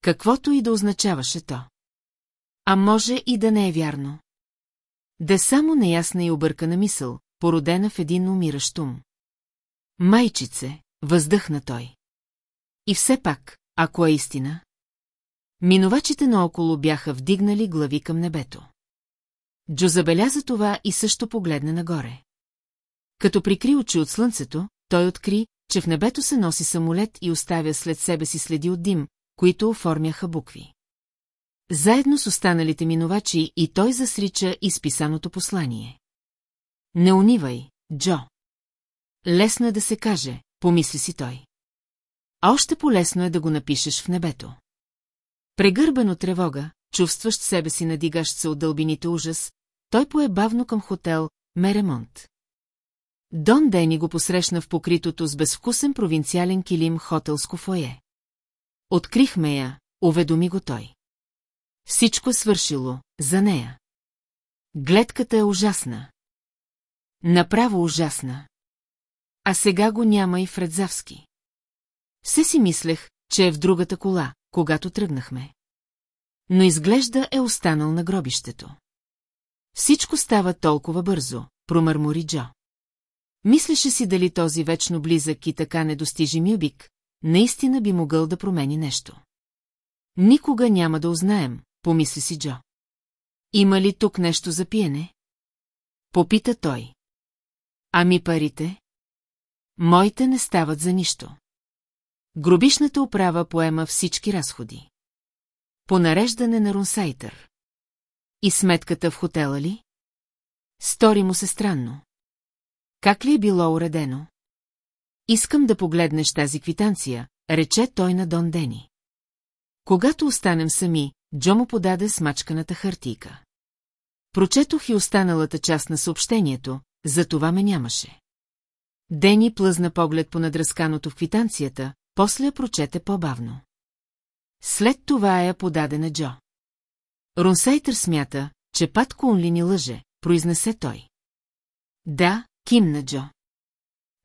Каквото и да означаваше то. А може и да не е вярно. Да само неясна и объркана мисъл, породена в един умиращ ум. Майчице, въздъхна той. И все пак, ако е истина... Минувачите наоколо бяха вдигнали глави към небето. Джо забеляза това и също погледна нагоре. Като прикри очи от слънцето, той откри, че в небето се носи самолет и оставя след себе си следи от дим, които оформяха букви. Заедно с останалите минувачи и той засрича изписаното послание. Не унивай, Джо. Лесно е да се каже, помисли си той. А още по-лесно е да го напишеш в небето. Прегърбен от тревога, чувстващ себе си надигащ се от дълбините ужас, той пое бавно към хотел Меремонт. Дон Дени го посрещна в покритото с безвкусен провинциален килим хотелско фое. Открихме я, уведоми го той. Всичко е свършило, за нея. Гледката е ужасна. Направо ужасна. А сега го няма и Фредзавски. Все си мислех, че е в другата кола, когато тръгнахме. Но изглежда е останал на гробището. Всичко става толкова бързо, промърмори Джо. Мислеше си дали този вечно близък и така недостижим юбик, наистина би могъл да промени нещо. Никога няма да узнаем, помисли си Джо. Има ли тук нещо за пиене? Попита той. Ами парите? Моите не стават за нищо. Гробишната управа поема всички разходи. По нареждане на Рунсайтър. И сметката в хотела ли? Стори му се странно. Как ли е било уредено? Искам да погледнеш тази квитанция, рече той на Дон Дени. Когато останем сами, Джо му подаде смачканата хартийка. Прочетох и останалата част на съобщението, за това ме нямаше. Дени плъзна поглед по надръсканото в квитанцията, после я прочете по-бавно. След това я подаде на Джо. Рунсайтър смята, че Пат Кунли ни лъже, произнесе той. Да, кимна Джо.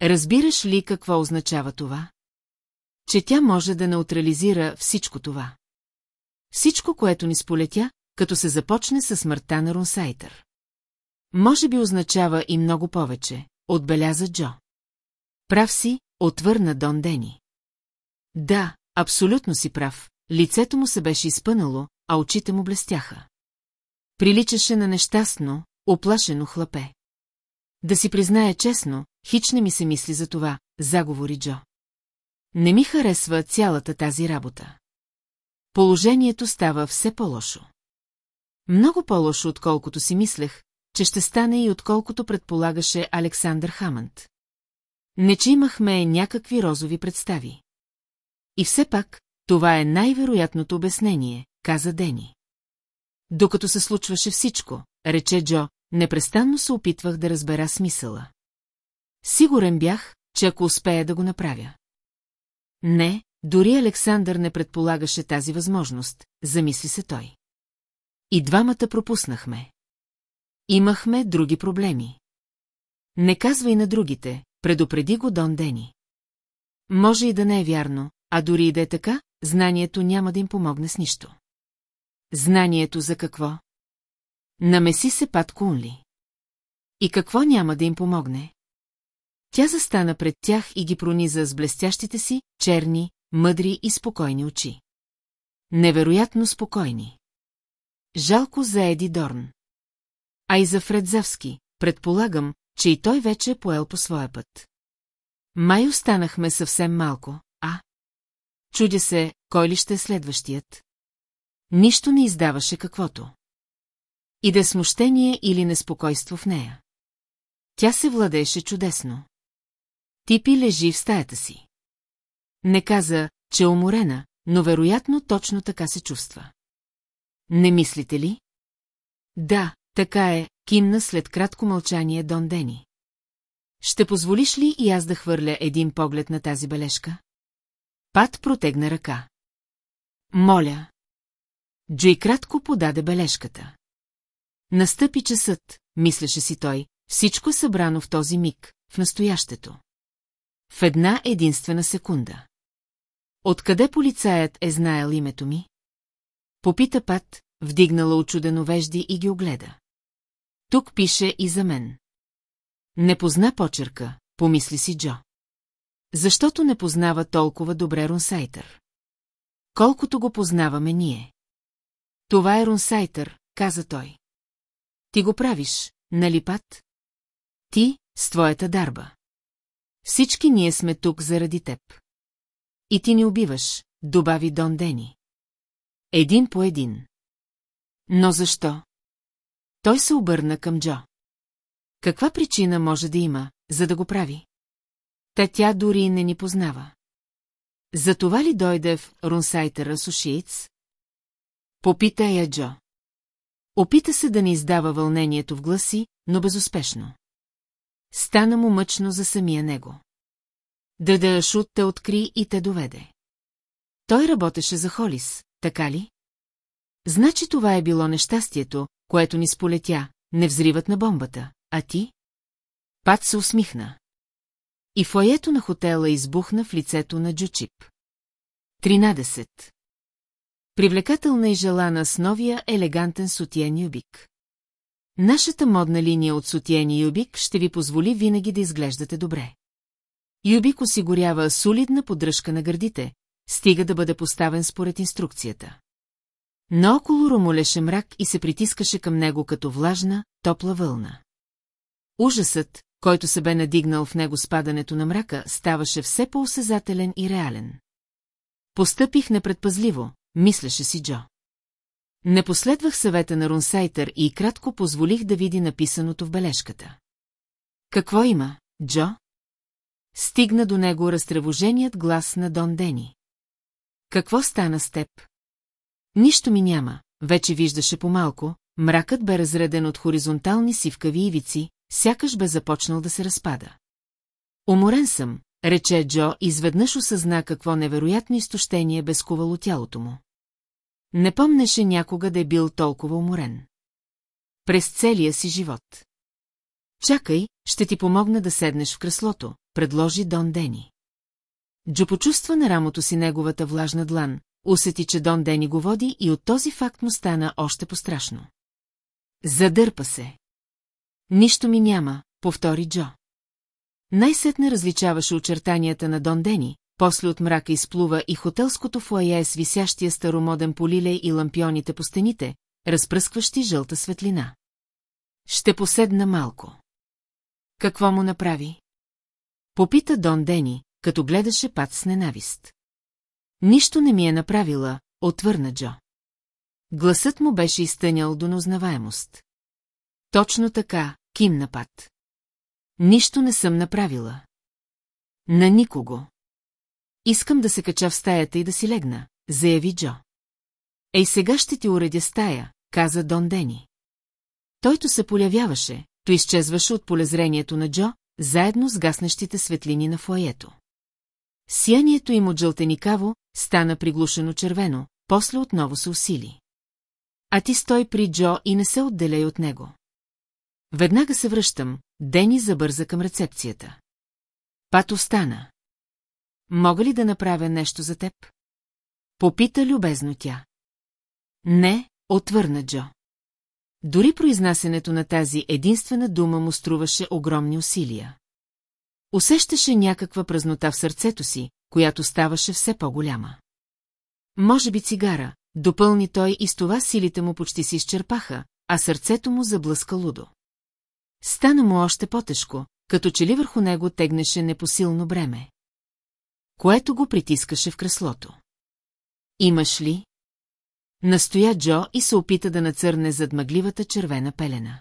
Разбираш ли какво означава това? Че тя може да неутрализира всичко това. Всичко, което ни сполетя, като се започне със смъртта на Рунсайтър. Може би означава и много повече, отбеляза Джо. Прав си, отвърна Дон Дени. Да, абсолютно си прав, лицето му се беше изпънало, а очите му блестяха. Приличаше на нещастно, оплашено хлапе. Да си призная честно, хич не ми се мисли за това, заговори Джо. Не ми харесва цялата тази работа. Положението става все по-лошо. Много по-лошо, отколкото си мислех, че ще стане и отколкото предполагаше Александър Хамънд. Не, че имахме някакви розови представи. И все пак, това е най-вероятното обяснение, каза Дени. Докато се случваше всичко, рече Джо, непрестанно се опитвах да разбера смисъла. Сигурен бях, че ако успея да го направя. Не, дори Александър не предполагаше тази възможност, замисли се той. И двамата пропуснахме. Имахме други проблеми. Не казвай на другите, предупреди го Дон Дени. Може и да не е вярно, а дори и да е така, знанието няма да им помогне с нищо. Знанието за какво? Намеси се Пат Кунли. И какво няма да им помогне? Тя застана пред тях и ги прониза с блестящите си, черни, мъдри и спокойни очи. Невероятно спокойни. Жалко за Еди Дорн. А и за Фредзавски, предполагам, че и той вече е поел по своя път. Май останахме съвсем малко, а? Чудя се, кой ли ще е следващият? Нищо не издаваше каквото. И да е смущение или неспокойство в нея. Тя се владееше чудесно. Типи лежи в стаята си. Не каза, че е уморена, но вероятно точно така се чувства. Не мислите ли? Да, така е, кимна след кратко мълчание Дон Дени. Ще позволиш ли и аз да хвърля един поглед на тази бележка? Пат протегна ръка. Моля. Джой кратко подаде бележката. Настъпи часът, мислеше си той, всичко събрано в този миг, в настоящето. В една единствена секунда. Откъде полицаят е знаел името ми? Попита Пат, вдигнала очудено вежди и ги огледа. Тук пише и за мен. Не позна почерка, помисли си Джо. Защото не познава толкова добре Рунсайтър. Колкото го познаваме ние. Това е Рунсайтър, каза той. Ти го правиш, нали пат? Ти, с твоята дарба. Всички ние сме тук заради теб. И ти ни убиваш, добави Дон Дени. Един по един. Но защо? Той се обърна към Джо. Каква причина може да има, за да го прави? Та тя дори не ни познава. За това ли дойде в Рунсайтер Асушиец? Попита я Джо. Опита се да не издава вълнението в гласи, но безуспешно. Стана му мъчно за самия него. Дада Шут те откри и те доведе. Той работеше за Холис, така ли? Значи това е било нещастието, което ни сполетя, не взриват на бомбата, а ти? Пат се усмихна. И фоето на хотела избухна в лицето на Джучип. 13. Привлекателна и желана с новия елегантен сутиен юбик. Нашата модна линия от сутиен и юбик ще ви позволи винаги да изглеждате добре. Юбик осигурява солидна поддръжка на гърдите, стига да бъде поставен според инструкцията. Наоколо ромолеше мрак и се притискаше към него като влажна, топла вълна. Ужасът, който се бе надигнал в него спадането на мрака, ставаше все по-осезателен и реален. Постъпих непредпазливо, мислеше си Джо. Не последвах съвета на Рунсайтър и кратко позволих да види написаното в бележката. Какво има, Джо? Стигна до него разтревоженият глас на Дон Дени. Какво стана с теб? Нищо ми няма, вече виждаше по-малко, мракът бе разреден от хоризонтални сивкави ивици, сякаш бе започнал да се разпада. Уморен съм, рече Джо, изведнъж осъзна какво невероятно изтощение бе скувало тялото му. Не помнеше някога да е бил толкова уморен. През целия си живот. Чакай, ще ти помогна да седнеш в креслото, предложи Дон Дени. Джо почувства на рамото си неговата влажна длан, усети, че Дон Дени го води и от този факт му стана още пострашно. Задърпа се. Нищо ми няма, повтори Джо. Най-сетне различаваше очертанията на Дон Дени, после от мрака изплува и хотелското фуае с висящия старомоден полилей и лампионите по стените, разпръскващи жълта светлина. Ще поседна малко. Какво му направи? Попита Дон Дени, като гледаше пат с ненавист. Нищо не ми е направила, отвърна Джо. Гласът му беше изтънял до неузнаваемост. Точно така, кимна пат. Нищо не съм направила. На никого. Искам да се кача в стаята и да си легна, заяви Джо. Ей сега ще ти уредя стая, каза Дон Дени. Тойто се полявяваше, то изчезваше от полезрението на Джо, заедно с гаснещите светлини на фоето. Сиянието им от жълтеникаво стана приглушено червено, после отново се усили. А ти стой при Джо и не се отделяй от него. Веднага се връщам, Дени забърза към рецепцията. Пато стана. Мога ли да направя нещо за теб? Попита любезно тя. Не, отвърна Джо. Дори произнасенето на тази единствена дума му струваше огромни усилия. Усещаше някаква празнота в сърцето си, която ставаше все по-голяма. Може би цигара, допълни той и с това силите му почти се изчерпаха, а сърцето му заблъска лудо. Стана му още по-тежко, като че ли върху него тегнеше непосилно бреме. Което го притискаше в креслото. Имаш ли? Настоя Джо и се опита да нацърне зад мъгливата червена пелена.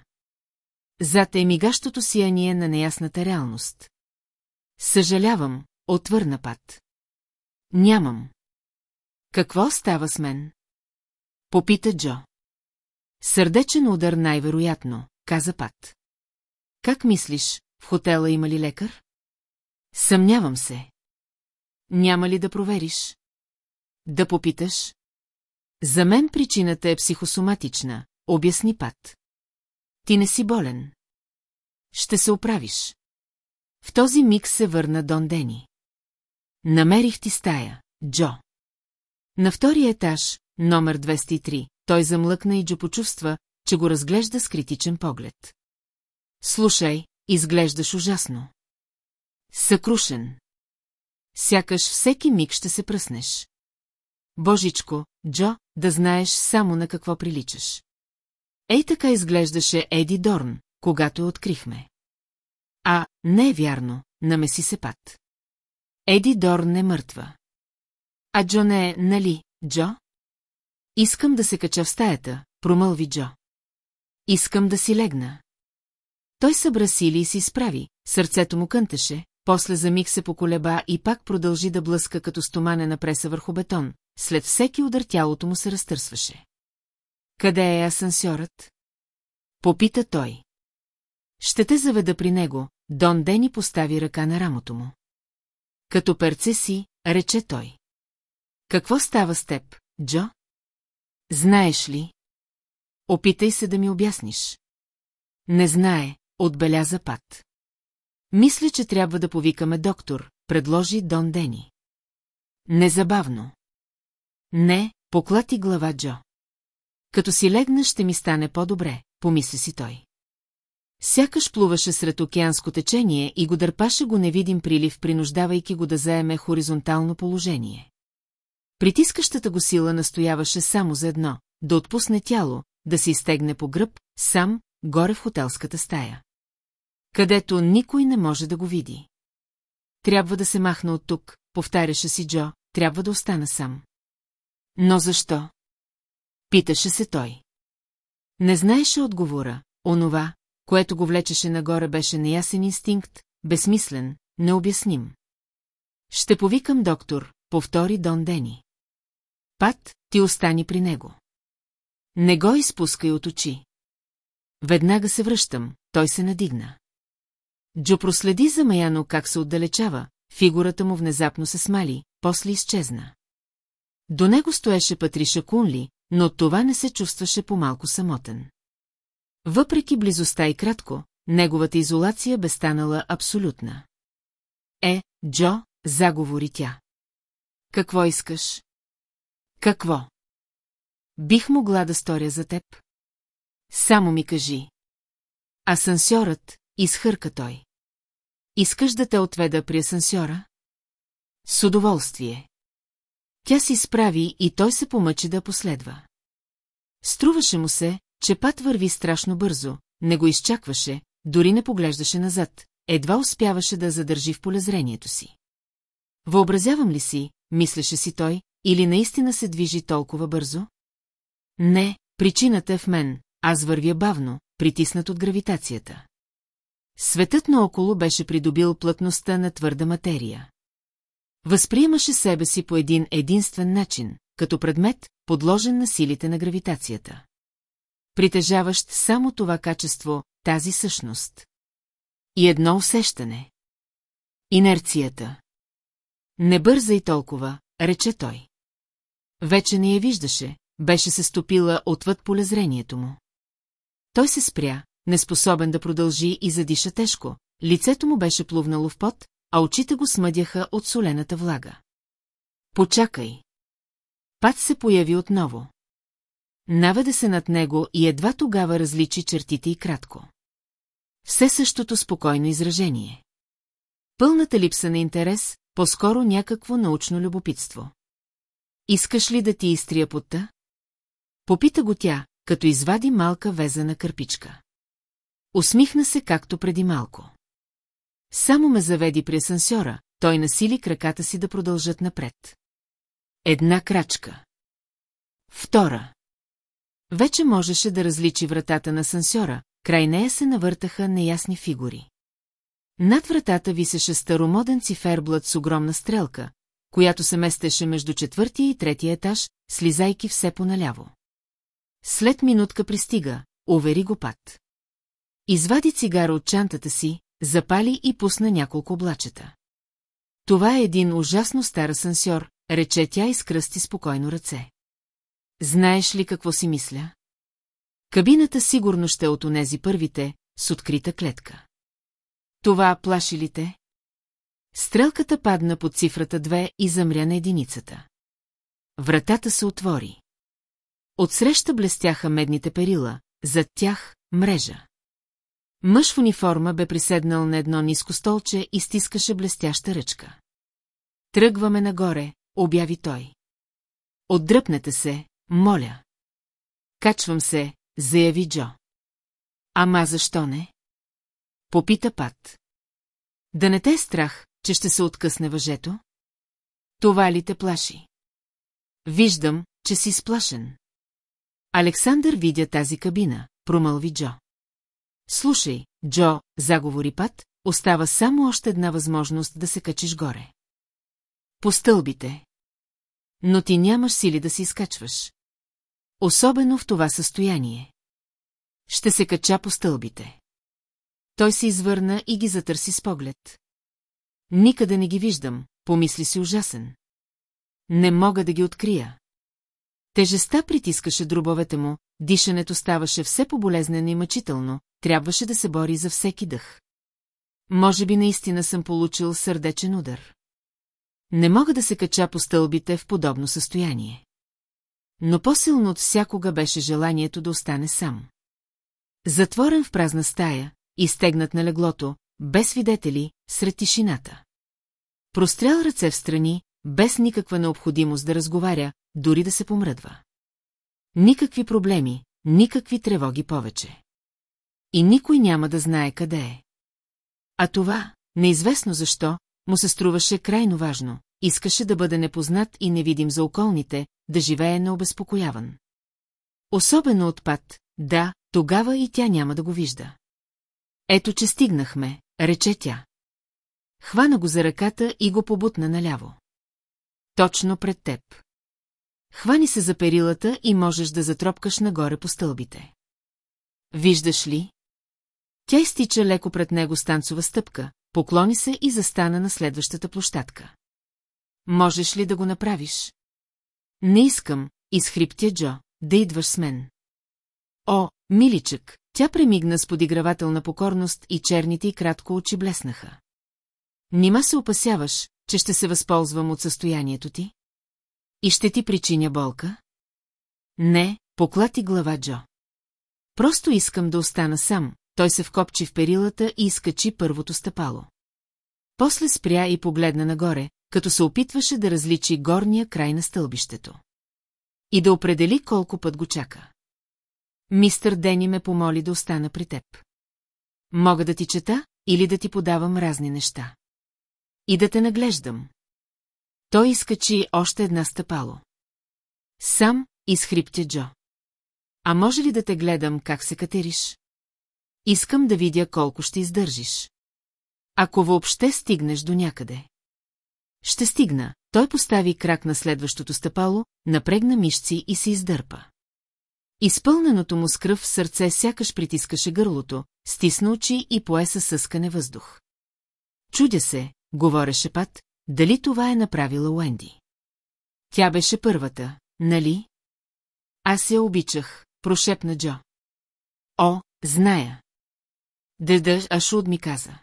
Зад е мигащото сияние на неясната реалност. Съжалявам, отвърна Пат. Нямам. Какво става с мен? Попита Джо. Сърдечен удар най-вероятно, каза Пат. Как мислиш, в хотела има ли лекар? Съмнявам се. Няма ли да провериш? Да попиташ? За мен причината е психосоматична, обясни Пат. Ти не си болен. Ще се оправиш. В този миг се върна Дон Дени. Намерих ти стая, Джо. На втория етаж, номер 203, той замлъкна и Джо почувства, че го разглежда с критичен поглед. Слушай, изглеждаш ужасно. Съкрушен. Сякаш всеки миг ще се пръснеш. Божичко, Джо, да знаеш само на какво приличаш. Ей така изглеждаше Еди Дорн, когато я открихме. А, не е вярно, намеси се пат. Еди Дорн е мъртва. А Джо не е, нали, Джо? Искам да се кача в стаята, промълви Джо. Искам да си легна. Той събра сили и си справи, сърцето му кънтеше, после за миг се поколеба и пак продължи да блъска като стоманена преса върху бетон, след всеки удар тялото му се разтърсваше. Къде е асансьорът? Попита той. Ще те заведа при него, Дон Дени постави ръка на рамото му. Като перце си, рече той. Какво става с теб, Джо? Знаеш ли? Опитай се да ми обясниш. Не знае, отбеляза Пат. Мисля, че трябва да повикаме доктор, предложи Дон Дени. Незабавно. Не, поклати глава Джо. Като си легна, ще ми стане по-добре, помисли си той. Сякаш плуваше сред океанско течение и го дърпаше го невидим прилив, принуждавайки го да заеме хоризонтално положение. Притискащата го сила настояваше само за едно – да отпусне тяло, да се изтегне по гръб, сам, горе в хотелската стая. Където никой не може да го види. Трябва да се махна от тук, повтаряше си Джо, трябва да остана сам. Но защо? Питаше се той. Не знаеше отговора, онова, което го влечеше нагоре беше неясен инстинкт, безсмислен, необясним. Ще повикам доктор, повтори Дон Дени. Пат, ти остани при него. Не го изпускай от очи. Веднага се връщам, той се надигна. Джо проследи замаяно как се отдалечава, фигурата му внезапно се смали, после изчезна. До него стоеше Патриша Кунли, но това не се чувстваше по-малко самотен. Въпреки близостта и кратко, неговата изолация бе станала абсолютна. Е, Джо, заговори тя. Какво искаш? Какво? Бих могла да сторя за теб? Само ми кажи. Асансьорът, изхърка той. Искаш да те отведа при асансьора? С удоволствие. Тя си справи и той се помъчи да последва. Струваше му се, че пат върви страшно бързо, не го изчакваше, дори не поглеждаше назад, едва успяваше да задържи в полезрението си. Въобразявам ли си, мислеше си той, или наистина се движи толкова бързо? Не, причината е в мен, аз вървя бавно, притиснат от гравитацията. Светът наоколо беше придобил плътността на твърда материя. Възприемаше себе си по един единствен начин, като предмет, подложен на силите на гравитацията. Притежаващ само това качество, тази същност. И едно усещане. Инерцията. Не бързай толкова, рече той. Вече не я виждаше, беше се стопила отвъд полезрението му. Той се спря, неспособен да продължи и задиша тежко, лицето му беше плувнало в пот, а очите го смъдяха от солената влага. Почакай. Пат се появи отново. Наведе се над него и едва тогава различи чертите и кратко. Все същото спокойно изражение. Пълната липса на интерес, по-скоро някакво научно любопитство. Искаш ли да ти изтрия потта? Попита го тя, като извади малка везена кърпичка. Усмихна се както преди малко. Само ме заведи при асансьора, той насили краката си да продължат напред. Една крачка. Втора. Вече можеше да различи вратата на сансьора, край нея се навъртаха неясни фигури. Над вратата висеше старомоден циферблат с огромна стрелка, която се местеше между четвъртия и третия етаж, слизайки все поналяво. След минутка пристига, увери го пат. Извади цигара от чантата си, запали и пусна няколко облачета. Това е един ужасно стар асансьор, рече тя и скръсти спокойно ръце. Знаеш ли какво си мисля? Кабината сигурно ще е от онези първите, с открита клетка. Това плаши ли те? Стрелката падна под цифрата 2 и замря на единицата. Вратата се отвори. Отсреща блестяха медните перила, зад тях – мрежа. Мъж в униформа бе приседнал на едно ниско столче и стискаше блестяща ръчка. Тръгваме нагоре, обяви той. Отдръпнете се, моля. Качвам се, заяви Джо. Ама защо не? Попита Пат. Да не те е страх, че ще се откъсне въжето? Това ли те плаши? Виждам, че си сплашен. Александър видя тази кабина, промълви Джо. Слушай, Джо, заговори Пат, остава само още една възможност да се качиш горе. По стълбите. Но ти нямаш сили да си изкачваш. Особено в това състояние. Ще се кача по стълбите. Той се извърна и ги затърси с поглед. Никъде не ги виждам, помисли си ужасен. Не мога да ги открия. Тежеста притискаше дробовете му, дишането ставаше все по-болезнено и мъчително, трябваше да се бори за всеки дъх. Може би наистина съм получил сърдечен удар. Не мога да се кача по стълбите в подобно състояние. Но по-силно от всякога беше желанието да остане сам. Затворен в празна стая, изтегнат на леглото, без свидетели, сред тишината. Прострял ръце в страни, без никаква необходимост да разговаря, дори да се помръдва. Никакви проблеми, никакви тревоги повече. И никой няма да знае къде е. А това, неизвестно защо, му се струваше крайно важно. Искаше да бъде непознат и невидим за околните, да живее необезпокояван. Особено от пат, да, тогава и тя няма да го вижда. Ето, че стигнахме, рече тя. Хвана го за ръката и го побутна наляво. Точно пред теб. Хвани се за перилата и можеш да затропкаш нагоре по стълбите. Виждаш ли? Тя изтича леко пред него с танцова стъпка, поклони се и застана на следващата площадка. Можеш ли да го направиш? Не искам, изхриптя Джо, да идваш с мен. О, миличък, тя премигна с подигравателна покорност и черните и кратко очи блеснаха. Нима се опасяваш, че ще се възползвам от състоянието ти? И ще ти причиня болка? Не, поклати глава Джо. Просто искам да остана сам, той се вкопчи в перилата и изкачи първото стъпало. После спря и погледна нагоре, като се опитваше да различи горния край на стълбището. И да определи колко път го чака. Мистър Дени ме помоли да остана при теб. Мога да ти чета или да ти подавам разни неща. И да те наглеждам. Той изкачи още една стъпало. Сам изхриптя Джо. А може ли да те гледам как се катериш? Искам да видя колко ще издържиш. Ако въобще стигнеш до някъде. Ще стигна. Той постави крак на следващото стъпало, напрегна мишци и се издърпа. Изпълненото му с кръв сърце сякаш притискаше гърлото, стисна очи и пое със съскане въздух. Чудя се, говореше Пат, дали това е направила Уенди. Тя беше първата, нали? Аз я обичах, прошепна Джо. О, зная. Деда Ашуд ми каза.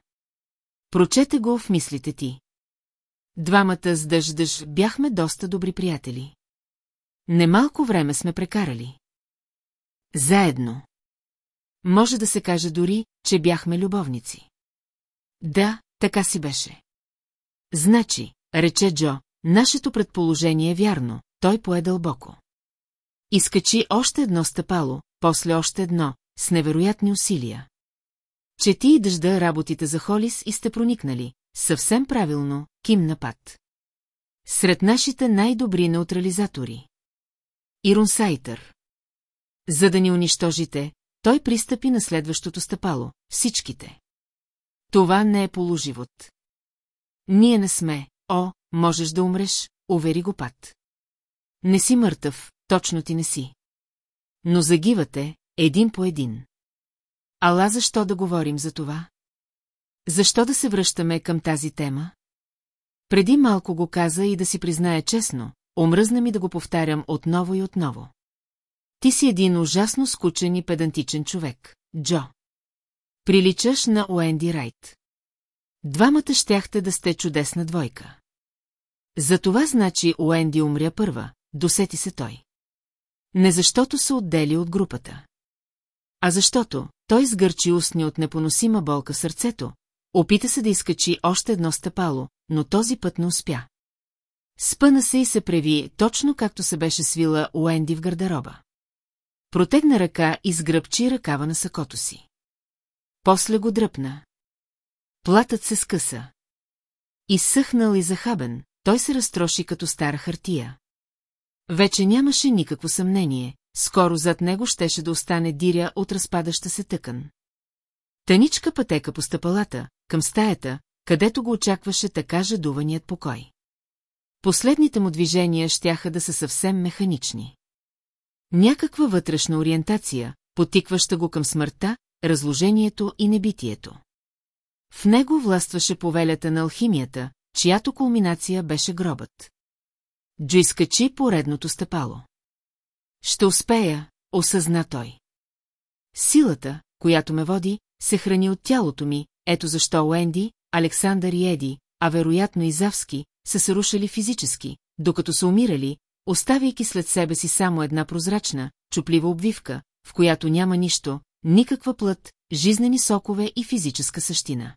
Прочете го в мислите ти. Двамата с дъждъж бяхме доста добри приятели. Немалко време сме прекарали. Заедно. Може да се каже дори, че бяхме любовници. Да, така си беше. Значи, рече Джо, нашето предположение е вярно, той пое дълбоко. Изкачи още едно стъпало, после още едно, с невероятни усилия. Че ти и дъжда работите за Холис и сте проникнали, съвсем правилно, ким напад. Сред нашите най-добри неутрализатори. Ирунсайтър. За да ни унищожите, той пристъпи на следващото стъпало, всичките. Това не е полуживот. Ние не сме, о, можеш да умреш, увери го пат. Не си мъртъв, точно ти не си. Но загивате, един по един. Ала защо да говорим за това? Защо да се връщаме към тази тема? Преди малко го каза и да си призная честно, омръзна ми да го повтарям отново и отново. Ти си един ужасно скучен и педантичен човек, Джо. Приличаш на Уенди Райт. Двамата щяхте да сте чудесна двойка. За това значи Уенди умря първа, досети се той. Не защото се отдели от групата. А защото той сгърчи устни от непоносима болка сърцето, опита се да изкачи още едно стъпало, но този път не успя. Спъна се и се преви, точно както се беше свила Уенди в гардероба. Протегна ръка и сгръбчи ръкава на сакото си. После го дръпна. Платът се скъса. Изсъхнал и захабен, той се разтроши като стара хартия. Вече нямаше никакво съмнение, скоро зад него щеше да остане диря от разпадаща се тъкан. Таничка пътека по стъпалата, към стаята, където го очакваше така жадуваният покой. Последните му движения щяха да са съвсем механични. Някаква вътрешна ориентация, потикваща го към смъртта, разложението и небитието. В него властваше повелята на алхимията, чиято кулминация беше гробът. Джо изкачи поредното стъпало. Ще успея, осъзна той. Силата, която ме води, се храни от тялото ми, ето защо Уенди, Александър и Еди, а вероятно и Завски, са се рушили физически, докато са умирали, оставяйки след себе си само една прозрачна, чуплива обвивка, в която няма нищо, никаква плът, жизнени сокове и физическа същина.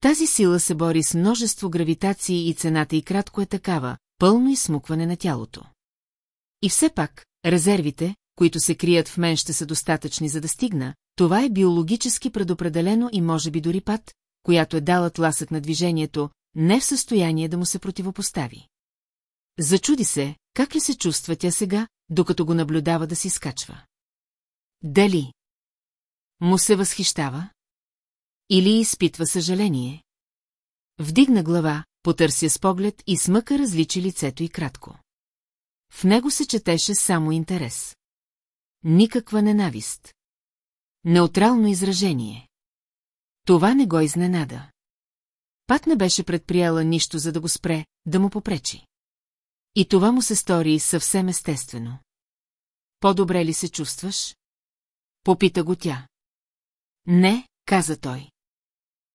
Тази сила се бори с множество гравитации и цената и кратко е такава, пълно изсмукване на тялото. И все пак, резервите, които се крият в мен ще са достатъчни за да стигна, това е биологически предопределено и може би дори пат, която е дала тласък на движението, не в състояние да му се противопостави. Зачуди се, как ли се чувства тя сега, докато го наблюдава да си скачва. Дали? Му се възхищава? Или изпитва съжаление? Вдигна глава, потърся с поглед и смъка различи лицето и кратко. В него се четеше само интерес. Никаква ненавист. Неутрално изражение. Това не го изненада. Пат не беше предприела нищо, за да го спре, да му попречи. И това му се стори съвсем естествено. По-добре ли се чувстваш? Попита го тя. Не, каза той.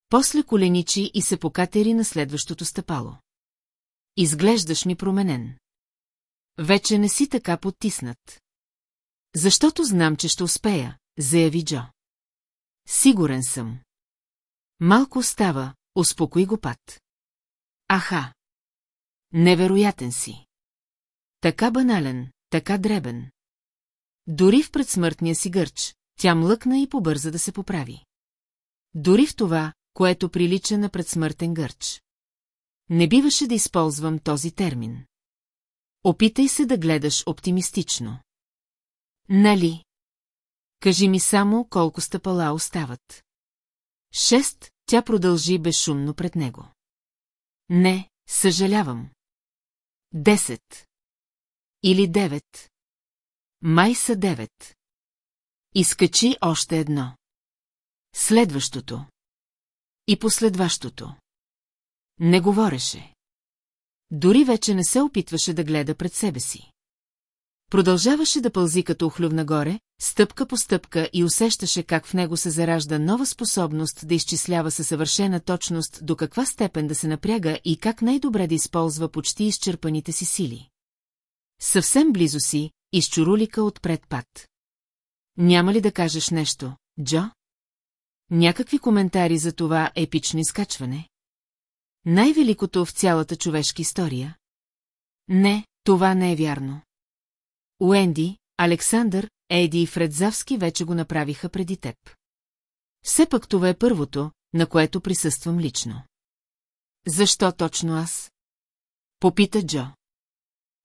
После коленичи и се покатери на следващото стъпало. Изглеждаш ми променен. Вече не си така потиснат. Защото знам, че ще успея, заяви Джо. Сигурен съм. Малко остава, успокои го пат. Аха. Невероятен си. Така банален, така дребен. Дори в предсмъртния си гърч, тя млъкна и побърза да се поправи. Дори в това, което прилича на предсмъртен гърч. Не биваше да използвам този термин. Опитай се да гледаш оптимистично. Нали? Кажи ми само колко стъпала остават. Шест, тя продължи безшумно пред него. Не, съжалявам. Десет. Или девет. Май са девет. Изкачи още едно. Следващото. И последващото. Не говореше. Дори вече не се опитваше да гледа пред себе си. Продължаваше да пълзи като охлюв нагоре, стъпка по стъпка и усещаше как в него се заражда нова способност да изчислява със съвършена точност до каква степен да се напряга и как най-добре да използва почти изчерпаните си сили. Съвсем близо си, изчурулика отпред пат. Няма ли да кажеш нещо, Джо? Някакви коментари за това епично изкачване? Най-великото в цялата човешка история? Не, това не е вярно. Уенди, Александър, Еди и Фредзавски вече го направиха преди теб. Все пък това е първото, на което присъствам лично. Защо точно аз? Попита Джо.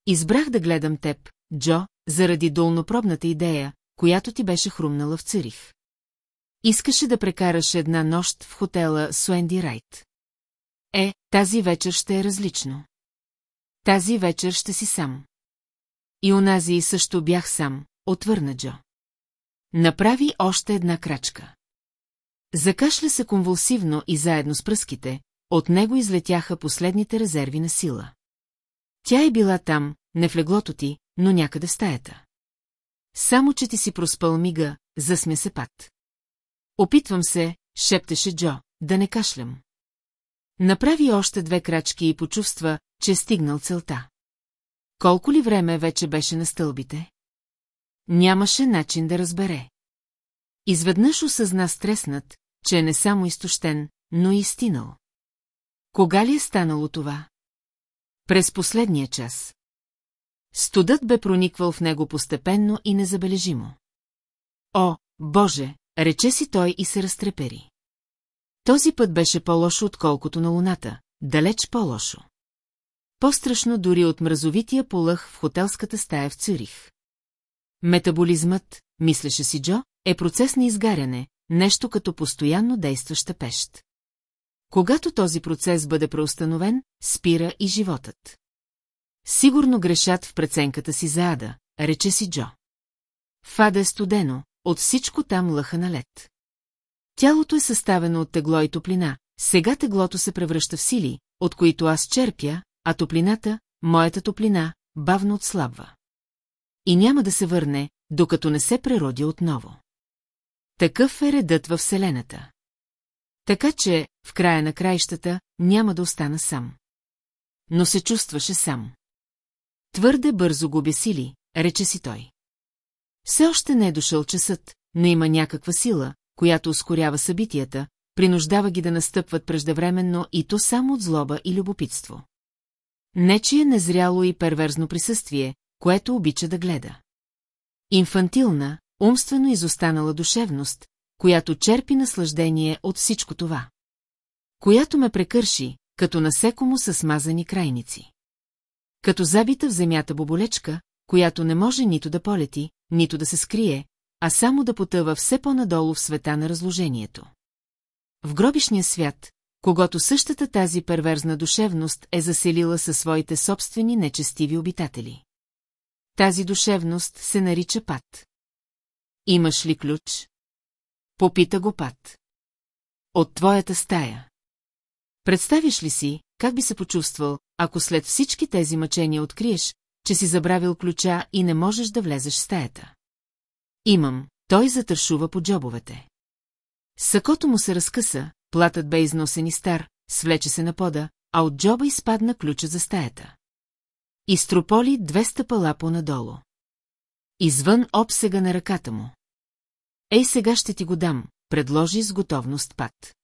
Избрах да гледам теб, Джо, заради долнопробната идея, която ти беше хрумнала в Цирих. Искаше да прекараш една нощ в хотела Суенди Райт. Е, тази вечер ще е различно. Тази вечер ще си сам. И онази също бях сам, отвърна Джо. Направи още една крачка. Закашля се конвулсивно и заедно с пръските, от него излетяха последните резерви на сила. Тя е била там, не в леглото ти, но някъде в стаята. Само, че ти си проспал мига, засмя се пат. Опитвам се, шептеше Джо, да не кашлям. Направи още две крачки и почувства, че е стигнал целта. Колко ли време вече беше на стълбите? Нямаше начин да разбере. Изведнъж осъзна стреснат, че е не само изтощен, но и изтинал. Кога ли е станало това? През последния час. Студът бе прониквал в него постепенно и незабележимо. О, Боже, рече си той и се разтрепери. Този път беше по-лошо, отколкото на луната, далеч по-лошо. По-страшно дори от мразовития полъх в хотелската стая в Цюрих. Метаболизмът, мислеше си Джо, е процес на изгаряне, нещо като постоянно действаща пещ. Когато този процес бъде преустановен, спира и животът. Сигурно грешат в преценката си за ада, рече си Джо. Фада е студено, от всичко там лъха на лед. Тялото е съставено от тегло и топлина, сега теглото се превръща в сили, от които аз черпя, а топлината, моята топлина, бавно отслабва. И няма да се върне, докато не се прероди отново. Такъв е редът във Вселената. Така че, в края на краищата, няма да остана сам. Но се чувстваше сам. Твърде бързо губя сили, рече си той. Все още не е дошъл часът, но има някаква сила, която ускорява събитията, принуждава ги да настъпват преждевременно и то само от злоба и любопитство. Нечие незряло и перверзно присъствие, което обича да гледа. Инфантилна, умствено изостанала душевност, която черпи наслаждение от всичко това. Която ме прекърши, като насекомо с смазани крайници. Като забита в земята боболечка, която не може нито да полети, нито да се скрие, а само да потъва все по-надолу в света на разложението. В гробишния свят, когато същата тази перверзна душевност е заселила със своите собствени нечестиви обитатели. Тази душевност се нарича пат. Имаш ли ключ? Попита го пат. От твоята стая. Представиш ли си, как би се почувствал, ако след всички тези мъчения откриеш, че си забравил ключа и не можеш да влезеш в стаята? Имам, той затършува по джобовете. Сакото му се разкъса, платът бе износен и стар, свлече се на пода, а от джоба изпадна ключа за стаята. Изтрополи две стъпала по-надолу. Извън обсега на ръката му. Ей, сега ще ти го дам, предложи с готовност пат.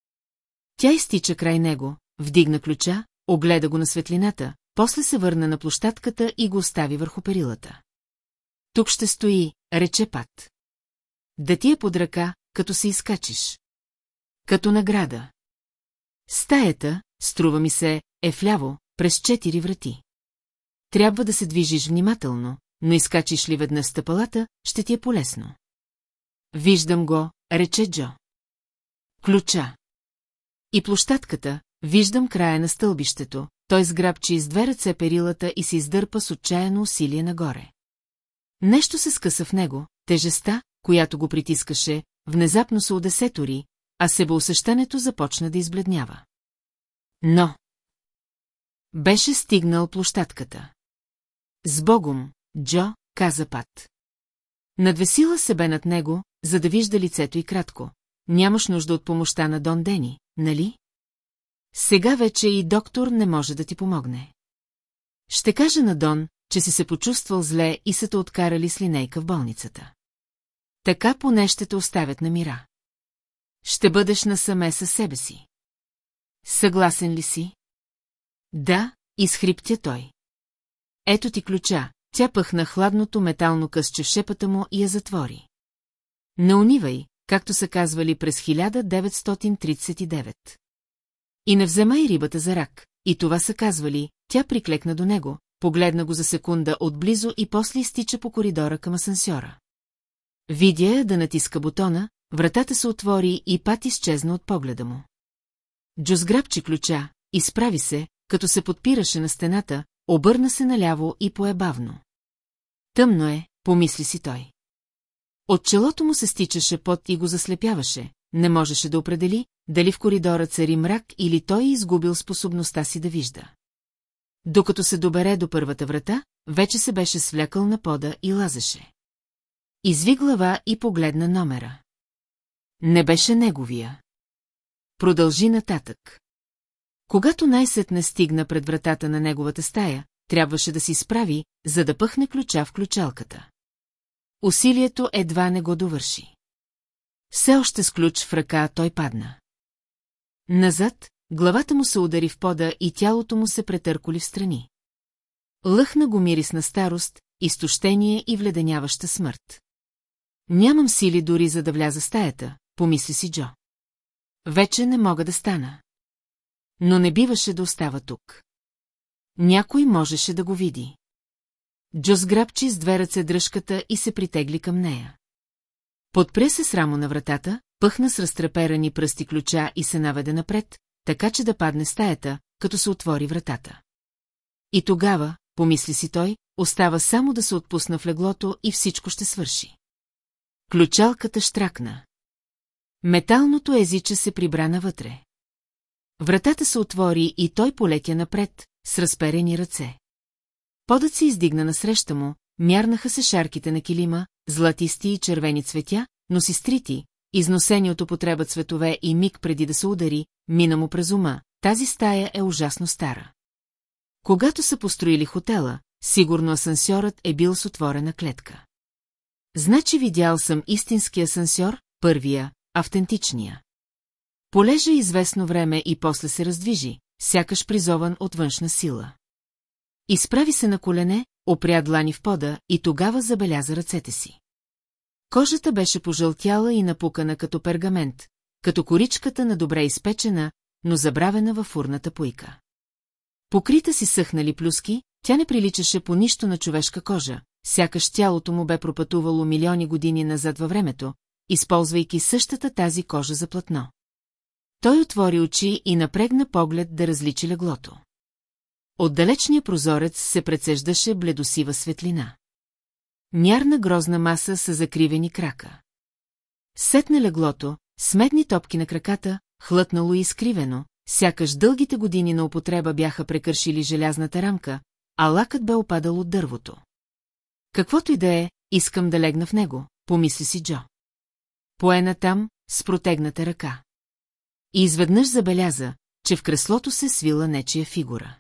Тя изтича край него, вдигна ключа, огледа го на светлината, после се върна на площадката и го остави върху перилата. Тук ще стои, рече пат. Да ти е под ръка, като се изкачиш. Като награда. Стаята, струва ми се, е вляво, през четири врати. Трябва да се движиш внимателно, но изкачиш ли веднъж стъпалата, ще ти е полезно. Виждам го, рече Джо. Ключа. И площадката, виждам края на стълбището, той сграбчи из две ръце перилата и се издърпа с отчаяно усилие нагоре. Нещо се скъса в него, тежеста, която го притискаше, внезапно се удесетори, а себеусещането започна да избледнява. Но... Беше стигнал площадката. С Богом, Джо, каза Пат. Надвесила се бе над него, за да вижда лицето и кратко. Нямаш нужда от помощта на Дон Дени, нали? Сега вече и доктор не може да ти помогне. Ще кажа на Дон, че си се почувствал зле и са те откарали с линейка в болницата. Така поне ще те оставят на мира. Ще бъдеш насаме със себе си. Съгласен ли си? Да, изхриптя той. Ето ти ключа, тя пъхна хладното метално късче в шепата му и я затвори. Не унивай, както са казвали през 1939. И не вземай рибата за рак, и това са казвали, тя приклекна до него, погледна го за секунда отблизо и после изтича по коридора към асансьора. Видя я да натиска бутона, вратата се отвори и Пат изчезна от погледа му. Джо сграбчи ключа, изправи се, като се подпираше на стената, обърна се наляво и пое бавно. Тъмно е, помисли си той. От челото му се стичаше пот и го заслепяваше, не можеше да определи, дали в коридора цари мрак или той е изгубил способността си да вижда. Докато се добере до първата врата, вече се беше свлякал на пода и лазеше. Изви глава и погледна номера. Не беше неговия. Продължи нататък. Когато най-сетне стигна пред вратата на неговата стая, трябваше да си справи, за да пъхне ключа в ключалката. Усилието едва не го довърши. Все още с ключ в ръка той падна. Назад, главата му се удари в пода и тялото му се претърколи в страни. Лъхна го мирис на старост, изтощение и вледеняваща смърт. Нямам сили дори за да вляза стаята, помисли си Джо. Вече не мога да стана. Но не биваше да остава тук. Някой можеше да го види. Джо сграбчи с две ръце дръжката и се притегли към нея. Подпре се с рамо на вратата, пъхна с разтреперани пръсти ключа и се наведе напред, така че да падне стаята, като се отвори вратата. И тогава, помисли си той, остава само да се отпусна в леглото и всичко ще свърши. Ключалката штракна. Металното езиче се прибра навътре. Вратата се отвори и той полетя напред, с разперени ръце. Подът се издигна насреща му, мярнаха се шарките на килима, златисти и червени цветя, но си стрити, износени от употреба цветове и миг преди да се удари, мина му през ума, тази стая е ужасно стара. Когато са построили хотела, сигурно асансьорът е бил с отворена клетка. Значи видял съм истински асансьор, първия, автентичния. Полежа известно време и после се раздвижи, сякаш призован от външна сила. Изправи се на колене, опря длани в пода и тогава забеляза ръцете си. Кожата беше пожълтяла и напукана като пергамент, като коричката на добре изпечена, но забравена във фурната пуйка. Покрита си съхнали плюски, тя не приличаше по нищо на човешка кожа, сякаш тялото му бе пропътувало милиони години назад във времето, използвайки същата тази кожа за платно. Той отвори очи и напрегна поглед да различи леглото. От далечния прозорец се прецеждаше бледосива светлина. Мярна грозна маса с закривени крака. Сетна леглото, сметни топки на краката, хлътнало и изкривено, сякаш дългите години на употреба бяха прекършили желязната рамка, а лакът бе опадал от дървото. Каквото и да е, искам да легна в него, помисли си Джо. Поена там, с протегната ръка. И изведнъж забеляза, че в креслото се свила нечия фигура.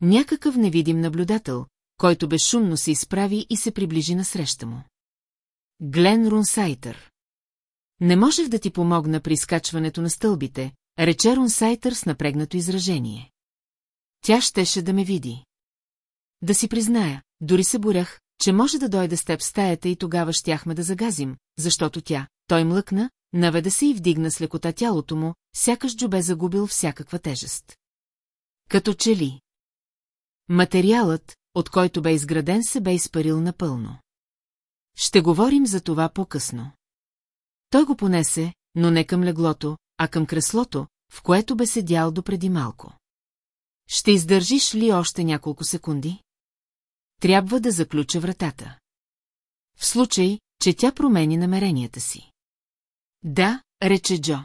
Някакъв невидим наблюдател, който безшумно се изправи и се приближи насреща му. Глен Рунсайтър. Не можех да ти помогна при изкачването на стълбите, рече Рунсайтър с напрегнато изражение. Тя щеше да ме види. Да си призная, дори се борях, че може да дойде с теб в стаята и тогава щяхме да загазим, защото тя, той млъкна, наведе се и вдигна с лекота тялото му, сякаш Джобе загубил всякаква тежест. Като че ли? Материалът, от който бе изграден, се бе изпарил напълно. Ще говорим за това по-късно. Той го понесе, но не към леглото, а към креслото, в което бе седял допреди малко. Ще издържиш ли още няколко секунди? Трябва да заключа вратата. В случай, че тя промени намеренията си. Да, рече Джо.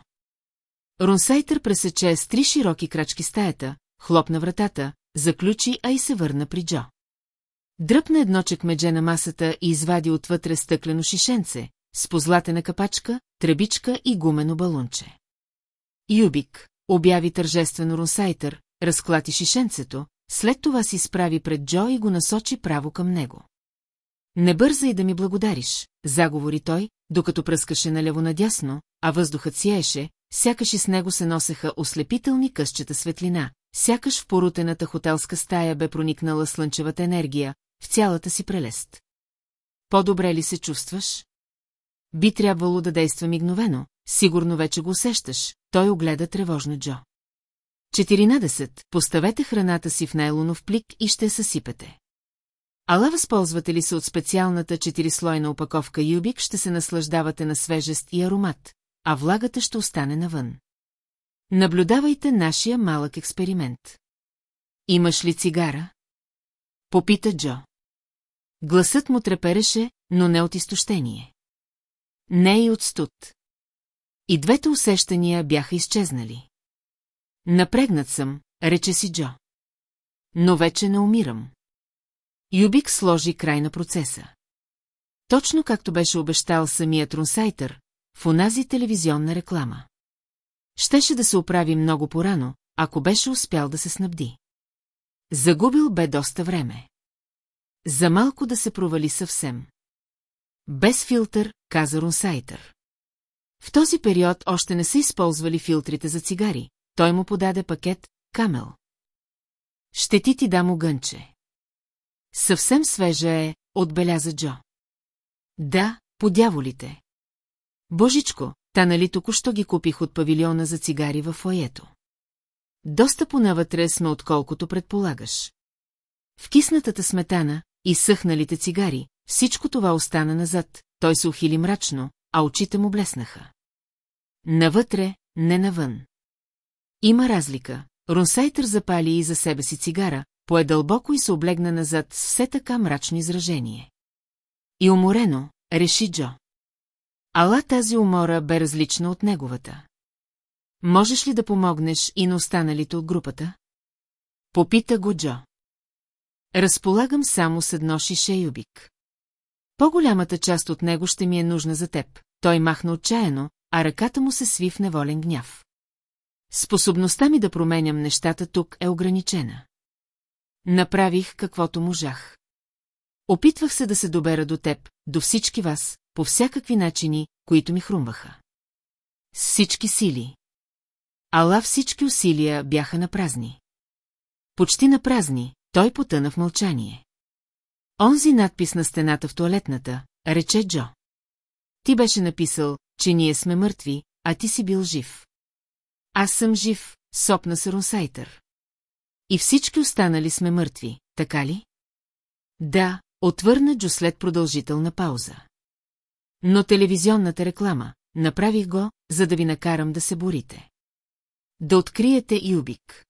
Рунсайтър пресече с три широки крачки стаята, хлопна вратата, заключи, а и се върна при Джо. Дръпна едно чекмедже на масата и извади отвътре стъклено шишенце, с позлатена капачка, тръбичка и гумено балунче. Юбик, обяви тържествено Рунсайтър, разклати шишенцето, след това си справи пред Джо и го насочи право към него. Не бързай да ми благодариш, заговори той, докато пръскаше наляво-надясно, а въздухът сиеше, сякаш и с него се носеха ослепителни късчета светлина, сякаш в порутената хотелска стая бе проникнала слънчевата енергия, в цялата си прелест. По-добре ли се чувстваш? Би трябвало да действа мигновено, сигурно вече го усещаш, той огледа тревожно Джо. 14. Поставете храната си в найлонов плик и ще съсипете. Ала възползвате ли се от специалната четирислойна опаковка Юбик, ще се наслаждавате на свежест и аромат, а влагата ще остане навън. Наблюдавайте нашия малък експеримент. Имаш ли цигара? Попита Джо. Гласът му трепереше, но не от изтощение. Не и от студ. И двете усещания бяха изчезнали. Напрегнат съм, рече си Джо. Но вече не умирам. Юбик сложи край на процеса. Точно както беше обещал самият Рунсайтър, в онази телевизионна реклама. Щеше да се оправи много порано, ако беше успял да се снабди. Загубил бе доста време. За малко да се провали съвсем. Без филтър, каза Рунсайтър. В този период още не са използвали филтрите за цигари. Той му подаде пакет «Камел». Ще ти ти дам огънче. Съвсем свежа е, отбеляза Джо. Да, по дяволите. Божичко, та нали току-що ги купих от павилиона за цигари във фоето. Доста понавътре сме отколкото предполагаш. В киснатата сметана и съхналите цигари, всичко това остана назад, той се ухили мрачно, а очите му блеснаха. Навътре, не навън. Има разлика. Рунсайтър запали и за себе си цигара, пое дълбоко и се облегна назад с все така мрачно изражение. И уморено, реши Джо. Ала тази умора бе различна от неговата. Можеш ли да помогнеш и на останалите от групата? Попита го Джо. Разполагам само с едно шише юбик. По-голямата част от него ще ми е нужна за теб. Той махна отчаяно, а ръката му се сви в неволен гняв. Способността ми да променям нещата тук е ограничена. Направих каквото можах. Опитвах се да се добера до теб, до всички вас, по всякакви начини, които ми хрумваха. С всички сили. Ала всички усилия бяха на празни. Почти на празни, той потъна в мълчание. Онзи надпис на стената в туалетната, рече Джо. Ти беше написал, че ние сме мъртви, а ти си бил жив. Аз съм жив, сопна се Рунсайтър. И всички останали сме мъртви, така ли? Да, отвърна Джо след продължителна пауза. Но телевизионната реклама, направих го, за да ви накарам да се борите. Да откриете Юбик.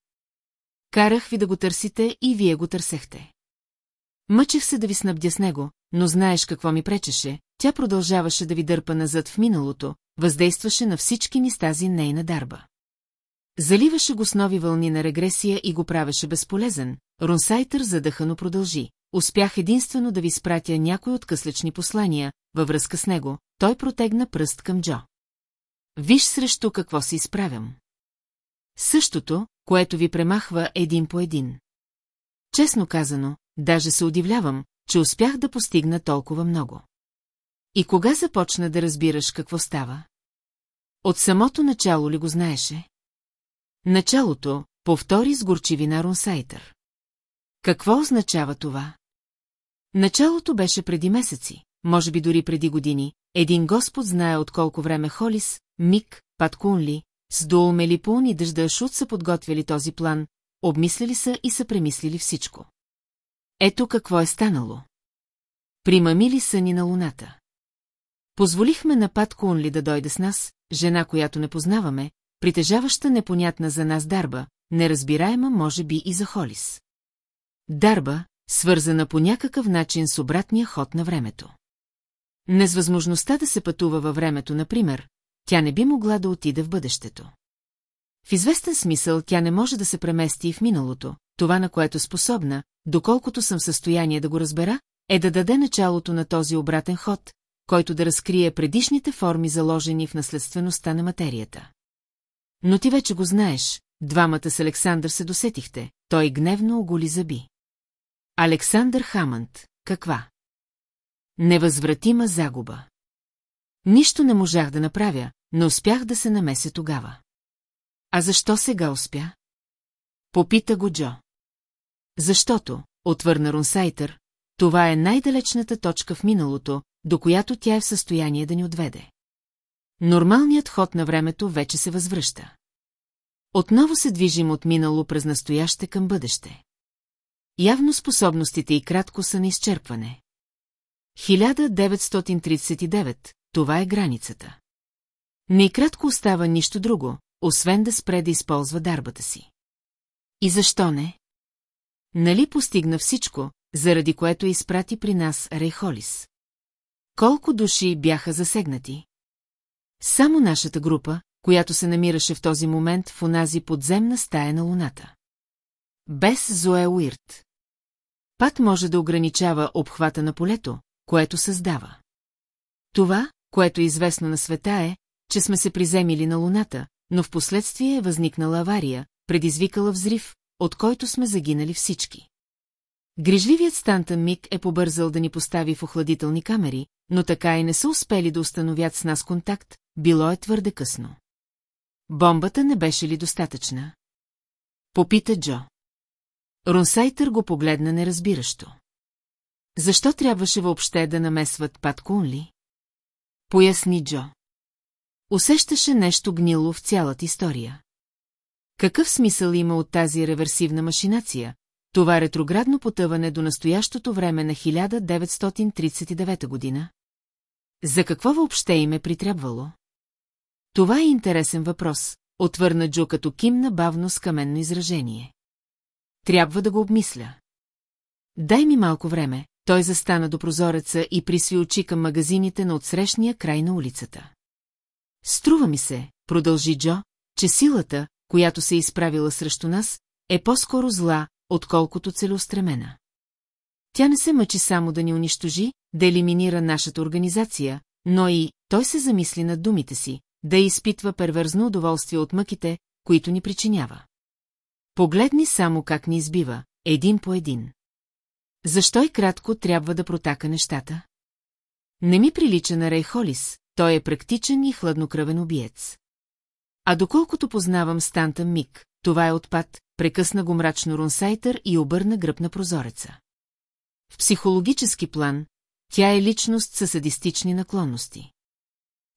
Карах ви да го търсите и вие го търсехте. Мъчих се да ви снабдя с него, но знаеш какво ми пречеше, тя продължаваше да ви дърпа назад в миналото, въздействаше на всички ни с тази нейна дарба. Заливаше го с нови вълни на регресия и го правеше безполезен, Рунсайтър задъхано продължи. Успях единствено да ви спратя някои от къслични послания, във връзка с него, той протегна пръст към Джо. Виж срещу какво се изправям. Същото, което ви премахва един по един. Честно казано, даже се удивлявам, че успях да постигна толкова много. И кога започна да разбираш какво става? От самото начало ли го знаеше? Началото, повтори с горчивина Рунсайтър. Какво означава това? Началото беше преди месеци, може би дори преди години. Един господ знае от колко време Холис, Мик, Паткунли, с Дуол Мелипун и Дъжда Шут са подготвили този план, обмислили са и са премислили всичко. Ето какво е станало. Примамили са ни на луната. Позволихме на Пат Кунли да дойде с нас, жена, която не познаваме, притежаваща непонятна за нас дарба, неразбираема може би и за Холис. Дарба, свързана по някакъв начин с обратния ход на времето. Не с възможността да се пътува във времето, например, тя не би могла да отиде в бъдещето. В известен смисъл тя не може да се премести и в миналото, това на което способна, доколкото съм в състояние да го разбера, е да даде началото на този обратен ход, който да разкрие предишните форми заложени в наследствеността на материята. Но ти вече го знаеш, двамата с Александър се досетихте, той гневно оголи зъби. Александър Хамънд, каква? Невъзвратима загуба. Нищо не можах да направя, но успях да се намеся тогава. А защо сега успя? Попита го Джо. Защото, отвърна Рунсайтър, това е най-далечната точка в миналото, до която тя е в състояние да ни отведе. Нормалният ход на времето вече се възвръща. Отново се движим от минало през настояще към бъдеще. Явно способностите и кратко са на изчерпване. 1939, това е границата. Не кратко остава нищо друго, освен да спре да използва дарбата си. И защо не? Нали постигна всичко, заради което изпрати при нас Рейхолис? Колко души бяха засегнати? Само нашата група, която се намираше в този момент в онази подземна стая на Луната. Без Зоe Уирт. Пат може да ограничава обхвата на полето, което създава. Това, което е известно на света е, че сме се приземили на Луната, но в последствие е възникнала авария, предизвикала взрив, от който сме загинали всички. Грижливият Стантън Мик е побързал да ни постави в охладителни камери, но така и не са успели да установят с нас контакт, било е твърде късно. Бомбата не беше ли достатъчна? Попита Джо. Ронсайтър го погледна неразбиращо. Защо трябваше въобще да намесват Пат Кунли? Поясни Джо. Усещаше нещо гнило в цялата история. Какъв смисъл има от тази реверсивна машинация, това ретроградно потъване до настоящото време на 1939 година? За какво въобще им е притребвало? Това е интересен въпрос, отвърна Джо като кимна бавно с каменно изражение. Трябва да го обмисля. Дай ми малко време, той застана до прозореца и присви очи към магазините на отсрещния край на улицата. Струва ми се, продължи Джо, че силата, която се е изправила срещу нас, е по-скоро зла, отколкото целеустремена. Тя не се мъчи само да ни унищожи, да елиминира нашата организация, но и той се замисли над думите си, да изпитва перверзно удоволствие от мъките, които ни причинява. Погледни само как ни избива, един по един. Защо и кратко трябва да протака нещата? Не ми прилича на Рейхолис, той е практичен и хладнокръвен убиец. А доколкото познавам Станта Мик, това е отпад, прекъсна го мрачно Рунсайтър и обърна гръб на прозореца. В психологически план, тя е личност със садистични наклонности.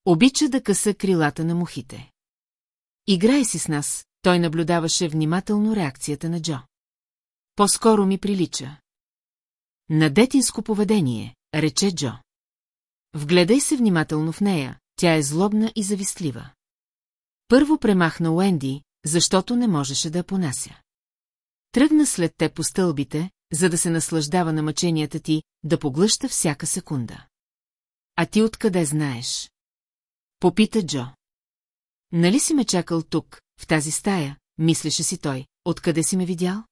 Обича да къса крилата на мухите. Играй си с нас, той наблюдаваше внимателно реакцията на Джо. По-скоро ми прилича. На детинско поведение, рече Джо. Вгледай се внимателно в нея, тя е злобна и завистлива. Първо премахна Уенди, защото не можеше да я понася. Тръгна след те по стълбите, за да се наслаждава на мъченията ти, да поглъща всяка секунда. А ти откъде знаеш? Попита Джо. Нали си ме чакал тук, в тази стая, мислеше си той, откъде си ме видял?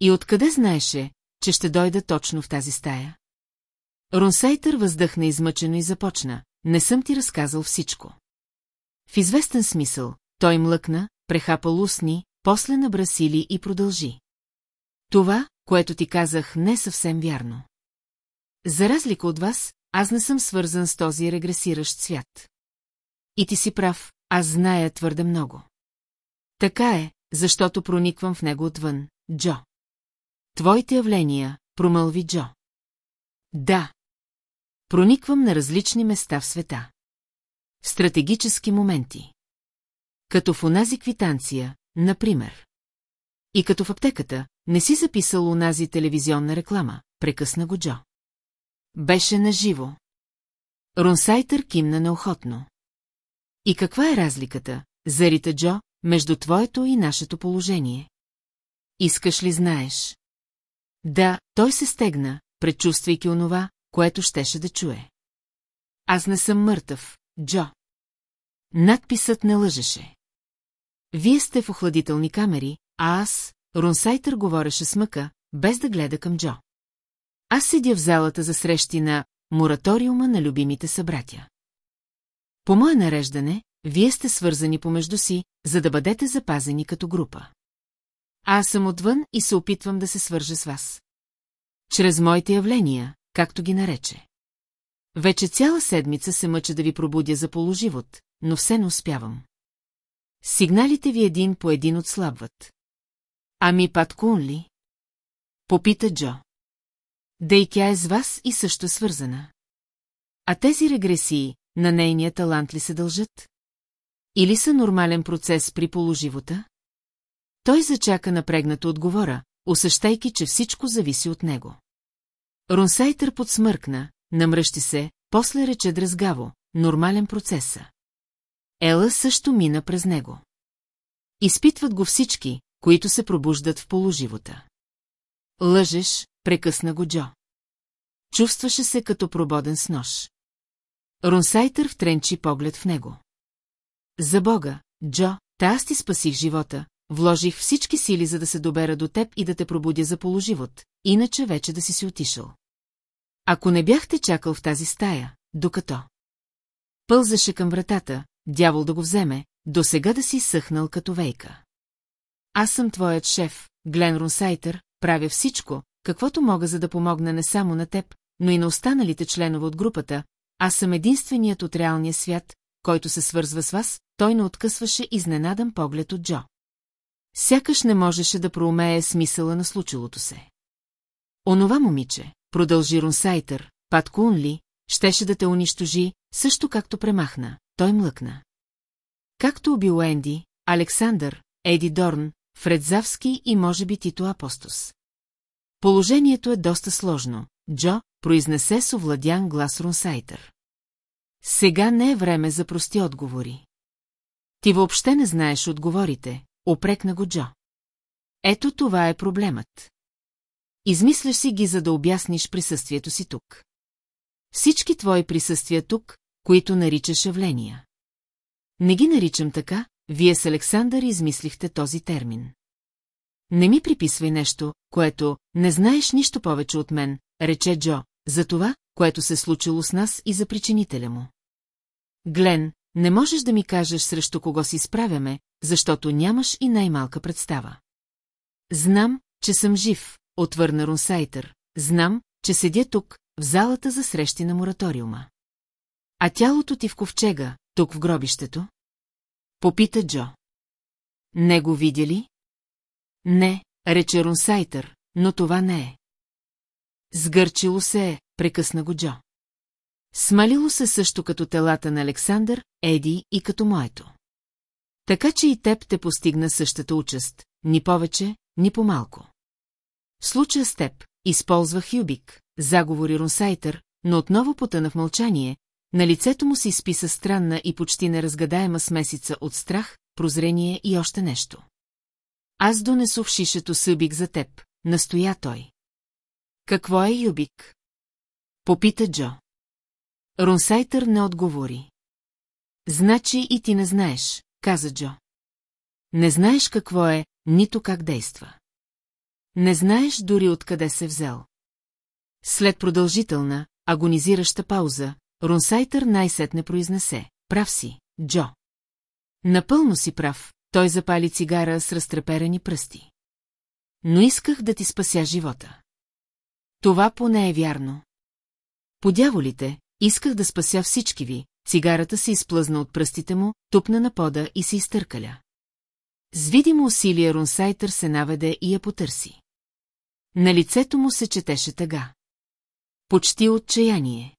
И откъде знаеше, че ще дойда точно в тази стая? Ронсайтър въздъхна измъчено и започна. Не съм ти разказал всичко. В известен смисъл, той млъкна, прехапал устни, после набра сили и продължи. Това, което ти казах, не е съвсем вярно. За разлика от вас, аз не съм свързан с този регресиращ свят. И ти си прав, аз зная твърде много. Така е, защото прониквам в него отвън, Джо. Твоите явления, промълви Джо. Да. Прониквам на различни места в света. В стратегически моменти. Като в онази квитанция, например. И като в аптеката, не си записал онази телевизионна реклама, прекъсна го Джо. Беше наживо. Ронсайтър кимна неохотно. И каква е разликата, зарита Джо, между твоето и нашето положение? Искаш ли знаеш? Да, той се стегна, предчувствайки онова, което щеше да чуе. Аз не съм мъртъв, Джо. Надписът не лъжеше. Вие сте в охладителни камери, а аз, Рунсайтър говореше с мъка, без да гледа към Джо. Аз седя в залата за срещи на мораториума на любимите събратя. По мое нареждане, вие сте свързани помежду си, за да бъдете запазени като група. Аз съм отвън и се опитвам да се свържа с вас. Чрез моите явления, както ги нарече. Вече цяла седмица се мъча да ви пробудя за положивот, но все не успявам. Сигналите ви един по един отслабват. Ами Пат Кун ли? Попита Джо. Да е с вас и също свързана. А тези регресии на нейния талант ли се дължат? Или са нормален процес при положивота? Той зачака напрегнато отговора, усещайки, че всичко зависи от него. Рунсайтър подсмъркна, намръщи се, после рече дразгаво, нормален процеса. Ела също мина през него. Изпитват го всички, които се пробуждат в положивота. Лъжеш, прекъсна го Джо. Чувстваше се като прободен с нож. Рунсайтър втренчи поглед в него. За Бога, Джо, та аз ти спасих живота, вложих всички сили, за да се добера до теб и да те пробудя за положивот, иначе вече да си си отишъл. Ако не бяхте чакал в тази стая, докато... Пълзаше към вратата, дявол да го вземе, до сега да си съхнал като вейка. Аз съм твоят шеф, Глен Рунсайтър, правя всичко, каквото мога за да помогна не само на теб, но и на останалите членове от групата, аз съм единственият от реалния свят, който се свързва с вас, той не откъсваше изненадан поглед от Джо. Сякаш не можеше да проумее смисъла на случилото се. Онова момиче, продължи Рунсайтър, Пат Кунли, щеше да те унищожи, също както премахна, той млъкна. Както уби Уенди, Александър, Еди Дорн, Фредзавски и може би Тито Апостос. Положението е доста сложно, Джо, произнесе с овладян глас Рунсайтър. Сега не е време за прости отговори. Ти въобще не знаеш отговорите, опрекна го Джо. Ето това е проблемът. Измисляш си ги, за да обясниш присъствието си тук. Всички твои присъствия тук, които наричаш явления. Не ги наричам така, вие с Александър измислихте този термин. Не ми приписвай нещо, което не знаеш нищо повече от мен, рече Джо, за това, което се случило с нас и за причинителя му. Глен, не можеш да ми кажеш срещу кого си справяме, защото нямаш и най-малка представа. Знам, че съм жив, отвърна Рунсайтър. Знам, че седя тук, в залата за срещи на мораториума. А тялото ти в ковчега, тук в гробището? Попита Джо. Не го видя ли? Не, рече Рунсайтър, но това не е. Сгърчило се е, прекъсна го Джо. Смалило се също като телата на Александър, Еди и като моето. Така че и теб те постигна същата участ, ни повече, ни по-малко. В случая с теб, използвах Юбик, заговори Рунсайтър, но отново потъна в мълчание, на лицето му се изписа странна и почти неразгадаема смесица от страх, прозрение и още нещо. Аз донесох шишето с Юбик за теб, настоя той. Какво е Юбик? Попита Джо. Рунсайтър не отговори. Значи и ти не знаеш, каза Джо. Не знаеш какво е, нито как действа. Не знаеш дори откъде се взел. След продължителна, агонизираща пауза, Рунсайтър най-сетне произнесе. Прав си, Джо. Напълно си прав, той запали цигара с разтреперени пръсти. Но исках да ти спася живота. Това поне е вярно. Подяволите, исках да спася всички ви, цигарата се изплъзна от пръстите му, тупна на пода и се изтъркаля. С видимо усилие Рунсайтър се наведе и я потърси. На лицето му се четеше тъга. Почти отчаяние.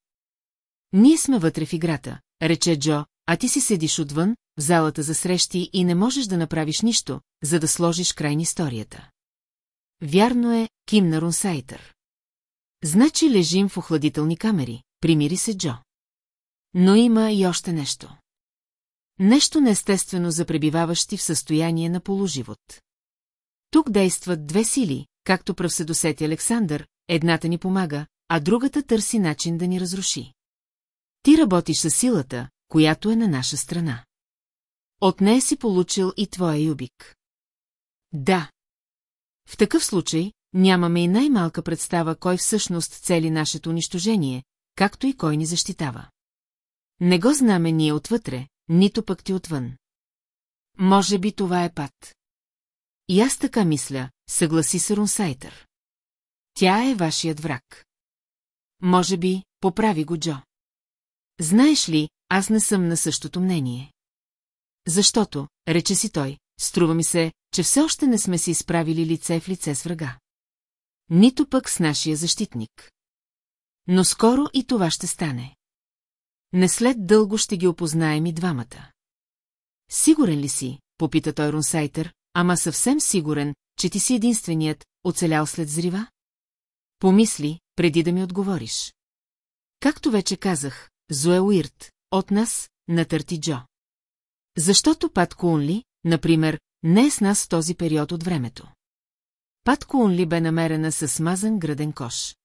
Ние сме вътре в играта, рече Джо, а ти си седиш отвън, в залата за срещи и не можеш да направиш нищо, за да сложиш край на историята. Вярно е, кимна Рунсайтър. Значи лежим в охладителни камери, примири се Джо. Но има и още нещо. Нещо неестествено за пребиваващи в състояние на положивот. Тук действат две сили, както прав се досети Александър, едната ни помага, а другата търси начин да ни разруши. Ти работиш със силата, която е на наша страна. От нея си получил и твоя юбик. Да. В такъв случай, нямаме и най-малка представа кой всъщност цели нашето унищожение, както и кой ни защитава. Не го знаме ние отвътре, нито пък ти отвън. Може би това е пат. И аз така мисля, съгласи се Рунсайтър. Тя е вашият враг. Може би, поправи го Джо. Знаеш ли, аз не съм на същото мнение. Защото, рече си той, струва ми се, че все още не сме си изправили лице в лице с врага. Нито пък с нашия защитник. Но скоро и това ще стане. Не след дълго ще ги опознаем и двамата. Сигурен ли си, попита той Рунсайтър, ама съвсем сигурен, че ти си единственият, оцелял след зрива? Помисли, преди да ми отговориш. Както вече казах, Зоe Уирт, от нас, на Търти Джо. Защото Пат Кунли, например, не е с нас в този период от времето. Пат Кунли бе намерена със смазан граден кош.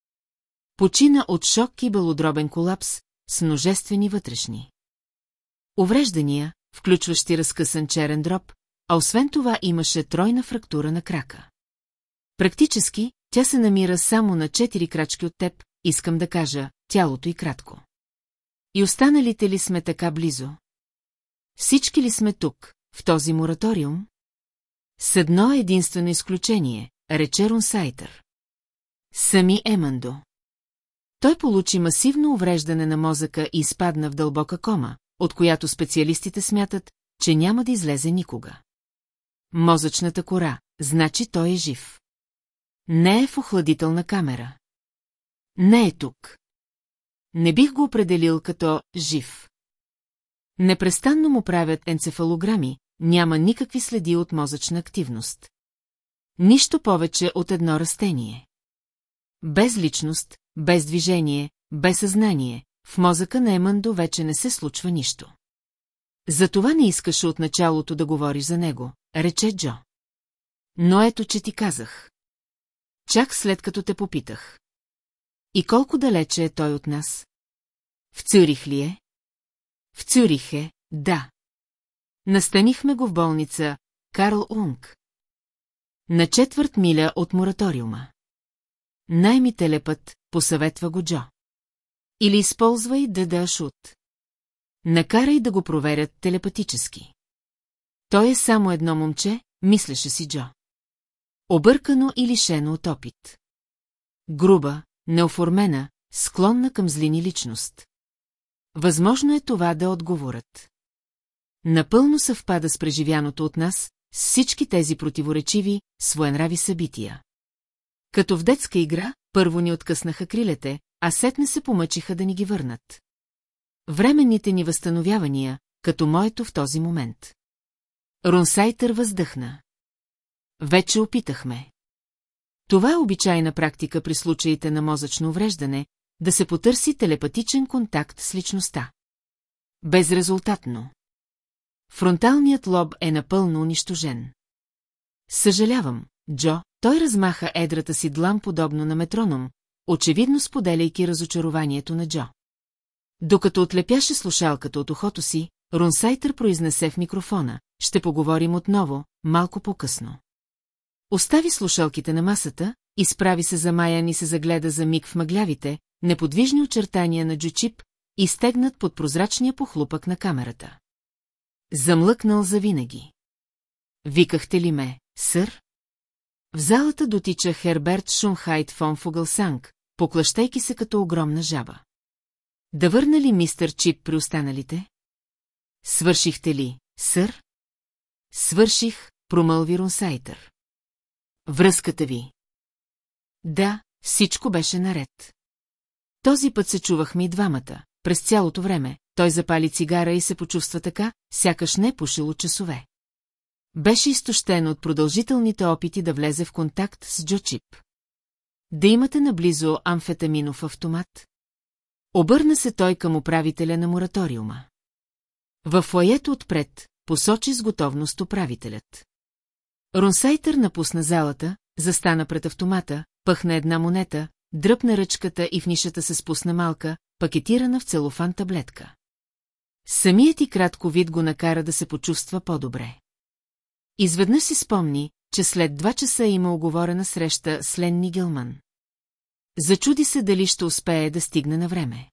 Почина от шок и белодробен колапс с множествени вътрешни. Увреждания, включващи разкъсан черен дроб, а освен това имаше тройна фрактура на крака. Практически, тя се намира само на четири крачки от теб, искам да кажа, тялото и кратко. И останалите ли сме така близо? Всички ли сме тук, в този мораториум? С едно единствено изключение, рече Рунсайтър. Сами Емандо. Той получи масивно увреждане на мозъка и изпадна в дълбока кома, от която специалистите смятат, че няма да излезе никога. Мозъчната кора, значи той е жив. Не е в охладителна камера. Не е тук. Не бих го определил като жив. Непрестанно му правят енцефалограми, няма никакви следи от мозъчна активност. Нищо повече от едно растение. Без личност, без движение, без съзнание, в мозъка на Емандо вече не се случва нищо. Затова не искаше от началото да говориш за него, рече Джо. Но ето, че ти казах. Чак след като те попитах. И колко далече е той от нас? В Цюрих ли е? В Цюрих е, да. Настанихме го в болница Карл Унг. На четвърт миля от мораториума. Най-ми телепът, посъветва го Джо. Или използвай Деда Шут. Накарай да го проверят телепатически. Той е само едно момче, мислеше си Джо. Объркано и лишено от опит. Груба, неоформена, склонна към злини личност. Възможно е това да отговорят. Напълно съвпада с преживяното от нас, с всички тези противоречиви, своенрави събития. Като в детска игра, първо ни откъснаха крилете, а сетне се помъчиха да ни ги върнат. Временните ни възстановявания, като моето в този момент. Ронсайтър въздъхна. Вече опитахме. Това е обичайна практика при случаите на мозъчно увреждане, да се потърси телепатичен контакт с личността. Безрезултатно. Фронталният лоб е напълно унищожен. Съжалявам, Джо, той размаха едрата си длан подобно на метроном, очевидно споделяйки разочарованието на Джо. Докато отлепяше слушалката от ухото си, Рунсайтър произнесе в микрофона. Ще поговорим отново, малко по-късно. Остави слушалките на масата, изправи се за Майян и се загледа за миг в мъглявите, неподвижни очертания на Джучип, изтегнат под прозрачния похлупък на камерата. Замлъкнал завинаги. Викахте ли ме, сър? В залата дотича Херберт Шунхайт фон Фугълсанг, поклащайки се като огромна жаба. Да върна ли мистер Чип при останалите? Свършихте ли, сър? Свърших, промълви Рунсайтър. Връзката ви. Да, всичко беше наред. Този път се чувахме и двамата. През цялото време той запали цигара и се почувства така, сякаш не пушил от часове. Беше изтощен от продължителните опити да влезе в контакт с Джочип. Да имате наблизо амфетаминов автомат? Обърна се той към управителя на мораториума. Във фоето отпред посочи с готовност управителят. Ронсайтър напусна залата, застана пред автомата, пъхна една монета, дръпна ръчката и в нишата се спусна малка, пакетирана в целофан таблетка. Самият и кратко вид го накара да се почувства по-добре. Изведнъж си спомни, че след два часа има оговорена среща с Лен Нигелман. Зачуди се дали ще успее да стигне на време.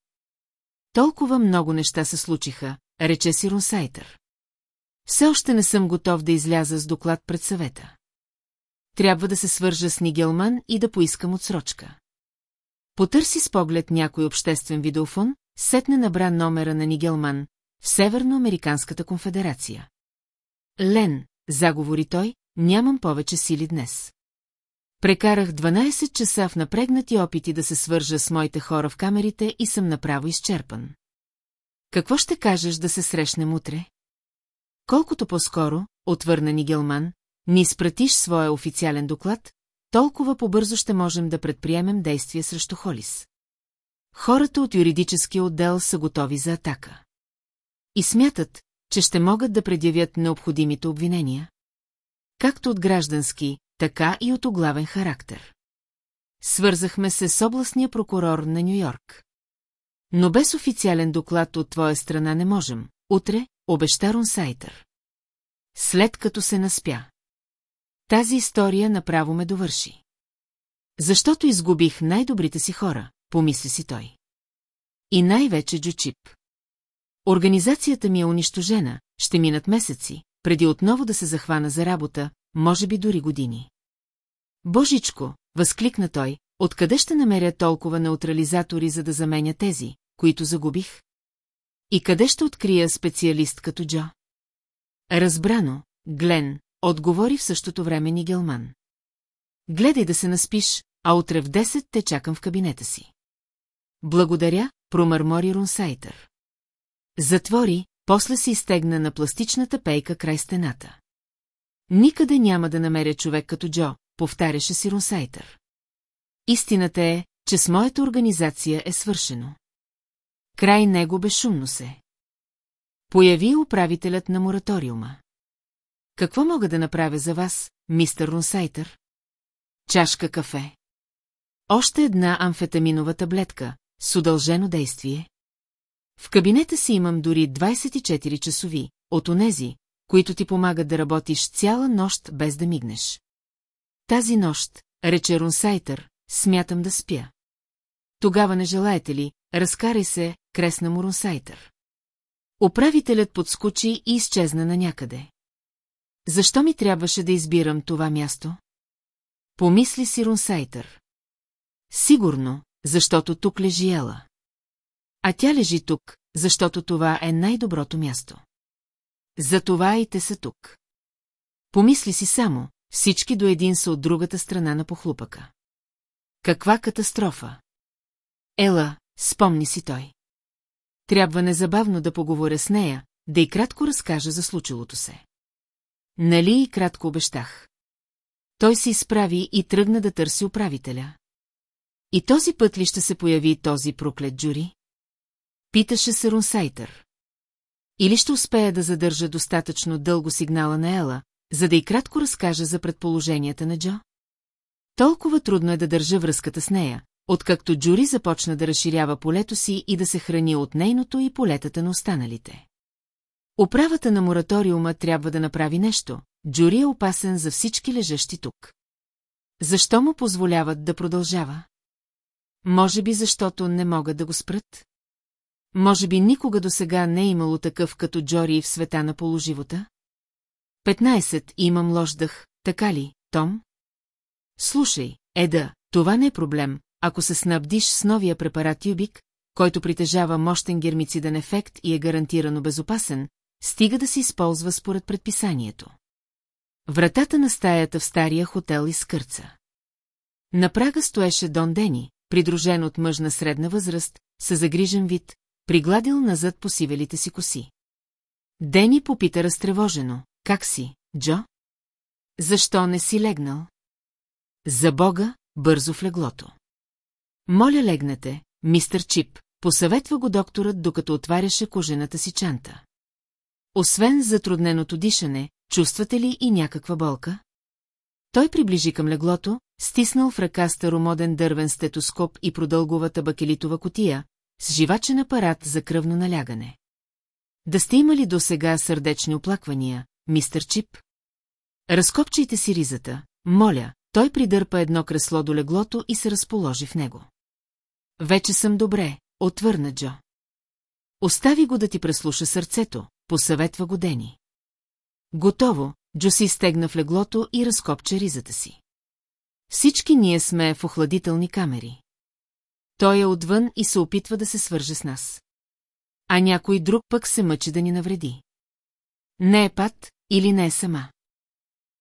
Толкова много неща се случиха, рече си Рунсайтър. Все още не съм готов да изляза с доклад пред съвета. Трябва да се свържа с Нигелман и да поискам отсрочка. Потърси с поглед някой обществен видеофон, сетне набра номера на Нигелман в Северноамериканската конфедерация. Лен, заговори той, нямам повече сили днес. Прекарах 12 часа в напрегнати опити да се свържа с моите хора в камерите и съм направо изчерпан. Какво ще кажеш да се срещнем утре? Колкото по-скоро, отвърна Нигелман, ни спратиш своя официален доклад, толкова побързо ще можем да предприемем действия срещу Холис. Хората от юридическия отдел са готови за атака. И смятат, че ще могат да предявят необходимите обвинения. Както от граждански, така и от оглавен характер. Свързахме се с областния прокурор на Нью-Йорк. Но без официален доклад от твоя страна не можем. Утре, обеща Ронсайтър. След като се наспя. Тази история направо ме довърши. Защото изгубих най-добрите си хора, помисли си той. И най-вече Джучип. Организацията ми е унищожена, ще минат месеци, преди отново да се захвана за работа, може би дори години. Божичко, възкликна той, откъде ще намеря толкова неутрализатори, за да заменя тези, които загубих? И къде ще открия специалист като Джо? Разбрано, Глен, отговори в същото време Нигелман. Гледай да се наспиш, а утре в 10 те чакам в кабинета си. Благодаря, промърмори Рунсайтър. Затвори, после се изтегна на пластичната пейка край стената. Никъде няма да намеря човек като Джо, повтаряше си Рунсайтър. Истината е, че с моята организация е свършено. Край него безшумно се. Появи управителят на мораториума. Какво мога да направя за вас, мистер Рунсайтър? Чашка кафе. Още една амфетаминова таблетка, с удължено действие. В кабинета си имам дори 24 часови, от онези, които ти помагат да работиш цяла нощ без да мигнеш. Тази нощ, рече Рунсайтър, смятам да спя. Тогава не желаете ли, разкарай се, кресна му Рунсайтър. Управителят подскочи и изчезна на някъде. Защо ми трябваше да избирам това място? Помисли си Рунсайтър. Сигурно, защото тук лежи Ела. А тя лежи тук, защото това е най-доброто място. Затова и те са тук. Помисли си само, всички до един са от другата страна на похлупъка. Каква катастрофа! Ела, спомни си той. Трябва незабавно да поговоря с нея, да и кратко разкажа за случилото се. Нали и кратко обещах. Той се изправи и тръгна да търси управителя. И този път ли ще се появи този проклет джури? Питаше се Рунсайтър. Или ще успея да задържа достатъчно дълго сигнала на Ела, за да и кратко разкажа за предположенията на Джо? Толкова трудно е да държа връзката с нея, откакто Джури започна да разширява полето си и да се храни от нейното и полетата на останалите. Управата на мораториума трябва да направи нещо, Джури е опасен за всички лежащи тук. Защо му позволяват да продължава? Може би защото не могат да го спрат? Може би никога до сега не е имало такъв като Джори в света на положивота? 15 имам лождах, така ли, Том? Слушай, Еда, това не е проблем, ако се снабдиш с новия препарат Юбик, който притежава мощен гермициден ефект и е гарантирано безопасен, стига да се използва според предписанието. Вратата на стаята в стария хотел изкърца. На прага стоеше Дон Дени, придружен от мъж на средна възраст, със загрижен вид, пригладил назад по сивелите си коси. Дени попита разтревожено, как си, Джо? Защо не си легнал? За Бога, бързо в леглото. Моля легнете, мистер Чип, посъветва го докторът, докато отваряше кожената си чанта. Освен затрудненото дишане, чувствате ли и някаква болка? Той приближи към леглото, стиснал в ръка старомоден дървен стетоскоп и продълговата бакелитова котия, с живачен апарат за кръвно налягане. Да сте имали до сега сърдечни оплаквания, мистер Чип? Разкопчайте си ризата, моля, той придърпа едно кресло до леглото и се разположи в него. Вече съм добре, отвърна Джо. Остави го да ти преслуша сърцето, посъветва го Дени. Готово, Джо си изтегна в леглото и разкопча ризата си. Всички ние сме в охладителни камери. Той е отвън и се опитва да се свърже с нас. А някой друг пък се мъчи да ни навреди. Не е пат или не е сама.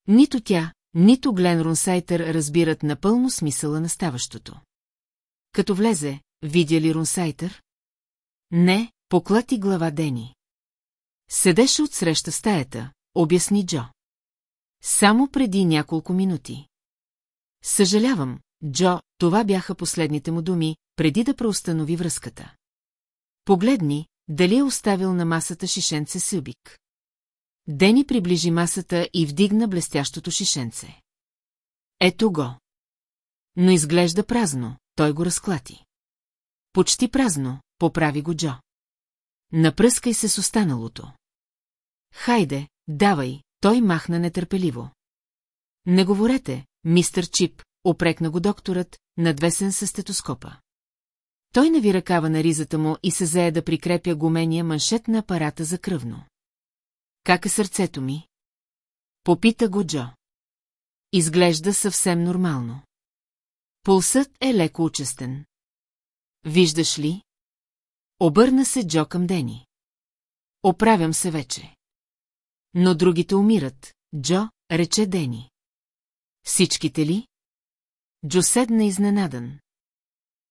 Нито тя, нито Глен Рунсайтър разбират напълно смисъла на ставащото. Като влезе, видя ли Рунсайтър? Не, поклати глава Дени. Седеше отсреща в стаята, обясни Джо. Само преди няколко минути. Съжалявам, Джо, това бяха последните му думи, преди да преустанови връзката. Погледни, дали е оставил на масата шишенце Сюбик. Дени приближи масата и вдигна блестящото шишенце. Ето го. Но изглежда празно, той го разклати. Почти празно, поправи го Джо. Напръскай се с останалото. Хайде, давай, той махна нетърпеливо. Не говорете, мистър Чип, опрекна го докторът, надвесен със стетоскопа. Той нави ръкава на ризата му и се зае да прикрепя гумения маншет на апарата за кръвно. Как е сърцето ми? Попита го Джо. Изглежда съвсем нормално. Пулсът е леко учестен. Виждаш ли? Обърна се Джо към Дени. Оправям се вече. Но другите умират, Джо, рече Дени. Всичките ли? Джо седна изненадан.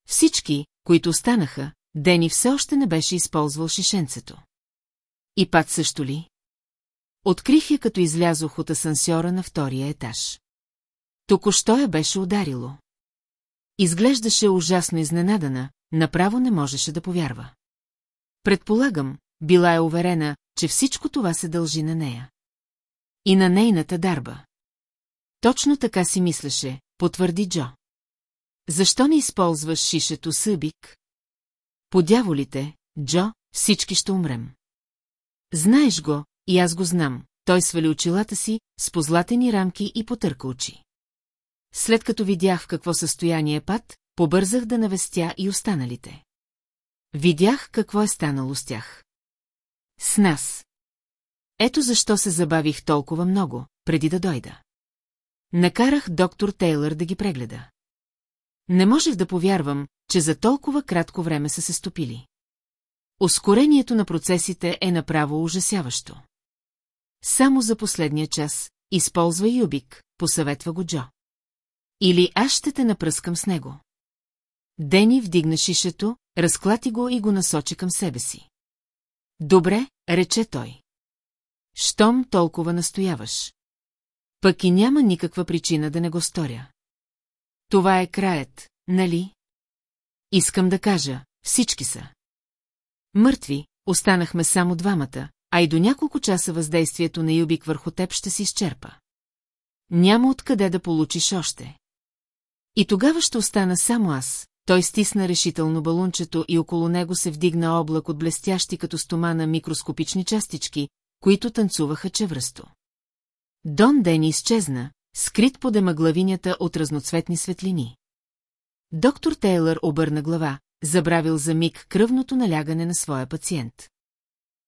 Всички, които останаха, Дени все още не беше използвал шишенцето. И пак също ли? Открих я като излязох от асансьора на втория етаж. Току-що я беше ударило. Изглеждаше ужасно изненадана, направо не можеше да повярва. Предполагам, била е уверена, че всичко това се дължи на нея. И на нейната дарба. Точно така си мислеше, потвърди Джо. Защо не използваш шишето събик? Подяволите, Джо, всички ще умрем. Знаеш го, и аз го знам. Той свали очилата си, с позлатени рамки и потърка очи. След като видях в какво състояние е пад, побързах да навестя и останалите. Видях какво е станало с тях. С нас. Ето защо се забавих толкова много, преди да дойда. Накарах доктор Тейлър да ги прегледа. Не можех да повярвам, че за толкова кратко време са се стопили. Ускорението на процесите е направо ужасяващо. Само за последния час, използвай юбик, посъветва го Джо. Или аз ще те напръскам с него. Дени вдигна шишето, разклати го и го насочи към себе си. Добре, рече той. Щом толкова настояваш. Пък и няма никаква причина да не го сторя. Това е краят, нали? Искам да кажа, всички са. Мъртви, останахме само двамата, а и до няколко часа въздействието на Юбик върху теб ще се изчерпа. Няма откъде да получиш още. И тогава ще остана само аз. Той стисна решително балунчето и около него се вдигна облак от блестящи като стомана микроскопични частички, които танцуваха чевръсто. Дон Дени изчезна, скрит под емаглавинята от разноцветни светлини. Доктор Тейлър обърна глава, забравил за миг кръвното налягане на своя пациент.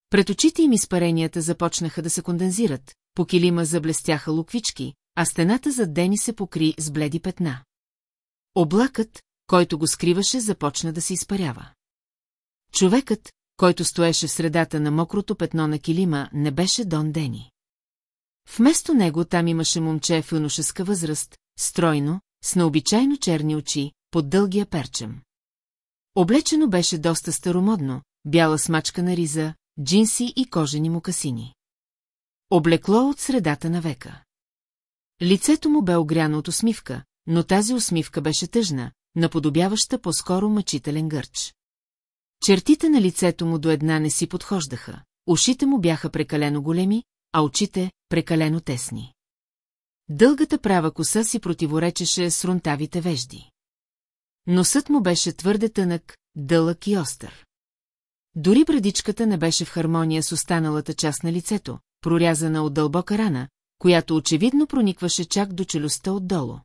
Пред очите им изпаренията започнаха да се кондензират, по килима заблестяха луквички, а стената зад Дени се покри с бледи петна. Облакът, който го скриваше, започна да се изпарява. Човекът, който стоеше в средата на мокрото петно на килима, не беше Дон Дени. Вместо него там имаше момче в юношеска възраст, стройно, с необичайно черни очи, под дългия перчем. Облечено беше доста старомодно, бяла смачка на риза, джинси и кожени мукасини. Облекло от средата на века. Лицето му бе огряно от усмивка, но тази усмивка беше тъжна, наподобяваща по-скоро мъчителен гърч. Чертите на лицето му до една не си подхождаха, ушите му бяха прекалено големи, а очите – прекалено тесни. Дългата права коса си противоречеше с рунтавите вежди. Носът му беше твърде тънък, дълъг и остър. Дори брадичката не беше в хармония с останалата част на лицето, прорязана от дълбока рана, която очевидно проникваше чак до челюстта отдолу.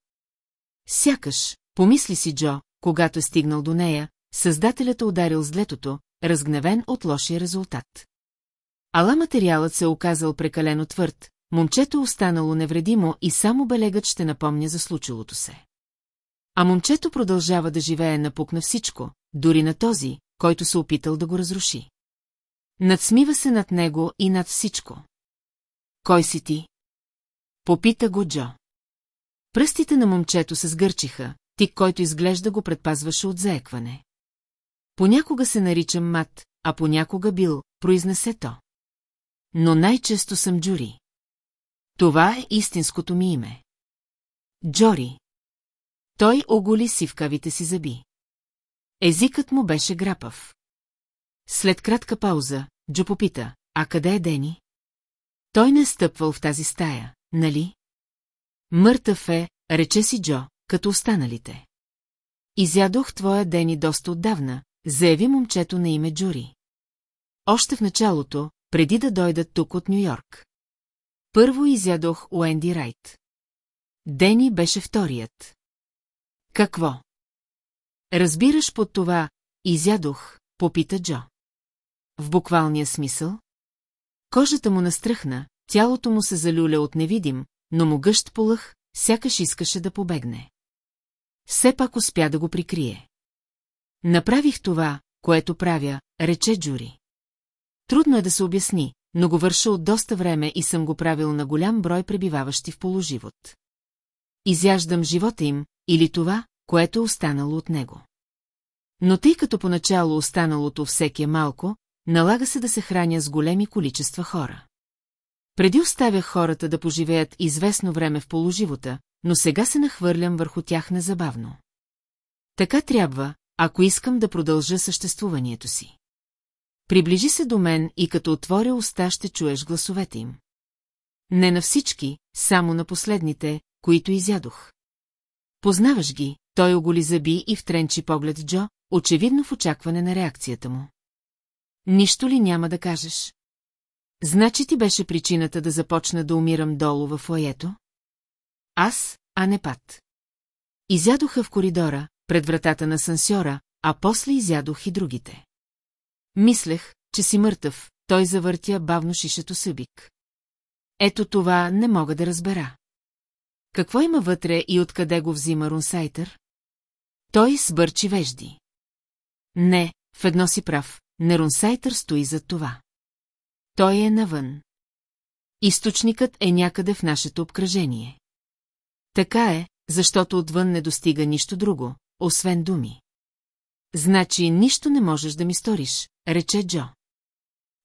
Сякаш, помисли си Джо, когато е стигнал до нея, създателят е ударил с длетото, разгневен от лошия резултат. Ала материалът се е оказал прекалено твърд, момчето останало невредимо и само белегът ще напомня за случилото се. А момчето продължава да живее напук на всичко, дори на този, който се опитал да го разруши. Надсмива се над него и над всичко. Кой си ти? Попита го Джо. Пръстите на момчето се сгърчиха, тик, който изглежда го предпазваше от заекване. Понякога се наричам Мат, а понякога Бил, произнесе то. Но най-често съм Джури. Това е истинското ми име. Джори. Той оголи сивкавите си зъби. Езикът му беше грапав. След кратка пауза, Джо попита, а къде е Дени? Той не е стъпвал в тази стая, нали? Мъртъв е, рече си Джо, като останалите. Изядох твоя Дени доста отдавна, заяви момчето на име Джури. Още в началото, преди да дойдат тук от Нью-Йорк. Първо изядох Уенди Райт. Дени беше вторият. Какво? Разбираш под това, изядох, попита Джо. В буквалния смисъл? Кожата му настръхна, тялото му се залюля от невидим, но му гъщ полъх, сякаш искаше да побегне. Все пак успя да го прикрие. Направих това, което правя, рече Джури. Трудно е да се обясни, но го върша от доста време и съм го правил на голям брой пребиваващи в положивот. Изяждам живота им, или това, което е останало от него. Но тъй като поначало останалото всеки е малко, налага се да се храня с големи количества хора. Преди оставях хората да поживеят известно време в положивота, но сега се нахвърлям върху тях незабавно. Така трябва, ако искам да продължа съществуването си. Приближи се до мен и като отворя уста ще чуеш гласовете им. Не на всички, само на последните, които изядох. Познаваш ги, той оголи зъби и втренчи поглед Джо, очевидно в очакване на реакцията му. Нищо ли няма да кажеш? Значи ти беше причината да започна да умирам долу в лаето? Аз, а не пат. Изядоха в коридора, пред вратата на сансьора, а после изядох и другите. Мислех, че си мъртъв, той завъртя бавно шишето събик. Ето това не мога да разбера. Какво има вътре и откъде го взима Рунсайтър? Той сбърчи вежди. Не, в едно си прав, не Рунсайтър стои зад това. Той е навън. Източникът е някъде в нашето обкръжение. Така е, защото отвън не достига нищо друго, освен думи. Значи нищо не можеш да ми сториш, рече Джо.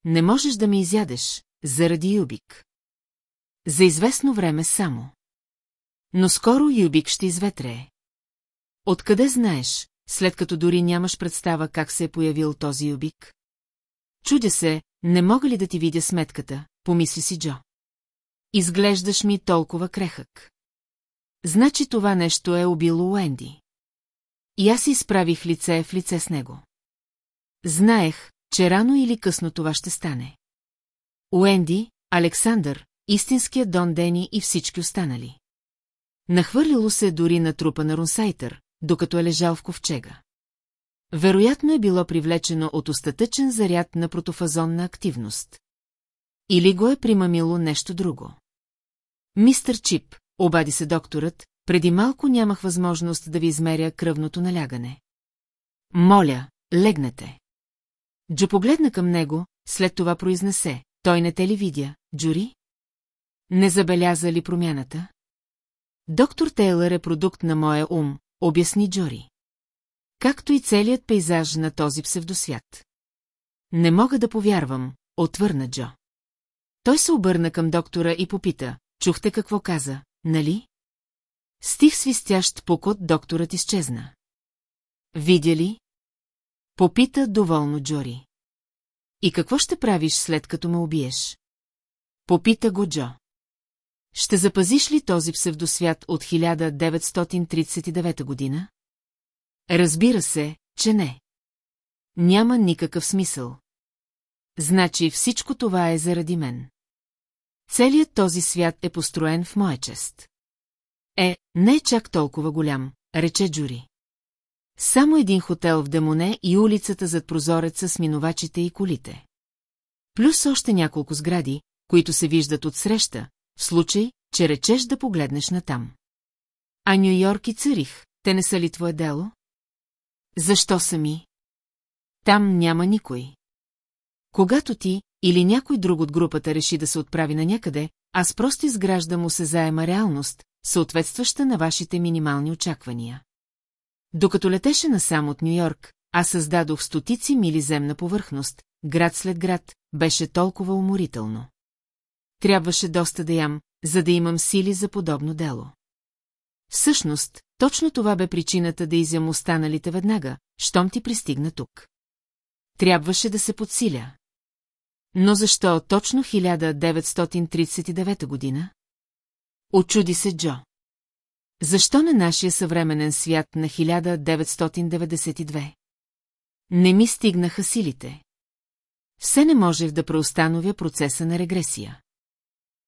Не можеш да ме изядеш, заради Юбик. За известно време само. Но скоро Юбик ще изветрее. Откъде знаеш, след като дори нямаш представа как се е появил този Юбик? Чудя се, не мога ли да ти видя сметката, помисли си Джо. Изглеждаш ми толкова крехък. Значи това нещо е убило Уенди. И аз изправих лице в лице с него. Знаех, че рано или късно това ще стане. Уенди, Александър, истинският Дон Дени и всички останали. Нахвърлило се дори на трупа на Рунсайтър, докато е лежал в ковчега. Вероятно е било привлечено от остатъчен заряд на протофазонна активност. Или го е примамило нещо друго. Мистър Чип, обади се докторът, преди малко нямах възможност да ви измеря кръвното налягане. Моля, легнете. Джо погледна към него, след това произнесе. Той не те ли видя, Джури? Не забеляза ли промяната? Доктор Тейлър е продукт на моя ум, обясни Джори. Както и целият пейзаж на този псевдосвят. Не мога да повярвам, отвърна Джо. Той се обърна към доктора и попита, чухте какво каза, нали? Стих свистящ покот докторът изчезна. Видя ли? Попита доволно Джори. И какво ще правиш след като ме убиеш? Попита го Джо. Ще запазиш ли този псевдосвят от 1939 година? Разбира се, че не. Няма никакъв смисъл. Значи всичко това е заради мен. Целият този свят е построен в моя чест. Е, не е чак толкова голям, рече Джури. Само един хотел в Демоне и улицата зад прозореца с минувачите и колите. Плюс още няколко сгради, които се виждат от среща, в случай, че речеш да погледнеш натам. А Нью Йорк и Цюрих, те не са ли твое дело? Защо сами? Там няма никой. Когато ти или някой друг от групата реши да се отправи на някъде, аз просто изграждам осезаема реалност, съответстваща на вашите минимални очаквания. Докато летеше насам от Нью-Йорк, аз създадох стотици мили земна повърхност, град след град, беше толкова уморително. Трябваше доста да ям, за да имам сили за подобно дело. Всъщност, точно това бе причината да изям останалите веднага, щом ти пристигна тук. Трябваше да се подсиля. Но защо точно 1939 година? Очуди се Джо. Защо на нашия съвременен свят на 1992? Не ми стигнаха силите. Все не можех да преустановя процеса на регресия.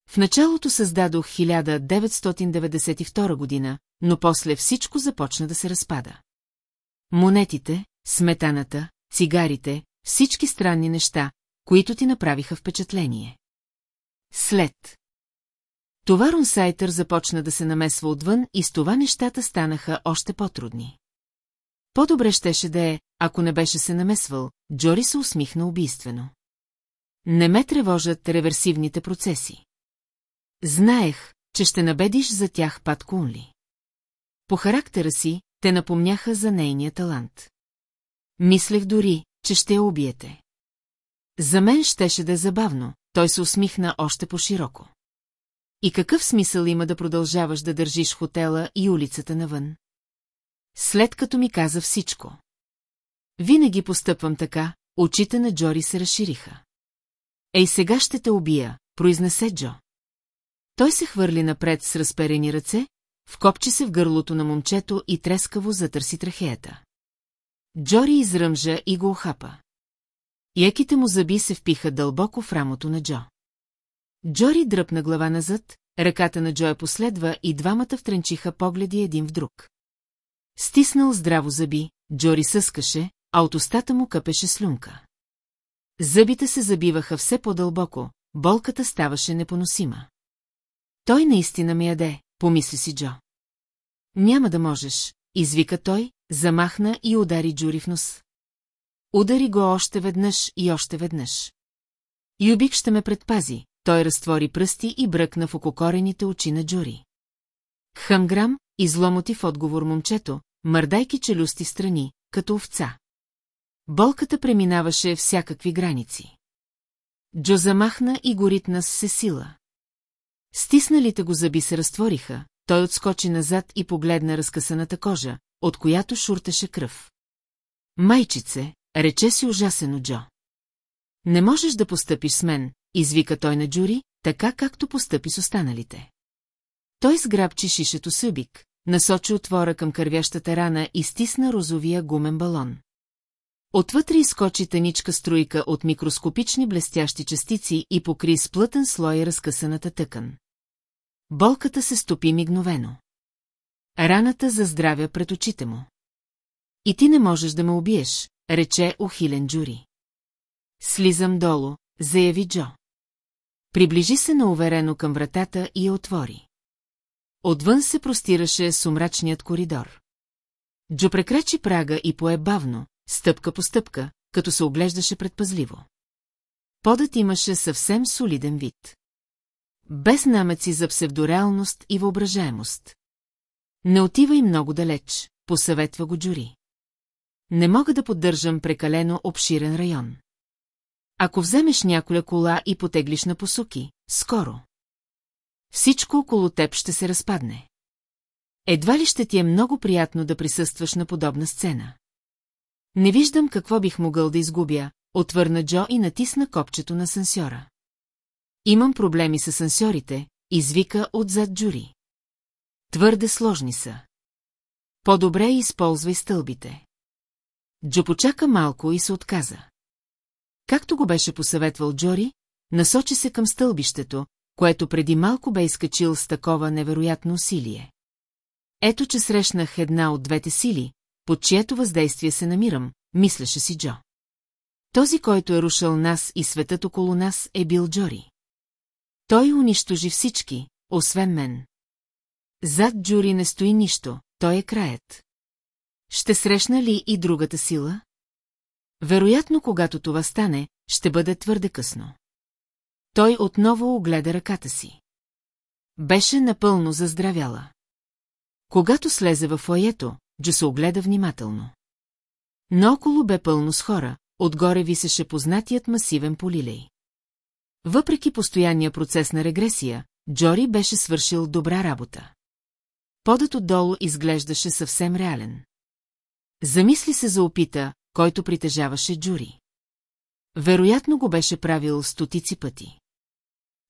В началото създадох 1992 година, но после всичко започна да се разпада. Монетите, сметаната, цигарите, всички странни неща, които ти направиха впечатление. След. Това Рунсайтър започна да се намесва отвън и с това нещата станаха още по-трудни. По-добре щеше да е, ако не беше се намесвал, Джори се усмихна убийствено. Не ме тревожат реверсивните процеси. Знаех, че ще набедиш за тях Пат Кунли. По характера си, те напомняха за нейния талант. Мислех дори, че ще я убиете. За мен щеше да е забавно, той се усмихна още по-широко. И какъв смисъл има да продължаваш да държиш хотела и улицата навън? След като ми каза всичко. Винаги постъпвам така, очите на Джори се разшириха. Ей, сега ще те убия, произнесе Джо. Той се хвърли напред с разперени ръце, вкопчи се в гърлото на момчето и трескаво затърси трахеята. Джори изръмжа и го охапа. Яките му зъби се впиха дълбоко в рамото на Джо. Джори дръпна глава назад, ръката на Джо я последва и двамата втренчиха погледи един в друг. Стиснал здраво зъби, Джори съскаше, а от устата му къпеше слюнка. Зъбите се забиваха все по-дълбоко, болката ставаше непоносима. Той наистина ми яде, помисли си Джо. Няма да можеш, извика той, замахна и удари Джури в нос. Удари го още веднъж и още веднъж. Юбик ще ме предпази, той разтвори пръсти и бръкна в ококорените очи на Джури. Хамграм, изломоти в отговор момчето, мърдайки челюсти страни, като овца. Болката преминаваше всякакви граници. Джо замахна и го ритна с сила. Стисналите го зъби се разтвориха, той отскочи назад и погледна разкъсаната кожа, от която шуртеше кръв. Майчице, рече си ужасено Джо. Не можеш да постъпиш с мен, извика той на Джури, така както постъпи с останалите. Той сграбчи шишето събик, насочи отвора към кървящата рана и стисна розовия гумен балон. Отвътре изкочи тъничка струйка от микроскопични блестящи частици и покри с плътен слой разкъсаната тъкан. Болката се стопи мигновено. Раната заздравя пред очите му. И ти не можеш да ме убиеш, рече ухилен Джури. Слизам долу, заяви Джо. Приближи се науверено към вратата и я отвори. Отвън се простираше сумрачният коридор. Джо прекрачи прага и пое бавно, стъпка по стъпка, като се оглеждаше предпазливо. Подът имаше съвсем солиден вид. Без намеци за псевдореалност и въображаемост. Не отивай много далеч, посъветва го Джури. Не мога да поддържам прекалено обширен район. Ако вземеш няколя кола и потеглиш на посуки, скоро. Всичко около теб ще се разпадне. Едва ли ще ти е много приятно да присъстваш на подобна сцена. Не виждам какво бих могъл да изгубя, отвърна Джо и натисна копчето на сансьора. Имам проблеми с сансьорите, извика отзад Джури. Твърде сложни са. По-добре използвай стълбите. Джо почака малко и се отказа. Както го беше посъветвал Джори, насочи се към стълбището, което преди малко бе изкачил с такова невероятно усилие. Ето, че срещнах една от двете сили, под чието въздействие се намирам, мислеше си Джо. Този, който е рушил нас и светът около нас, е бил Джори. Той унищожи всички, освен мен. Зад Джури не стои нищо, той е краят. Ще срещна ли и другата сила? Вероятно, когато това стане, ще бъде твърде късно. Той отново огледа ръката си. Беше напълно заздравяла. Когато слезе в фоето, Джо се огледа внимателно. Наоколо бе пълно с хора, отгоре висеше познатият масивен полилей. Въпреки постоянния процес на регресия, Джори беше свършил добра работа. Подът отдолу изглеждаше съвсем реален. Замисли се за опита, който притежаваше Джури. Вероятно го беше правил стотици пъти.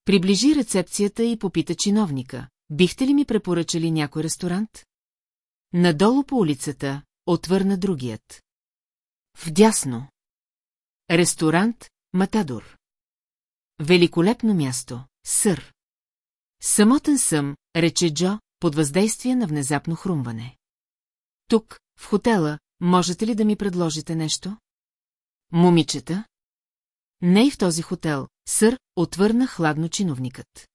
Приближи рецепцията и попита чиновника. Бихте ли ми препоръчали някой ресторант? Надолу по улицата, отвърна другият. Вдясно. Ресторант Матадор. Великолепно място, сър. Самотен съм, рече Джо, под въздействие на внезапно хрумване. Тук, в хотела, можете ли да ми предложите нещо? Момичета? Не и в този хотел, сър, отвърна хладно чиновникът.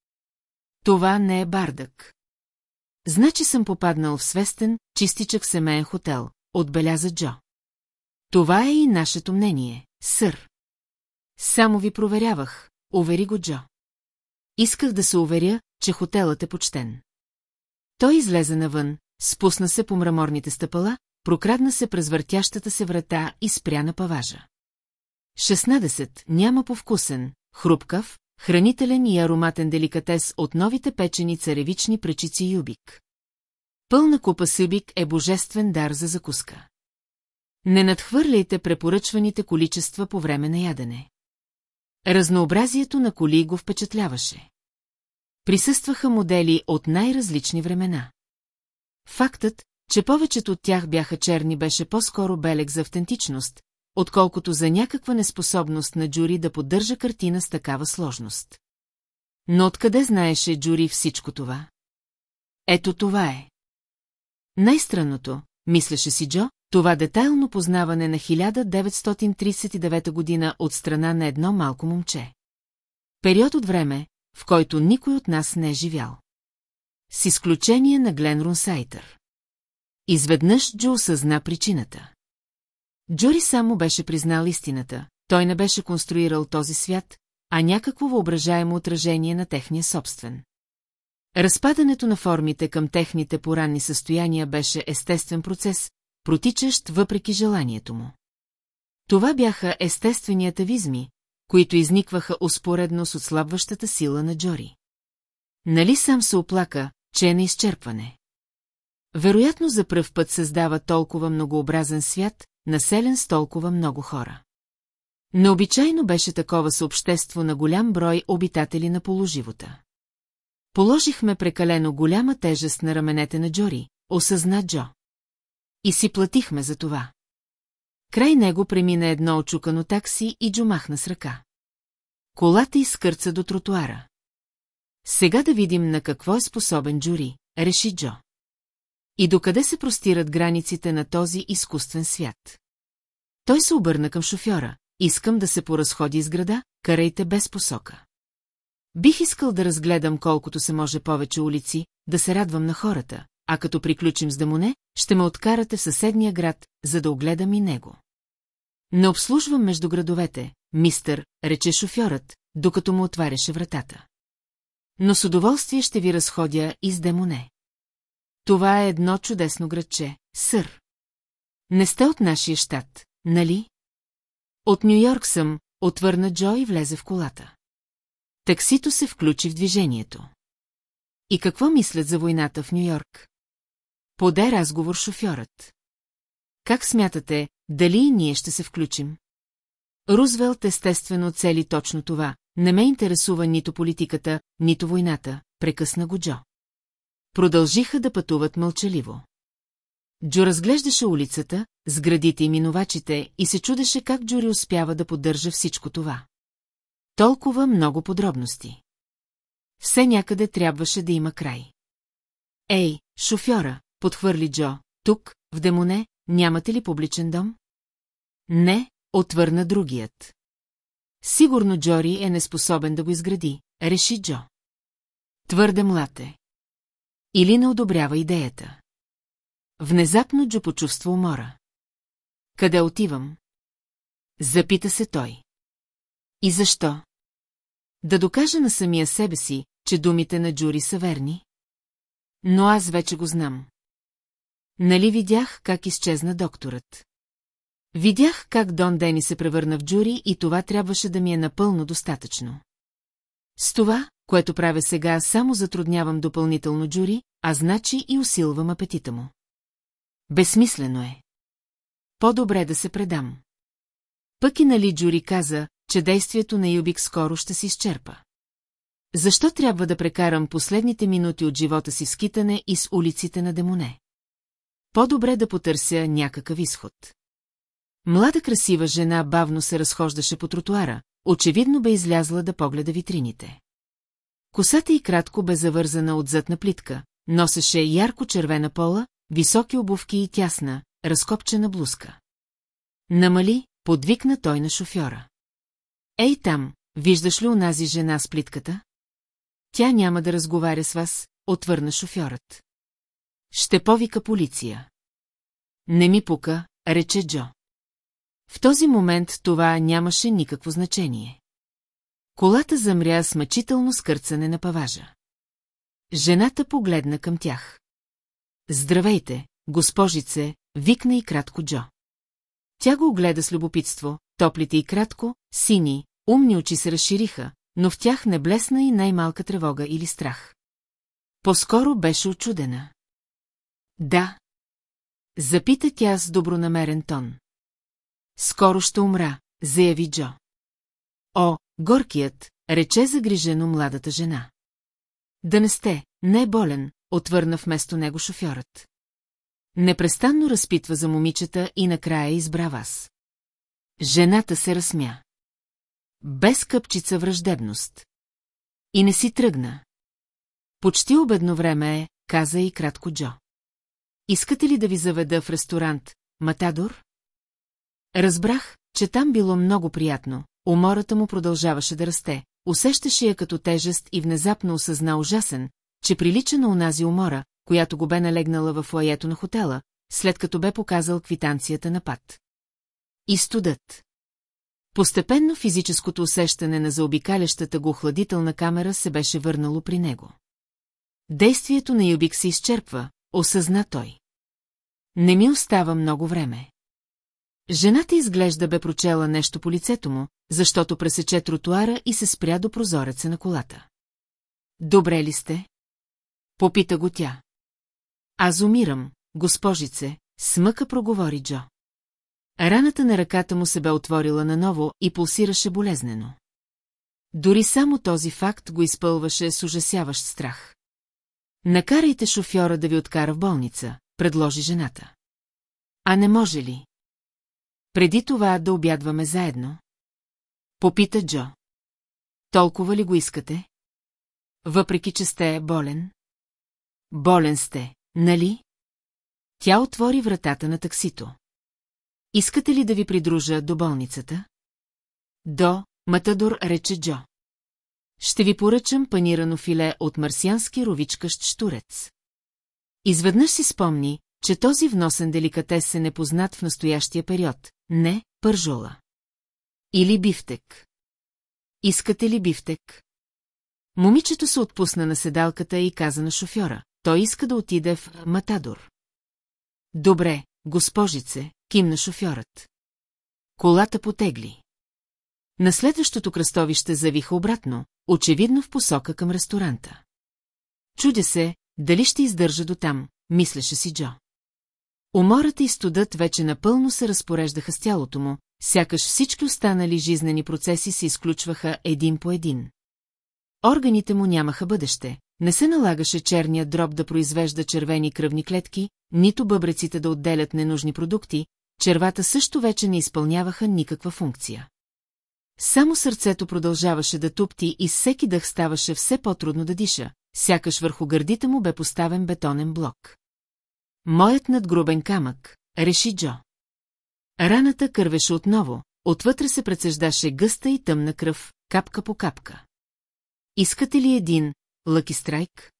Това не е бардък. Значи съм попаднал в свестен, чистичък семейен хотел, отбеляза Джо. Това е и нашето мнение, сър. Само ви проверявах, увери го Джо. Исках да се уверя, че хотелът е почтен. Той излезе навън, спусна се по мраморните стъпала, прокрадна се през въртящата се врата и спря на паважа. 16. Няма повкусен, хрупкав, хранителен и ароматен деликатес от новите печени царевични пречици юбик. Пълна купа събик е божествен дар за закуска. Не надхвърляйте препоръчваните количества по време на ядене. Разнообразието на коли го впечатляваше. Присъстваха модели от най-различни времена. Фактът, че повечето от тях бяха черни, беше по-скоро белег за автентичност, отколкото за някаква неспособност на Джури да поддържа картина с такава сложност. Но откъде знаеше Джури всичко това? Ето това е. Най-странното, мислеше си Джо, това детайлно познаване на 1939 година от страна на едно малко момче. Период от време, в който никой от нас не е живял. С изключение на Глен Рунсайтър. Изведнъж Джо осъзна причината. Джури само беше признал истината, той не беше конструирал този свят, а някакво въображаемо отражение на техния собствен. Разпадането на формите към техните поранни състояния беше естествен процес, протичащ въпреки желанието му. Това бяха естествени атавизми, които изникваха успоредно с отслабващата сила на Джори. Нали сам се оплака, че е на изчерпване? Вероятно за пръв път създава толкова многообразен свят, населен с толкова много хора. Необичайно беше такова съобщество на голям брой обитатели на положивота. Положихме прекалено голяма тежест на раменете на Джори, осъзна Джо. И си платихме за това. Край него премина едно очукано такси и Джо махна с ръка. Колата изкърца до тротуара. Сега да видим на какво е способен Джури, реши Джо. И докъде се простират границите на този изкуствен свят? Той се обърна към шофьора. Искам да се поразходи из града, карайте без посока. Бих искал да разгледам колкото се може повече улици, да се радвам на хората, а като приключим с Дамоне, ще ме откарате в съседния град, за да огледам и него. Не обслужвам между градовете, мистър, рече шофьорът, докато му отваряше вратата. Но с удоволствие ще ви разходя и с Демоне. Това е едно чудесно градче, сър. Не сте от нашия щат, нали? От Нью-Йорк съм, отвърна Джо и влезе в колата. Таксито се включи в движението. И какво мислят за войната в Нью-Йорк? Поде разговор шофьорът. Как смятате, дали и ние ще се включим? Рузвелт естествено цели точно това. Не ме интересува нито политиката, нито войната, прекъсна го Джо. Продължиха да пътуват мълчаливо. Джо разглеждаше улицата, сградите и минувачите и се чудеше как Джури успява да поддържа всичко това. Толкова много подробности. Все някъде трябваше да има край. Ей, шофьора, подхвърли Джо, тук, в Демоне, нямате ли публичен дом? Не, отвърна другият. Сигурно Джори е неспособен да го изгради, реши Джо. Твърде млад е. Или не одобрява идеята. Внезапно Джо почувства умора. Къде отивам? Запита се той. И защо? Да докажа на самия себе си, че думите на Джури са верни? Но аз вече го знам. Нали видях как изчезна докторът? Видях как Дон Дени се превърна в Джури и това трябваше да ми е напълно достатъчно. С това, което правя сега, само затруднявам допълнително Джури, а значи и усилвам апетита му. Безсмислено е. По-добре да се предам. Пък и нали Джури каза, че действието на Юбик скоро ще се изчерпа. Защо трябва да прекарам последните минути от живота си в скитане и с улиците на Демоне? По-добре да потърся някакъв изход. Млада красива жена бавно се разхождаше по тротуара, очевидно бе излязла да погледа витрините. Косата й кратко бе завързана отзад на плитка, носеше ярко-червена пола, високи обувки и тясна, разкопчена блузка. Намали, подвикна той на шофьора. Ей там, виждаш ли унази жена с плитката? Тя няма да разговаря с вас, отвърна шофьорът. Ще повика полиция. Не ми пука, рече Джо. В този момент това нямаше никакво значение. Колата замря с мъчително скърцане на паважа. Жената погледна към тях. Здравейте, госпожице, викна и кратко Джо. Тя го огледа с любопитство, топлите и кратко, сини, умни очи се разшириха, но в тях не блесна и най-малка тревога или страх. По-скоро беше очудена. Да. Запита тя с добронамерен тон. Скоро ще умра, заяви Джо. О, горкият, рече загрижено младата жена. Да не сте, не е болен, отвърна вместо него шофьорът. Непрестанно разпитва за момичета и накрая избра вас. Жената се разсмя. Без къпчица враждебност. И не си тръгна. Почти обедно време е, каза и кратко Джо. Искате ли да ви заведа в ресторант, Матадор? Разбрах, че там било много приятно, умората му продължаваше да расте, усещаше я като тежест и внезапно осъзна ужасен, че прилича на унази умора, която го бе налегнала в лаето на хотела, след като бе показал квитанцията на пат. И студът. Постепенно физическото усещане на заобикалящата го охладителна камера се беше върнало при него. Действието на Юбик се изчерпва, осъзна той. Не ми остава много време. Жената изглежда бе прочела нещо по лицето му, защото пресече тротуара и се спря до прозореца на колата. Добре ли сте? Попита го тя. Аз умирам, госпожице, смъка проговори Джо. Раната на ръката му се бе отворила наново и пулсираше болезнено. Дори само този факт го изпълваше с ужасяващ страх. Накарайте шофьора да ви откара в болница, предложи жената. А не може ли? Преди това да обядваме заедно? Попита Джо. Толкова ли го искате? Въпреки, че сте болен? Болен сте, нали? Тя отвори вратата на таксито. Искате ли да ви придружа до болницата? До, Матадор рече Джо. Ще ви поръчам панирано филе от марсиански ровичкащ штурец. Изведнъж си спомни, че този вносен деликатес е непознат в настоящия период, не пържола. Или бифтек. Искате ли бифтек? Момичето се отпусна на седалката и каза на шофьора. Той иска да отиде в Матадор. Добре, госпожице, кимна шофьорът. Колата потегли. На следващото кръстовище завиха обратно, очевидно в посока към ресторанта. Чудя се, дали ще издържа до там, мислеше си Джо. Умората и студът вече напълно се разпореждаха с тялото му, сякаш всички останали жизнени процеси се изключваха един по един. Органите му нямаха бъдеще, не се налагаше черния дроб да произвежда червени кръвни клетки, нито бъбреците да отделят ненужни продукти, червата също вече не изпълняваха никаква функция. Само сърцето продължаваше да тупти и всеки дъх ставаше все по-трудно да диша, сякаш върху гърдите му бе поставен бетонен блок. Моят надгрубен камък, реши Джо. Раната кървеше отново, отвътре се прецеждаше гъста и тъмна кръв, капка по капка. Искате ли един, Лъки Страйк?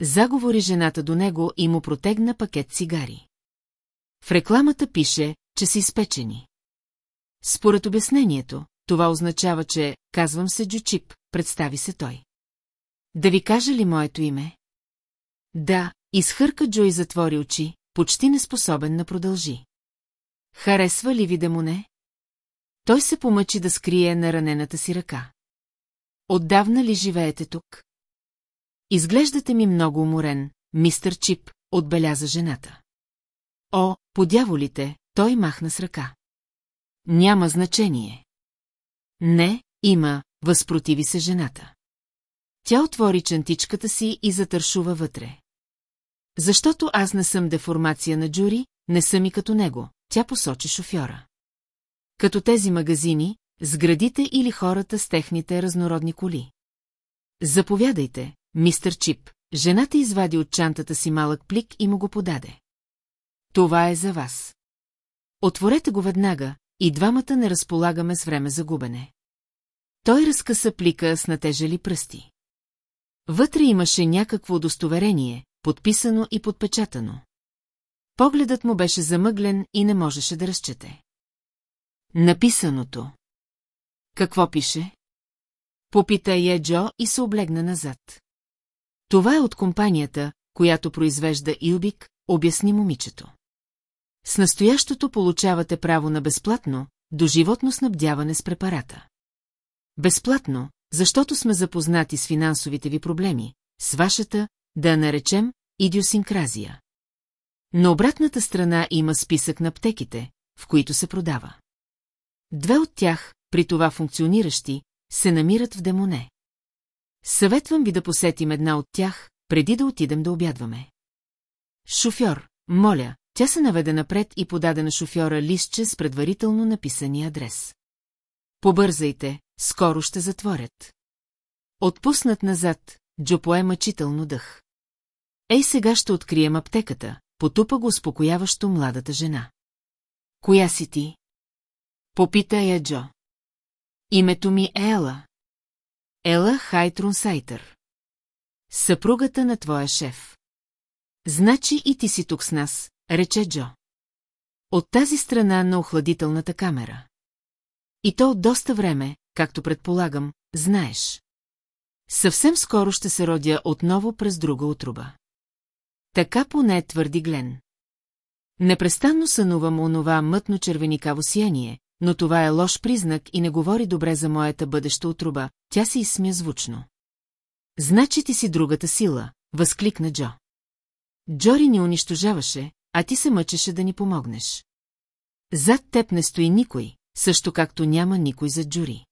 Заговори жената до него и му протегна пакет цигари. В рекламата пише, че са изпечени. Според обяснението, това означава, че казвам се Джучип, представи се той. Да ви кажа ли моето име? Да, изхърка Джо и затвори очи, почти неспособен да продължи. Харесва ли ви демоне? Той се помъчи да скрие на ранената си ръка. Отдавна ли живеете тук? Изглеждате ми много уморен, мистър Чип, отбеляза жената. О, подяволите, той махна с ръка. Няма значение. Не, има, възпротиви се жената. Тя отвори чантичката си и затършува вътре. Защото аз не съм деформация на Джури, не съм и като него, тя посочи шофьора. Като тези магазини, сградите или хората с техните разнородни коли. Заповядайте, мистер Чип. Жената извади от чантата си малък плик и му го подаде. Това е за вас. Отворете го веднага, и двамата не разполагаме с време за губене. Той разкъса плика с натежали пръсти. Вътре имаше някакво удостоверение, подписано и подпечатано. Погледът му беше замъглен и не можеше да разчете. Написаното. Какво пише? Попита я Джо и се облегна назад. Това е от компанията, която произвежда Илбик, обясни момичето. С настоящото получавате право на безплатно, до животно снабдяване с препарата. Безплатно, защото сме запознати с финансовите ви проблеми, с вашата, да наречем, идиосинкразия. На обратната страна има списък на аптеките, в които се продава. Две от тях, при това функциониращи, се намират в Демоне. Съветвам ви да посетим една от тях, преди да отидем да обядваме. Шофьор, моля, тя се наведе напред и подаде на шофьора листче с предварително написания адрес. Побързайте, скоро ще затворят. Отпуснат назад, Джо пое мъчително дъх. Ей сега ще открием аптеката, потупа го успокояващо младата жена. Коя си ти? Попита я Джо. Името ми е Ела. Ела Хайтрун Сайтър. Съпругата на твоя шеф. Значи и ти си тук с нас, рече Джо. От тази страна на охладителната камера. И то от доста време, както предполагам, знаеш. Съвсем скоро ще се родя отново през друга отруба. Така поне твърди Глен. Непрестанно сънувам онова мътно-червеникаво сияние, но това е лош признак и не говори добре за моята бъдеща отруба, тя се изсмя звучно. Значи ти си другата сила, възкликна Джо. Джори ни унищожаваше, а ти се мъчеше да ни помогнеш. Зад теб не стои никой, също както няма никой зад Джури.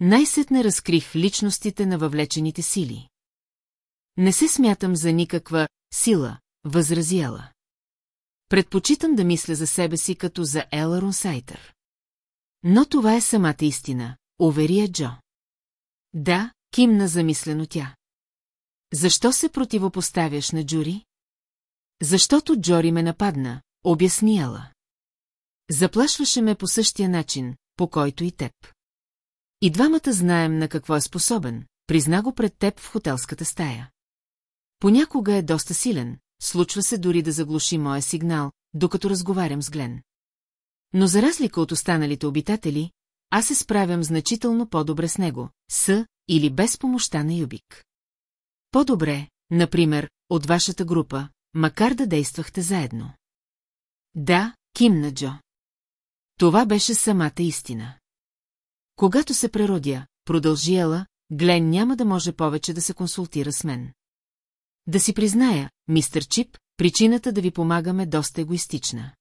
Най-сетне разкрих личностите на въвлечените сили. Не се смятам за никаква сила, възрази Ела. Предпочитам да мисля за себе си като за Ела Рунсайтър. Но това е самата истина, уверия Джо. Да, кимна замислено тя. Защо се противопоставяш на Джури? Защото Джори ме нападна, обясни Ела. Заплашваше ме по същия начин, по който и теб. И двамата знаем на какво е способен, призна го пред теб в хотелската стая. Понякога е доста силен, случва се дори да заглуши моя сигнал, докато разговарям с Глен. Но за разлика от останалите обитатели, аз се справям значително по-добре с него, с или без помощта на Юбик. По-добре, например, от вашата група, макар да действахте заедно. Да, кимна Джо. Това беше самата истина. Когато се преродя, продължи Ела, Глен няма да може повече да се консултира с мен. Да си призная, мистер Чип, причината да ви помагаме доста егоистична.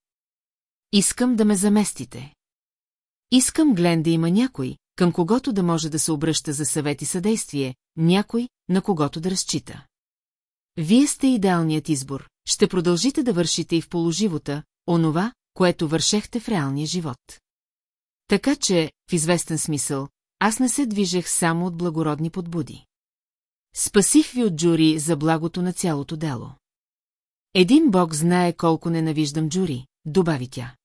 Искам да ме заместите. Искам Глен да има някой, към когото да може да се обръща за съвет и съдействие, някой, на когото да разчита. Вие сте идеалният избор, ще продължите да вършите и в положивота, онова, което вършехте в реалния живот. Така че, в известен смисъл, аз не се движех само от благородни подбуди. Спасих ви от Джури за благото на цялото дело. Един бог знае колко ненавиждам Джури, добави тя.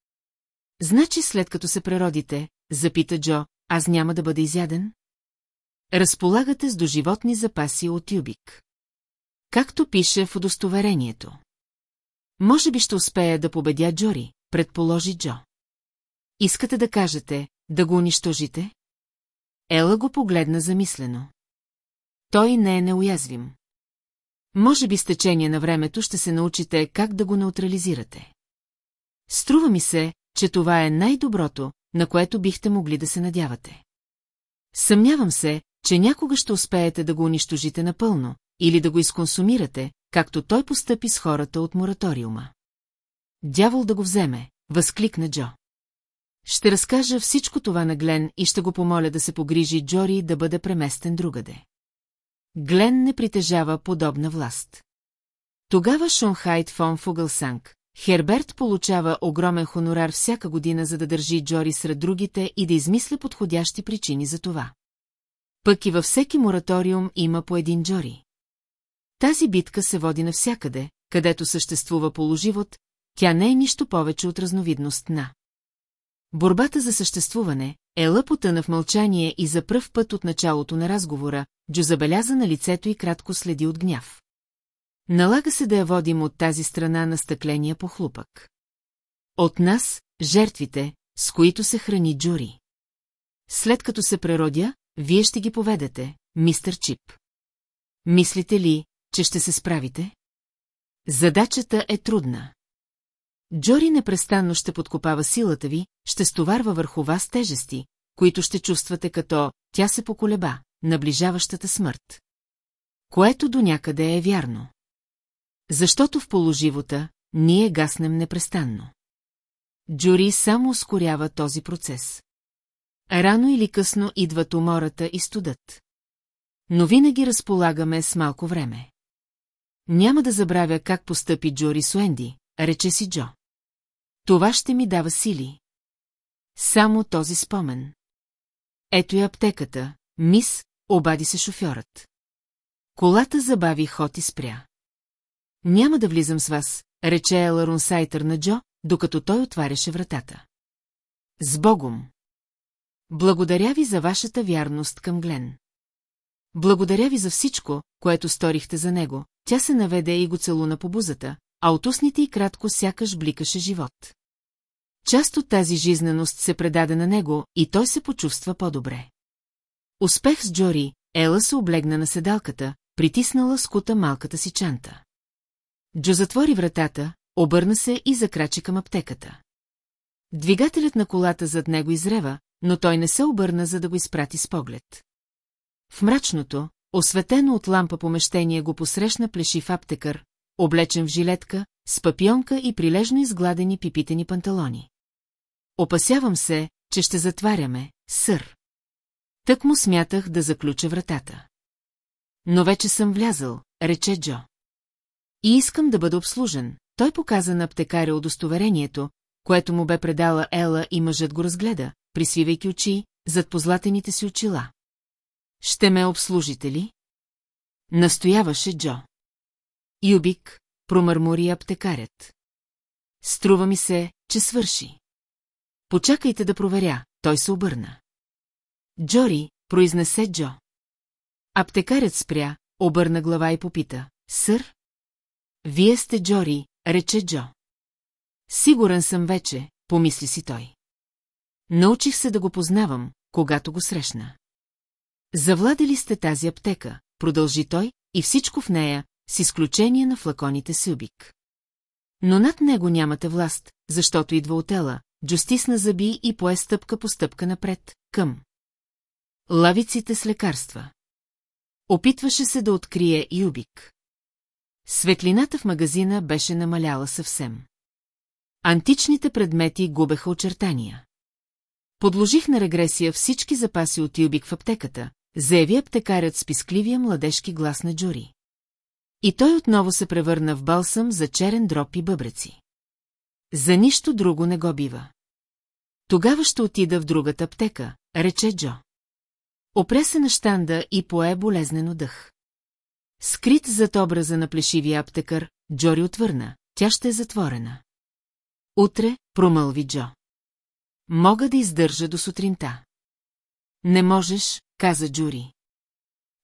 Значи след като се преродите, запита Джо, аз няма да бъда изяден? Разполагате с доживотни запаси от Юбик. Както пише в удостоверението. Може би ще успея да победя Джори, предположи Джо. Искате да кажете, да го унищожите? Ела го погледна замислено. Той не е неуязвим. Може би с течение на времето ще се научите как да го неутрализирате. Струва ми се, че това е най-доброто, на което бихте могли да се надявате. Съмнявам се, че някога ще успеете да го унищожите напълно, или да го изконсумирате, както той постъпи с хората от мораториума. Дявол да го вземе, възкликна Джо. Ще разкажа всичко това на Глен и ще го помоля да се погрижи Джори да бъде преместен другаде. Глен не притежава подобна власт. Тогава Шонхайт фон Фугълсанг, Херберт получава огромен хонорар всяка година, за да държи Джори сред другите и да измисля подходящи причини за това. Пък и във всеки мораториум има по един Джори. Тази битка се води навсякъде, където съществува положивот, тя не е нищо повече от разновидност на. Борбата за съществуване е лъпота в мълчание и за пръв път от началото на разговора, Джо забеляза на лицето и кратко следи от гняв. Налага се да я водим от тази страна на стъкления похлупък. От нас, жертвите, с които се храни Джури. След като се преродя, вие ще ги поведете, мистер Чип. Мислите ли, че ще се справите? Задачата е трудна. Джори непрестанно ще подкопава силата ви, ще стоварва върху вас тежести, които ще чувствате като тя се поколеба, наближаващата смърт. Което до някъде е вярно. Защото в положивота ние гаснем непрестанно. Джури само ускорява този процес. Рано или късно идват умората и студът. Но винаги разполагаме с малко време. Няма да забравя как постъпи Джори Суенди, рече си Джо. Това ще ми дава сили. Само този спомен. Ето и аптеката, мис, обади се шофьорът. Колата забави ход и спря. Няма да влизам с вас, рече Ела Рунсайтър на Джо, докато той отваряше вратата. С Богом! Благодаря ви за вашата вярност към Глен. Благодаря ви за всичко, което сторихте за него. Тя се наведе и го целуна по бузата, а от устните и кратко сякаш бликаше живот. Част от тази жизненост се предаде на него и той се почувства по-добре. Успех с Джори, Ела се облегна на седалката, притиснала скута малката си чанта. Джо затвори вратата, обърна се и закрачи към аптеката. Двигателят на колата зад него изрева, но той не се обърна, за да го изпрати с поглед. В мрачното, осветено от лампа помещение го посрещна плешив аптекър, облечен в жилетка, с папионка и прилежно изгладени пипитени панталони. Опасявам се, че ще затваряме, сър. Тък му смятах да заключа вратата. Но вече съм влязъл, рече Джо. И искам да бъда обслужен. Той показа на аптекаря удостоверението, което му бе предала Ела и мъжът го разгледа, присвивайки очи, зад позлатените си очила. Ще ме обслужите ли? Настояваше Джо. Юбик, промърмори аптекарят. Струва ми се, че свърши. Почакайте да проверя, той се обърна. Джори, произнесе Джо. Аптекарят спря, обърна глава и попита. Сър? Вие сте Джори, рече Джо. Сигурен съм вече, помисли си той. Научих се да го познавам, когато го срещна. Завладели сте тази аптека, продължи той, и всичко в нея, с изключение на флаконите Сюбик. Но над него нямате власт, защото идва отела, Джо стисна зъби и пое стъпка по стъпка напред, към. Лавиците с лекарства. Опитваше се да открие Юбик. Светлината в магазина беше намаляла съвсем. Античните предмети губеха очертания. Подложих на регресия всички запаси от Юбик в аптеката, заяви аптекарят с пискливия младежки глас на Джури. И той отново се превърна в балсам за черен дроб и бъбреци. За нищо друго не го бива. Тогава ще отида в другата аптека, рече Джо. Опре се на щанда и пое болезнено дъх. Скрит зад образа на плешивия аптекър, Джори отвърна, тя ще е затворена. Утре, промълви Джо. Мога да издържа до сутринта. Не можеш, каза Джури.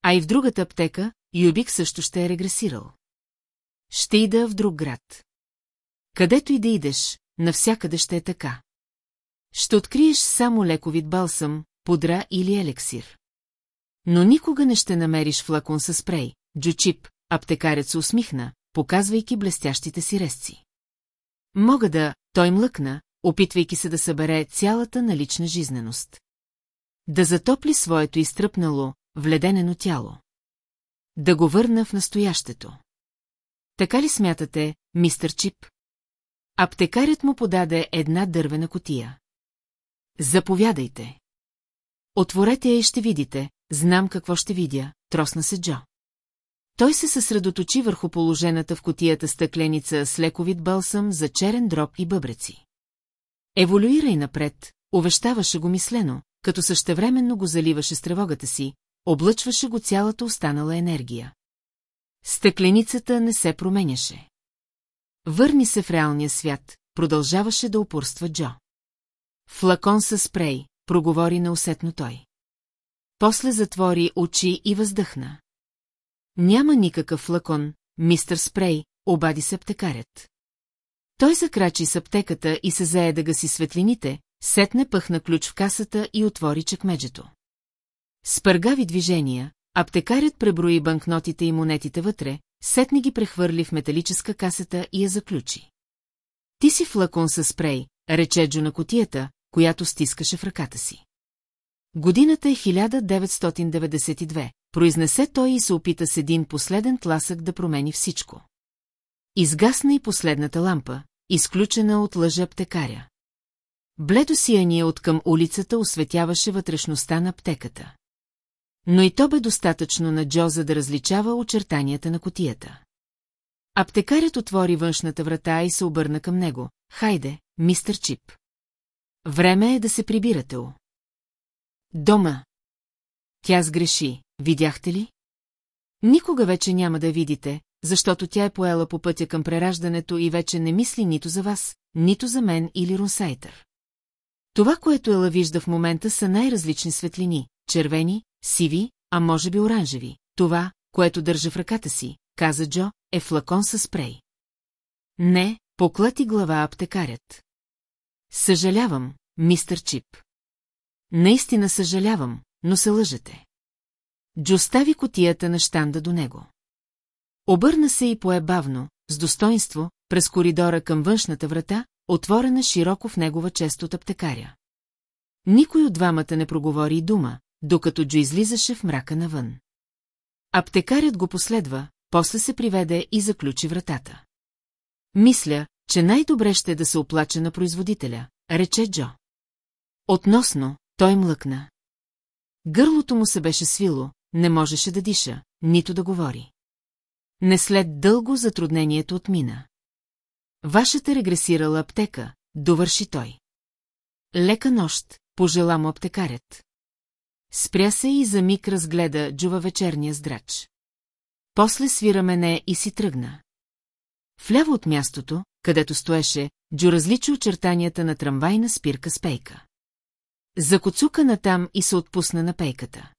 А и в другата аптека, Юбик също ще е регресирал. Ще ида в друг град. Където и да идеш, навсякъде ще е така. Ще откриеш само лековит балсам, пудра или елексир. Но никога не ще намериш флакон със спрей, Джучип, аптекарят се усмихна, показвайки блестящите си резци. Мога да, той млъкна, опитвайки се да събере цялата налична жизненост. Да затопли своето изтръпнало, вледенено тяло. Да го върна в настоящето. Така ли смятате, мистър Чип? Аптекарят му подаде една дървена котия. Заповядайте. Отворете я и ще видите, знам какво ще видя, тросна се Джо. Той се съсредоточи върху положената в котията стъкленица с лековит бълсъм за черен дроб и бъбреци. Еволюира и напред, увещаваше го мислено, като същевременно го заливаше с тревогата си, облъчваше го цялата останала енергия. Стъкленицата не се променяше. Върни се в реалния свят, продължаваше да упорства Джо. Флакон със спрей, проговори неусетно той. После затвори очи и въздъхна. Няма никакъв флакон, мистър Спрей, обади се аптекарят. Той закрачи с аптеката и се зае да гаси светлините, сетне пъхна ключ в касата и отвори чекмеджето. С пъргави движения, аптекарят преброи банкнотите и монетите вътре, сетне ги прехвърли в металическа касата и я заключи. Ти си флакон със спрей, рече Джо на котията, която стискаше в ръката си. Годината е 1992, произнесе той и се опита с един последен тласък да промени всичко. Изгасна и последната лампа, изключена от лъжа аптекаря. Бледо сияние от към улицата осветяваше вътрешността на аптеката. Но и то бе достатъчно на Джо, за да различава очертанията на котията. Аптекарят отвори външната врата и се обърна към него. Хайде, мистер Чип. Време е да се прибирате. Дома. Тя сгреши, видяхте ли? Никога вече няма да видите, защото тя е поела по пътя към прераждането и вече не мисли нито за вас, нито за мен или Рунсайтър. Това, което Ела вижда в момента, са най-различни светлини, червени, сиви, а може би оранжеви. Това, което държа в ръката си, каза Джо, е флакон с спрей. Не, поклати глава аптекарят. Съжалявам, мистър Чип. Наистина съжалявам, но се лъжете. Джо стави котията на щанда до него. Обърна се и пое бавно, с достоинство, през коридора към външната врата, отворена широко в негова чест от аптекаря. Никой от двамата не проговори и дума, докато Джо излизаше в мрака навън. Аптекарят го последва, после се приведе и заключи вратата. Мисля, че най-добре ще е да се оплаче на производителя, рече Джо. Относно, той млъкна. Гърлото му се беше свило, не можеше да диша, нито да говори. Не след дълго затруднението отмина. Вашата регресирала аптека, довърши той. Лека нощ, пожела му аптекарят. Спря се и за миг разгледа джува вечерния здрач. После свира мене и си тръгна. Вляво от мястото, където стоеше, Джо различи очертанията на трамвайна спирка с пейка. Закоцука натам и се отпусна на пейката.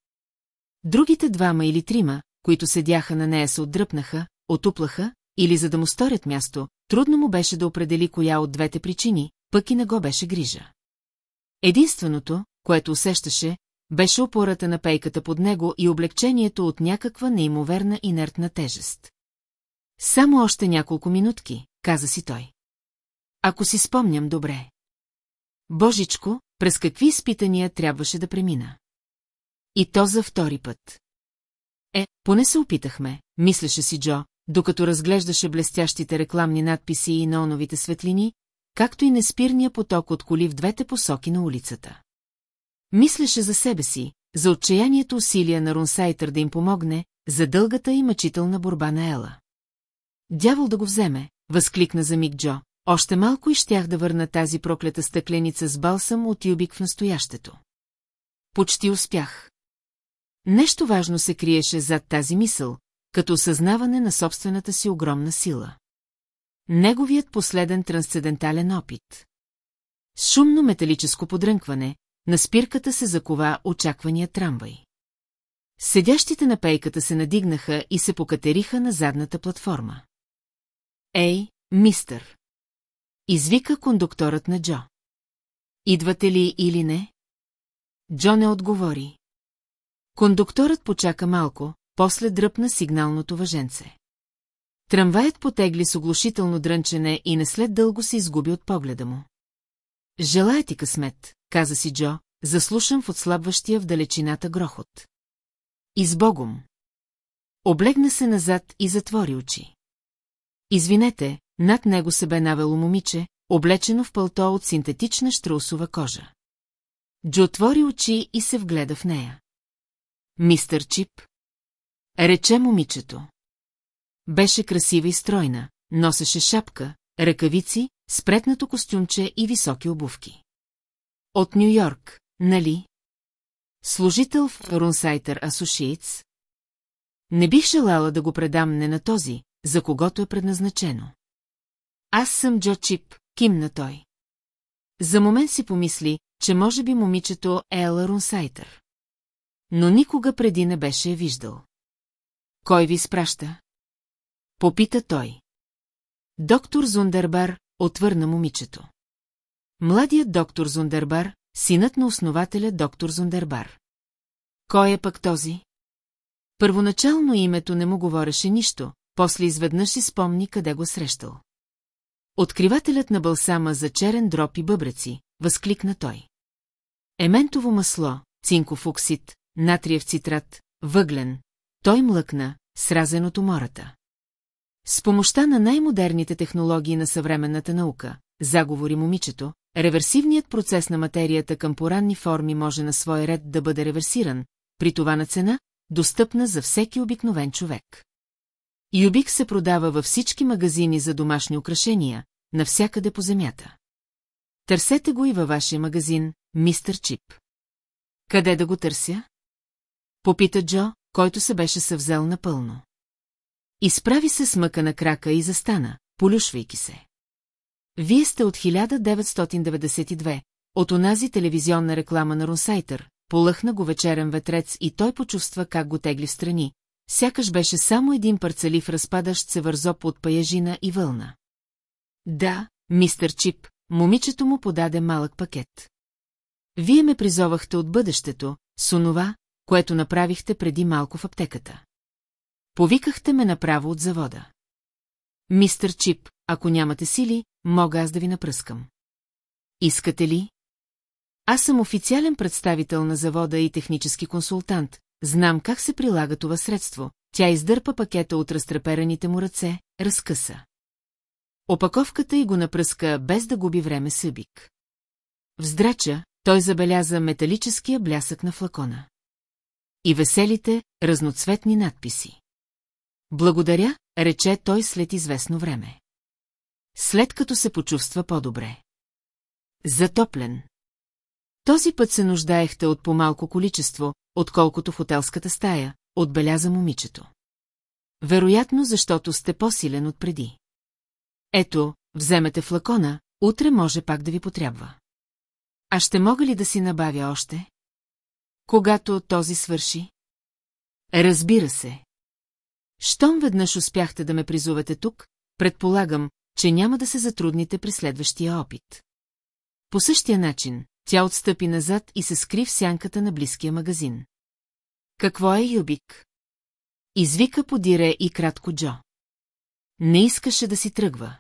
Другите двама или трима, които седяха на нея се отдръпнаха, отуплаха, или за да му сторят място, трудно му беше да определи коя от двете причини, пък и не го беше грижа. Единственото, което усещаше, беше опората на пейката под него и облегчението от някаква неимоверна инертна тежест. Само още няколко минутки, каза си той. Ако си спомням добре. Божичко, през какви изпитания трябваше да премина? И то за втори път. Е, поне се опитахме, мислеше си Джо, докато разглеждаше блестящите рекламни надписи и неоновите светлини, както и неспирния поток от коли в двете посоки на улицата. Мислеше за себе си, за отчаянието усилия на Рунсайтър да им помогне, за дългата и мъчителна борба на Ела. Дявол да го вземе, възкликна за миг Джо, още малко и щях да върна тази проклята стъкленица с балсам от юбик в настоящето. Почти успях. Нещо важно се криеше зад тази мисъл, като осъзнаване на собствената си огромна сила. Неговият последен трансцендентален опит. Шумно металическо подрънкване, на спирката се закова очаквания трамвай. Седящите на пейката се надигнаха и се покатериха на задната платформа. Ей, мистър! Извика кондукторът на Джо. Идвате ли или не? Джо не отговори. Кондукторът почака малко, после дръпна сигналното въженце. Трамваят потегли с оглушително дрънчене и не след дълго се изгуби от погледа му. Желая ти късмет, каза си Джо, заслушам в отслабващия в далечината грохот. И с Богом. Облегна се назад и затвори очи. Извинете, над него се бе навело момиче, облечено в пълто от синтетична штраусова кожа. Джо отвори очи и се вгледа в нея. Мистър Чип? Рече момичето. Беше красива и стройна, носеше шапка, ръкавици, спретнато костюмче и високи обувки. От Нью-Йорк, нали? Служител в Рунсайтер Associates? Не бих желала да го предам не на този, за когото е предназначено. Аз съм Джо Чип, кимна той. За момент си помисли, че може би момичето е Ела Рунсайтер. Но никога преди не беше виждал. Кой ви спраща? Попита той. Доктор Зундербар отвърна момичето. Младият доктор Зундербар, синът на основателя доктор Зундербар. Кой е пък този? Първоначално името не му говореше нищо, после изведнъж си спомни къде го срещал. Откривателят на балсама за черен дроп и бъбреци, възкликна той. Ементово масло, цинков оксид, натриев цитрат, въглен, той млъкна, сразен от умората. С помощта на най-модерните технологии на съвременната наука, заговори момичето, реверсивният процес на материята към поранни форми може на свой ред да бъде реверсиран, при това на цена, достъпна за всеки обикновен човек. Юбик се продава във всички магазини за домашни украшения, навсякъде по земята. Търсете го и във вашия магазин, мистер Чип. Къде да го търся? Попита Джо, който се беше съвзел напълно. Изправи се с мъка на крака и застана, полюшвайки се. Вие сте от 1992, от онази телевизионна реклама на Рунсайтър, полъхна го вечерен ветрец и той почувства как го тегли в страни, сякаш беше само един парцелив разпадащ се вързоп от паяжина и вълна. Да, мистер Чип, момичето му подаде малък пакет. Вие ме призовахте от бъдещето, с онова, което направихте преди малко в аптеката. Повикахте ме направо от завода. Мистер Чип, ако нямате сили, мога аз да ви напръскам. Искате ли? Аз съм официален представител на завода и технически консултант, знам как се прилага това средство. Тя издърпа пакета от разтрепераните му ръце, разкъса. Опаковката и го напръска без да губи време събик. Вздрача, той забеляза металическия блясък на флакона. И веселите, разноцветни надписи. Благодаря, рече той след известно време. След като се почувства по-добре. Затоплен. Този път се нуждаехте от по-малко количество, отколкото в хотелската стая, отбеляза момичето. Вероятно, защото сте по-силен от преди. Ето, вземете флакона, утре може пак да ви потрябва. А ще мога ли да си набавя още? Когато този свърши? Разбира се. Щом веднъж успяхте да ме призовете тук, предполагам, че няма да се затрудните при следващия опит. По същия начин, тя отстъпи назад и се скри в сянката на близкия магазин. Какво е Юбик? Извика подире и кратко Джо. Не искаше да си тръгва.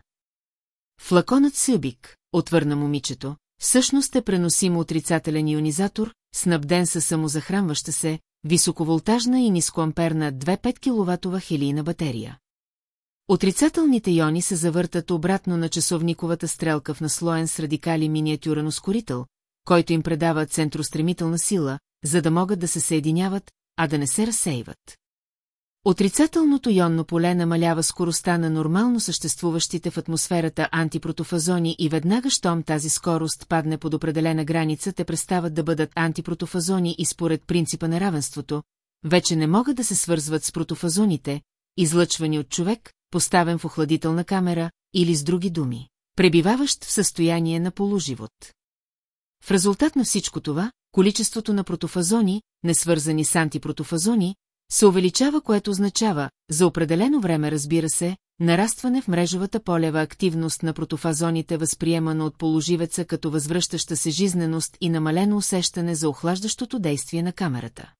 Флаконът с Юбик, отвърна момичето, всъщност е преносим отрицателен ионизатор, снабден със самозахранваща се, високоволтажна и нискоамперна 2-5 киловатова хелийна батерия. Отрицателните иони се завъртат обратно на часовниковата стрелка в наслоен с радикали миниатюрен ускорител, който им предава центростремителна сила, за да могат да се съединяват, а да не се разсейват. Отрицателното ионно поле намалява скоростта на нормално съществуващите в атмосферата антипротофазони и веднага, щом тази скорост падне под определена граница, те престават да бъдат антипротофазони и според принципа на равенството, вече не могат да се свързват с протофазоните, излъчвани от човек, поставен в охладителна камера, или с други думи, пребиваващ в състояние на полуживот. В резултат на всичко това, количеството на протофазони, несвързани с антипротофазони, се увеличава, което означава, за определено време разбира се, нарастване в мрежовата полева активност на протофазоните, възприемано от положивеца като възвръщаща се жизненост и намалено усещане за охлаждащото действие на камерата.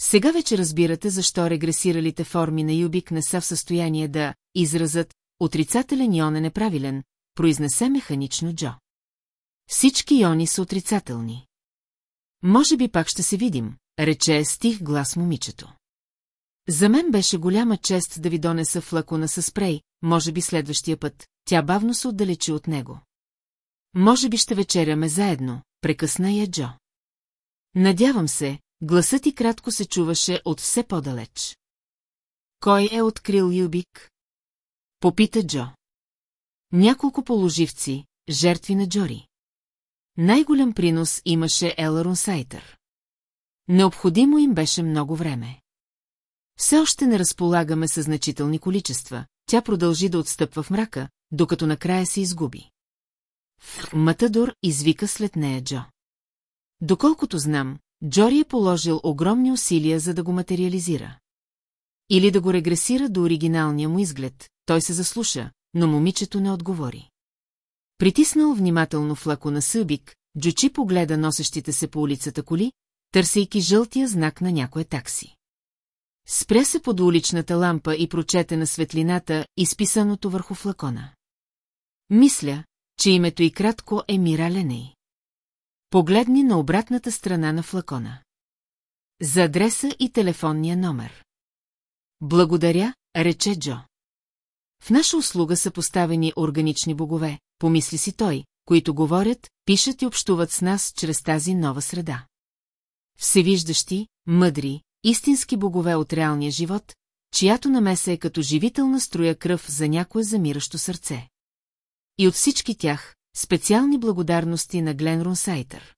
Сега вече разбирате защо регресиралите форми на Юбик не са в състояние да изразят отрицателен ион е неправилен, произнесе механично Джо. Всички иони са отрицателни. Може би пак ще се видим, рече стих глас момичето. За мен беше голяма чест да ви донеса флакона със спрей, може би следващия път, тя бавно се отдалечи от него. Може би ще вечеряме заедно, прекъсна я Джо. Надявам се, гласът и кратко се чуваше от все по-далеч. Кой е открил Юбик? Попита Джо. Няколко положивци, жертви на Джори. Най-голям принос имаше Еларон Сайтър. Необходимо им беше много време. Все още не разполагаме със значителни количества, тя продължи да отстъпва в мрака, докато накрая се изгуби. Матадор извика след нея Джо. Доколкото знам, Джори е положил огромни усилия за да го материализира. Или да го регресира до оригиналния му изглед, той се заслуша, но момичето не отговори. Притиснал внимателно флако на събик, Джучи погледа носещите се по улицата коли, търсейки жълтия знак на някое такси. Спря се под уличната лампа и прочете на светлината, изписаното върху флакона. Мисля, че името и кратко е Мира Леней. Погледни на обратната страна на флакона. За адреса и телефонния номер. Благодаря, рече Джо. В наша услуга са поставени органични богове, помисли си той, които говорят, пишат и общуват с нас чрез тази нова среда. Всевиждащи, мъдри, истински богове от реалния живот, чиято намеса е като живителна струя кръв за някое замиращо сърце. И от всички тях, специални благодарности на Глен Рунсайтър.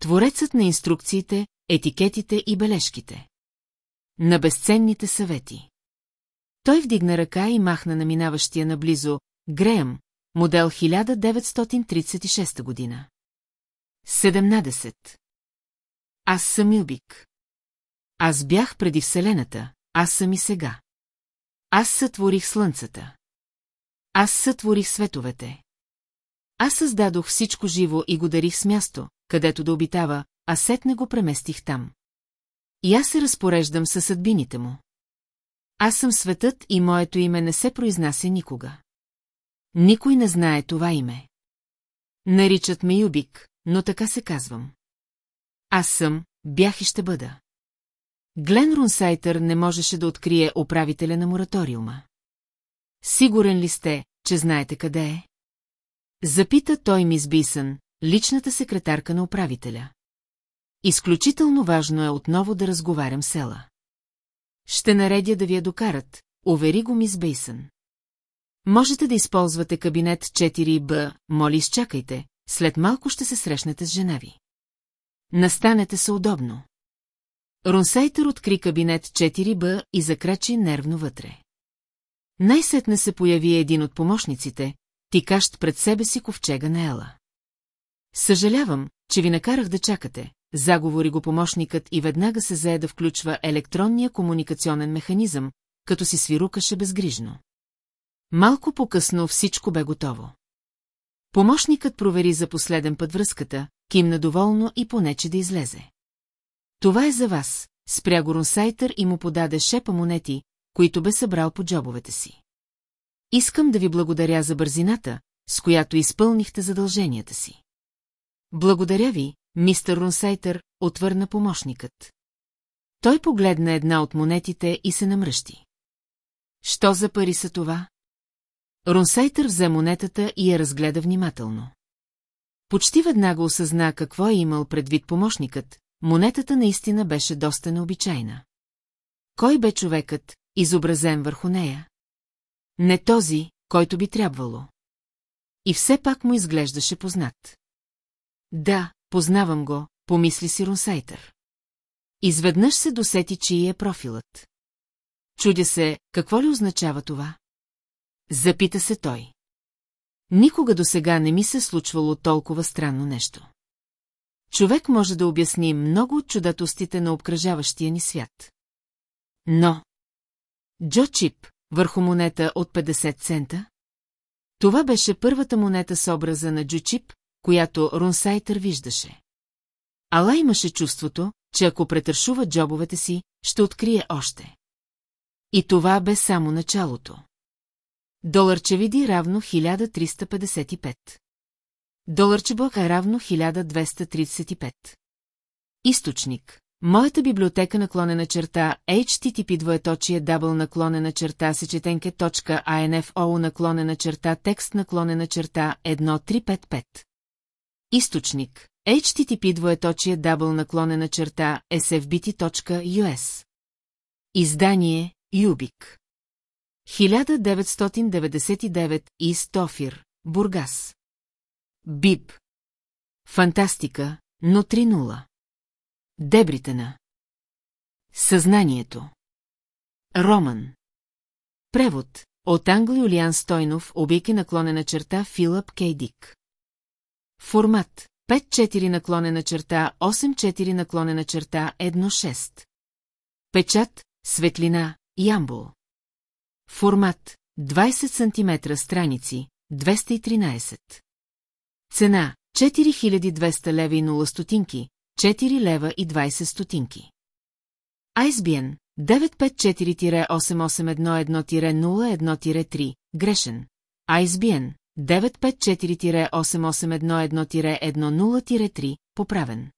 Творецът на инструкциите, етикетите и бележките. На безценните съвети. Той вдигна ръка и махна на минаващия наблизо Греъм, модел 1936 година. 17. Аз съм Юбик. Аз бях преди Вселената, аз съм и сега. Аз сътворих слънцата. Аз сътворих световете. Аз създадох всичко живо и го дарих с място, където да обитава, а сетне го преместих там. И аз се разпореждам със съдбините му. Аз съм светът и моето име не се произнася никога. Никой не знае това име. Наричат ме Юбик, но така се казвам. Аз съм, бях и ще бъда. Глен Рунсайтър не можеше да открие управителя на мораториума. Сигурен ли сте, че знаете къде е? Запита той мис Бисън, личната секретарка на управителя. Изключително важно е отново да разговарям села. Ще наредя да ви я докарат, увери го мис Бейсън. Можете да използвате кабинет 4Б, моли изчакайте, след малко ще се срещнете с жена ви. Настанете се удобно. Ронсайтър откри кабинет 4Б и закрачи нервно вътре. Най-сетне се появи един от помощниците, тикащ пред себе си ковчега на Ела. Съжалявам, че ви накарах да чакате, заговори го помощникът и веднага се зае да включва електронния комуникационен механизъм, като си свирукаше безгрижно. Малко по-късно всичко бе готово. Помощникът провери за последен път връзката, кимна доволно и понече да излезе. Това е за вас, спря го Ронсайтър и му подаде шепа монети, които бе събрал по джобовете си. Искам да ви благодаря за бързината, с която изпълнихте задълженията си. Благодаря ви, мистер Ронсайтър, отвърна помощникът. Той погледна една от монетите и се намръщи. Що за пари са това? Ронсайтър взе монетата и я разгледа внимателно. Почти веднага осъзна какво е имал предвид помощникът, монетата наистина беше доста необичайна. Кой бе човекът, изобразен върху нея? Не този, който би трябвало. И все пак му изглеждаше познат. Да, познавам го, помисли си Ронсайтър. Изведнъж се досети, чий е профилът. Чудя се, какво ли означава това? Запита се той. Никога до сега не ми се случвало толкова странно нещо. Човек може да обясни много от чудатостите на обкръжаващия ни свят. Но... Джо Чип, върху монета от 50 цента? Това беше първата монета с образа на Джо Чип, която Рунсайтър виждаше. Ала имаше чувството, че ако претършува джобовете си, ще открие още. И това бе само началото. Доларче види равно 1355. Доларче блок е равно 1235. Източник. Моята библиотека наклонена черта http двоеточие дабл наклонена черта сечетенке.info наклонена черта текст наклонена черта 1355. Източник http двоеточие дабл наклонена черта sfbt.us Издание Юбик 1999 Истофир, Бургас Бип Фантастика, но 3.0 Дебритена Съзнанието Роман Превод от Англи Юлиан Стойнов, обики наклонена черта Филъп Кейдик. Формат 5-4 наклонена черта 8-4 наклонена черта 1-6. Печат, светлина, ямбул. Формат 20 см страници, 213. Цена 4200 лева и 0 стотинки, 4 лева и 20 стотинки. ISBN 954-881-1-01-3, грешен. ISBN 954-881-1-10-3, поправен.